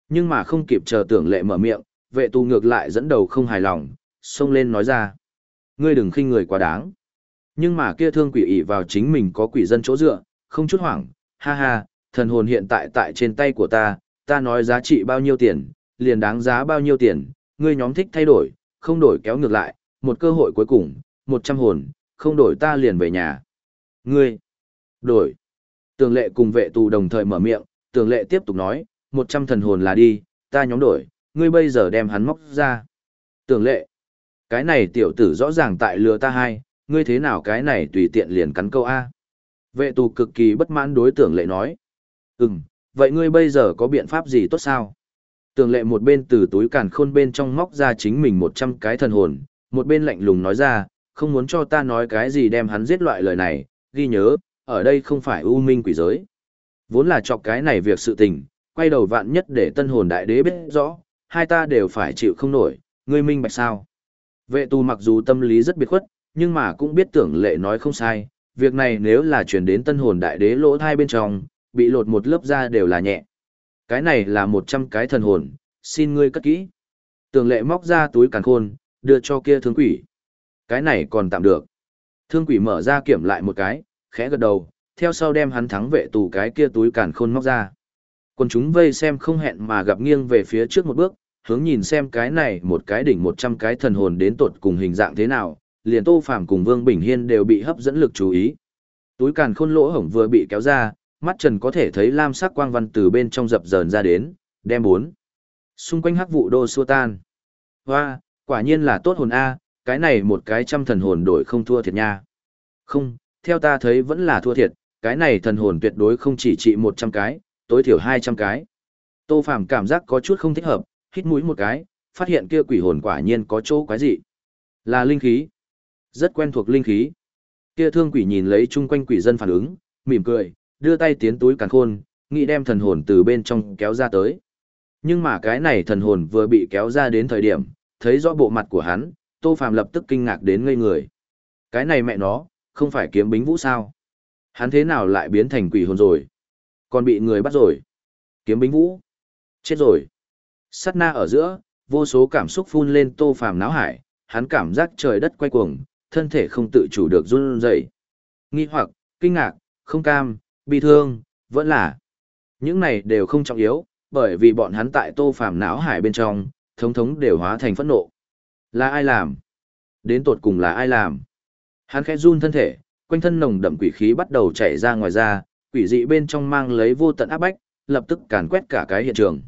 Nhưng mà không kịp chờ tưởng lệ mở miệng, vệ tu ngược lại dẫn đầu không hài lòng, xông lên nói ra. Ngươi đừng khinh người quá đáng. Nhưng mà kia thương quỷ ỷ vào chính mình có quỷ dân chỗ dựa, không chút hoảng, ha ha, thần hồn hiện tại tại trên tay của ta, ta nói giá trị bao nhiêu tiền, liền đáng giá bao nhiêu tiền, ngươi nhóm thích thay đổi, không đổi kéo ngược lại, một cơ hội cuối cùng, một trăm hồn, không đổi ta liền về nhà. Ngươi, đổi. Tường lệ cùng vệ tù đồng thời mở miệng, tường lệ tiếp tục nói, một trăm thần hồn là đi, ta nhóm đổi, ngươi bây giờ đem hắn móc ra. Tường lệ, cái này tiểu tử rõ ràng tại lừa ta hai, ngươi thế nào cái này tùy tiện liền cắn câu A. Vệ tù cực kỳ bất mãn đối tưởng lệ nói. Ừm, vậy ngươi bây giờ có biện pháp gì tốt sao? Tường lệ một bên từ túi càn khôn bên trong móc ra chính mình một trăm cái thần hồn, một bên lạnh lùng nói ra, không muốn cho ta nói cái gì đem hắn giết loại lời này, ghi nhớ, ở đây không phải u minh quỷ giới. Vốn là chọc cái này việc sự tình, quay đầu vạn nhất để tân hồn đại đế biết rõ, hai ta đều phải chịu không nổi, ngươi minh bạch sao. Vệ tu mặc dù tâm lý rất biệt khuất, nhưng mà cũng biết tưởng lệ nói không sai, việc này nếu là chuyển đến tân hồn đại đế lỗ thai bên trong, bị lột một lớp da đều là nhẹ. Cái này là một trăm cái thần hồn, xin ngươi cất kỹ. tường lệ móc ra túi càn khôn, đưa cho kia thương quỷ. Cái này còn tạm được. Thương quỷ mở ra kiểm lại một cái, khẽ gật đầu, theo sau đem hắn thắng vệ tù cái kia túi càn khôn móc ra. Còn chúng vây xem không hẹn mà gặp nghiêng về phía trước một bước, hướng nhìn xem cái này một cái đỉnh một trăm cái thần hồn đến tột cùng hình dạng thế nào, liền Tô Phàm cùng Vương Bình Hiên đều bị hấp dẫn lực chú ý. Túi càn khôn lỗ hổng vừa bị kéo ra, mắt trần có thể thấy lam sắc quang văn từ bên trong dập dờn ra đến, đem bốn. Xung quanh hắc vụ đô xua tan. Hoa, quả nhiên là tốt hồn A, cái này một cái trăm thần hồn đổi không thua thiệt nha. Không, theo ta thấy vẫn là thua thiệt, cái này thần hồn tuyệt đối không chỉ trị một trăm cái, tối thiểu hai trăm cái. Tô Phàm cảm giác có chút không thích hợp, hít mũi một cái, phát hiện kia quỷ hồn quả nhiên có chỗ quái dị. Là linh khí. Rất quen thuộc linh khí. Kia thương quỷ nhìn lấy chung quanh quỷ dân phản ứng, mỉm cười, đưa tay tiến túi càn khôn, nghĩ đem thần hồn từ bên trong kéo ra tới. Nhưng mà cái này thần hồn vừa bị kéo ra đến thời điểm, thấy rõ bộ mặt của hắn, Tô Phàm lập tức kinh ngạc đến ngây người. Cái này mẹ nó, không phải kiếm bính vũ sao? Hắn thế nào lại biến thành quỷ hồn rồi? Còn bị người bắt rồi. Kiếm bính vũ. Chết rồi. Sát na ở giữa, vô số cảm xúc phun lên Tô Phàm náo hải, hắn cảm giác trời đất quay cuồng, thân thể không tự chủ được run rẩy. Nghi hoặc, kinh ngạc, không cam, bi thương, vẫn là. Những này đều không trọng yếu, bởi vì bọn hắn tại tô phàm não hải bên trong, thống thống đều hóa thành phẫn nộ. Là ai làm? Đến tột cùng là ai làm? Hắn khẽ run thân thể, quanh thân nồng đậm quỷ khí bắt đầu chảy ra ngoài ra, quỷ dị bên trong mang lấy vô tận áp bách, lập tức càn quét cả cái hiện trường.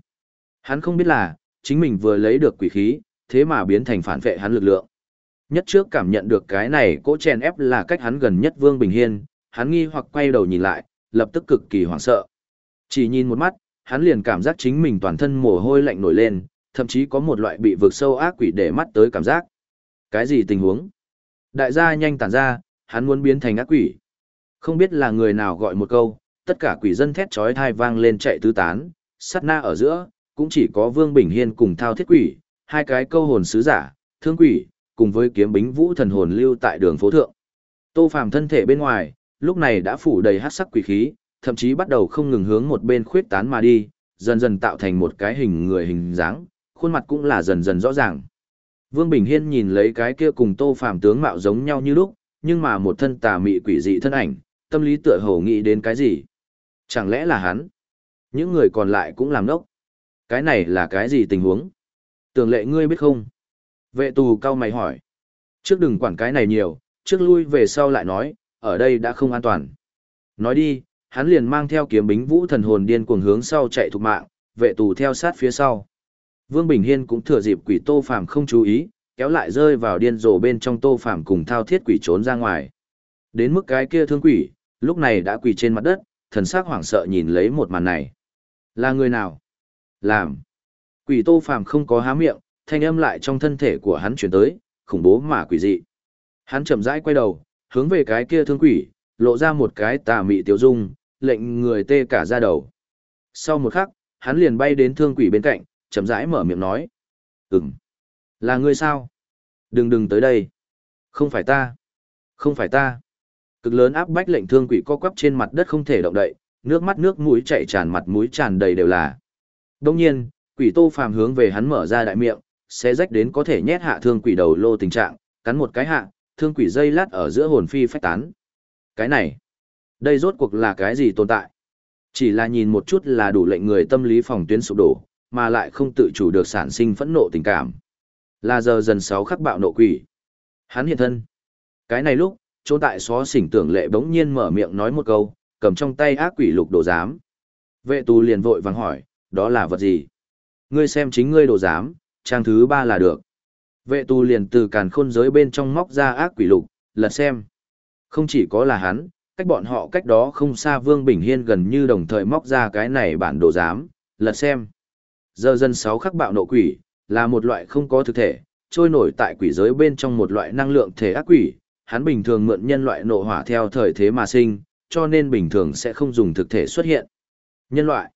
Hắn không biết là, chính mình vừa lấy được quỷ khí, thế mà biến thành phản vệ hắn lực lượng. Nhất trước cảm nhận được cái này cỗ chèn ép là cách hắn gần nhất Vương Bình Hiên, hắn nghi hoặc quay đầu nhìn lại, lập tức cực kỳ hoảng sợ. Chỉ nhìn một mắt, hắn liền cảm giác chính mình toàn thân mồ hôi lạnh nổi lên, thậm chí có một loại bị vực sâu ác quỷ để mắt tới cảm giác. Cái gì tình huống? Đại gia nhanh tản ra, hắn muốn biến thành ác quỷ. Không biết là người nào gọi một câu, tất cả quỷ dân thét chói tai vang lên chạy tứ tán, sát na ở giữa, cũng chỉ có Vương Bình Hiên cùng thao thiết quỷ, hai cái câu hồn sứ giả, thương quỷ, cùng với kiếm bính vũ thần hồn lưu tại đường phố thượng. Tô Phàm thân thể bên ngoài, lúc này đã phủ đầy hắc sắc quỷ khí, thậm chí bắt đầu không ngừng hướng một bên khuyết tán mà đi, dần dần tạo thành một cái hình người hình dáng, khuôn mặt cũng là dần dần rõ ràng. Vương Bình Hiên nhìn lấy cái kia cùng Tô Phàm tướng mạo giống nhau như lúc, nhưng mà một thân tà mị quỷ dị thân ảnh, tâm lý tựa hồ nghĩ đến cái gì? Chẳng lẽ là hắn? Những người còn lại cũng làm nốc. Cái này là cái gì tình huống? Tường lệ ngươi biết không? Vệ tù cao mày hỏi. Trước đừng quản cái này nhiều, trước lui về sau lại nói, ở đây đã không an toàn. Nói đi, hắn liền mang theo kiếm bính vũ thần hồn điên cuồng hướng sau chạy thục mạng, vệ tù theo sát phía sau. Vương Bình Hiên cũng thừa dịp quỷ tô phàm không chú ý, kéo lại rơi vào điên rồ bên trong tô phàm cùng thao thiết quỷ trốn ra ngoài. Đến mức cái kia thương quỷ, lúc này đã quỳ trên mặt đất, thần sắc hoảng sợ nhìn lấy một màn này. Là người nào? Làm. Quỷ tô phàm không có há miệng, thanh âm lại trong thân thể của hắn chuyển tới, khủng bố mà quỷ dị. Hắn chậm rãi quay đầu, hướng về cái kia thương quỷ, lộ ra một cái tà mị tiêu dung, lệnh người tê cả da đầu. Sau một khắc, hắn liền bay đến thương quỷ bên cạnh, chậm rãi mở miệng nói. Ừm. Là ngươi sao? Đừng đừng tới đây. Không phải ta. Không phải ta. Cực lớn áp bách lệnh thương quỷ co quắp trên mặt đất không thể động đậy, nước mắt nước mũi chảy tràn mặt mũi tràn đầy đều là. Đông nhiên, quỷ tô phàm hướng về hắn mở ra đại miệng, sẽ rách đến có thể nhét hạ thương quỷ đầu lô tình trạng, cắn một cái hạ, thương quỷ dây lát ở giữa hồn phi phách tán. Cái này, đây rốt cuộc là cái gì tồn tại? Chỉ là nhìn một chút là đủ lệnh người tâm lý phòng tuyến sụp đổ, mà lại không tự chủ được sản sinh phẫn nộ tình cảm. Là giờ dần sáu khắc bạo nộ quỷ. Hắn hiện thân. Cái này lúc, chỗ tại xó xỉnh tưởng lệ bỗng nhiên mở miệng nói một câu, cầm trong tay ác quỷ lục đồ giám. Vệ tù liền vội vàng hỏi, đó là vật gì? Ngươi xem chính ngươi đồ giám, trang thứ ba là được. Vệ tù liền từ càn khôn giới bên trong móc ra ác quỷ lục, lật xem. Không chỉ có là hắn, cách bọn họ cách đó không xa Vương Bình Hiên gần như đồng thời móc ra cái này bản đồ giám, lật xem. Giờ dân sáu khắc bạo nộ quỷ, là một loại không có thực thể, trôi nổi tại quỷ giới bên trong một loại năng lượng thể ác quỷ, hắn bình thường mượn nhân loại nộ hỏa theo thời thế mà sinh, cho nên bình thường sẽ không dùng thực thể xuất hiện. Nhân loại.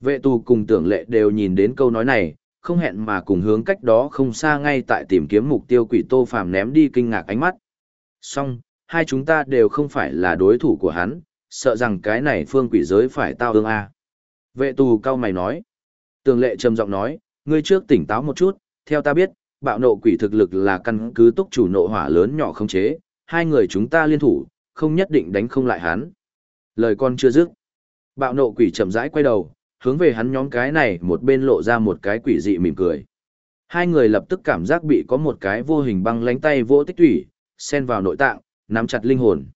Vệ tù cùng tưởng lệ đều nhìn đến câu nói này, không hẹn mà cùng hướng cách đó không xa ngay tại tìm kiếm mục tiêu quỷ tô phàm ném đi kinh ngạc ánh mắt. Song, hai chúng ta đều không phải là đối thủ của hắn, sợ rằng cái này phương quỷ giới phải tao ương a. Vệ tù cao mày nói. Tường lệ trầm giọng nói, ngươi trước tỉnh táo một chút, theo ta biết, bạo nộ quỷ thực lực là căn cứ túc chủ nộ hỏa lớn nhỏ không chế, hai người chúng ta liên thủ, không nhất định đánh không lại hắn. Lời con chưa dứt. Bạo nộ quỷ chậm rãi quay đầu, hướng về hắn nhóm cái này một bên lộ ra một cái quỷ dị mỉm cười. Hai người lập tức cảm giác bị có một cái vô hình băng lánh tay vỗ tích thủy, xen vào nội tạng, nắm chặt linh hồn.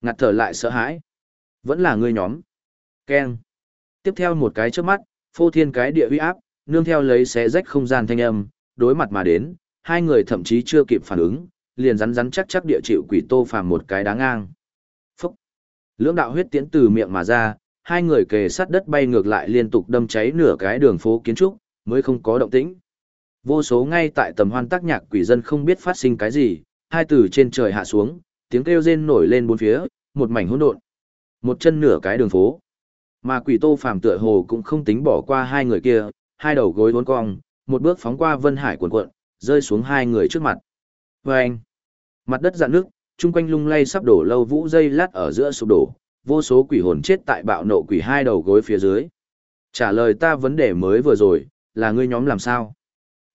Ngặt thở lại sợ hãi. Vẫn là người nhóm. Ken. Tiếp theo một cái trước mắt, phô thiên cái địa uy áp, nương theo lấy xé rách không gian thanh âm, đối mặt mà đến, hai người thậm chí chưa kịp phản ứng, liền rắn rắn chắc chắc địa chịu quỷ tô phàm một cái đáng ngang. Phúc! Lưỡng đạo huyết tiến từ miệng mà ra, hai người kề sát đất bay ngược lại liên tục đâm cháy nửa cái đường phố kiến trúc, mới không có động tĩnh. Vô số ngay tại tầm hoan tác nhạc quỷ dân không biết phát sinh cái gì, hai từ trên trời hạ xuống, tiếng kêu rên nổi lên bốn phía, một mảnh hỗn độn. Một chân nửa cái đường phố. Mà quỷ tô phàm tựa hồ cũng không tính bỏ qua hai người kia, hai đầu gối uốn cong, một bước phóng qua vân hải cuộn cuộn, rơi xuống hai người trước mặt. Và anh, mặt đất dạn nước, chung quanh lung lay sắp đổ lâu vũ dây lát ở giữa sụp đổ, vô số quỷ hồn chết tại bạo nộ quỷ hai đầu gối phía dưới. Trả lời ta vấn đề mới vừa rồi, là ngươi nhóm làm sao?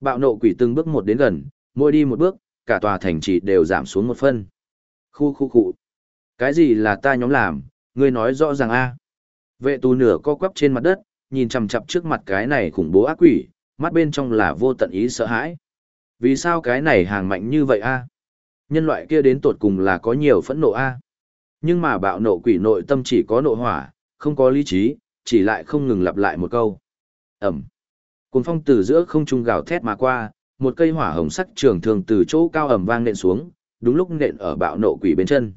Bạo nộ quỷ từng bước một đến gần, mỗi đi một bước, cả tòa thành trì đều giảm xuống một phân. Khu khu khu. Cái gì là ta nhóm làm, ngươi nói rõ ràng a. Vệ tù nửa co quắp trên mặt đất, nhìn chằm chằm trước mặt cái này khủng bố ác quỷ, mắt bên trong là vô tận ý sợ hãi. Vì sao cái này hàng mạnh như vậy a? Nhân loại kia đến tột cùng là có nhiều phẫn nộ a. Nhưng mà bạo nộ quỷ nội tâm chỉ có nộ hỏa, không có lý trí, chỉ lại không ngừng lặp lại một câu. Ẩm. cuốn phong từ giữa không trung gào thét mà qua, một cây hỏa hồng sắc trường thường từ chỗ cao ẩm vang nện xuống, đúng lúc nện ở bạo nộ quỷ bên chân.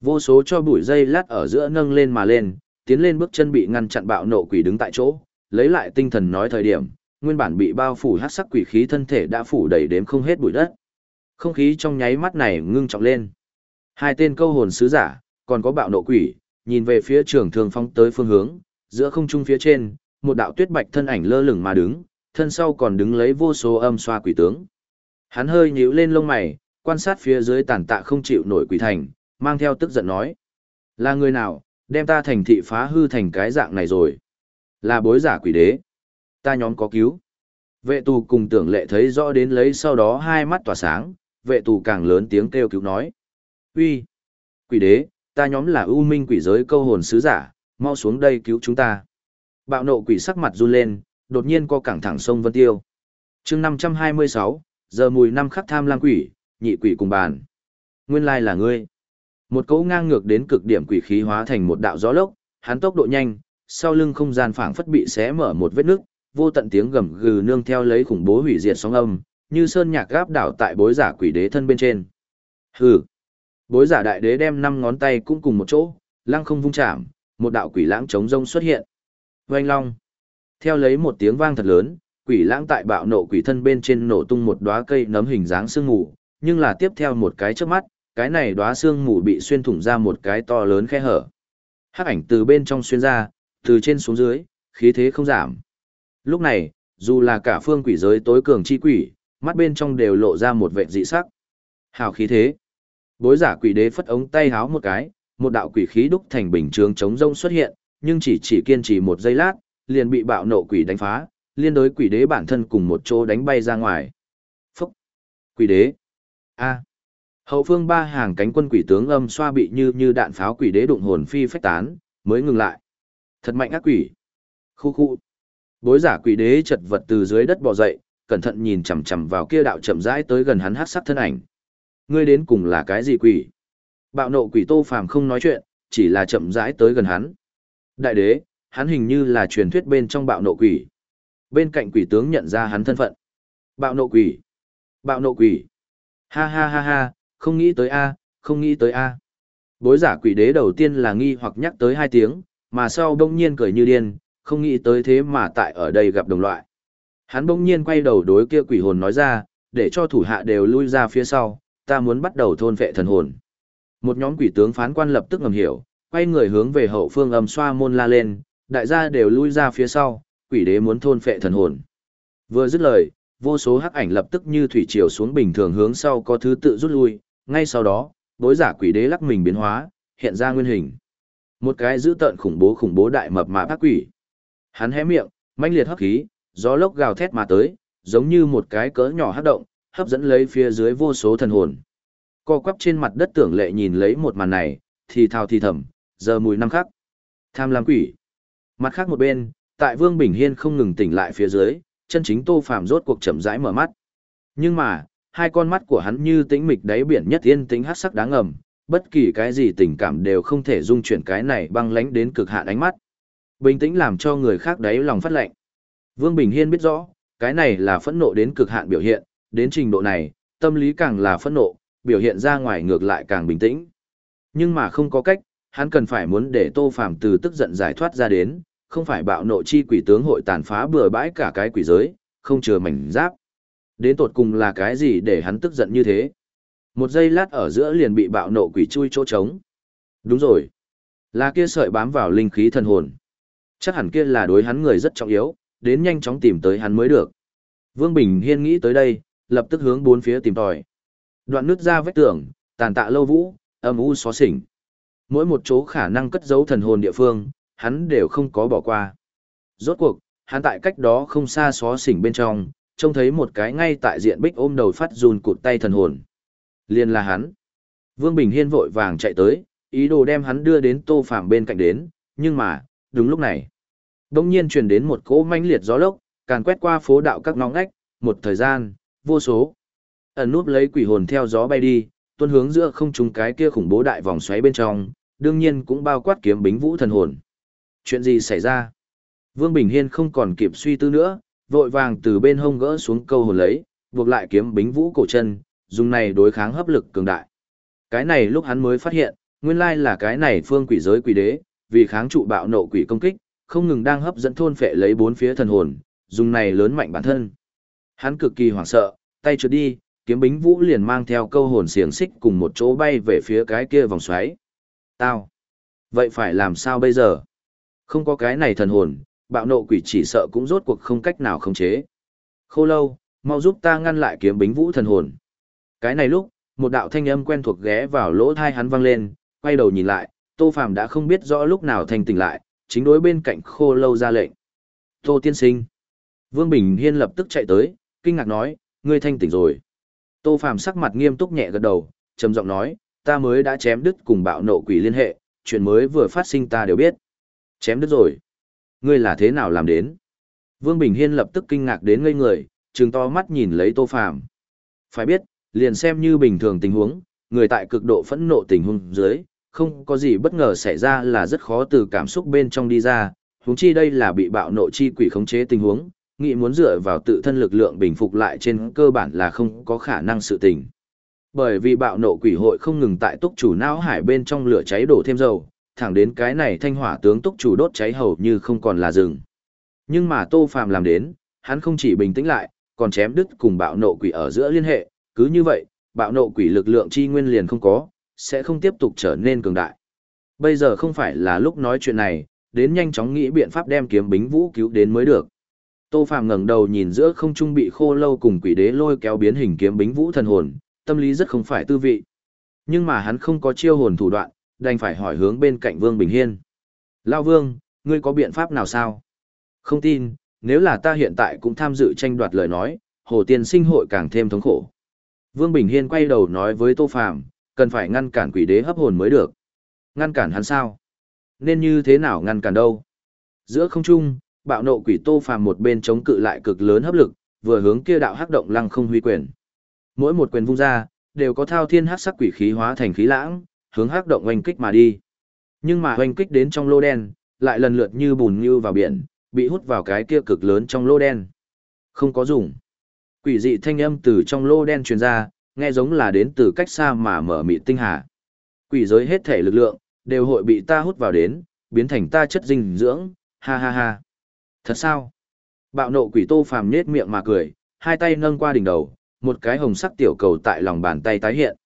Vô số cho bụi dây lát ở giữa nâng lên mà lên, tiến lên bước chân bị ngăn chặn bạo nộ quỷ đứng tại chỗ, lấy lại tinh thần nói thời điểm, nguyên bản bị bao phủ hắc sắc quỷ khí thân thể đã phủ đầy đếm không hết bụi đất. Không khí trong nháy mắt này ngưng trọng lên. Hai tên câu hồn sứ giả, còn có bạo nộ quỷ, nhìn về phía trường thường phong tới phương hướng, giữa không trung phía trên, một đạo tuyết bạch thân ảnh lơ lửng mà đứng, thân sau còn đứng lấy vô số âm xoa quỷ tướng. Hắn hơi nhíu lên lông mày, quan sát phía dưới tàn tạ không chịu nổi quỷ thành, mang theo tức giận nói. Là người nào, đem ta thành thị phá hư thành cái dạng này rồi? Là bối giả quỷ đế. Ta nhóm có cứu. Vệ tù cùng tưởng lệ thấy rõ đến lấy sau đó hai mắt tỏa sáng, vệ tù càng lớn tiếng kêu cứu nói. uy Quỷ đế, ta nhóm là ưu minh quỷ giới câu hồn sứ giả, mau xuống đây cứu chúng ta. Bạo nộ quỷ sắc mặt run lên, đột nhiên co cẳng thẳng sông Vân Tiêu. chương 526, giờ mùi năm khắc tham lang quỷ, nhị quỷ cùng bàn. Nguyên lai là ngươi. Một cỗ ngang ngược đến cực điểm quỷ khí hóa thành một đạo gió lốc, hắn tốc độ nhanh, sau lưng không gian phảng phất bị xé mở một vết nứt, vô tận tiếng gầm gừ nương theo lấy khủng bố hủy diệt sóng âm, như sơn nhạc gáp đảo tại bối giả quỷ đế thân bên trên. Hừ. Bối giả đại đế đem năm ngón tay cũng cùng một chỗ, lăng không vung chạm, một đạo quỷ lãng chống rông xuất hiện. Oanh long. Theo lấy một tiếng vang thật lớn, quỷ lãng tại bạo nộ quỷ thân bên trên nổ tung một đóa cây nấm hình dáng sương mù, nhưng là tiếp theo một cái trước mắt, cái này đóa sương mù bị xuyên thủng ra một cái to lớn khe hở. Hắc ảnh từ bên trong xuyên ra, từ trên xuống dưới, khí thế không giảm. Lúc này, dù là cả phương quỷ giới tối cường chi quỷ, mắt bên trong đều lộ ra một vẻ dị sắc. Hào khí thế. Bối giả quỷ đế phất ống tay háo một cái, một đạo quỷ khí đúc thành bình trường chống rông xuất hiện, nhưng chỉ chỉ kiên trì một giây lát, liền bị bạo nộ quỷ đánh phá, liên đối quỷ đế bản thân cùng một chỗ đánh bay ra ngoài. Phúc! Quỷ đế! A! Hậu phương ba hàng cánh quân quỷ tướng âm xoa bị như như đạn pháo quỷ đế đụng hồn phi phách tán, mới ngừng lại. Thật mạnh ác quỷ! Khu khu! Bối giả quỷ đế chật vật từ dưới đất bò dậy, cẩn thận nhìn chằm chằm vào kia đạo chậm rãi tới gần hắn hát sắc thân ảnh. Ngươi đến cùng là cái gì quỷ? Bạo nộ quỷ Tô Phàm không nói chuyện, chỉ là chậm rãi tới gần hắn. Đại đế, hắn hình như là truyền thuyết bên trong bạo nộ quỷ. Bên cạnh quỷ tướng nhận ra hắn thân phận. Bạo nộ quỷ. Bạo nộ quỷ. Ha ha ha ha, không nghĩ tới a, không nghĩ tới a. Bối giả quỷ đế đầu tiên là nghi hoặc nhắc tới hai tiếng, mà sau đông nhiên cười như điên, không nghĩ tới thế mà tại ở đây gặp đồng loại. Hắn bỗng nhiên quay đầu đối kia quỷ hồn nói ra, để cho thủ hạ đều lui ra phía sau, ta muốn bắt đầu thôn vệ thần hồn. Một nhóm quỷ tướng phán quan lập tức ngầm hiểu, quay người hướng về hậu phương âm xoa môn la lên, đại gia đều lui ra phía sau, quỷ đế muốn thôn phệ thần hồn. Vừa dứt lời, vô số hắc ảnh lập tức như thủy triều xuống bình thường hướng sau có thứ tự rút lui, ngay sau đó, bối giả quỷ đế lắc mình biến hóa, hiện ra nguyên hình. Một cái dữ tợn khủng bố khủng bố đại mập mạp ác quỷ. Hắn hé miệng, manh liệt hấp khí, gió lốc gào thét mà tới, giống như một cái cỡ nhỏ hắc động, hấp dẫn lấy phía dưới vô số thần hồn. Co quắp trên mặt đất tưởng lệ nhìn lấy một màn này, thì thào thì thầm, giờ mùi năm khắc. Tham lam quỷ. Mặt khác một bên, tại Vương Bình Hiên không ngừng tỉnh lại phía dưới, chân chính Tô Phàm rốt cuộc chậm rãi mở mắt. Nhưng mà, hai con mắt của hắn như tĩnh mịch đáy biển nhất yên tĩnh hắc sắc đáng ngầm, bất kỳ cái gì tình cảm đều không thể dung chuyển cái này băng lánh đến cực hạn ánh mắt. Bình tĩnh làm cho người khác đáy lòng phát lạnh. Vương Bình Hiên biết rõ, cái này là phẫn nộ đến cực hạn biểu hiện, đến trình độ này, tâm lý càng là phẫn nộ, biểu hiện ra ngoài ngược lại càng bình tĩnh. Nhưng mà không có cách, hắn cần phải muốn để Tô Phàm từ tức giận giải thoát ra đến, không phải bạo nộ chi quỷ tướng hội tàn phá bừa bãi cả cái quỷ giới, không chừa mảnh giáp. Đến tột cùng là cái gì để hắn tức giận như thế? Một giây lát ở giữa liền bị bạo nộ quỷ chui chỗ trống. Đúng rồi. Là kia sợi bám vào linh khí thần hồn. Chắc hẳn kia là đối hắn người rất trọng yếu, đến nhanh chóng tìm tới hắn mới được. Vương Bình Hiên nghĩ tới đây, lập tức hướng bốn phía tìm tòi. Đoạn nứt ra vách tường, tàn tạ lâu vũ, âm u xóa xỉnh. Mỗi một chỗ khả năng cất giấu thần hồn địa phương, hắn đều không có bỏ qua. Rốt cuộc, hắn tại cách đó không xa xóa xỉnh bên trong, trông thấy một cái ngay tại diện bích ôm đầu phát run cụt tay thần hồn. Liền là hắn. Vương Bình Hiên vội vàng chạy tới, ý đồ đem hắn đưa đến Tô Phàm bên cạnh đến, nhưng mà, đúng lúc này, đông nhiên truyền đến một cỗ manh liệt gió lốc, càn quét qua phố đạo các ngõ ngách, một thời gian, vô số. Ẩn núp lấy quỷ hồn theo gió bay đi, Tuân hướng giữa không trung cái kia khủng bố đại vòng xoáy bên trong, đương nhiên cũng bao quát kiếm bính vũ thần hồn. Chuyện gì xảy ra? Vương Bình Hiên không còn kịp suy tư nữa, vội vàng từ bên hông gỡ xuống câu hồn lấy, buộc lại kiếm bính vũ cổ chân, dùng này đối kháng hấp lực cường đại. Cái này lúc hắn mới phát hiện, nguyên lai là cái này phương quỷ giới quỷ đế, vì kháng trụ bạo nộ quỷ công kích, không ngừng đang hấp dẫn thôn phệ lấy bốn phía thần hồn, dùng này lớn mạnh bản thân. Hắn cực kỳ hoảng sợ, tay trượt đi, kiếm bính vũ liền mang theo câu hồn xiềng xích cùng một chỗ bay về phía cái kia vòng xoáy. Tao! Vậy phải làm sao bây giờ? Không có cái này thần hồn, bạo nộ quỷ chỉ sợ cũng rốt cuộc không cách nào khống chế. Khô lâu, mau giúp ta ngăn lại kiếm bính vũ thần hồn. Cái này lúc, một đạo thanh âm quen thuộc ghé vào lỗ thai hắn vang lên, quay đầu nhìn lại, Tô Phàm đã không biết rõ lúc nào thành tỉnh lại, chính đối bên cạnh khô lâu ra lệnh. Tô tiên sinh. Vương Bình Hiên lập tức chạy tới, kinh ngạc nói, ngươi thanh tỉnh rồi. Tô Phàm sắc mặt nghiêm túc nhẹ gật đầu, trầm giọng nói, ta mới đã chém đứt cùng bạo nộ quỷ liên hệ, chuyện mới vừa phát sinh ta đều biết. Chém đứt rồi. Ngươi là thế nào làm đến? Vương Bình Hiên lập tức kinh ngạc đến ngây người, trừng to mắt nhìn lấy Tô Phàm. Phải biết, liền xem như bình thường tình huống, người tại cực độ phẫn nộ tình huống dưới, không có gì bất ngờ xảy ra là rất khó từ cảm xúc bên trong đi ra, huống chi đây là bị bạo nộ chi quỷ khống chế tình huống, nghĩ muốn dựa vào tự thân lực lượng bình phục lại trên cơ bản là không có khả năng sự tình. Bởi vì bạo nộ quỷ hội không ngừng tại túc chủ não hải bên trong lửa cháy đổ thêm dầu, thẳng đến cái này thanh hỏa tướng túc chủ đốt cháy hầu như không còn là rừng. Nhưng mà Tô Phàm làm đến, hắn không chỉ bình tĩnh lại, còn chém đứt cùng bạo nộ quỷ ở giữa liên hệ, cứ như vậy, bạo nộ quỷ lực lượng chi nguyên liền không có, sẽ không tiếp tục trở nên cường đại. Bây giờ không phải là lúc nói chuyện này, đến nhanh chóng nghĩ biện pháp đem kiếm bính vũ cứu đến mới được. Tô Phàm ngẩng đầu nhìn giữa không trung bị khô lâu cùng quỷ đế lôi kéo biến hình kiếm bính vũ thần hồn, tâm lý rất không phải tư vị. Nhưng mà hắn không có chiêu hồn thủ đoạn, đành phải hỏi hướng bên cạnh Vương Bình Hiên. Lao Vương, ngươi có biện pháp nào sao? Không tin, nếu là ta hiện tại cũng tham dự tranh đoạt lời nói, hồ tiên sinh hội càng thêm thống khổ. Vương Bình Hiên quay đầu nói với Tô Phàm, cần phải ngăn cản quỷ đế hấp hồn mới được. Ngăn cản hắn sao? Nên như thế nào ngăn cản đâu? Giữa không trung, bạo nộ quỷ Tô Phàm một bên chống cự lại cực lớn hấp lực, vừa hướng kia đạo hắc động lăng không huy quyền. Mỗi một quyền vung ra, đều có thao thiên hắc sắc quỷ khí hóa thành khí lãng, hướng hắc động oanh kích mà đi. Nhưng mà oanh kích đến trong lô đen, lại lần lượt như bùn như vào biển, bị hút vào cái kia cực lớn trong lô đen. Không có dùng. Quỷ dị thanh âm từ trong lô đen truyền ra, nghe giống là đến từ cách xa mà mở mịt tinh hà. Quỷ giới hết thể lực lượng, đều hội bị ta hút vào đến, biến thành ta chất dinh dưỡng, ha ha ha. Thật sao? Bạo nộ quỷ tô phàm nết miệng mà cười, hai tay nâng qua đỉnh đầu, một cái hồng sắc tiểu cầu tại lòng bàn tay tái hiện.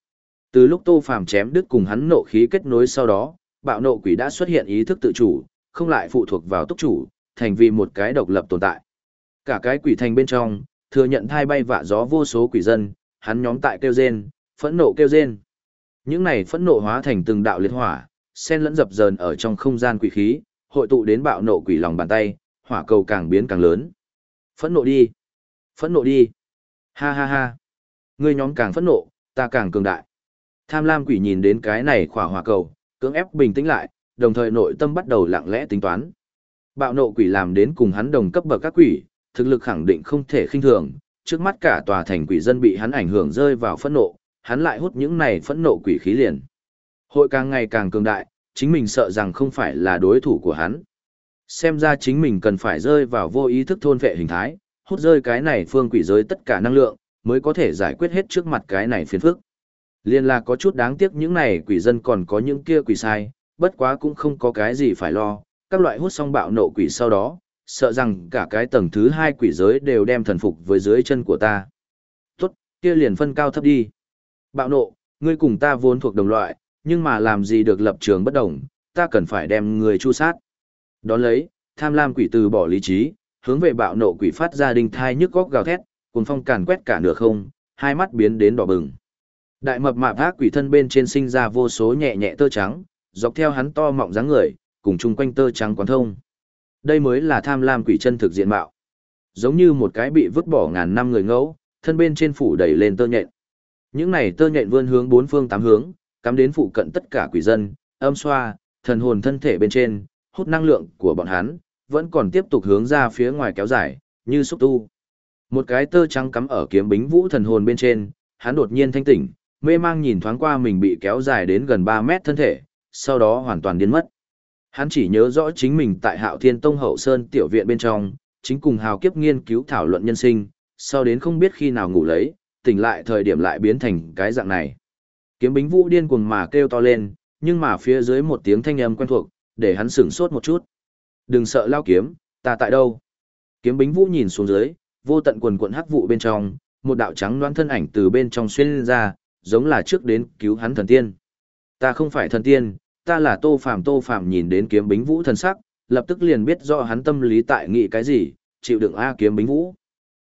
Từ lúc tô phàm chém đứt cùng hắn nộ khí kết nối sau đó, bạo nộ quỷ đã xuất hiện ý thức tự chủ, không lại phụ thuộc vào túc chủ, thành vì một cái độc lập tồn tại. Cả cái quỷ thành bên trong, thừa nhận thai bay vạ gió vô số quỷ dân, hắn nhóm tại kêu rên, phẫn nộ kêu rên. Những này phẫn nộ hóa thành từng đạo liệt hỏa, sen lẫn dập dờn ở trong không gian quỷ khí, hội tụ đến bạo nộ quỷ lòng bàn tay, hỏa cầu càng biến càng lớn. Phẫn nộ đi! Phẫn nộ đi! Ha ha ha! Ngươi nhóm càng phẫn nộ, ta càng cường đại. Tham lam quỷ nhìn đến cái này khỏa hỏa cầu, cưỡng ép bình tĩnh lại, đồng thời nội tâm bắt đầu lặng lẽ tính toán. Bạo nộ quỷ làm đến cùng hắn đồng cấp bậc các quỷ, thực lực khẳng định không thể khinh thường, trước mắt cả tòa thành quỷ dân bị hắn ảnh hưởng rơi vào phẫn nộ, hắn lại hút những này phẫn nộ quỷ khí liền. Hội càng ngày càng cường đại, chính mình sợ rằng không phải là đối thủ của hắn. Xem ra chính mình cần phải rơi vào vô ý thức thôn vệ hình thái, hút rơi cái này phương quỷ giới tất cả năng lượng, mới có thể giải quyết hết trước mặt cái này phiền phức. Liên là có chút đáng tiếc những này quỷ dân còn có những kia quỷ sai, bất quá cũng không có cái gì phải lo, các loại hút xong bạo nộ quỷ sau đó, sợ rằng cả cái tầng thứ hai quỷ giới đều đem thần phục với dưới chân của ta. Tốt, kia liền phân cao thấp đi. Bạo nộ, ngươi cùng ta vốn thuộc đồng loại, nhưng mà làm gì được lập trường bất đồng, ta cần phải đem người chu sát. Đón lấy, tham lam quỷ từ bỏ lý trí, hướng về bạo nộ quỷ phát ra đinh thai nhức góc gào thét, cùng phong càn quét cả nửa không, hai mắt biến đến đỏ bừng. Đại mập mạp ác quỷ thân bên trên sinh ra vô số nhẹ nhẹ tơ trắng, dọc theo hắn to mọng dáng người, cùng chung quanh tơ trắng quán thông. Đây mới là tham lam quỷ chân thực diện mạo. Giống như một cái bị vứt bỏ ngàn năm người ngẫu, thân bên trên phủ đầy lên tơ nhện. Những này tơ nhện vươn hướng bốn phương tám hướng, cắm đến phụ cận tất cả quỷ dân, âm xoa, thần hồn thân thể bên trên, hút năng lượng của bọn hắn, vẫn còn tiếp tục hướng ra phía ngoài kéo dài, như xúc tu. Một cái tơ trắng cắm ở kiếm bính vũ thần hồn bên trên, hắn đột nhiên thanh tỉnh, mê mang nhìn thoáng qua mình bị kéo dài đến gần 3 mét thân thể, sau đó hoàn toàn điên mất. Hắn chỉ nhớ rõ chính mình tại Hạo Thiên Tông Hậu Sơn tiểu viện bên trong, chính cùng hào kiếp nghiên cứu thảo luận nhân sinh, sau đến không biết khi nào ngủ lấy, tỉnh lại thời điểm lại biến thành cái dạng này. Kiếm bính vũ điên cuồng mà kêu to lên, nhưng mà phía dưới một tiếng thanh âm quen thuộc, để hắn sửng sốt một chút. Đừng sợ lao kiếm, ta tại đâu? Kiếm bính vũ nhìn xuống dưới, vô tận quần quần hắc vụ bên trong, một đạo trắng loan thân ảnh từ bên trong xuyên lên ra, giống là trước đến cứu hắn thần tiên. Ta không phải thần tiên, ta là Tô Phàm Tô Phàm nhìn đến kiếm bính vũ thần sắc, lập tức liền biết rõ hắn tâm lý tại nghĩ cái gì, chịu đựng a kiếm bính vũ.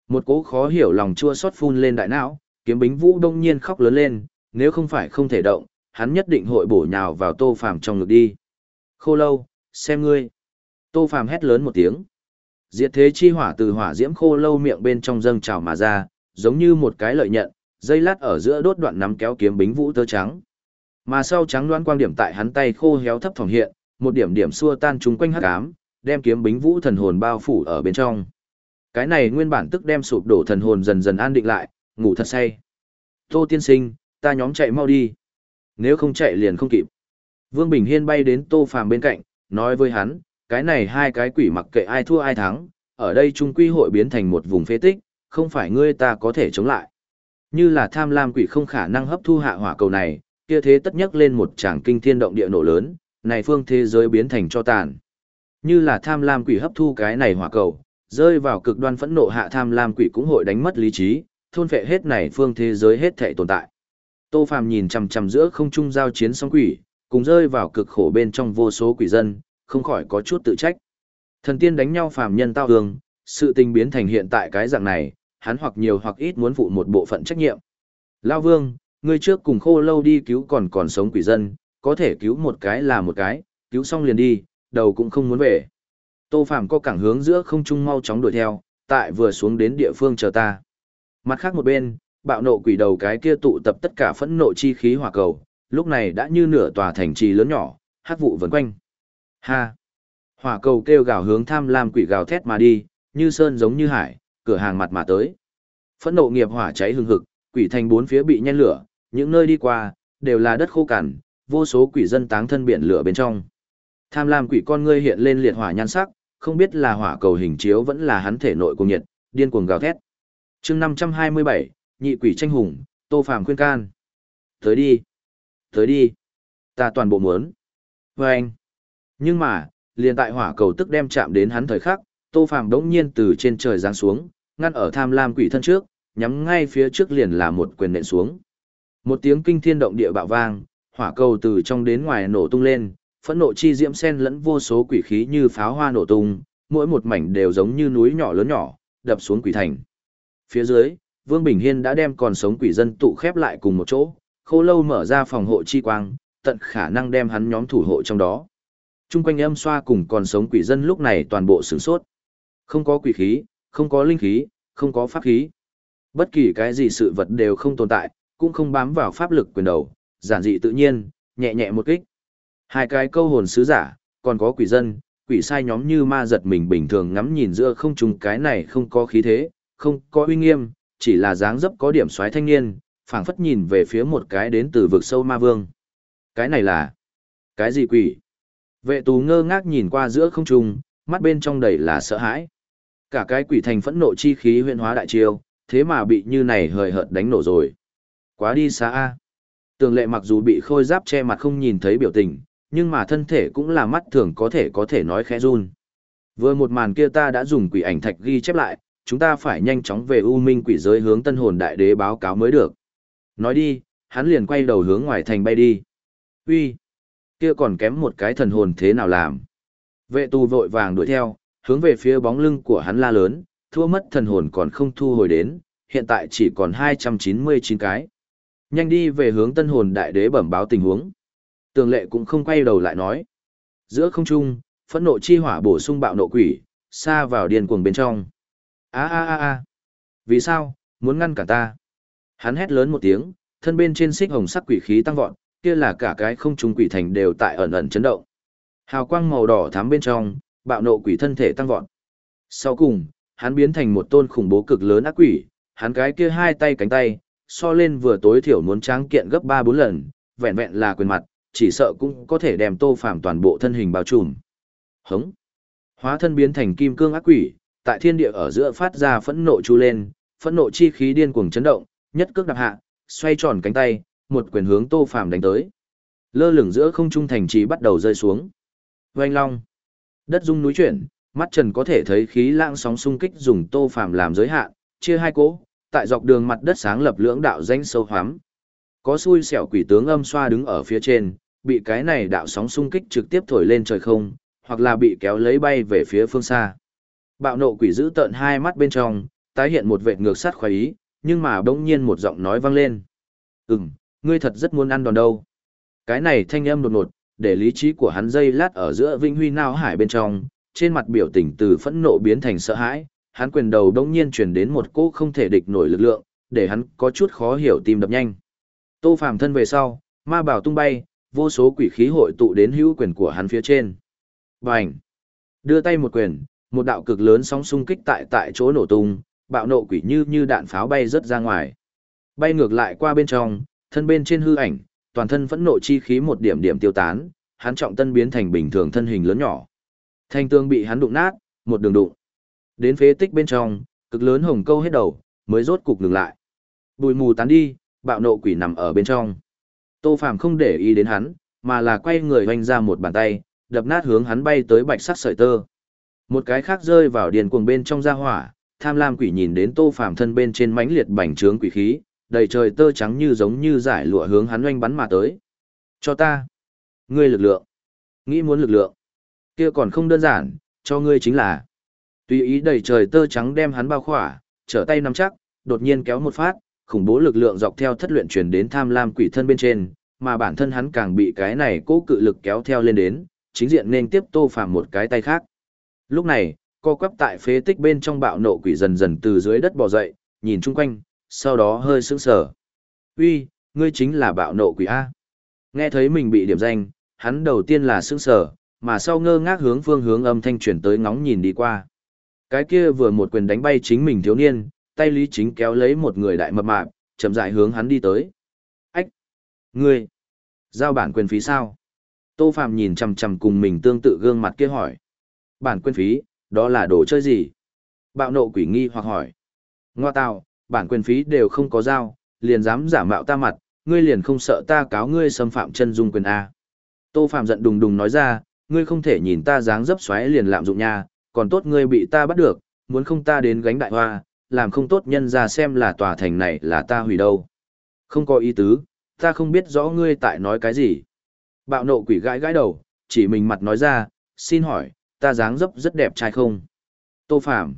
Một cố khó hiểu lòng chua xót phun lên đại não, kiếm bính vũ đông nhiên khóc lớn lên, nếu không phải không thể động, hắn nhất định hội bổ nhào vào Tô Phàm trong ngực đi. Khô lâu, xem ngươi. Tô Phàm hét lớn một tiếng. Diệt thế chi hỏa từ hỏa diễm khô lâu miệng bên trong dâng trào mà ra, giống như một cái lợi nhận, dây lát ở giữa đốt đoạn nắm kéo kiếm bính vũ tơ trắng. Mà sau trắng đoán quang điểm tại hắn tay khô héo thấp phòng hiện, một điểm điểm xua tan chúng quanh hắc ám, đem kiếm bính vũ thần hồn bao phủ ở bên trong. Cái này nguyên bản tức đem sụp đổ thần hồn dần dần an định lại, ngủ thật say. Tô tiên sinh, ta nhóm chạy mau đi. Nếu không chạy liền không kịp. Vương Bình Hiên bay đến Tô Phàm bên cạnh, nói với hắn, cái này hai cái quỷ mặc kệ ai thua ai thắng, ở đây trung quy hội biến thành một vùng phế tích, không phải ngươi ta có thể chống lại. Như là tham lam quỷ không khả năng hấp thu hạ hỏa cầu này, kia thế tất nhắc lên một tràng kinh thiên động địa nổ lớn, này phương thế giới biến thành cho tàn. Như là tham lam quỷ hấp thu cái này hỏa cầu, rơi vào cực đoan phẫn nộ hạ tham lam quỷ cũng hội đánh mất lý trí, thôn phệ hết này phương thế giới hết thảy tồn tại. Tô Phàm nhìn chằm chằm giữa không trung giao chiến song quỷ, cùng rơi vào cực khổ bên trong vô số quỷ dân, không khỏi có chút tự trách. Thần tiên đánh nhau phàm nhân tao hương, sự tình biến thành hiện tại cái dạng này, hắn hoặc nhiều hoặc ít muốn phụ một bộ phận trách nhiệm. Lao Vương, ngươi trước cùng khô lâu đi cứu còn còn sống quỷ dân, có thể cứu một cái là một cái, cứu xong liền đi, đầu cũng không muốn về. Tô Phạm có cảng hướng giữa không trung mau chóng đuổi theo, tại vừa xuống đến địa phương chờ ta. Mặt khác một bên, bạo nộ quỷ đầu cái kia tụ tập tất cả phẫn nộ chi khí hỏa cầu, lúc này đã như nửa tòa thành trì lớn nhỏ, hát vụ vần quanh. Ha! Hỏa cầu kêu gào hướng tham lam quỷ gào thét mà đi, như sơn giống như hải, cửa hàng mặt mà tới. Phẫn nộ nghiệp hỏa cháy hừng hực, quỷ thành bốn phía bị nhen lửa, những nơi đi qua, đều là đất khô cằn, vô số quỷ dân táng thân biển lửa bên trong. Tham lam quỷ con ngươi hiện lên liệt hỏa nhan sắc, không biết là hỏa cầu hình chiếu vẫn là hắn thể nội cùng nhiệt, điên cuồng gào thét. chương 527, nhị quỷ tranh hùng, tô phàm khuyên can. Tới đi, tới đi, ta toàn bộ muốn. Và anh. Nhưng mà, liền tại hỏa cầu tức đem chạm đến hắn thời khắc, tô phàm đống nhiên từ trên trời giáng xuống, ngăn ở tham lam quỷ thân trước, nhắm ngay phía trước liền là một quyền nện xuống. Một tiếng kinh thiên động địa bạo vang, hỏa cầu từ trong đến ngoài nổ tung lên, phẫn nộ chi diễm sen lẫn vô số quỷ khí như pháo hoa nổ tung, mỗi một mảnh đều giống như núi nhỏ lớn nhỏ, đập xuống quỷ thành. Phía dưới, Vương Bình Hiên đã đem còn sống quỷ dân tụ khép lại cùng một chỗ, khô lâu mở ra phòng hộ chi quang, tận khả năng đem hắn nhóm thủ hộ trong đó. Trung quanh âm xoa cùng còn sống quỷ dân lúc này toàn bộ sửng sốt. Không có quỷ khí, không có linh khí, không có pháp khí. Bất kỳ cái gì sự vật đều không tồn tại, cũng không bám vào pháp lực quyền đầu, giản dị tự nhiên, nhẹ nhẹ một kích. Hai cái câu hồn sứ giả, còn có quỷ dân, quỷ sai nhóm như ma giật mình bình thường ngắm nhìn giữa không trùng cái này không có khí thế, không có uy nghiêm, chỉ là dáng dấp có điểm xoáy thanh niên, phảng phất nhìn về phía một cái đến từ vực sâu ma vương. Cái này là... Cái gì quỷ? Vệ tù ngơ ngác nhìn qua giữa không trung, mắt bên trong đầy là sợ hãi. Cả cái quỷ thành phẫn nộ chi khí huyện hóa đại chiêu, thế mà bị như này hời hợt đánh nổ rồi. Quá đi xa a. Tường lệ mặc dù bị khôi giáp che mặt không nhìn thấy biểu tình, nhưng mà thân thể cũng là mắt thường có thể có thể nói khẽ run. Vừa một màn kia ta đã dùng quỷ ảnh thạch ghi chép lại, chúng ta phải nhanh chóng về U Minh quỷ giới hướng tân hồn đại đế báo cáo mới được. Nói đi, hắn liền quay đầu hướng ngoài thành bay đi. Uy, kia còn kém một cái thần hồn thế nào làm? Vệ tu vội vàng đuổi theo, hướng về phía bóng lưng của hắn la lớn, thua mất thần hồn còn không thu hồi đến, hiện tại chỉ còn 299 cái. Nhanh đi về hướng tân hồn đại đế bẩm báo tình huống. Tường lệ cũng không quay đầu lại nói. Giữa không trung, phẫn nộ chi hỏa bổ sung bạo nộ quỷ, xa vào điên cuồng bên trong. a a a a Vì sao, muốn ngăn cả ta? Hắn hét lớn một tiếng, thân bên trên xích hồng sắc quỷ khí tăng vọt, kia là cả cái không trung quỷ thành đều tại ẩn ẩn chấn động. Hào quang màu đỏ thắm bên trong, bạo nộ quỷ thân thể tăng vọt. Sau cùng, hắn biến thành một tôn khủng bố cực lớn ác quỷ, hắn cái kia hai tay cánh tay, so lên vừa tối thiểu muốn tráng kiện gấp 3-4 lần, vẹn vẹn là quyền mặt, chỉ sợ cũng có thể đem tô phạm toàn bộ thân hình bao trùm. Hống! Hóa thân biến thành kim cương ác quỷ, tại thiên địa ở giữa phát ra phẫn nộ chu lên, phẫn nộ chi khí điên cuồng chấn động, nhất cước đạp hạ, xoay tròn cánh tay, một quyền hướng Tô Phàm đánh tới. Lơ lửng giữa không trung thành trì bắt đầu rơi xuống. Oanh long. Đất rung núi chuyển, mắt Trần có thể thấy khí lãng sóng xung kích dùng Tô Phàm làm giới hạn, chia hai cỗ, tại dọc đường mặt đất sáng lập lưỡng đạo danh sâu hoắm. Có xui xẻo quỷ tướng âm xoa đứng ở phía trên, bị cái này đạo sóng xung kích trực tiếp thổi lên trời không, hoặc là bị kéo lấy bay về phía phương xa. Bạo nộ quỷ giữ tận hai mắt bên trong, tái hiện một vệt ngược sát khoái ý, nhưng mà bỗng nhiên một giọng nói vang lên. Ừm, ngươi thật rất muốn ăn đòn đâu. Cái này thanh âm đột ngột, để lý trí của hắn dây lát ở giữa vinh huy nao hải bên trong, trên mặt biểu tình từ phẫn nộ biến thành sợ hãi, hắn quyền đầu bỗng nhiên truyền đến một cỗ không thể địch nổi lực lượng, để hắn có chút khó hiểu tim đập nhanh. Tô Phàm thân về sau, ma bảo tung bay, vô số quỷ khí hội tụ đến hữu quyền của hắn phía trên. Bành! Đưa tay một quyền, một đạo cực lớn sóng xung kích tại tại chỗ nổ tung, bạo nộ quỷ như như đạn pháo bay rớt ra ngoài. Bay ngược lại qua bên trong, thân bên trên hư ảnh, toàn thân phẫn nộ chi khí một điểm điểm tiêu tán, hắn trọng tân biến thành bình thường thân hình lớn nhỏ. Thanh tương bị hắn đụng nát, một đường đụng. Đến phế tích bên trong, cực lớn hồng câu hết đầu, mới rốt cục ngừng lại. Bùi mù tán đi, bạo nộ quỷ nằm ở bên trong. Tô Phàm không để ý đến hắn, mà là quay người hoành ra một bàn tay, đập nát hướng hắn bay tới bạch sắc sợi tơ. Một cái khác rơi vào điền cuồng bên trong gia hỏa, tham lam quỷ nhìn đến Tô Phàm thân bên trên mãnh liệt bành trướng quỷ khí, đầy trời tơ trắng như giống như giải lụa hướng hắn oanh bắn mà tới. Cho ta. Ngươi lực lượng. Nghĩ muốn lực lượng. Kia còn không đơn giản, cho ngươi chính là. Tùy ý đầy trời tơ trắng đem hắn bao khỏa, trở tay nắm chắc, đột nhiên kéo một phát, khủng bố lực lượng dọc theo thất luyện truyền đến tham lam quỷ thân bên trên, mà bản thân hắn càng bị cái này cố cự lực kéo theo lên đến, chính diện nên tiếp tô phàm một cái tay khác. Lúc này, co quắp tại phế tích bên trong bạo nộ quỷ dần dần từ dưới đất bò dậy, nhìn chung quanh, sau đó hơi sững sờ. Uy, ngươi chính là bạo nộ quỷ A. Nghe thấy mình bị điểm danh, hắn đầu tiên là sững sờ, mà sau ngơ ngác hướng phương hướng âm thanh chuyển tới ngóng nhìn đi qua. Cái kia vừa một quyền đánh bay chính mình thiếu niên, tay lý chính kéo lấy một người đại mập mạp, chậm rãi hướng hắn đi tới. Ách! Ngươi! Giao bản quyền phí sao? Tô Phạm nhìn chằm chằm cùng mình tương tự gương mặt kia hỏi. Bản quyền phí, đó là đồ chơi gì? Bạo nộ quỷ nghi hoặc hỏi. Ngoa tào, bản quyền phí đều không có giao, liền dám giả mạo ta mặt, ngươi liền không sợ ta cáo ngươi xâm phạm chân dung quyền A. Tô Phạm giận đùng đùng nói ra, ngươi không thể nhìn ta dáng dấp xoáy liền lạm dụng nha, còn tốt ngươi bị ta bắt được, muốn không ta đến gánh đại hoa, làm không tốt nhân ra xem là tòa thành này là ta hủy đâu. Không có ý tứ, ta không biết rõ ngươi tại nói cái gì. Bạo nộ quỷ gãi gãi đầu, chỉ mình mặt nói ra, xin hỏi, ta dáng dấp rất đẹp trai không? Tô Phạm.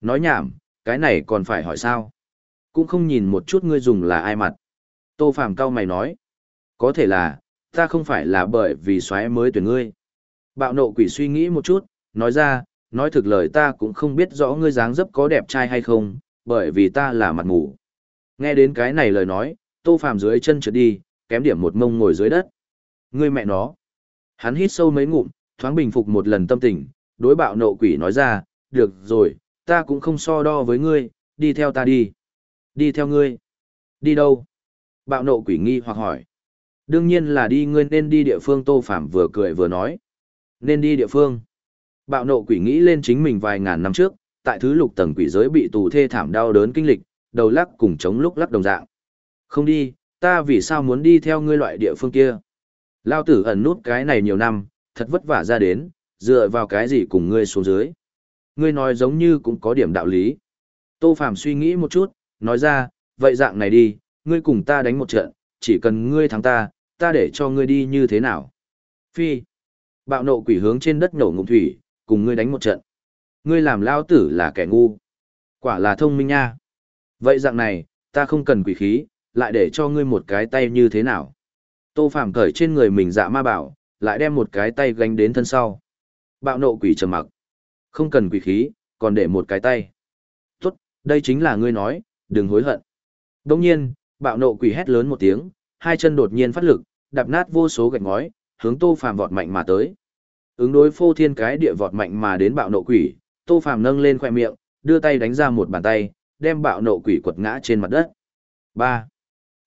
Nói nhảm, cái này còn phải hỏi sao? Cũng không nhìn một chút ngươi dùng là ai mặt. Tô Phạm cao mày nói. Có thể là, ta không phải là bởi vì xoáy mới tuyển ngươi. Bạo nộ quỷ suy nghĩ một chút, nói ra, nói thực lời ta cũng không biết rõ ngươi dáng dấp có đẹp trai hay không, bởi vì ta là mặt ngủ. Nghe đến cái này lời nói, Tô Phạm dưới chân trượt đi, kém điểm một mông ngồi dưới đất. Ngươi mẹ nó. Hắn hít sâu mấy ngụm, thoáng bình phục một lần tâm tình, đối bạo nộ quỷ nói ra, được rồi, ta cũng không so đo với ngươi, đi theo ta đi. Đi theo ngươi. Đi đâu? Bạo nộ quỷ nghi hoặc hỏi. Đương nhiên là đi ngươi nên đi địa phương Tô Phạm vừa cười vừa nói. Nên đi địa phương. Bạo nộ quỷ nghĩ lên chính mình vài ngàn năm trước, tại thứ lục tầng quỷ giới bị tù thê thảm đau đớn kinh lịch, đầu lắc cùng chống lúc lắc đồng dạng. Không đi, ta vì sao muốn đi theo ngươi loại địa phương kia? Lao tử ẩn nút cái này nhiều năm, thật vất vả ra đến, dựa vào cái gì cùng ngươi xuống dưới. Ngươi nói giống như cũng có điểm đạo lý. Tô Phạm suy nghĩ một chút, nói ra, vậy dạng này đi, ngươi cùng ta đánh một trận, chỉ cần ngươi thắng ta, ta để cho ngươi đi như thế nào. Phi. Bạo nộ quỷ hướng trên đất nổ ngụm thủy, cùng ngươi đánh một trận. Ngươi làm lao tử là kẻ ngu. Quả là thông minh nha. Vậy dạng này, ta không cần quỷ khí, lại để cho ngươi một cái tay như thế nào. Tô Phạm cởi trên người mình dạ ma bảo, lại đem một cái tay gánh đến thân sau. Bạo nộ quỷ trầm mặc. Không cần quỷ khí, còn để một cái tay. Tốt, đây chính là ngươi nói, đừng hối hận. Đồng nhiên, Bạo nộ quỷ hét lớn một tiếng, hai chân đột nhiên phát lực, đạp nát vô số gạch ngói, hướng Tô Phàm vọt mạnh mà tới. Ứng đối phô thiên cái địa vọt mạnh mà đến bạo nộ quỷ, Tô Phàm nâng lên khoe miệng, đưa tay đánh ra một bàn tay, đem bạo nộ quỷ quật ngã trên mặt đất. 3.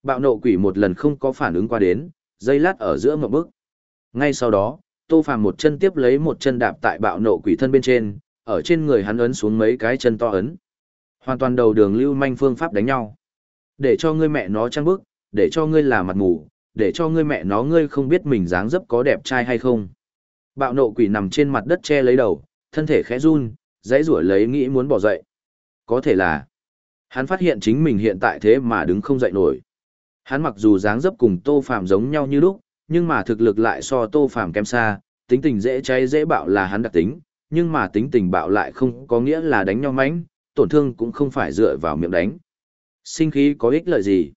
Bạo nộ quỷ một lần không có phản ứng qua đến, dây lát ở giữa một bước. Ngay sau đó, Tô Phàm một chân tiếp lấy một chân đạp tại bạo nộ quỷ thân bên trên, ở trên người hắn ấn xuống mấy cái chân to ấn. Hoàn toàn đầu đường lưu manh phương pháp đánh nhau. Để cho ngươi mẹ nó trăng bức, để cho ngươi là mặt ngủ, để cho ngươi mẹ nó ngươi không biết mình dáng dấp có đẹp trai hay không. Bạo nộ quỷ nằm trên mặt đất che lấy đầu, thân thể khẽ run, dãy rủa lấy nghĩ muốn bỏ dậy. Có thể là, hắn phát hiện chính mình hiện tại thế mà đứng không dậy nổi. Hắn mặc dù dáng dấp cùng Tô Phàm giống nhau như lúc, nhưng mà thực lực lại so Tô Phàm kém xa, tính tình dễ cháy dễ bạo là hắn đặc tính, nhưng mà tính tình bạo lại không có nghĩa là đánh nhau mãnh, tổn thương cũng không phải dựa vào miệng đánh. Sinh khí có ích lợi gì?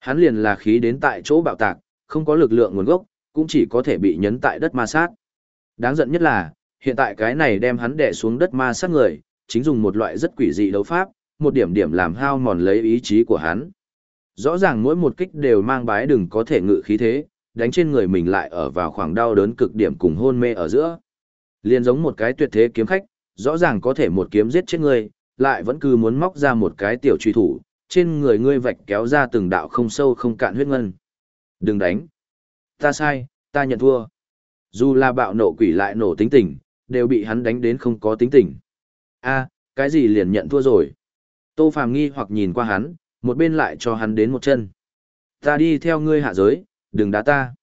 Hắn liền là khí đến tại chỗ bạo tạc, không có lực lượng nguồn gốc, cũng chỉ có thể bị nhấn tại đất ma sát. Đáng giận nhất là, hiện tại cái này đem hắn đè xuống đất ma sát người, chính dùng một loại rất quỷ dị đấu pháp, một điểm điểm làm hao mòn lấy ý chí của hắn. Rõ ràng mỗi một kích đều mang bái đừng có thể ngự khí thế, đánh trên người mình lại ở vào khoảng đau đớn cực điểm cùng hôn mê ở giữa. Liên giống một cái tuyệt thế kiếm khách, rõ ràng có thể một kiếm giết chết người, lại vẫn cứ muốn móc ra một cái tiểu truy thủ, trên người ngươi vạch kéo ra từng đạo không sâu không cạn huyết ngân. Đừng đánh. Ta sai, ta nhận thua. Dù là bạo nộ quỷ lại nổ tính tình, đều bị hắn đánh đến không có tính tình. a cái gì liền nhận thua rồi. Tô Phàm nghi hoặc nhìn qua hắn, một bên lại cho hắn đến một chân. Ta đi theo ngươi hạ giới, đừng đá ta.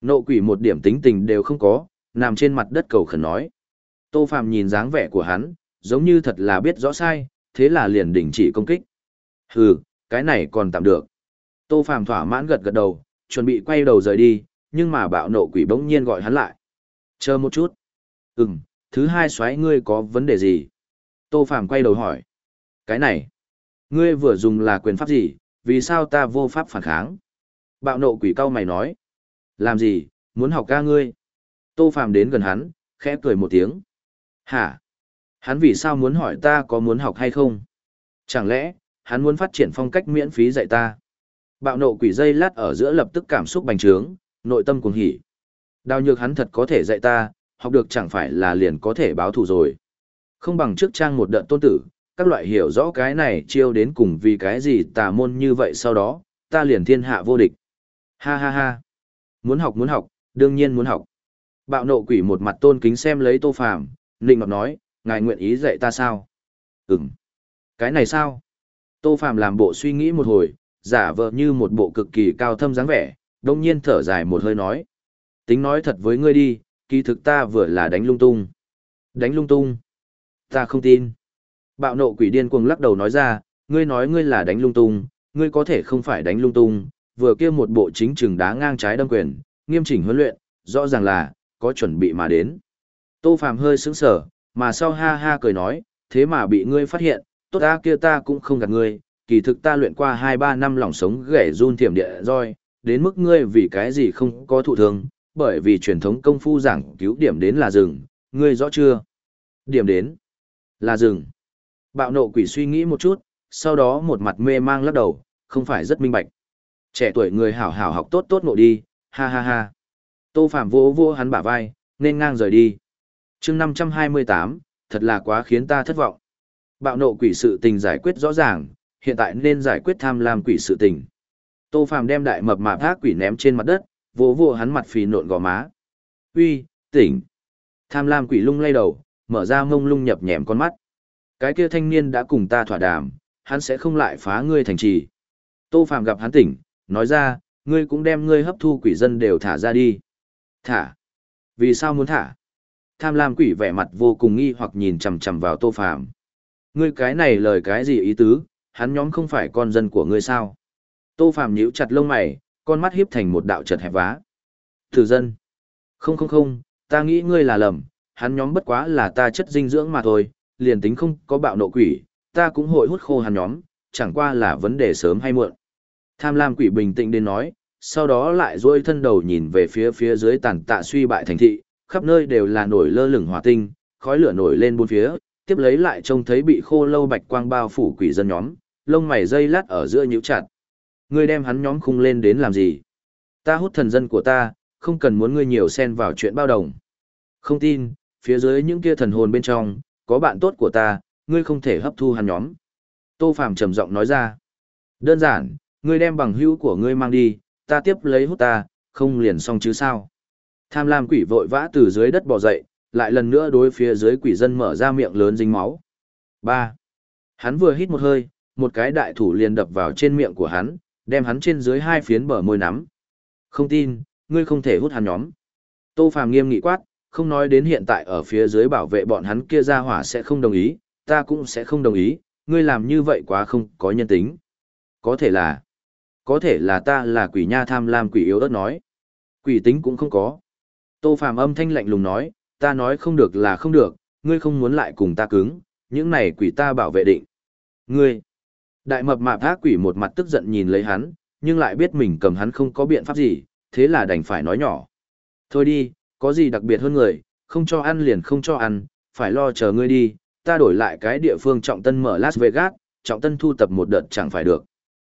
Nộ quỷ một điểm tính tình đều không có, nằm trên mặt đất cầu khẩn nói. Tô Phạm nhìn dáng vẻ của hắn, giống như thật là biết rõ sai, thế là liền đình chỉ công kích. Hừ, cái này còn tạm được. Tô Phạm thỏa mãn gật gật đầu, chuẩn bị quay đầu rời đi, nhưng mà bạo nộ quỷ bỗng nhiên gọi hắn lại. Chờ một chút. Ừm, thứ hai xoáy ngươi có vấn đề gì? Tô Phạm quay đầu hỏi. Cái này, ngươi vừa dùng là quyền pháp gì, vì sao ta vô pháp phản kháng? Bạo nộ quỷ cao mày nói. Làm gì, muốn học ca ngươi? Tô Phàm đến gần hắn, khẽ cười một tiếng. Hả? Hắn vì sao muốn hỏi ta có muốn học hay không? Chẳng lẽ, hắn muốn phát triển phong cách miễn phí dạy ta? Bạo nộ quỷ dây lát ở giữa lập tức cảm xúc bành trướng, nội tâm cuồng hỉ. Đào nhược hắn thật có thể dạy ta, học được chẳng phải là liền có thể báo thù rồi. Không bằng trước trang một đợt tôn tử, các loại hiểu rõ cái này chiêu đến cùng vì cái gì tà môn như vậy sau đó, ta liền thiên hạ vô địch. Ha ha ha. Muốn học muốn học, đương nhiên muốn học. Bạo nộ quỷ một mặt tôn kính xem lấy tô phàm, nịnh ngọt nói, ngài nguyện ý dạy ta sao? Ừm. Cái này sao? Tô phàm làm bộ suy nghĩ một hồi, giả vờ như một bộ cực kỳ cao thâm dáng vẻ, đông nhiên thở dài một hơi nói. Tính nói thật với ngươi đi, kỳ thực ta vừa là đánh lung tung. Đánh lung tung? Ta không tin. Bạo nộ quỷ điên cuồng lắc đầu nói ra, ngươi nói ngươi là đánh lung tung, ngươi có thể không phải đánh lung tung, vừa kia một bộ chính trừng đá ngang trái đâm quyền, nghiêm chỉnh huấn luyện, rõ ràng là, có chuẩn bị mà đến. Tô Phàm hơi sững sờ, mà sau ha ha cười nói, thế mà bị ngươi phát hiện, tốt ta kia ta cũng không gạt ngươi, kỳ thực ta luyện qua 2-3 năm lòng sống ghẻ run thiểm địa rồi đến mức ngươi vì cái gì không có thụ thương, bởi vì truyền thống công phu giảng cứu điểm đến là rừng, ngươi rõ chưa? Điểm đến là rừng. Bạo nộ quỷ suy nghĩ một chút, sau đó một mặt mê mang lắc đầu, không phải rất minh bạch. Trẻ tuổi người hảo hảo học tốt tốt ngộ đi, ha ha ha. Tô Phạm vô vô hắn bả vai, nên ngang rời đi. chương 528, thật là quá khiến ta thất vọng. Bạo nộ quỷ sự tình giải quyết rõ ràng, hiện tại nên giải quyết tham lam quỷ sự tình. Tô phạm đem đại mập mạp ác quỷ ném trên mặt đất, vỗ vỗ hắn mặt phì nộn gò má. "Uy, tỉnh." Tham lam quỷ lung lay đầu, mở ra mông lung nhập nhèm con mắt. "Cái kia thanh niên đã cùng ta thỏa đàm, hắn sẽ không lại phá ngươi thành trì." Tô phạm gặp hắn tỉnh, nói ra, "Ngươi cũng đem ngươi hấp thu quỷ dân đều thả ra đi." "Thả? Vì sao muốn thả?" Tham lam quỷ vẻ mặt vô cùng nghi hoặc nhìn chằm chằm vào Tô Phàm. "Ngươi cái này lời cái gì ý tứ, hắn nhóm không phải con dân của ngươi sao?" Tô Phàm nhíu chặt lông mày, con mắt híp thành một đạo chật hẹp vá. Thử dân. Không không không, ta nghĩ ngươi là lầm, hắn nhóm bất quá là ta chất dinh dưỡng mà thôi, liền tính không có bạo nộ quỷ, ta cũng hội hút khô hắn nhóm, chẳng qua là vấn đề sớm hay muộn. Tham lam quỷ bình tĩnh đến nói, sau đó lại duỗi thân đầu nhìn về phía phía dưới tàn tạ suy bại thành thị, khắp nơi đều là nổi lơ lửng hỏa tinh, khói lửa nổi lên bốn phía, tiếp lấy lại trông thấy bị khô lâu bạch quang bao phủ quỷ dân nhóm, lông mày dây lát ở giữa nhíu chặt. Ngươi đem hắn nhóm khung lên đến làm gì? Ta hút thần dân của ta, không cần muốn ngươi nhiều xen vào chuyện bao đồng. Không tin, phía dưới những kia thần hồn bên trong, có bạn tốt của ta, ngươi không thể hấp thu hắn nhóm. Tô Phàm trầm giọng nói ra. Đơn giản, ngươi đem bằng hữu của ngươi mang đi, ta tiếp lấy hút ta, không liền xong chứ sao. Tham lam quỷ vội vã từ dưới đất bò dậy, lại lần nữa đối phía dưới quỷ dân mở ra miệng lớn dính máu. 3. Hắn vừa hít một hơi, một cái đại thủ liền đập vào trên miệng của hắn, đem hắn trên dưới hai phiến bờ môi nắm. Không tin, ngươi không thể hút hắn nhóm. Tô Phàm nghiêm nghị quát, không nói đến hiện tại ở phía dưới bảo vệ bọn hắn kia ra hỏa sẽ không đồng ý, ta cũng sẽ không đồng ý, ngươi làm như vậy quá không có nhân tính. Có thể là, có thể là ta là quỷ nha tham lam quỷ yếu ớt nói. Quỷ tính cũng không có. Tô Phàm âm thanh lạnh lùng nói, ta nói không được là không được, ngươi không muốn lại cùng ta cứng, những này quỷ ta bảo vệ định. Ngươi, đại mập mạp ác quỷ một mặt tức giận nhìn lấy hắn, nhưng lại biết mình cầm hắn không có biện pháp gì, thế là đành phải nói nhỏ. Thôi đi, có gì đặc biệt hơn người, không cho ăn liền không cho ăn, phải lo chờ ngươi đi, ta đổi lại cái địa phương trọng tân mở Las Vegas, trọng tân thu tập một đợt chẳng phải được.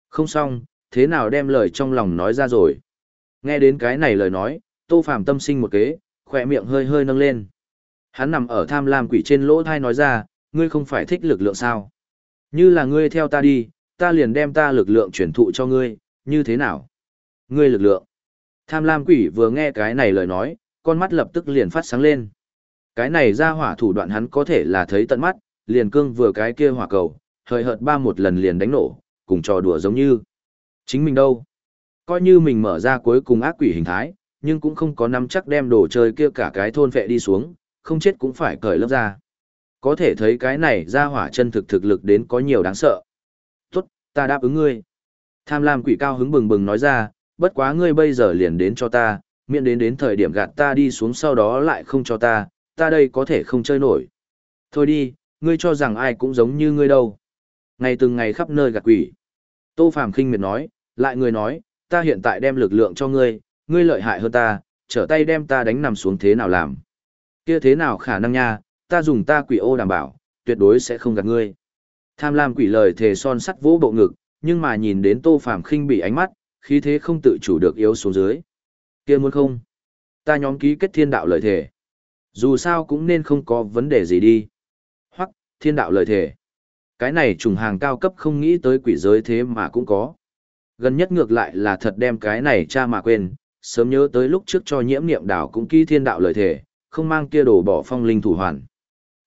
Không xong, thế nào đem lời trong lòng nói ra rồi. Nghe đến cái này lời nói, Tô Phàm tâm sinh một kế, khỏe miệng hơi hơi nâng lên. Hắn nằm ở tham lam quỷ trên lỗ thai nói ra, ngươi không phải thích lực lượng sao? Như là ngươi theo ta đi, ta liền đem ta lực lượng chuyển thụ cho ngươi, như thế nào? Ngươi lực lượng. Tham lam quỷ vừa nghe cái này lời nói, con mắt lập tức liền phát sáng lên. Cái này ra hỏa thủ đoạn hắn có thể là thấy tận mắt, liền cương vừa cái kia hỏa cầu, hời hợt ba một lần liền đánh nổ, cùng trò đùa giống như. Chính mình đâu? Coi như mình mở ra cuối cùng ác quỷ hình thái, nhưng cũng không có nắm chắc đem đồ chơi kia cả cái thôn vệ đi xuống, không chết cũng phải cởi lớp ra. Có thể thấy cái này ra hỏa chân thực thực lực đến có nhiều đáng sợ. Tốt, ta đáp ứng ngươi. Tham lam quỷ cao hứng bừng bừng nói ra, bất quá ngươi bây giờ liền đến cho ta, miễn đến đến thời điểm gạt ta đi xuống sau đó lại không cho ta, ta đây có thể không chơi nổi. Thôi đi, ngươi cho rằng ai cũng giống như ngươi đâu. Ngày từng ngày khắp nơi gạt quỷ. Tô Phàm khinh miệt nói, lại người nói, ta hiện tại đem lực lượng cho ngươi, ngươi lợi hại hơn ta, trở tay đem ta đánh nằm xuống thế nào làm. Kia thế nào khả năng nha, ta dùng ta quỷ ô đảm bảo, tuyệt đối sẽ không gạt ngươi. Tham lam quỷ lời thề son sắt vỗ bộ ngực, nhưng mà nhìn đến Tô Phàm khinh bị ánh mắt, khí thế không tự chủ được yếu xuống dưới. Kia muốn không? Ta nhóm ký kết thiên đạo lời thề. Dù sao cũng nên không có vấn đề gì đi. Hoặc, thiên đạo lời thề. Cái này trùng hàng cao cấp không nghĩ tới quỷ giới thế mà cũng có. Gần nhất ngược lại là thật đem cái này cha mà quên, sớm nhớ tới lúc trước cho nhiễm niệm đảo cũng ký thiên đạo lời thề, không mang kia đổ bỏ phong linh thủ hoàn.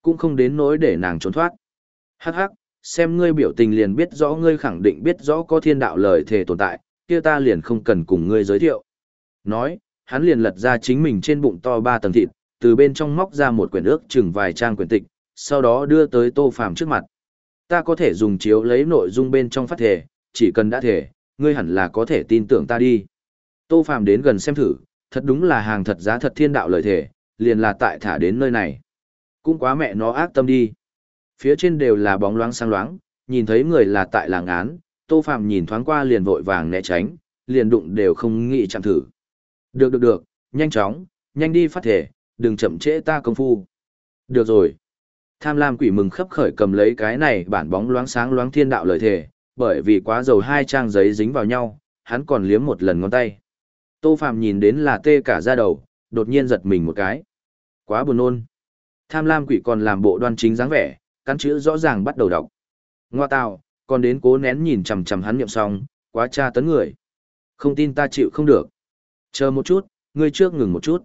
Cũng không đến nỗi để nàng trốn thoát. Hắc hắc, xem ngươi biểu tình liền biết rõ ngươi khẳng định biết rõ có thiên đạo lời thề tồn tại, kia ta liền không cần cùng ngươi giới thiệu. Nói, hắn liền lật ra chính mình trên bụng to ba tầng thịt, từ bên trong móc ra một quyển ước chừng vài trang quyển tịch, sau đó đưa tới Tô Phàm trước mặt. Ta có thể dùng chiếu lấy nội dung bên trong phát thể, chỉ cần đã thể, ngươi hẳn là có thể tin tưởng ta đi. Tô Phàm đến gần xem thử, thật đúng là hàng thật giá thật thiên đạo lời thể, liền là tại thả đến nơi này. Cũng quá mẹ nó ác tâm đi. Phía trên đều là bóng loáng sáng loáng, nhìn thấy người là tại làng án, Tô Phàm nhìn thoáng qua liền vội vàng né tránh, liền đụng đều không nghĩ chạm thử. Được được được, nhanh chóng, nhanh đi phát thể, đừng chậm trễ ta công phu. Được rồi. Tham lam quỷ mừng khấp khởi cầm lấy cái này bản bóng loáng sáng loáng thiên đạo lời thể, bởi vì quá dầu hai trang giấy dính vào nhau, hắn còn liếm một lần ngón tay. Tô Phạm nhìn đến là tê cả da đầu, đột nhiên giật mình một cái. Quá buồn nôn. Tham lam quỷ còn làm bộ đoan chính dáng vẻ, cắn chữ rõ ràng bắt đầu đọc. Ngoa tào, còn đến cố nén nhìn chằm chằm hắn niệm xong, quá tra tấn người. Không tin ta chịu không được. Chờ một chút, ngươi trước ngừng một chút.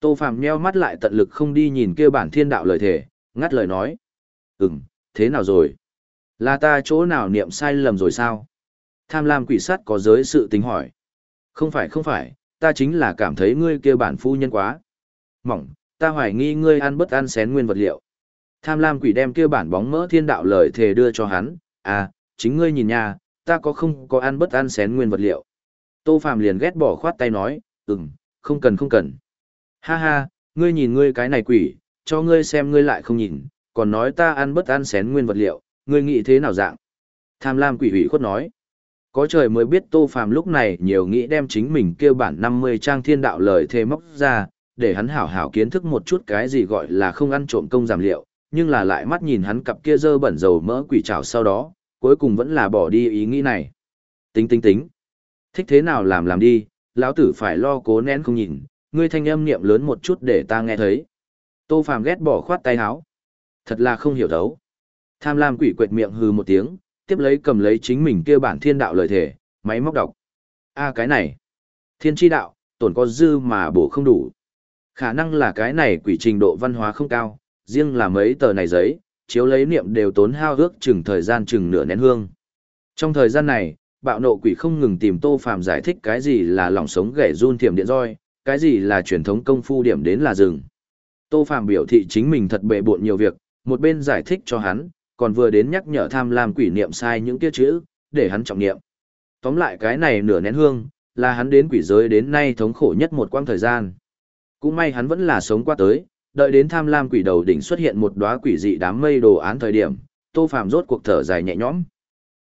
Tô Phạm nheo mắt lại tận lực không đi nhìn kia bản thiên đạo lời thể, ngắt lời nói. Ừm, thế nào rồi? Là ta chỗ nào niệm sai lầm rồi sao? Tham lam quỷ sắt có giới sự tính hỏi. Không phải không phải, ta chính là cảm thấy ngươi kia bản phu nhân quá. Mỏng, ta hoài nghi ngươi ăn bất ăn xén nguyên vật liệu. Tham lam quỷ đem kia bản bóng mỡ thiên đạo lời thề đưa cho hắn, à, chính ngươi nhìn nha, ta có không có ăn bất ăn xén nguyên vật liệu. Tô Phạm liền ghét bỏ khoát tay nói, ừm, không cần không cần. Ha ha, ngươi nhìn ngươi cái này quỷ, cho ngươi xem ngươi lại không nhìn, còn nói ta ăn bất ăn xén nguyên vật liệu, ngươi nghĩ thế nào dạng? Tham lam quỷ hủy khuất nói. Có trời mới biết Tô Phàm lúc này nhiều nghĩ đem chính mình kêu bản 50 trang thiên đạo lời thề móc ra, để hắn hảo hảo kiến thức một chút cái gì gọi là không ăn trộm công giảm liệu, nhưng là lại mắt nhìn hắn cặp kia dơ bẩn dầu mỡ quỷ trào sau đó, cuối cùng vẫn là bỏ đi ý nghĩ này. Tính tính tính. Thích thế nào làm làm đi, lão tử phải lo cố nén không nhìn, ngươi thanh âm niệm lớn một chút để ta nghe thấy. Tô Phàm ghét bỏ khoát tay áo. Thật là không hiểu thấu. Tham lam quỷ quệt miệng hừ một tiếng, tiếp lấy cầm lấy chính mình kia bản thiên đạo lời thể, máy móc đọc. A cái này, thiên tri đạo, tổn có dư mà bổ không đủ. Khả năng là cái này quỷ trình độ văn hóa không cao, riêng là mấy tờ này giấy, chiếu lấy niệm đều tốn hao ước chừng thời gian chừng nửa nén hương. Trong thời gian này, bạo nộ quỷ không ngừng tìm Tô Phàm giải thích cái gì là lòng sống gãy run thiểm điện roi, cái gì là truyền thống công phu điểm đến là rừng. Tô Phàm biểu thị chính mình thật bệ bộn nhiều việc, một bên giải thích cho hắn, còn vừa đến nhắc nhở tham lam quỷ niệm sai những kia chữ, để hắn trọng niệm. Tóm lại cái này nửa nén hương, là hắn đến quỷ giới đến nay thống khổ nhất một quãng thời gian. Cũng may hắn vẫn là sống qua tới, đợi đến tham lam quỷ đầu đỉnh xuất hiện một đóa quỷ dị đám mây đồ án thời điểm, Tô Phàm rốt cuộc thở dài nhẹ nhõm.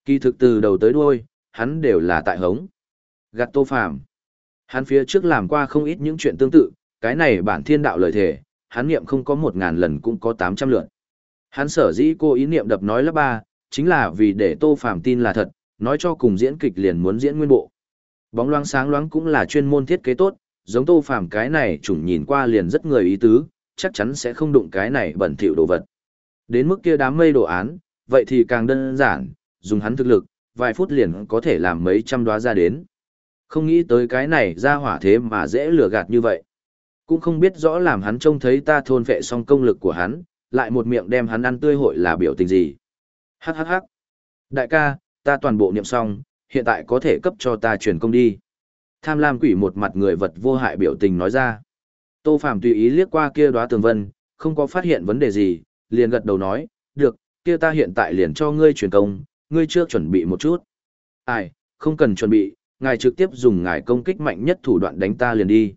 Kỳ thực từ đầu tới đuôi, hắn đều là tại hống. Gạt Tô Phàm. Hắn phía trước làm qua không ít những chuyện tương tự, cái này bản thiên đạo lời thể, hắn niệm không có một ngàn lần cũng có tám trăm lượt. Hắn sở dĩ cô ý niệm đập nói lớp ba, chính là vì để Tô Phàm tin là thật, nói cho cùng diễn kịch liền muốn diễn nguyên bộ. Bóng loáng sáng loáng cũng là chuyên môn thiết kế tốt, giống Tô Phàm cái này chủng nhìn qua liền rất người ý tứ, chắc chắn sẽ không đụng cái này bẩn thỉu đồ vật. Đến mức kia đám mây đồ án, vậy thì càng đơn giản, dùng hắn thực lực, vài phút liền có thể làm mấy trăm đóa ra đến. Không nghĩ tới cái này ra hỏa thế mà dễ lừa gạt như vậy. Cũng không biết rõ làm hắn trông thấy ta thôn vệ xong công lực của hắn, lại một miệng đem hắn ăn tươi hội là biểu tình gì. Hắc hắc hắc. Đại ca, ta toàn bộ niệm xong, hiện tại có thể cấp cho ta truyền công đi. Tham lam quỷ một mặt người vật vô hại biểu tình nói ra. Tô Phàm tùy ý liếc qua kia đóa tường vân, không có phát hiện vấn đề gì, liền gật đầu nói, được, kia ta hiện tại liền cho ngươi truyền công, ngươi chưa chuẩn bị một chút. Ai, không cần chuẩn bị, ngài trực tiếp dùng ngài công kích mạnh nhất thủ đoạn đánh ta liền đi.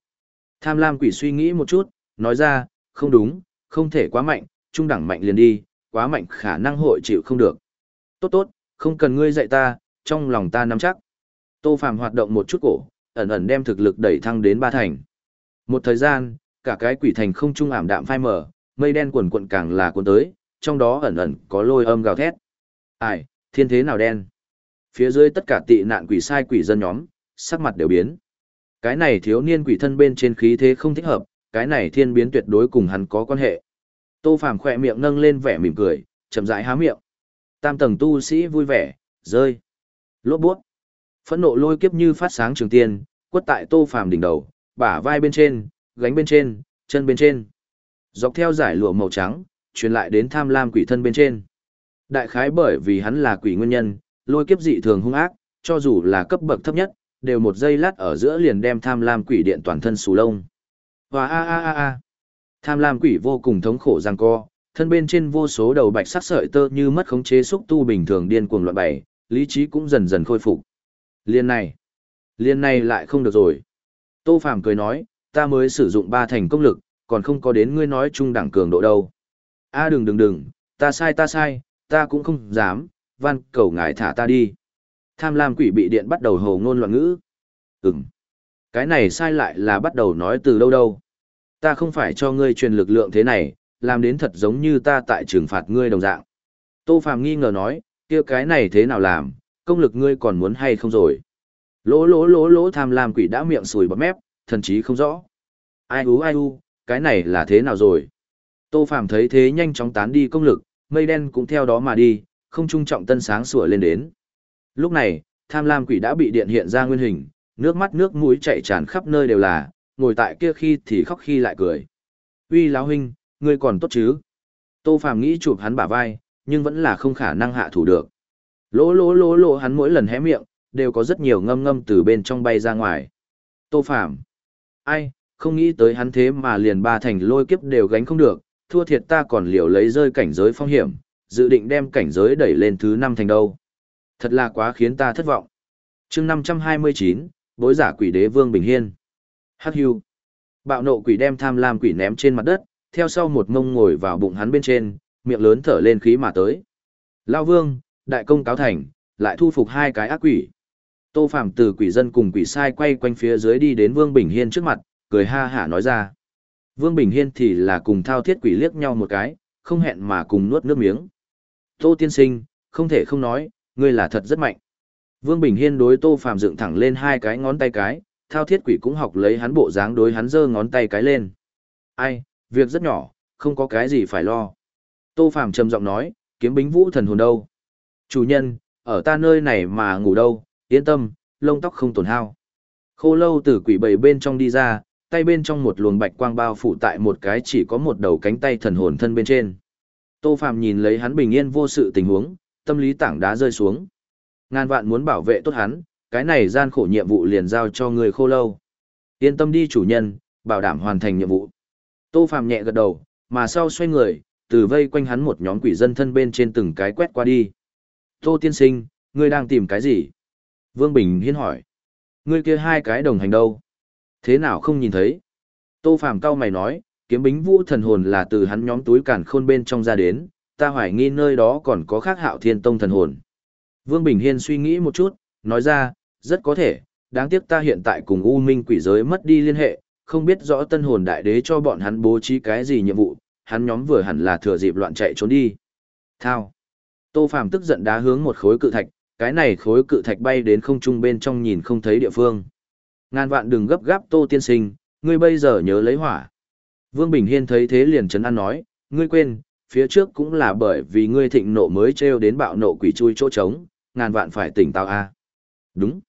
Tham lam quỷ suy nghĩ một chút, nói ra, không đúng, không thể quá mạnh, trung đẳng mạnh liền đi, quá mạnh khả năng hội chịu không được. Tốt tốt, không cần ngươi dạy ta, trong lòng ta nắm chắc. Tô Phàm hoạt động một chút cổ, ẩn ẩn đem thực lực đẩy thăng đến ba thành. Một thời gian, cả cái quỷ thành không trung ảm đạm phai mờ, mây đen quần cuộn càng là cuốn tới, trong đó ẩn ẩn có lôi âm gào thét. Ai, thiên thế nào đen? Phía dưới tất cả tị nạn quỷ sai quỷ dân nhóm, sắc mặt đều biến. Cái này thiếu niên quỷ thân bên trên khí thế không thích hợp, cái này thiên biến tuyệt đối cùng hắn có quan hệ. Tô Phàm khỏe miệng nâng lên vẻ mỉm cười, chậm rãi há miệng. Tam tầng tu sĩ vui vẻ, rơi. Lốt buốt. Phẫn nộ lôi kiếp như phát sáng trường tiên, quất tại Tô Phàm đỉnh đầu, bả vai bên trên, gánh bên trên, chân bên trên. Dọc theo giải lụa màu trắng, truyền lại đến tham lam quỷ thân bên trên. Đại khái bởi vì hắn là quỷ nguyên nhân, lôi kiếp dị thường hung ác, cho dù là cấp bậc thấp nhất, đều một giây lát ở giữa liền đem tham lam quỷ điện toàn thân sù lông. Và a a a a. Tham lam quỷ vô cùng thống khổ giằng co, thân bên trên vô số đầu bạch sắc sợi tơ như mất khống chế xúc tu bình thường điên cuồng loạn bảy, lý trí cũng dần dần khôi phục. Liên này, liên này lại không được rồi. Tô Phàm cười nói, ta mới sử dụng ba thành công lực, còn không có đến ngươi nói trung đẳng cường độ đâu. A đừng đừng đừng, ta sai ta sai, ta cũng không dám, van cầu ngài thả ta đi. Tham lam quỷ bị điện bắt đầu hồ ngôn loạn ngữ. Ừm. Cái này sai lại là bắt đầu nói từ đâu đâu. Ta không phải cho ngươi truyền lực lượng thế này, làm đến thật giống như ta tại trừng phạt ngươi đồng dạng. Tô Phàm nghi ngờ nói, kia cái này thế nào làm, công lực ngươi còn muốn hay không rồi. Lỗ lỗ lỗ lỗ tham lam quỷ đã miệng sùi bọt mép, thần chí không rõ. Ai u ai u, cái này là thế nào rồi? Tô Phàm thấy thế nhanh chóng tán đi công lực, mây đen cũng theo đó mà đi, không trung trọng tân sáng sủa lên đến. Lúc này, tham lam quỷ đã bị điện hiện ra nguyên hình, nước mắt nước mũi chảy tràn khắp nơi đều là, ngồi tại kia khi thì khóc khi lại cười. Uy lão huynh, ngươi còn tốt chứ? Tô Phàm nghĩ chụp hắn bả vai, nhưng vẫn là không khả năng hạ thủ được. Lỗ lỗ lỗ lỗ hắn mỗi lần hé miệng, đều có rất nhiều ngâm ngâm từ bên trong bay ra ngoài. Tô Phàm Ai, không nghĩ tới hắn thế mà liền ba thành lôi kiếp đều gánh không được, thua thiệt ta còn liều lấy rơi cảnh giới phong hiểm, dự định đem cảnh giới đẩy lên thứ năm thành đâu. Thật là quá khiến ta thất vọng. chương 529, bối giả quỷ đế Vương Bình Hiên. Hắc hưu. Bạo nộ quỷ đem tham lam quỷ ném trên mặt đất, theo sau một mông ngồi vào bụng hắn bên trên, miệng lớn thở lên khí mà tới. Lao Vương, đại công cáo thành, lại thu phục hai cái ác quỷ. Tô Phạm từ quỷ dân cùng quỷ sai quay quanh phía dưới đi đến Vương Bình Hiên trước mặt, cười ha hả nói ra. Vương Bình Hiên thì là cùng thao thiết quỷ liếc nhau một cái, không hẹn mà cùng nuốt nước miếng. Tô tiên sinh, không thể không nói, ngươi là thật rất mạnh. Vương Bình Hiên đối Tô Phạm dựng thẳng lên hai cái ngón tay cái, thao thiết quỷ cũng học lấy hắn bộ dáng đối hắn giơ ngón tay cái lên. Ai, việc rất nhỏ, không có cái gì phải lo. Tô Phàm trầm giọng nói, kiếm bính vũ thần hồn đâu? Chủ nhân, ở ta nơi này mà ngủ đâu, yên tâm, lông tóc không tổn hao. Khô lâu từ quỷ bầy bên trong đi ra, tay bên trong một luồng bạch quang bao phủ tại một cái chỉ có một đầu cánh tay thần hồn thân bên trên. Tô Phàm nhìn lấy hắn bình yên vô sự tình huống, tâm lý tảng đá rơi xuống. Ngàn vạn muốn bảo vệ tốt hắn, cái này gian khổ nhiệm vụ liền giao cho người khô lâu. Yên tâm đi chủ nhân, bảo đảm hoàn thành nhiệm vụ. Tô Phàm nhẹ gật đầu, mà sau xoay người, từ vây quanh hắn một nhóm quỷ dân thân bên trên từng cái quét qua đi. Tô tiên sinh, ngươi đang tìm cái gì? Vương Bình Hiên hỏi. Ngươi kia hai cái đồng hành đâu? Thế nào không nhìn thấy? Tô Phàm cao mày nói, kiếm bính vũ thần hồn là từ hắn nhóm túi cản khôn bên trong ra đến, ta hoài nghi nơi đó còn có khác hạo thiên tông thần hồn. Vương Bình Hiên suy nghĩ một chút, nói ra, rất có thể, đáng tiếc ta hiện tại cùng U Minh quỷ giới mất đi liên hệ, không biết rõ tân hồn đại đế cho bọn hắn bố trí cái gì nhiệm vụ, hắn nhóm vừa hẳn là thừa dịp loạn chạy trốn đi. Thao. Tô Phàm tức giận đá hướng một khối cự thạch, cái này khối cự thạch bay đến không trung bên trong nhìn không thấy địa phương. Ngàn vạn đừng gấp gáp Tô tiên sinh, ngươi bây giờ nhớ lấy hỏa. Vương Bình Hiên thấy thế liền chấn an nói, ngươi quên, phía trước cũng là bởi vì ngươi thịnh nộ mới treo đến bạo nộ quỷ chui chỗ trống, ngàn vạn phải tỉnh táo a. Đúng.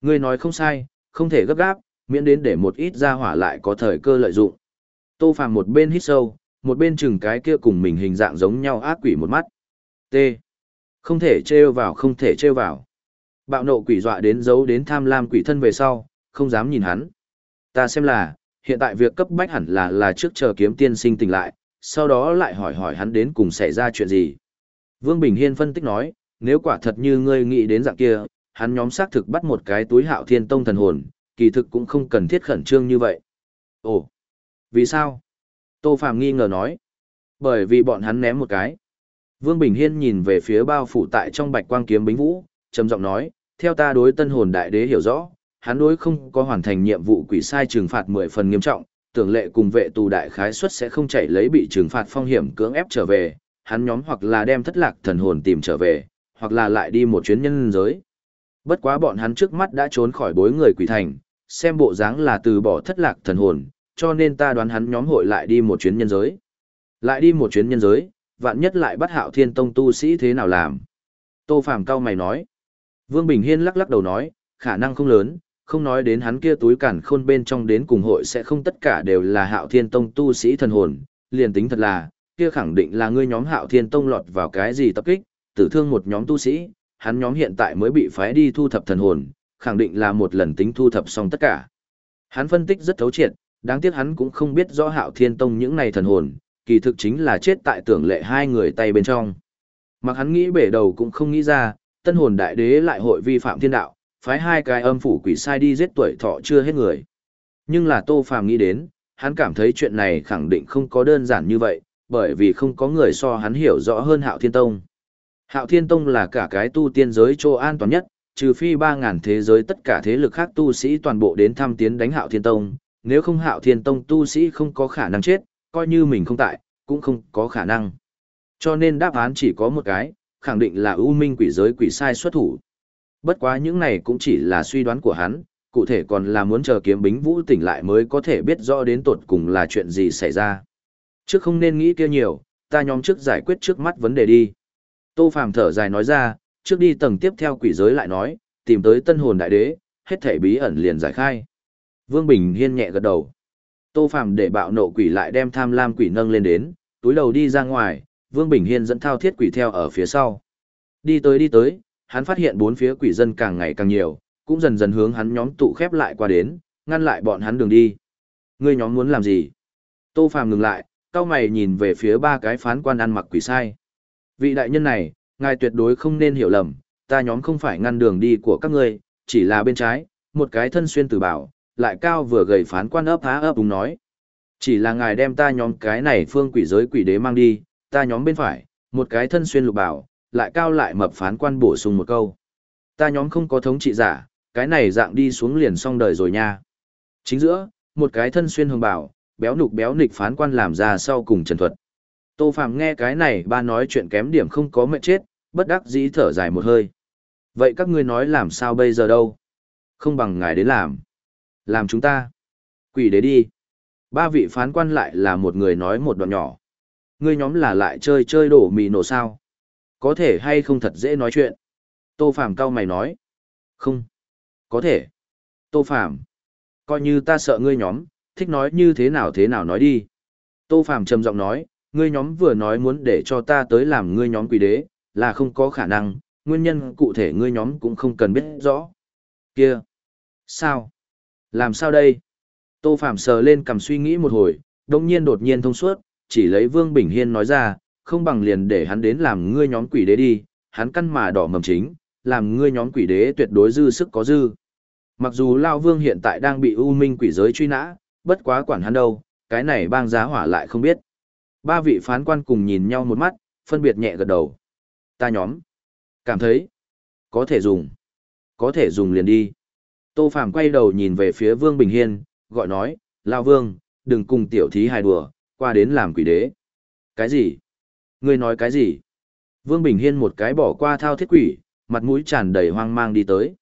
Ngươi nói không sai, không thể gấp gáp, miễn đến để một ít ra hỏa lại có thời cơ lợi dụng. Tô Phàm một bên hít sâu, một bên chừng cái kia cùng mình hình dạng giống nhau ác quỷ một mắt. T. Không thể trêu vào không thể trêu vào. Bạo nộ quỷ dọa đến giấu đến tham lam quỷ thân về sau, không dám nhìn hắn. Ta xem là, hiện tại việc cấp bách hẳn là là trước chờ kiếm tiên sinh tỉnh lại, sau đó lại hỏi hỏi hắn đến cùng xảy ra chuyện gì. Vương Bình Hiên phân tích nói, nếu quả thật như ngươi nghĩ đến dạng kia, hắn nhóm xác thực bắt một cái túi hạo thiên tông thần hồn, kỳ thực cũng không cần thiết khẩn trương như vậy. Ồ, vì sao? Tô Phạm nghi ngờ nói. Bởi vì bọn hắn ném một cái. Vương Bình Hiên nhìn về phía bao phủ tại trong bạch quang kiếm bính vũ, trầm giọng nói, theo ta đối tân hồn đại đế hiểu rõ, hắn đối không có hoàn thành nhiệm vụ quỷ sai trừng phạt 10 phần nghiêm trọng, tưởng lệ cùng vệ tù đại khái suất sẽ không chạy lấy bị trừng phạt phong hiểm cưỡng ép trở về, hắn nhóm hoặc là đem thất lạc thần hồn tìm trở về, hoặc là lại đi một chuyến nhân giới. Bất quá bọn hắn trước mắt đã trốn khỏi bối người quỷ thành, xem bộ dáng là từ bỏ thất lạc thần hồn, cho nên ta đoán hắn nhóm hội lại đi một chuyến nhân giới. Lại đi một chuyến nhân giới, vạn nhất lại bắt hạo thiên tông tu sĩ thế nào làm. Tô Phàm cao mày nói. Vương Bình Hiên lắc lắc đầu nói, khả năng không lớn, không nói đến hắn kia túi cản khôn bên trong đến cùng hội sẽ không tất cả đều là hạo thiên tông tu sĩ thần hồn, liền tính thật là, kia khẳng định là ngươi nhóm hạo thiên tông lọt vào cái gì tập kích, tử thương một nhóm tu sĩ, hắn nhóm hiện tại mới bị phái đi thu thập thần hồn, khẳng định là một lần tính thu thập xong tất cả. Hắn phân tích rất thấu triệt, đáng tiếc hắn cũng không biết rõ hạo thiên tông những này thần hồn, kỳ thực chính là chết tại tưởng lệ hai người tay bên trong. Mặc hắn nghĩ bể đầu cũng không nghĩ ra, tân hồn đại đế lại hội vi phạm thiên đạo, phái hai cái âm phủ quỷ sai đi giết tuổi thọ chưa hết người. Nhưng là Tô Phàm nghĩ đến, hắn cảm thấy chuyện này khẳng định không có đơn giản như vậy, bởi vì không có người so hắn hiểu rõ hơn Hạo Thiên Tông. Hạo Thiên Tông là cả cái tu tiên giới chỗ an toàn nhất, trừ phi 3.000 thế giới tất cả thế lực khác tu sĩ toàn bộ đến thăm tiến đánh Hạo Thiên Tông, nếu không Hạo Thiên Tông tu sĩ không có khả năng chết, coi như mình không tại, cũng không có khả năng. Cho nên đáp án chỉ có một cái, khẳng định là ưu minh quỷ giới quỷ sai xuất thủ. Bất quá những này cũng chỉ là suy đoán của hắn, cụ thể còn là muốn chờ kiếm bính vũ tỉnh lại mới có thể biết rõ đến tột cùng là chuyện gì xảy ra. Trước không nên nghĩ kia nhiều, ta nhóm trước giải quyết trước mắt vấn đề đi. Tô Phàm thở dài nói ra, trước đi tầng tiếp theo quỷ giới lại nói, tìm tới tân hồn đại đế, hết thể bí ẩn liền giải khai. Vương Bình Hiên nhẹ gật đầu. Tô Phàm để bạo nộ quỷ lại đem tham lam quỷ nâng lên đến, túi đầu đi ra ngoài, Vương Bình Hiên dẫn thao thiết quỷ theo ở phía sau. Đi tới đi tới, hắn phát hiện bốn phía quỷ dân càng ngày càng nhiều, cũng dần dần hướng hắn nhóm tụ khép lại qua đến, ngăn lại bọn hắn đường đi. Ngươi nhóm muốn làm gì? Tô Phàm ngừng lại, cao mày nhìn về phía ba cái phán quan ăn mặc quỷ sai. Vị đại nhân này, ngài tuyệt đối không nên hiểu lầm, ta nhóm không phải ngăn đường đi của các ngươi, chỉ là bên trái, một cái thân xuyên tử bảo, lại cao vừa gầy phán quan ấp há ấp đúng nói. Chỉ là ngài đem ta nhóm cái này phương quỷ giới quỷ đế mang đi, ta nhóm bên phải, một cái thân xuyên lục bảo, lại cao lại mập phán quan bổ sung một câu. Ta nhóm không có thống trị giả, cái này dạng đi xuống liền xong đời rồi nha. Chính giữa, một cái thân xuyên hồng bảo, béo nục béo nịch phán quan làm ra sau cùng trần thuật. Tô Phạm nghe cái này ba nói chuyện kém điểm không có mệnh chết, bất đắc dĩ thở dài một hơi. Vậy các ngươi nói làm sao bây giờ đâu? Không bằng ngài đến làm. Làm chúng ta. Quỷ đế đi. Ba vị phán quan lại là một người nói một đoạn nhỏ. Ngươi nhóm là lại chơi chơi đổ mì nổ sao? Có thể hay không thật dễ nói chuyện? Tô Phàm cao mày nói. Không. Có thể. Tô Phàm Coi như ta sợ ngươi nhóm, thích nói như thế nào thế nào nói đi. Tô Phàm trầm giọng nói, ngươi nhóm vừa nói muốn để cho ta tới làm ngươi nhóm quỷ đế, là không có khả năng, nguyên nhân cụ thể ngươi nhóm cũng không cần biết rõ. Kia! Sao? Làm sao đây? Tô Phạm sờ lên cầm suy nghĩ một hồi, đồng nhiên đột nhiên thông suốt, chỉ lấy Vương Bình Hiên nói ra, không bằng liền để hắn đến làm ngươi nhóm quỷ đế đi, hắn căn mà đỏ mầm chính, làm ngươi nhóm quỷ đế tuyệt đối dư sức có dư. Mặc dù Lao Vương hiện tại đang bị U Minh quỷ giới truy nã, bất quá quản hắn đâu, cái này bang giá hỏa lại không biết. Ba vị phán quan cùng nhìn nhau một mắt, phân biệt nhẹ gật đầu. Ta nhóm. Cảm thấy. Có thể dùng. Có thể dùng liền đi. Tô Phàm quay đầu nhìn về phía Vương Bình Hiên, gọi nói, Lao Vương, đừng cùng tiểu thí hài đùa, qua đến làm quỷ đế. Cái gì? Ngươi nói cái gì? Vương Bình Hiên một cái bỏ qua thao thiết quỷ, mặt mũi tràn đầy hoang mang đi tới.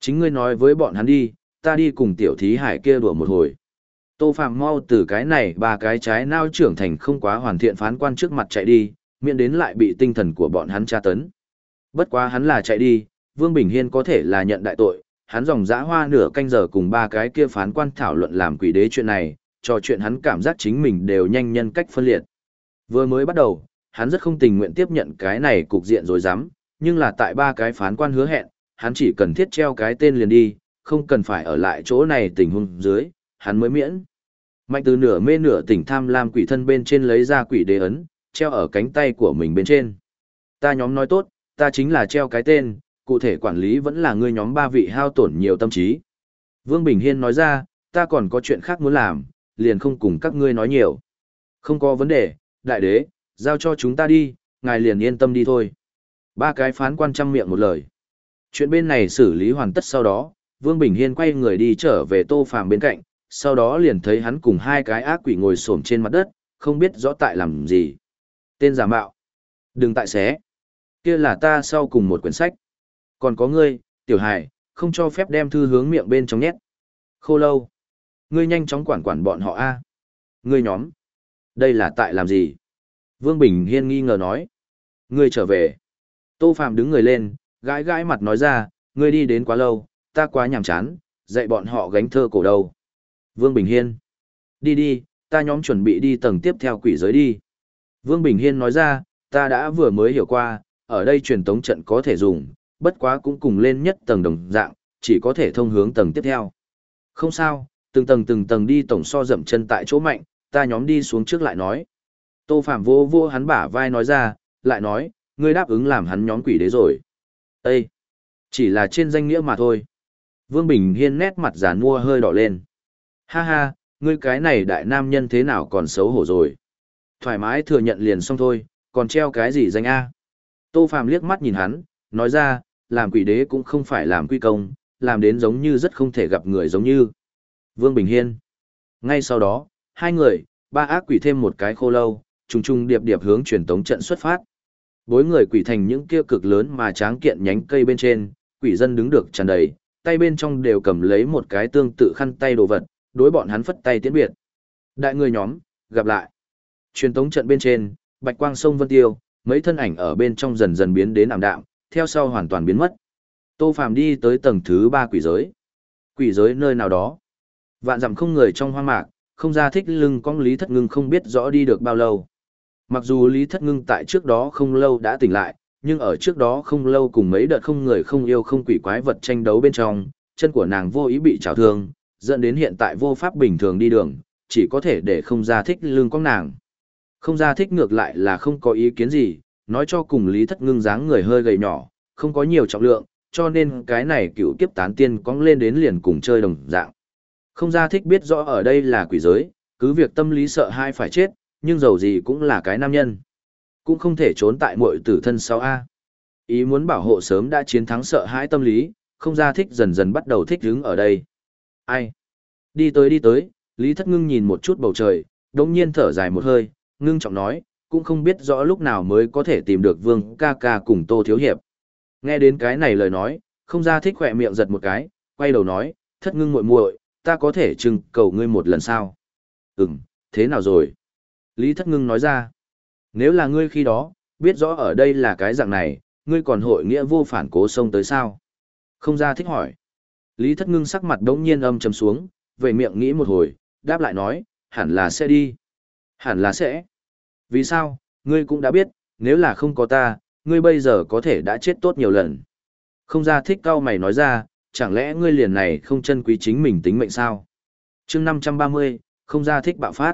Chính ngươi nói với bọn hắn đi, ta đi cùng tiểu thí hải kia đùa một hồi. Tô Phạm mau từ cái này ba cái trái nao trưởng thành không quá hoàn thiện phán quan trước mặt chạy đi, miễn đến lại bị tinh thần của bọn hắn tra tấn. Bất quá hắn là chạy đi, Vương Bình Hiên có thể là nhận đại tội, hắn dòng dã hoa nửa canh giờ cùng ba cái kia phán quan thảo luận làm quỷ đế chuyện này, trò chuyện hắn cảm giác chính mình đều nhanh nhân cách phân liệt. Vừa mới bắt đầu, hắn rất không tình nguyện tiếp nhận cái này cục diện rồi dám, nhưng là tại ba cái phán quan hứa hẹn, hắn chỉ cần thiết treo cái tên liền đi, không cần phải ở lại chỗ này tình huống dưới, hắn mới miễn. Mạnh từ nửa mê nửa tỉnh tham lam quỷ thân bên trên lấy ra quỷ đế ấn, treo ở cánh tay của mình bên trên. Ta nhóm nói tốt, ta chính là treo cái tên, cụ thể quản lý vẫn là ngươi nhóm ba vị hao tổn nhiều tâm trí. Vương Bình Hiên nói ra, ta còn có chuyện khác muốn làm, liền không cùng các ngươi nói nhiều. Không có vấn đề, đại đế, giao cho chúng ta đi, ngài liền yên tâm đi thôi. Ba cái phán quan trăm miệng một lời. Chuyện bên này xử lý hoàn tất sau đó, Vương Bình Hiên quay người đi trở về Tô Phàm bên cạnh, sau đó liền thấy hắn cùng hai cái ác quỷ ngồi xổm trên mặt đất, không biết rõ tại làm gì. Tên giả mạo. Đừng tại xé. Kia là ta sau cùng một quyển sách. Còn có ngươi, tiểu hải, không cho phép đem thư hướng miệng bên trong nhét. Khô lâu. Ngươi nhanh chóng quản quản bọn họ a. Ngươi nhóm. Đây là tại làm gì? Vương Bình Hiên nghi ngờ nói. Ngươi trở về. Tô Phạm đứng người lên, gãi gãi mặt nói ra, ngươi đi đến quá lâu, ta quá nhàm chán, dạy bọn họ gánh thơ cổ đâu. Vương Bình Hiên. Đi đi, ta nhóm chuẩn bị đi tầng tiếp theo quỷ giới đi. Vương Bình Hiên nói ra, ta đã vừa mới hiểu qua, ở đây truyền tống trận có thể dùng, bất quá cũng cùng lên nhất tầng đồng dạng, chỉ có thể thông hướng tầng tiếp theo. Không sao, từng tầng từng tầng đi tổng so dậm chân tại chỗ mạnh, ta nhóm đi xuống trước lại nói. Tô Phạm vô vô hắn bả vai nói ra, lại nói, ngươi đáp ứng làm hắn nhóm quỷ đế rồi. Ê! Chỉ là trên danh nghĩa mà thôi. Vương Bình Hiên nét mặt giả mua hơi đỏ lên. Ha ha, ngươi cái này đại nam nhân thế nào còn xấu hổ rồi. Thoải mái thừa nhận liền xong thôi, còn treo cái gì danh A. Tô Phạm liếc mắt nhìn hắn, nói ra, làm quỷ đế cũng không phải làm quy công, làm đến giống như rất không thể gặp người giống như. Vương Bình Hiên. Ngay sau đó, hai người, ba ác quỷ thêm một cái khô lâu, trùng trùng điệp điệp hướng truyền tống trận xuất phát. Bối người quỷ thành những kia cực lớn mà tráng kiện nhánh cây bên trên, quỷ dân đứng được tràn đầy, tay bên trong đều cầm lấy một cái tương tự khăn tay đồ vật, đối bọn hắn phất tay tiễn biệt. Đại người nhóm, gặp lại. Truyền tống trận bên trên, bạch quang sông vân tiêu, mấy thân ảnh ở bên trong dần dần biến đến ảm đạm, theo sau hoàn toàn biến mất. Tô Phàm đi tới tầng thứ ba quỷ giới. Quỷ giới nơi nào đó. Vạn dặm không người trong hoang mạc, không ra thích lưng cong Lý Thất Ngưng không biết rõ đi được bao lâu. Mặc dù Lý Thất Ngưng tại trước đó không lâu đã tỉnh lại, nhưng ở trước đó không lâu cùng mấy đợt không người không yêu không quỷ quái vật tranh đấu bên trong, chân của nàng vô ý bị trào thương, dẫn đến hiện tại vô pháp bình thường đi đường, chỉ có thể để không ra thích lương cong nàng. Không ra thích ngược lại là không có ý kiến gì, nói cho cùng Lý Thất Ngưng dáng người hơi gầy nhỏ, không có nhiều trọng lượng, cho nên cái này cựu kiếp tán tiên cong lên đến liền cùng chơi đồng dạng. Không ra thích biết rõ ở đây là quỷ giới, cứ việc tâm lý sợ hai phải chết, nhưng dầu gì cũng là cái nam nhân. Cũng không thể trốn tại muội tử thân sau A. Ý muốn bảo hộ sớm đã chiến thắng sợ hãi tâm lý, không ra thích dần dần bắt đầu thích hứng ở đây. Ai? Đi tới đi tới, Lý Thất Ngưng nhìn một chút bầu trời, đống nhiên thở dài một hơi, ngưng trọng nói, cũng không biết rõ lúc nào mới có thể tìm được vương ca ca cùng Tô Thiếu Hiệp. Nghe đến cái này lời nói, không ra thích khỏe miệng giật một cái, quay đầu nói, thất ngưng muội muội, ta có thể trưng cầu ngươi một lần sao? Ừm, thế nào rồi? Lý thất ngưng nói ra, nếu là ngươi khi đó, biết rõ ở đây là cái dạng này, ngươi còn hội nghĩa vô phản cố sông tới sao? Không ra thích hỏi. Lý thất ngưng sắc mặt đống nhiên âm trầm xuống, về miệng nghĩ một hồi, đáp lại nói, hẳn là sẽ đi. Hẳn là sẽ. Vì sao, ngươi cũng đã biết, nếu là không có ta, ngươi bây giờ có thể đã chết tốt nhiều lần. Không ra thích cao mày nói ra, chẳng lẽ ngươi liền này không chân quý chính mình tính mệnh sao? chương 530, không ra thích bạo phát.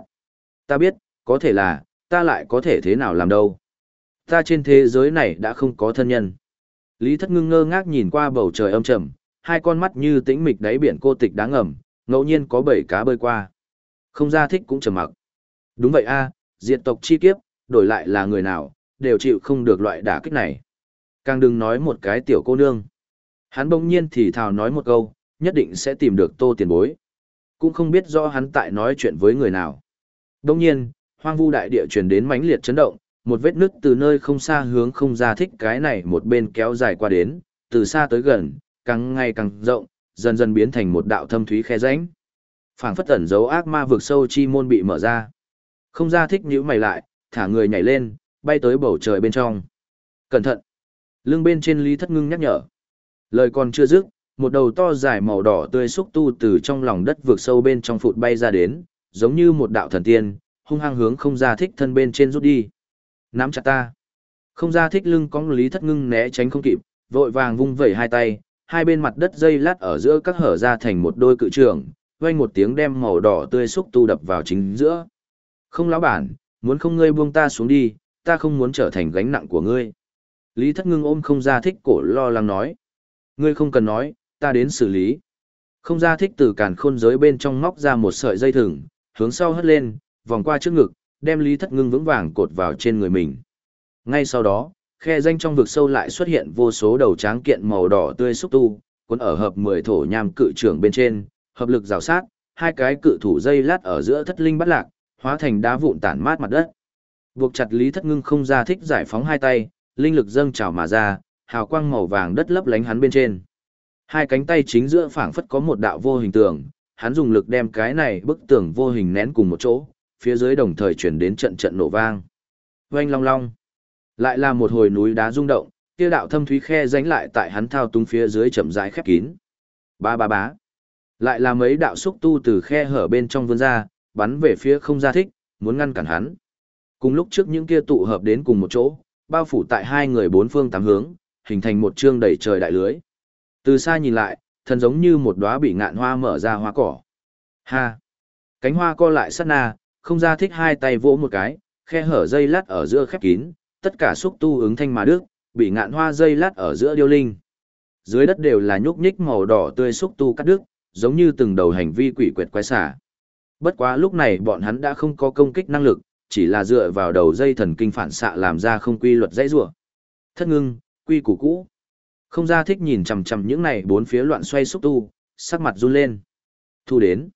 Ta biết, có thể là, ta lại có thể thế nào làm đâu. Ta trên thế giới này đã không có thân nhân. Lý thất ngưng ngơ ngác nhìn qua bầu trời âm trầm, hai con mắt như tĩnh mịch đáy biển cô tịch đáng ngầm, ngẫu nhiên có bảy cá bơi qua. Không ra thích cũng trầm mặc. Đúng vậy a, diệt tộc chi kiếp, đổi lại là người nào, đều chịu không được loại đả kích này. Càng đừng nói một cái tiểu cô nương. Hắn bỗng nhiên thì thào nói một câu, nhất định sẽ tìm được tô tiền bối. Cũng không biết rõ hắn tại nói chuyện với người nào. Đông nhiên, hoang vu đại địa truyền đến mãnh liệt chấn động, một vết nứt từ nơi không xa hướng không ra thích cái này một bên kéo dài qua đến, từ xa tới gần, càng ngày càng rộng, dần dần biến thành một đạo thâm thúy khe rãnh. Phảng phất tẩn dấu ác ma vực sâu chi môn bị mở ra. Không ra thích nhíu mày lại, thả người nhảy lên, bay tới bầu trời bên trong. Cẩn thận! Lưng bên trên Lý Thất Ngưng nhắc nhở. Lời còn chưa dứt, một đầu to dài màu đỏ tươi xúc tu từ trong lòng đất vượt sâu bên trong phụt bay ra đến, giống như một đạo thần tiên, hung hăng hướng không ra thích thân bên trên rút đi. Nắm chặt ta. Không ra thích lưng cong Lý Thất Ngưng né tránh không kịp, vội vàng vung vẩy hai tay, hai bên mặt đất dây lát ở giữa các hở ra thành một đôi cự trường, vang một tiếng đem màu đỏ tươi xúc tu đập vào chính giữa. Không lão bản, muốn không ngươi buông ta xuống đi, ta không muốn trở thành gánh nặng của ngươi. Lý thất ngưng ôm không ra thích cổ lo lắng nói. Ngươi không cần nói, ta đến xử lý. Không ra thích từ càn khôn giới bên trong móc ra một sợi dây thừng, hướng sau hất lên, vòng qua trước ngực, đem lý thất ngưng vững vàng cột vào trên người mình. Ngay sau đó, khe danh trong vực sâu lại xuất hiện vô số đầu tráng kiện màu đỏ tươi xúc tu, cuốn ở hợp 10 thổ nham cự trưởng bên trên, hợp lực rào sát, hai cái cự thủ dây lát ở giữa thất linh bắt lạc, hóa thành đá vụn tản mát mặt đất. Buộc chặt Lý Thất Ngưng không ra thích giải phóng hai tay, linh lực dâng trào mà ra, hào quang màu vàng đất lấp lánh hắn bên trên. Hai cánh tay chính giữa phảng phất có một đạo vô hình tường, hắn dùng lực đem cái này bức tường vô hình nén cùng một chỗ, phía dưới đồng thời chuyển đến trận trận nổ vang. Oanh long long. Lại là một hồi núi đá rung động, kia đạo thâm thúy khe rãnh lại tại hắn thao túng phía dưới chậm rãi khép kín. Ba ba bá. Lại là mấy đạo xúc tu từ khe hở bên trong vươn ra, bắn về phía không ra thích, muốn ngăn cản hắn. Cùng lúc trước những kia tụ hợp đến cùng một chỗ, bao phủ tại hai người bốn phương tám hướng, hình thành một chương đầy trời đại lưới. Từ xa nhìn lại, thần giống như một đóa bị ngạn hoa mở ra hoa cỏ. Ha! Cánh hoa co lại sát na, không ra thích hai tay vỗ một cái, khe hở dây lát ở giữa khép kín, tất cả xúc tu ứng thanh mà đức, bị ngạn hoa dây lát ở giữa điêu linh. Dưới đất đều là nhúc nhích màu đỏ tươi xúc tu cắt đứt, giống như từng đầu hành vi quỷ quyệt quái xả. Bất quá lúc này bọn hắn đã không có công kích năng lực, chỉ là dựa vào đầu dây thần kinh phản xạ làm ra không quy luật dãy rủa. Thất ngưng, quy củ cũ. Không ra thích nhìn chằm chằm những này bốn phía loạn xoay xúc tu, sắc mặt run lên. Thu đến.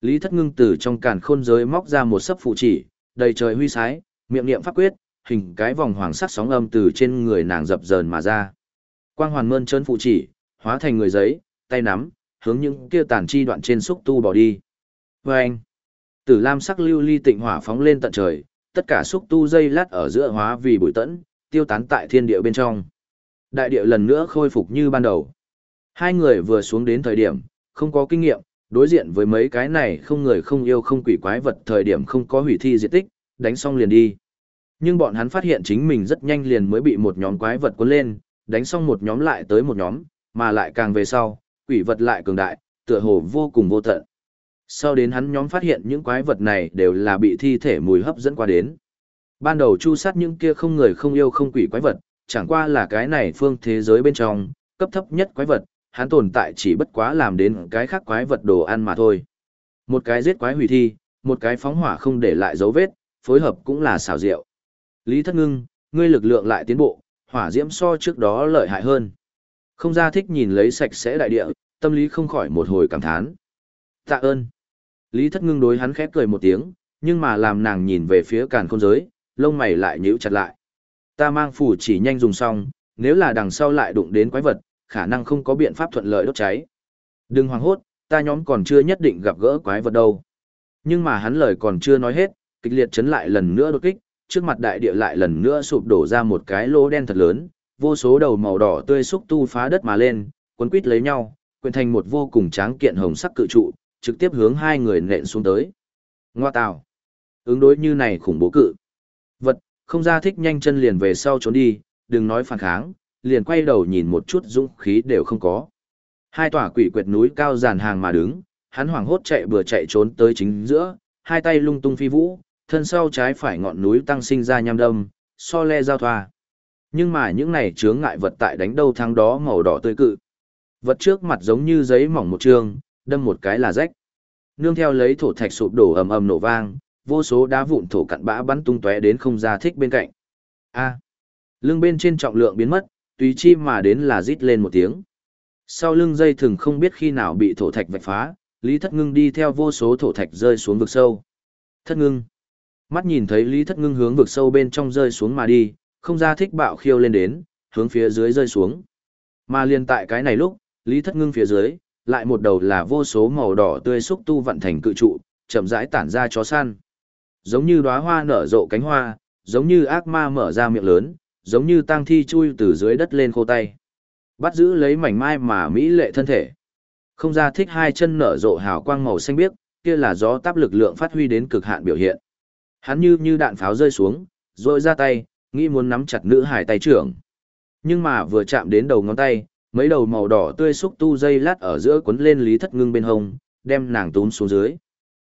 Lý Thất ngưng từ trong càn khôn giới móc ra một sấp phụ chỉ, đầy trời huy sái, miệng niệm pháp quyết, hình cái vòng hoàng sắc sóng âm từ trên người nàng dập dờn mà ra. Quang hoàn mơn trơn phụ chỉ, hóa thành người giấy, tay nắm, hướng những kia tàn chi đoạn trên xúc tu bỏ đi. Và anh, tử lam sắc lưu ly tịnh hỏa phóng lên tận trời, tất cả xúc tu dây lát ở giữa hóa vì bụi tẫn, tiêu tán tại thiên địa bên trong. Đại địa lần nữa khôi phục như ban đầu. Hai người vừa xuống đến thời điểm, không có kinh nghiệm, đối diện với mấy cái này không người không yêu không quỷ quái vật thời điểm không có hủy thi diệt tích, đánh xong liền đi. Nhưng bọn hắn phát hiện chính mình rất nhanh liền mới bị một nhóm quái vật cuốn lên, đánh xong một nhóm lại tới một nhóm, mà lại càng về sau, quỷ vật lại cường đại, tựa hồ vô cùng vô tận. Sau đến hắn nhóm phát hiện những quái vật này đều là bị thi thể mùi hấp dẫn qua đến. Ban đầu chu sát những kia không người không yêu không quỷ quái vật, chẳng qua là cái này phương thế giới bên trong, cấp thấp nhất quái vật, hắn tồn tại chỉ bất quá làm đến cái khác quái vật đồ ăn mà thôi. Một cái giết quái hủy thi, một cái phóng hỏa không để lại dấu vết, phối hợp cũng là xảo diệu. Lý Thất Ngưng, ngươi lực lượng lại tiến bộ, hỏa diễm so trước đó lợi hại hơn. Không ra thích nhìn lấy sạch sẽ đại địa, tâm lý không khỏi một hồi cảm thán. Tạ ơn. Lý thất ngưng đối hắn khép cười một tiếng, nhưng mà làm nàng nhìn về phía càn khôn giới, lông mày lại nhíu chặt lại. Ta mang phủ chỉ nhanh dùng xong, nếu là đằng sau lại đụng đến quái vật, khả năng không có biện pháp thuận lợi đốt cháy. Đừng hoảng hốt, ta nhóm còn chưa nhất định gặp gỡ quái vật đâu. Nhưng mà hắn lời còn chưa nói hết, kịch liệt chấn lại lần nữa đột kích, trước mặt đại địa lại lần nữa sụp đổ ra một cái lỗ đen thật lớn, vô số đầu màu đỏ tươi xúc tu phá đất mà lên, cuốn quít lấy nhau, quyền thành một vô cùng tráng kiện hồng sắc cự trụ, trực tiếp hướng hai người nện xuống tới. Ngoa tào. Ứng đối như này khủng bố cự. Vật, không ra thích nhanh chân liền về sau trốn đi, đừng nói phản kháng, liền quay đầu nhìn một chút dũng khí đều không có. Hai tòa quỷ quyệt núi cao dàn hàng mà đứng, hắn hoảng hốt chạy bừa chạy trốn tới chính giữa, hai tay lung tung phi vũ, thân sau trái phải ngọn núi tăng sinh ra nham đâm, so le giao thoa. Nhưng mà những này chướng ngại vật tại đánh đâu thắng đó màu đỏ tươi cự. Vật trước mặt giống như giấy mỏng một trường, đâm một cái là rách. Nương theo lấy thổ thạch sụp đổ ầm ầm nổ vang, vô số đá vụn thổ cặn bã bắn tung tóe đến không ra thích bên cạnh. A. lưng bên trên trọng lượng biến mất, tùy chi mà đến là rít lên một tiếng. Sau lưng dây thừng không biết khi nào bị thổ thạch vạch phá, Lý Thất Ngưng đi theo vô số thổ thạch rơi xuống vực sâu. Thất Ngưng. Mắt nhìn thấy Lý Thất Ngưng hướng vực sâu bên trong rơi xuống mà đi, không ra thích bạo khiêu lên đến, hướng phía dưới rơi xuống. Mà liền tại cái này lúc, Lý Thất Ngưng phía dưới, lại một đầu là vô số màu đỏ tươi xúc tu vận thành cự trụ, chậm rãi tản ra chó săn. Giống như đóa hoa nở rộ cánh hoa, giống như ác ma mở ra miệng lớn, giống như tang thi chui từ dưới đất lên khô tay. Bắt giữ lấy mảnh mai mà mỹ lệ thân thể. Không ra thích hai chân nở rộ hào quang màu xanh biếc, kia là gió táp lực lượng phát huy đến cực hạn biểu hiện. Hắn như như đạn pháo rơi xuống, rồi ra tay, nghĩ muốn nắm chặt nữ hải tay trưởng. Nhưng mà vừa chạm đến đầu ngón tay, mấy đầu màu đỏ tươi xúc tu dây lát ở giữa quấn lên lý thất ngưng bên hông, đem nàng túm xuống dưới.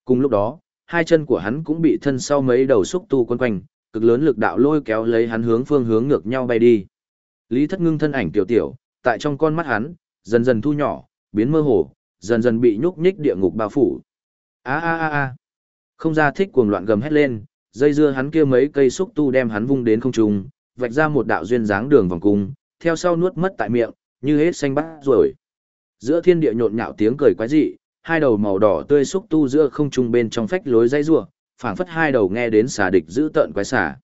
Cùng lúc đó, hai chân của hắn cũng bị thân sau mấy đầu xúc tu quấn quanh, cực lớn lực đạo lôi kéo lấy hắn hướng phương hướng ngược nhau bay đi. Lý thất ngưng thân ảnh tiểu tiểu, tại trong con mắt hắn, dần dần thu nhỏ, biến mơ hồ, dần dần bị nhúc nhích địa ngục bao phủ. A a a a. Không ra thích cuồng loạn gầm hét lên, dây dưa hắn kia mấy cây xúc tu đem hắn vung đến không trung, vạch ra một đạo duyên dáng đường vòng cung, theo sau nuốt mất tại miệng, như hết xanh bắt rồi. Giữa thiên địa nhộn nhạo tiếng cười quái dị, hai đầu màu đỏ tươi xúc tu giữa không trung bên trong phách lối dây rủa, phảng phất hai đầu nghe đến xà địch giữ tợn quái xà.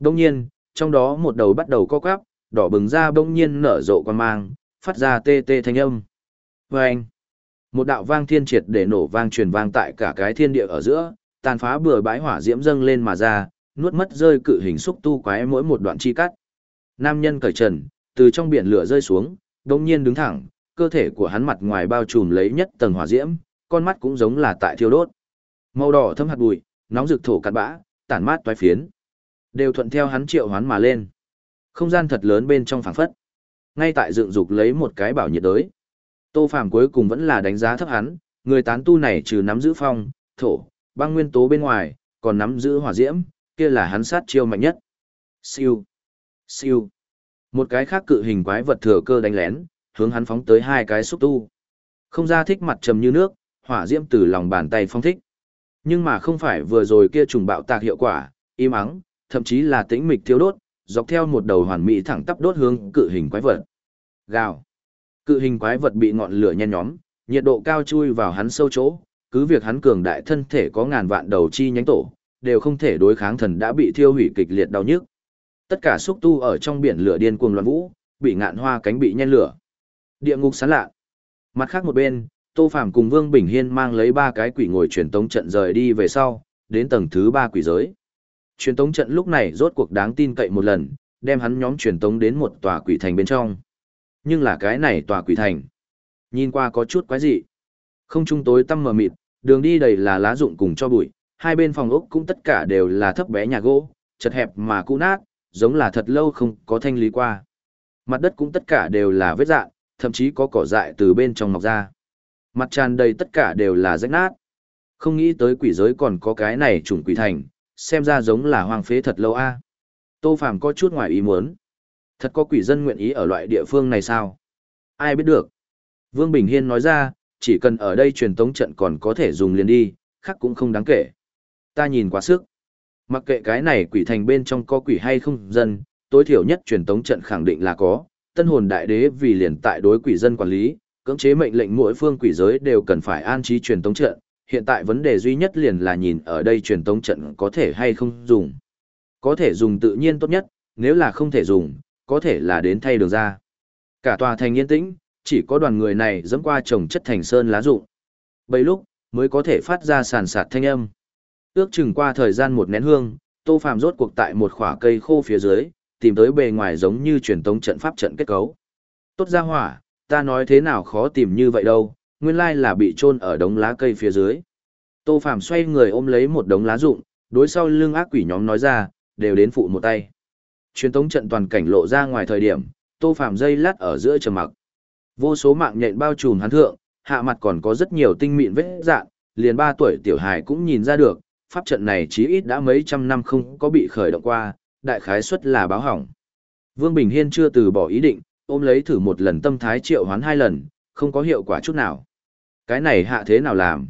Đông nhiên, trong đó một đầu bắt đầu co quắp, đỏ bừng ra bỗng nhiên nở rộ quan mang, phát ra tê tê thanh âm. Vâng! một đạo vang thiên triệt để nổ vang truyền vang tại cả cái thiên địa ở giữa, tàn phá bừa bãi hỏa diễm dâng lên mà ra, nuốt mất rơi cự hình xúc tu quái mỗi một đoạn chi cắt. Nam nhân cởi trần, từ trong biển lửa rơi xuống, đồng nhiên đứng thẳng, cơ thể của hắn mặt ngoài bao trùm lấy nhất tầng hỏa diễm, con mắt cũng giống là tại thiêu đốt. Màu đỏ thâm hạt bụi, nóng rực thổ cát bã, tản mát toái phiến, đều thuận theo hắn triệu hoán mà lên. Không gian thật lớn bên trong phảng phất. Ngay tại dựng dục lấy một cái bảo nhiệt đới. Tô Phàm cuối cùng vẫn là đánh giá thấp hắn, người tán tu này trừ nắm giữ phong, thổ, băng nguyên tố bên ngoài, còn nắm giữ hỏa diễm, kia là hắn sát chiêu mạnh nhất. Siêu, siêu. Một cái khác cự hình quái vật thừa cơ đánh lén, hướng hắn phóng tới hai cái xúc tu. Không ra thích mặt trầm như nước, hỏa diễm từ lòng bàn tay phong thích. Nhưng mà không phải vừa rồi kia trùng bạo tạc hiệu quả, im ắng, thậm chí là tĩnh mịch thiếu đốt, dọc theo một đầu hoàn mỹ thẳng tắp đốt hướng cự hình quái vật. Gào. Cự hình quái vật bị ngọn lửa nhen nhóm, nhiệt độ cao chui vào hắn sâu chỗ, cứ việc hắn cường đại thân thể có ngàn vạn đầu chi nhánh tổ, đều không thể đối kháng thần đã bị thiêu hủy kịch liệt đau nhức. Tất cả xúc tu ở trong biển lửa điên cuồng loạn vũ, bị ngạn hoa cánh bị nhen lửa. Địa ngục sáng lạ. Mặt khác một bên, Tô Phàm cùng Vương Bình Hiên mang lấy ba cái quỷ ngồi truyền tống trận rời đi về sau, đến tầng thứ ba quỷ giới. Truyền tống trận lúc này rốt cuộc đáng tin cậy một lần, đem hắn nhóm truyền tống đến một tòa quỷ thành bên trong. Nhưng là cái này tòa quỷ thành. Nhìn qua có chút quái dị. Không trung tối tăm mờ mịt, đường đi đầy là lá rụng cùng cho bụi, hai bên phòng ốc cũng tất cả đều là thấp bé nhà gỗ, chật hẹp mà cũ nát, giống là thật lâu không có thanh lý qua. Mặt đất cũng tất cả đều là vết dạn, thậm chí có cỏ dại từ bên trong mọc ra. Mặt tràn đầy tất cả đều là rách nát. Không nghĩ tới quỷ giới còn có cái này trùng quỷ thành, xem ra giống là hoang phế thật lâu a. Tô Phàm có chút ngoài ý muốn. Thật có quỷ dân nguyện ý ở loại địa phương này sao? Ai biết được. Vương Bình Hiên nói ra, chỉ cần ở đây truyền tống trận còn có thể dùng liền đi, khác cũng không đáng kể. Ta nhìn quá sức. Mặc kệ cái này quỷ thành bên trong có quỷ hay không dân, tối thiểu nhất truyền tống trận khẳng định là có. Tân hồn đại đế vì liền tại đối quỷ dân quản lý, cưỡng chế mệnh lệnh mỗi phương quỷ giới đều cần phải an trí truyền tống trận. Hiện tại vấn đề duy nhất liền là nhìn ở đây truyền tống trận có thể hay không dùng. Có thể dùng tự nhiên tốt nhất, nếu là không thể dùng, có thể là đến thay đường ra. Cả tòa thành yên tĩnh, chỉ có đoàn người này dẫm qua trồng chất thành sơn lá rụng. Bấy lúc, mới có thể phát ra sàn sạt thanh âm. Ước chừng qua thời gian một nén hương, Tô Phàm rốt cuộc tại một khỏa cây khô phía dưới, tìm tới bề ngoài giống như truyền tống trận pháp trận kết cấu. Tốt ra hỏa, ta nói thế nào khó tìm như vậy đâu, nguyên lai là bị chôn ở đống lá cây phía dưới. Tô Phàm xoay người ôm lấy một đống lá rụng, đối sau lưng ác quỷ nhóm nói ra, đều đến phụ một tay. Truyền tống trận toàn cảnh lộ ra ngoài thời điểm, Tô Phàm dây lát ở giữa trầm mặc. Vô số mạng nhện bao trùm hắn thượng, hạ mặt còn có rất nhiều tinh mịn vết dạn, liền ba tuổi tiểu hài cũng nhìn ra được, pháp trận này chí ít đã mấy trăm năm không có bị khởi động qua, đại khái suất là báo hỏng. Vương Bình Hiên chưa từ bỏ ý định, ôm lấy thử một lần tâm thái triệu hoán hai lần, không có hiệu quả chút nào. Cái này hạ thế nào làm?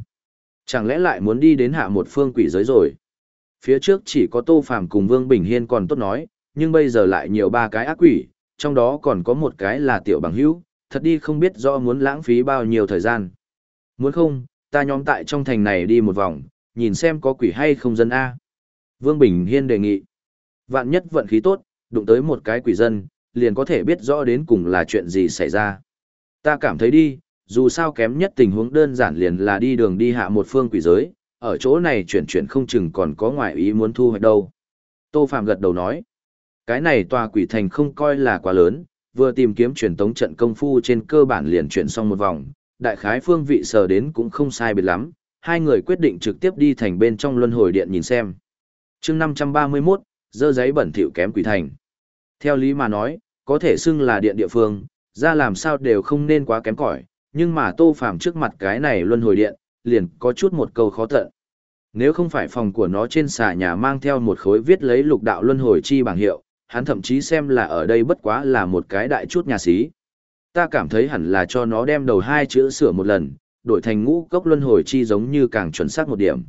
Chẳng lẽ lại muốn đi đến hạ một phương quỷ giới rồi? Phía trước chỉ có Tô Phàm cùng Vương Bình Hiên còn tốt nói, nhưng bây giờ lại nhiều ba cái ác quỷ, trong đó còn có một cái là tiểu bằng hữu, thật đi không biết do muốn lãng phí bao nhiêu thời gian. Muốn không, ta nhóm tại trong thành này đi một vòng, nhìn xem có quỷ hay không dân A. Vương Bình Hiên đề nghị. Vạn nhất vận khí tốt, đụng tới một cái quỷ dân, liền có thể biết rõ đến cùng là chuyện gì xảy ra. Ta cảm thấy đi, dù sao kém nhất tình huống đơn giản liền là đi đường đi hạ một phương quỷ giới, ở chỗ này chuyển chuyển không chừng còn có ngoại ý muốn thu hoạch đâu. Tô Phạm gật đầu nói, cái này tòa quỷ thành không coi là quá lớn, vừa tìm kiếm truyền tống trận công phu trên cơ bản liền chuyển xong một vòng, đại khái phương vị sờ đến cũng không sai biệt lắm, hai người quyết định trực tiếp đi thành bên trong luân hồi điện nhìn xem. chương 531, dơ giấy bẩn thỉu kém quỷ thành. Theo lý mà nói, có thể xưng là điện địa phương, ra làm sao đều không nên quá kém cỏi, nhưng mà tô phàm trước mặt cái này luân hồi điện, liền có chút một câu khó tận. Nếu không phải phòng của nó trên xà nhà mang theo một khối viết lấy lục đạo luân hồi chi bảng hiệu, hắn thậm chí xem là ở đây bất quá là một cái đại chút nhà xí. Ta cảm thấy hẳn là cho nó đem đầu hai chữ sửa một lần, đổi thành ngũ cốc luân hồi chi giống như càng chuẩn xác một điểm.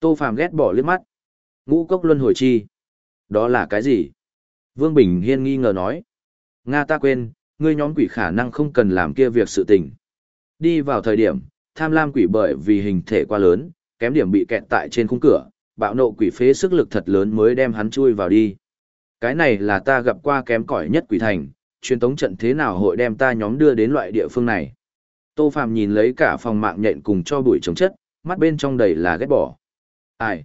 Tô Phàm ghét bỏ liếc mắt. Ngũ cốc luân hồi chi? Đó là cái gì? Vương Bình Hiên nghi ngờ nói. Nga ta quên, ngươi nhóm quỷ khả năng không cần làm kia việc sự tình. Đi vào thời điểm, tham lam quỷ bởi vì hình thể quá lớn, kém điểm bị kẹt tại trên khung cửa, bạo nộ quỷ phế sức lực thật lớn mới đem hắn chui vào đi. Cái này là ta gặp qua kém cỏi nhất quỷ thành, truyền tống trận thế nào hội đem ta nhóm đưa đến loại địa phương này. Tô Phạm nhìn lấy cả phòng mạng nhện cùng cho bụi chống chất, mắt bên trong đầy là ghét bỏ. Ai?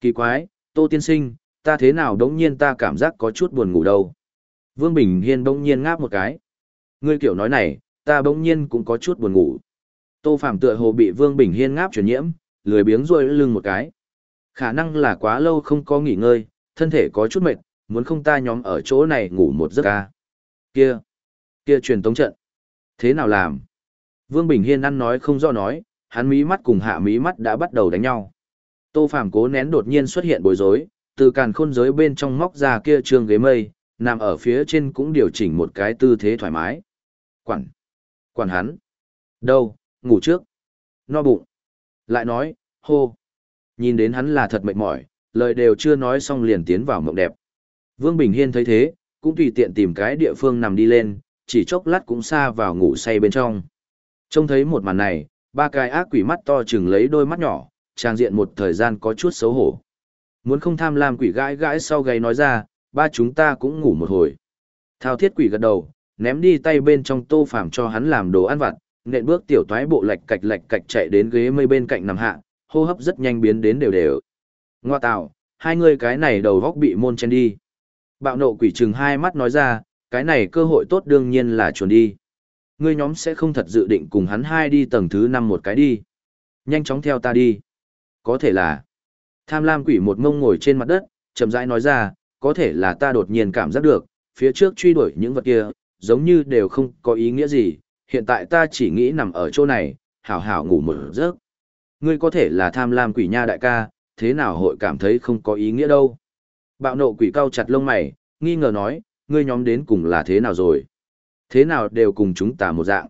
Kỳ quái, Tô Tiên Sinh, ta thế nào đống nhiên ta cảm giác có chút buồn ngủ đâu. Vương Bình Hiên đống nhiên ngáp một cái. Ngươi kiểu nói này, ta bỗng nhiên cũng có chút buồn ngủ. Tô Phạm tựa hồ bị Vương Bình Hiên ngáp truyền nhiễm, lười biếng rôi lưng một cái. Khả năng là quá lâu không có nghỉ ngơi, thân thể có chút mệt, muốn không ta nhóm ở chỗ này ngủ một giấc ca. Kia, kia truyền tống trận. Thế nào làm? Vương Bình Hiên ăn nói không do nói, hắn mí mắt cùng hạ mí mắt đã bắt đầu đánh nhau. Tô Phàm cố nén đột nhiên xuất hiện bối rối, từ càn khôn giới bên trong móc ra kia trường ghế mây, nằm ở phía trên cũng điều chỉnh một cái tư thế thoải mái. Quản, quản hắn. Đâu, ngủ trước. No bụng. Lại nói, hô. Nhìn đến hắn là thật mệt mỏi, lời đều chưa nói xong liền tiến vào mộng đẹp. Vương Bình Hiên thấy thế, cũng tùy tiện tìm cái địa phương nằm đi lên, chỉ chốc lát cũng xa vào ngủ say bên trong. Trông thấy một màn này, ba cái ác quỷ mắt to chừng lấy đôi mắt nhỏ, trang diện một thời gian có chút xấu hổ. Muốn không tham lam quỷ gãi gãi sau gáy nói ra, ba chúng ta cũng ngủ một hồi. Thao thiết quỷ gật đầu, ném đi tay bên trong tô phàm cho hắn làm đồ ăn vặt, nện bước tiểu toái bộ lạch cạch lạch cạch chạy đến ghế mây bên cạnh nằm hạ, hô hấp rất nhanh biến đến đều đều. Ngoa tạo, hai người cái này đầu góc bị môn chen đi. Bạo nộ quỷ trừng hai mắt nói ra, cái này cơ hội tốt đương nhiên là chuồn đi. Ngươi nhóm sẽ không thật dự định cùng hắn hai đi tầng thứ năm một cái đi. Nhanh chóng theo ta đi. Có thể là. Tham lam quỷ một ngông ngồi trên mặt đất, chậm rãi nói ra, có thể là ta đột nhiên cảm giác được, phía trước truy đuổi những vật kia, giống như đều không có ý nghĩa gì, hiện tại ta chỉ nghĩ nằm ở chỗ này, hảo hảo ngủ một giấc. Ngươi có thể là tham lam quỷ nha đại ca, thế nào hội cảm thấy không có ý nghĩa đâu. Bạo nộ quỷ cao chặt lông mày, nghi ngờ nói, ngươi nhóm đến cùng là thế nào rồi? Thế nào đều cùng chúng ta một dạng.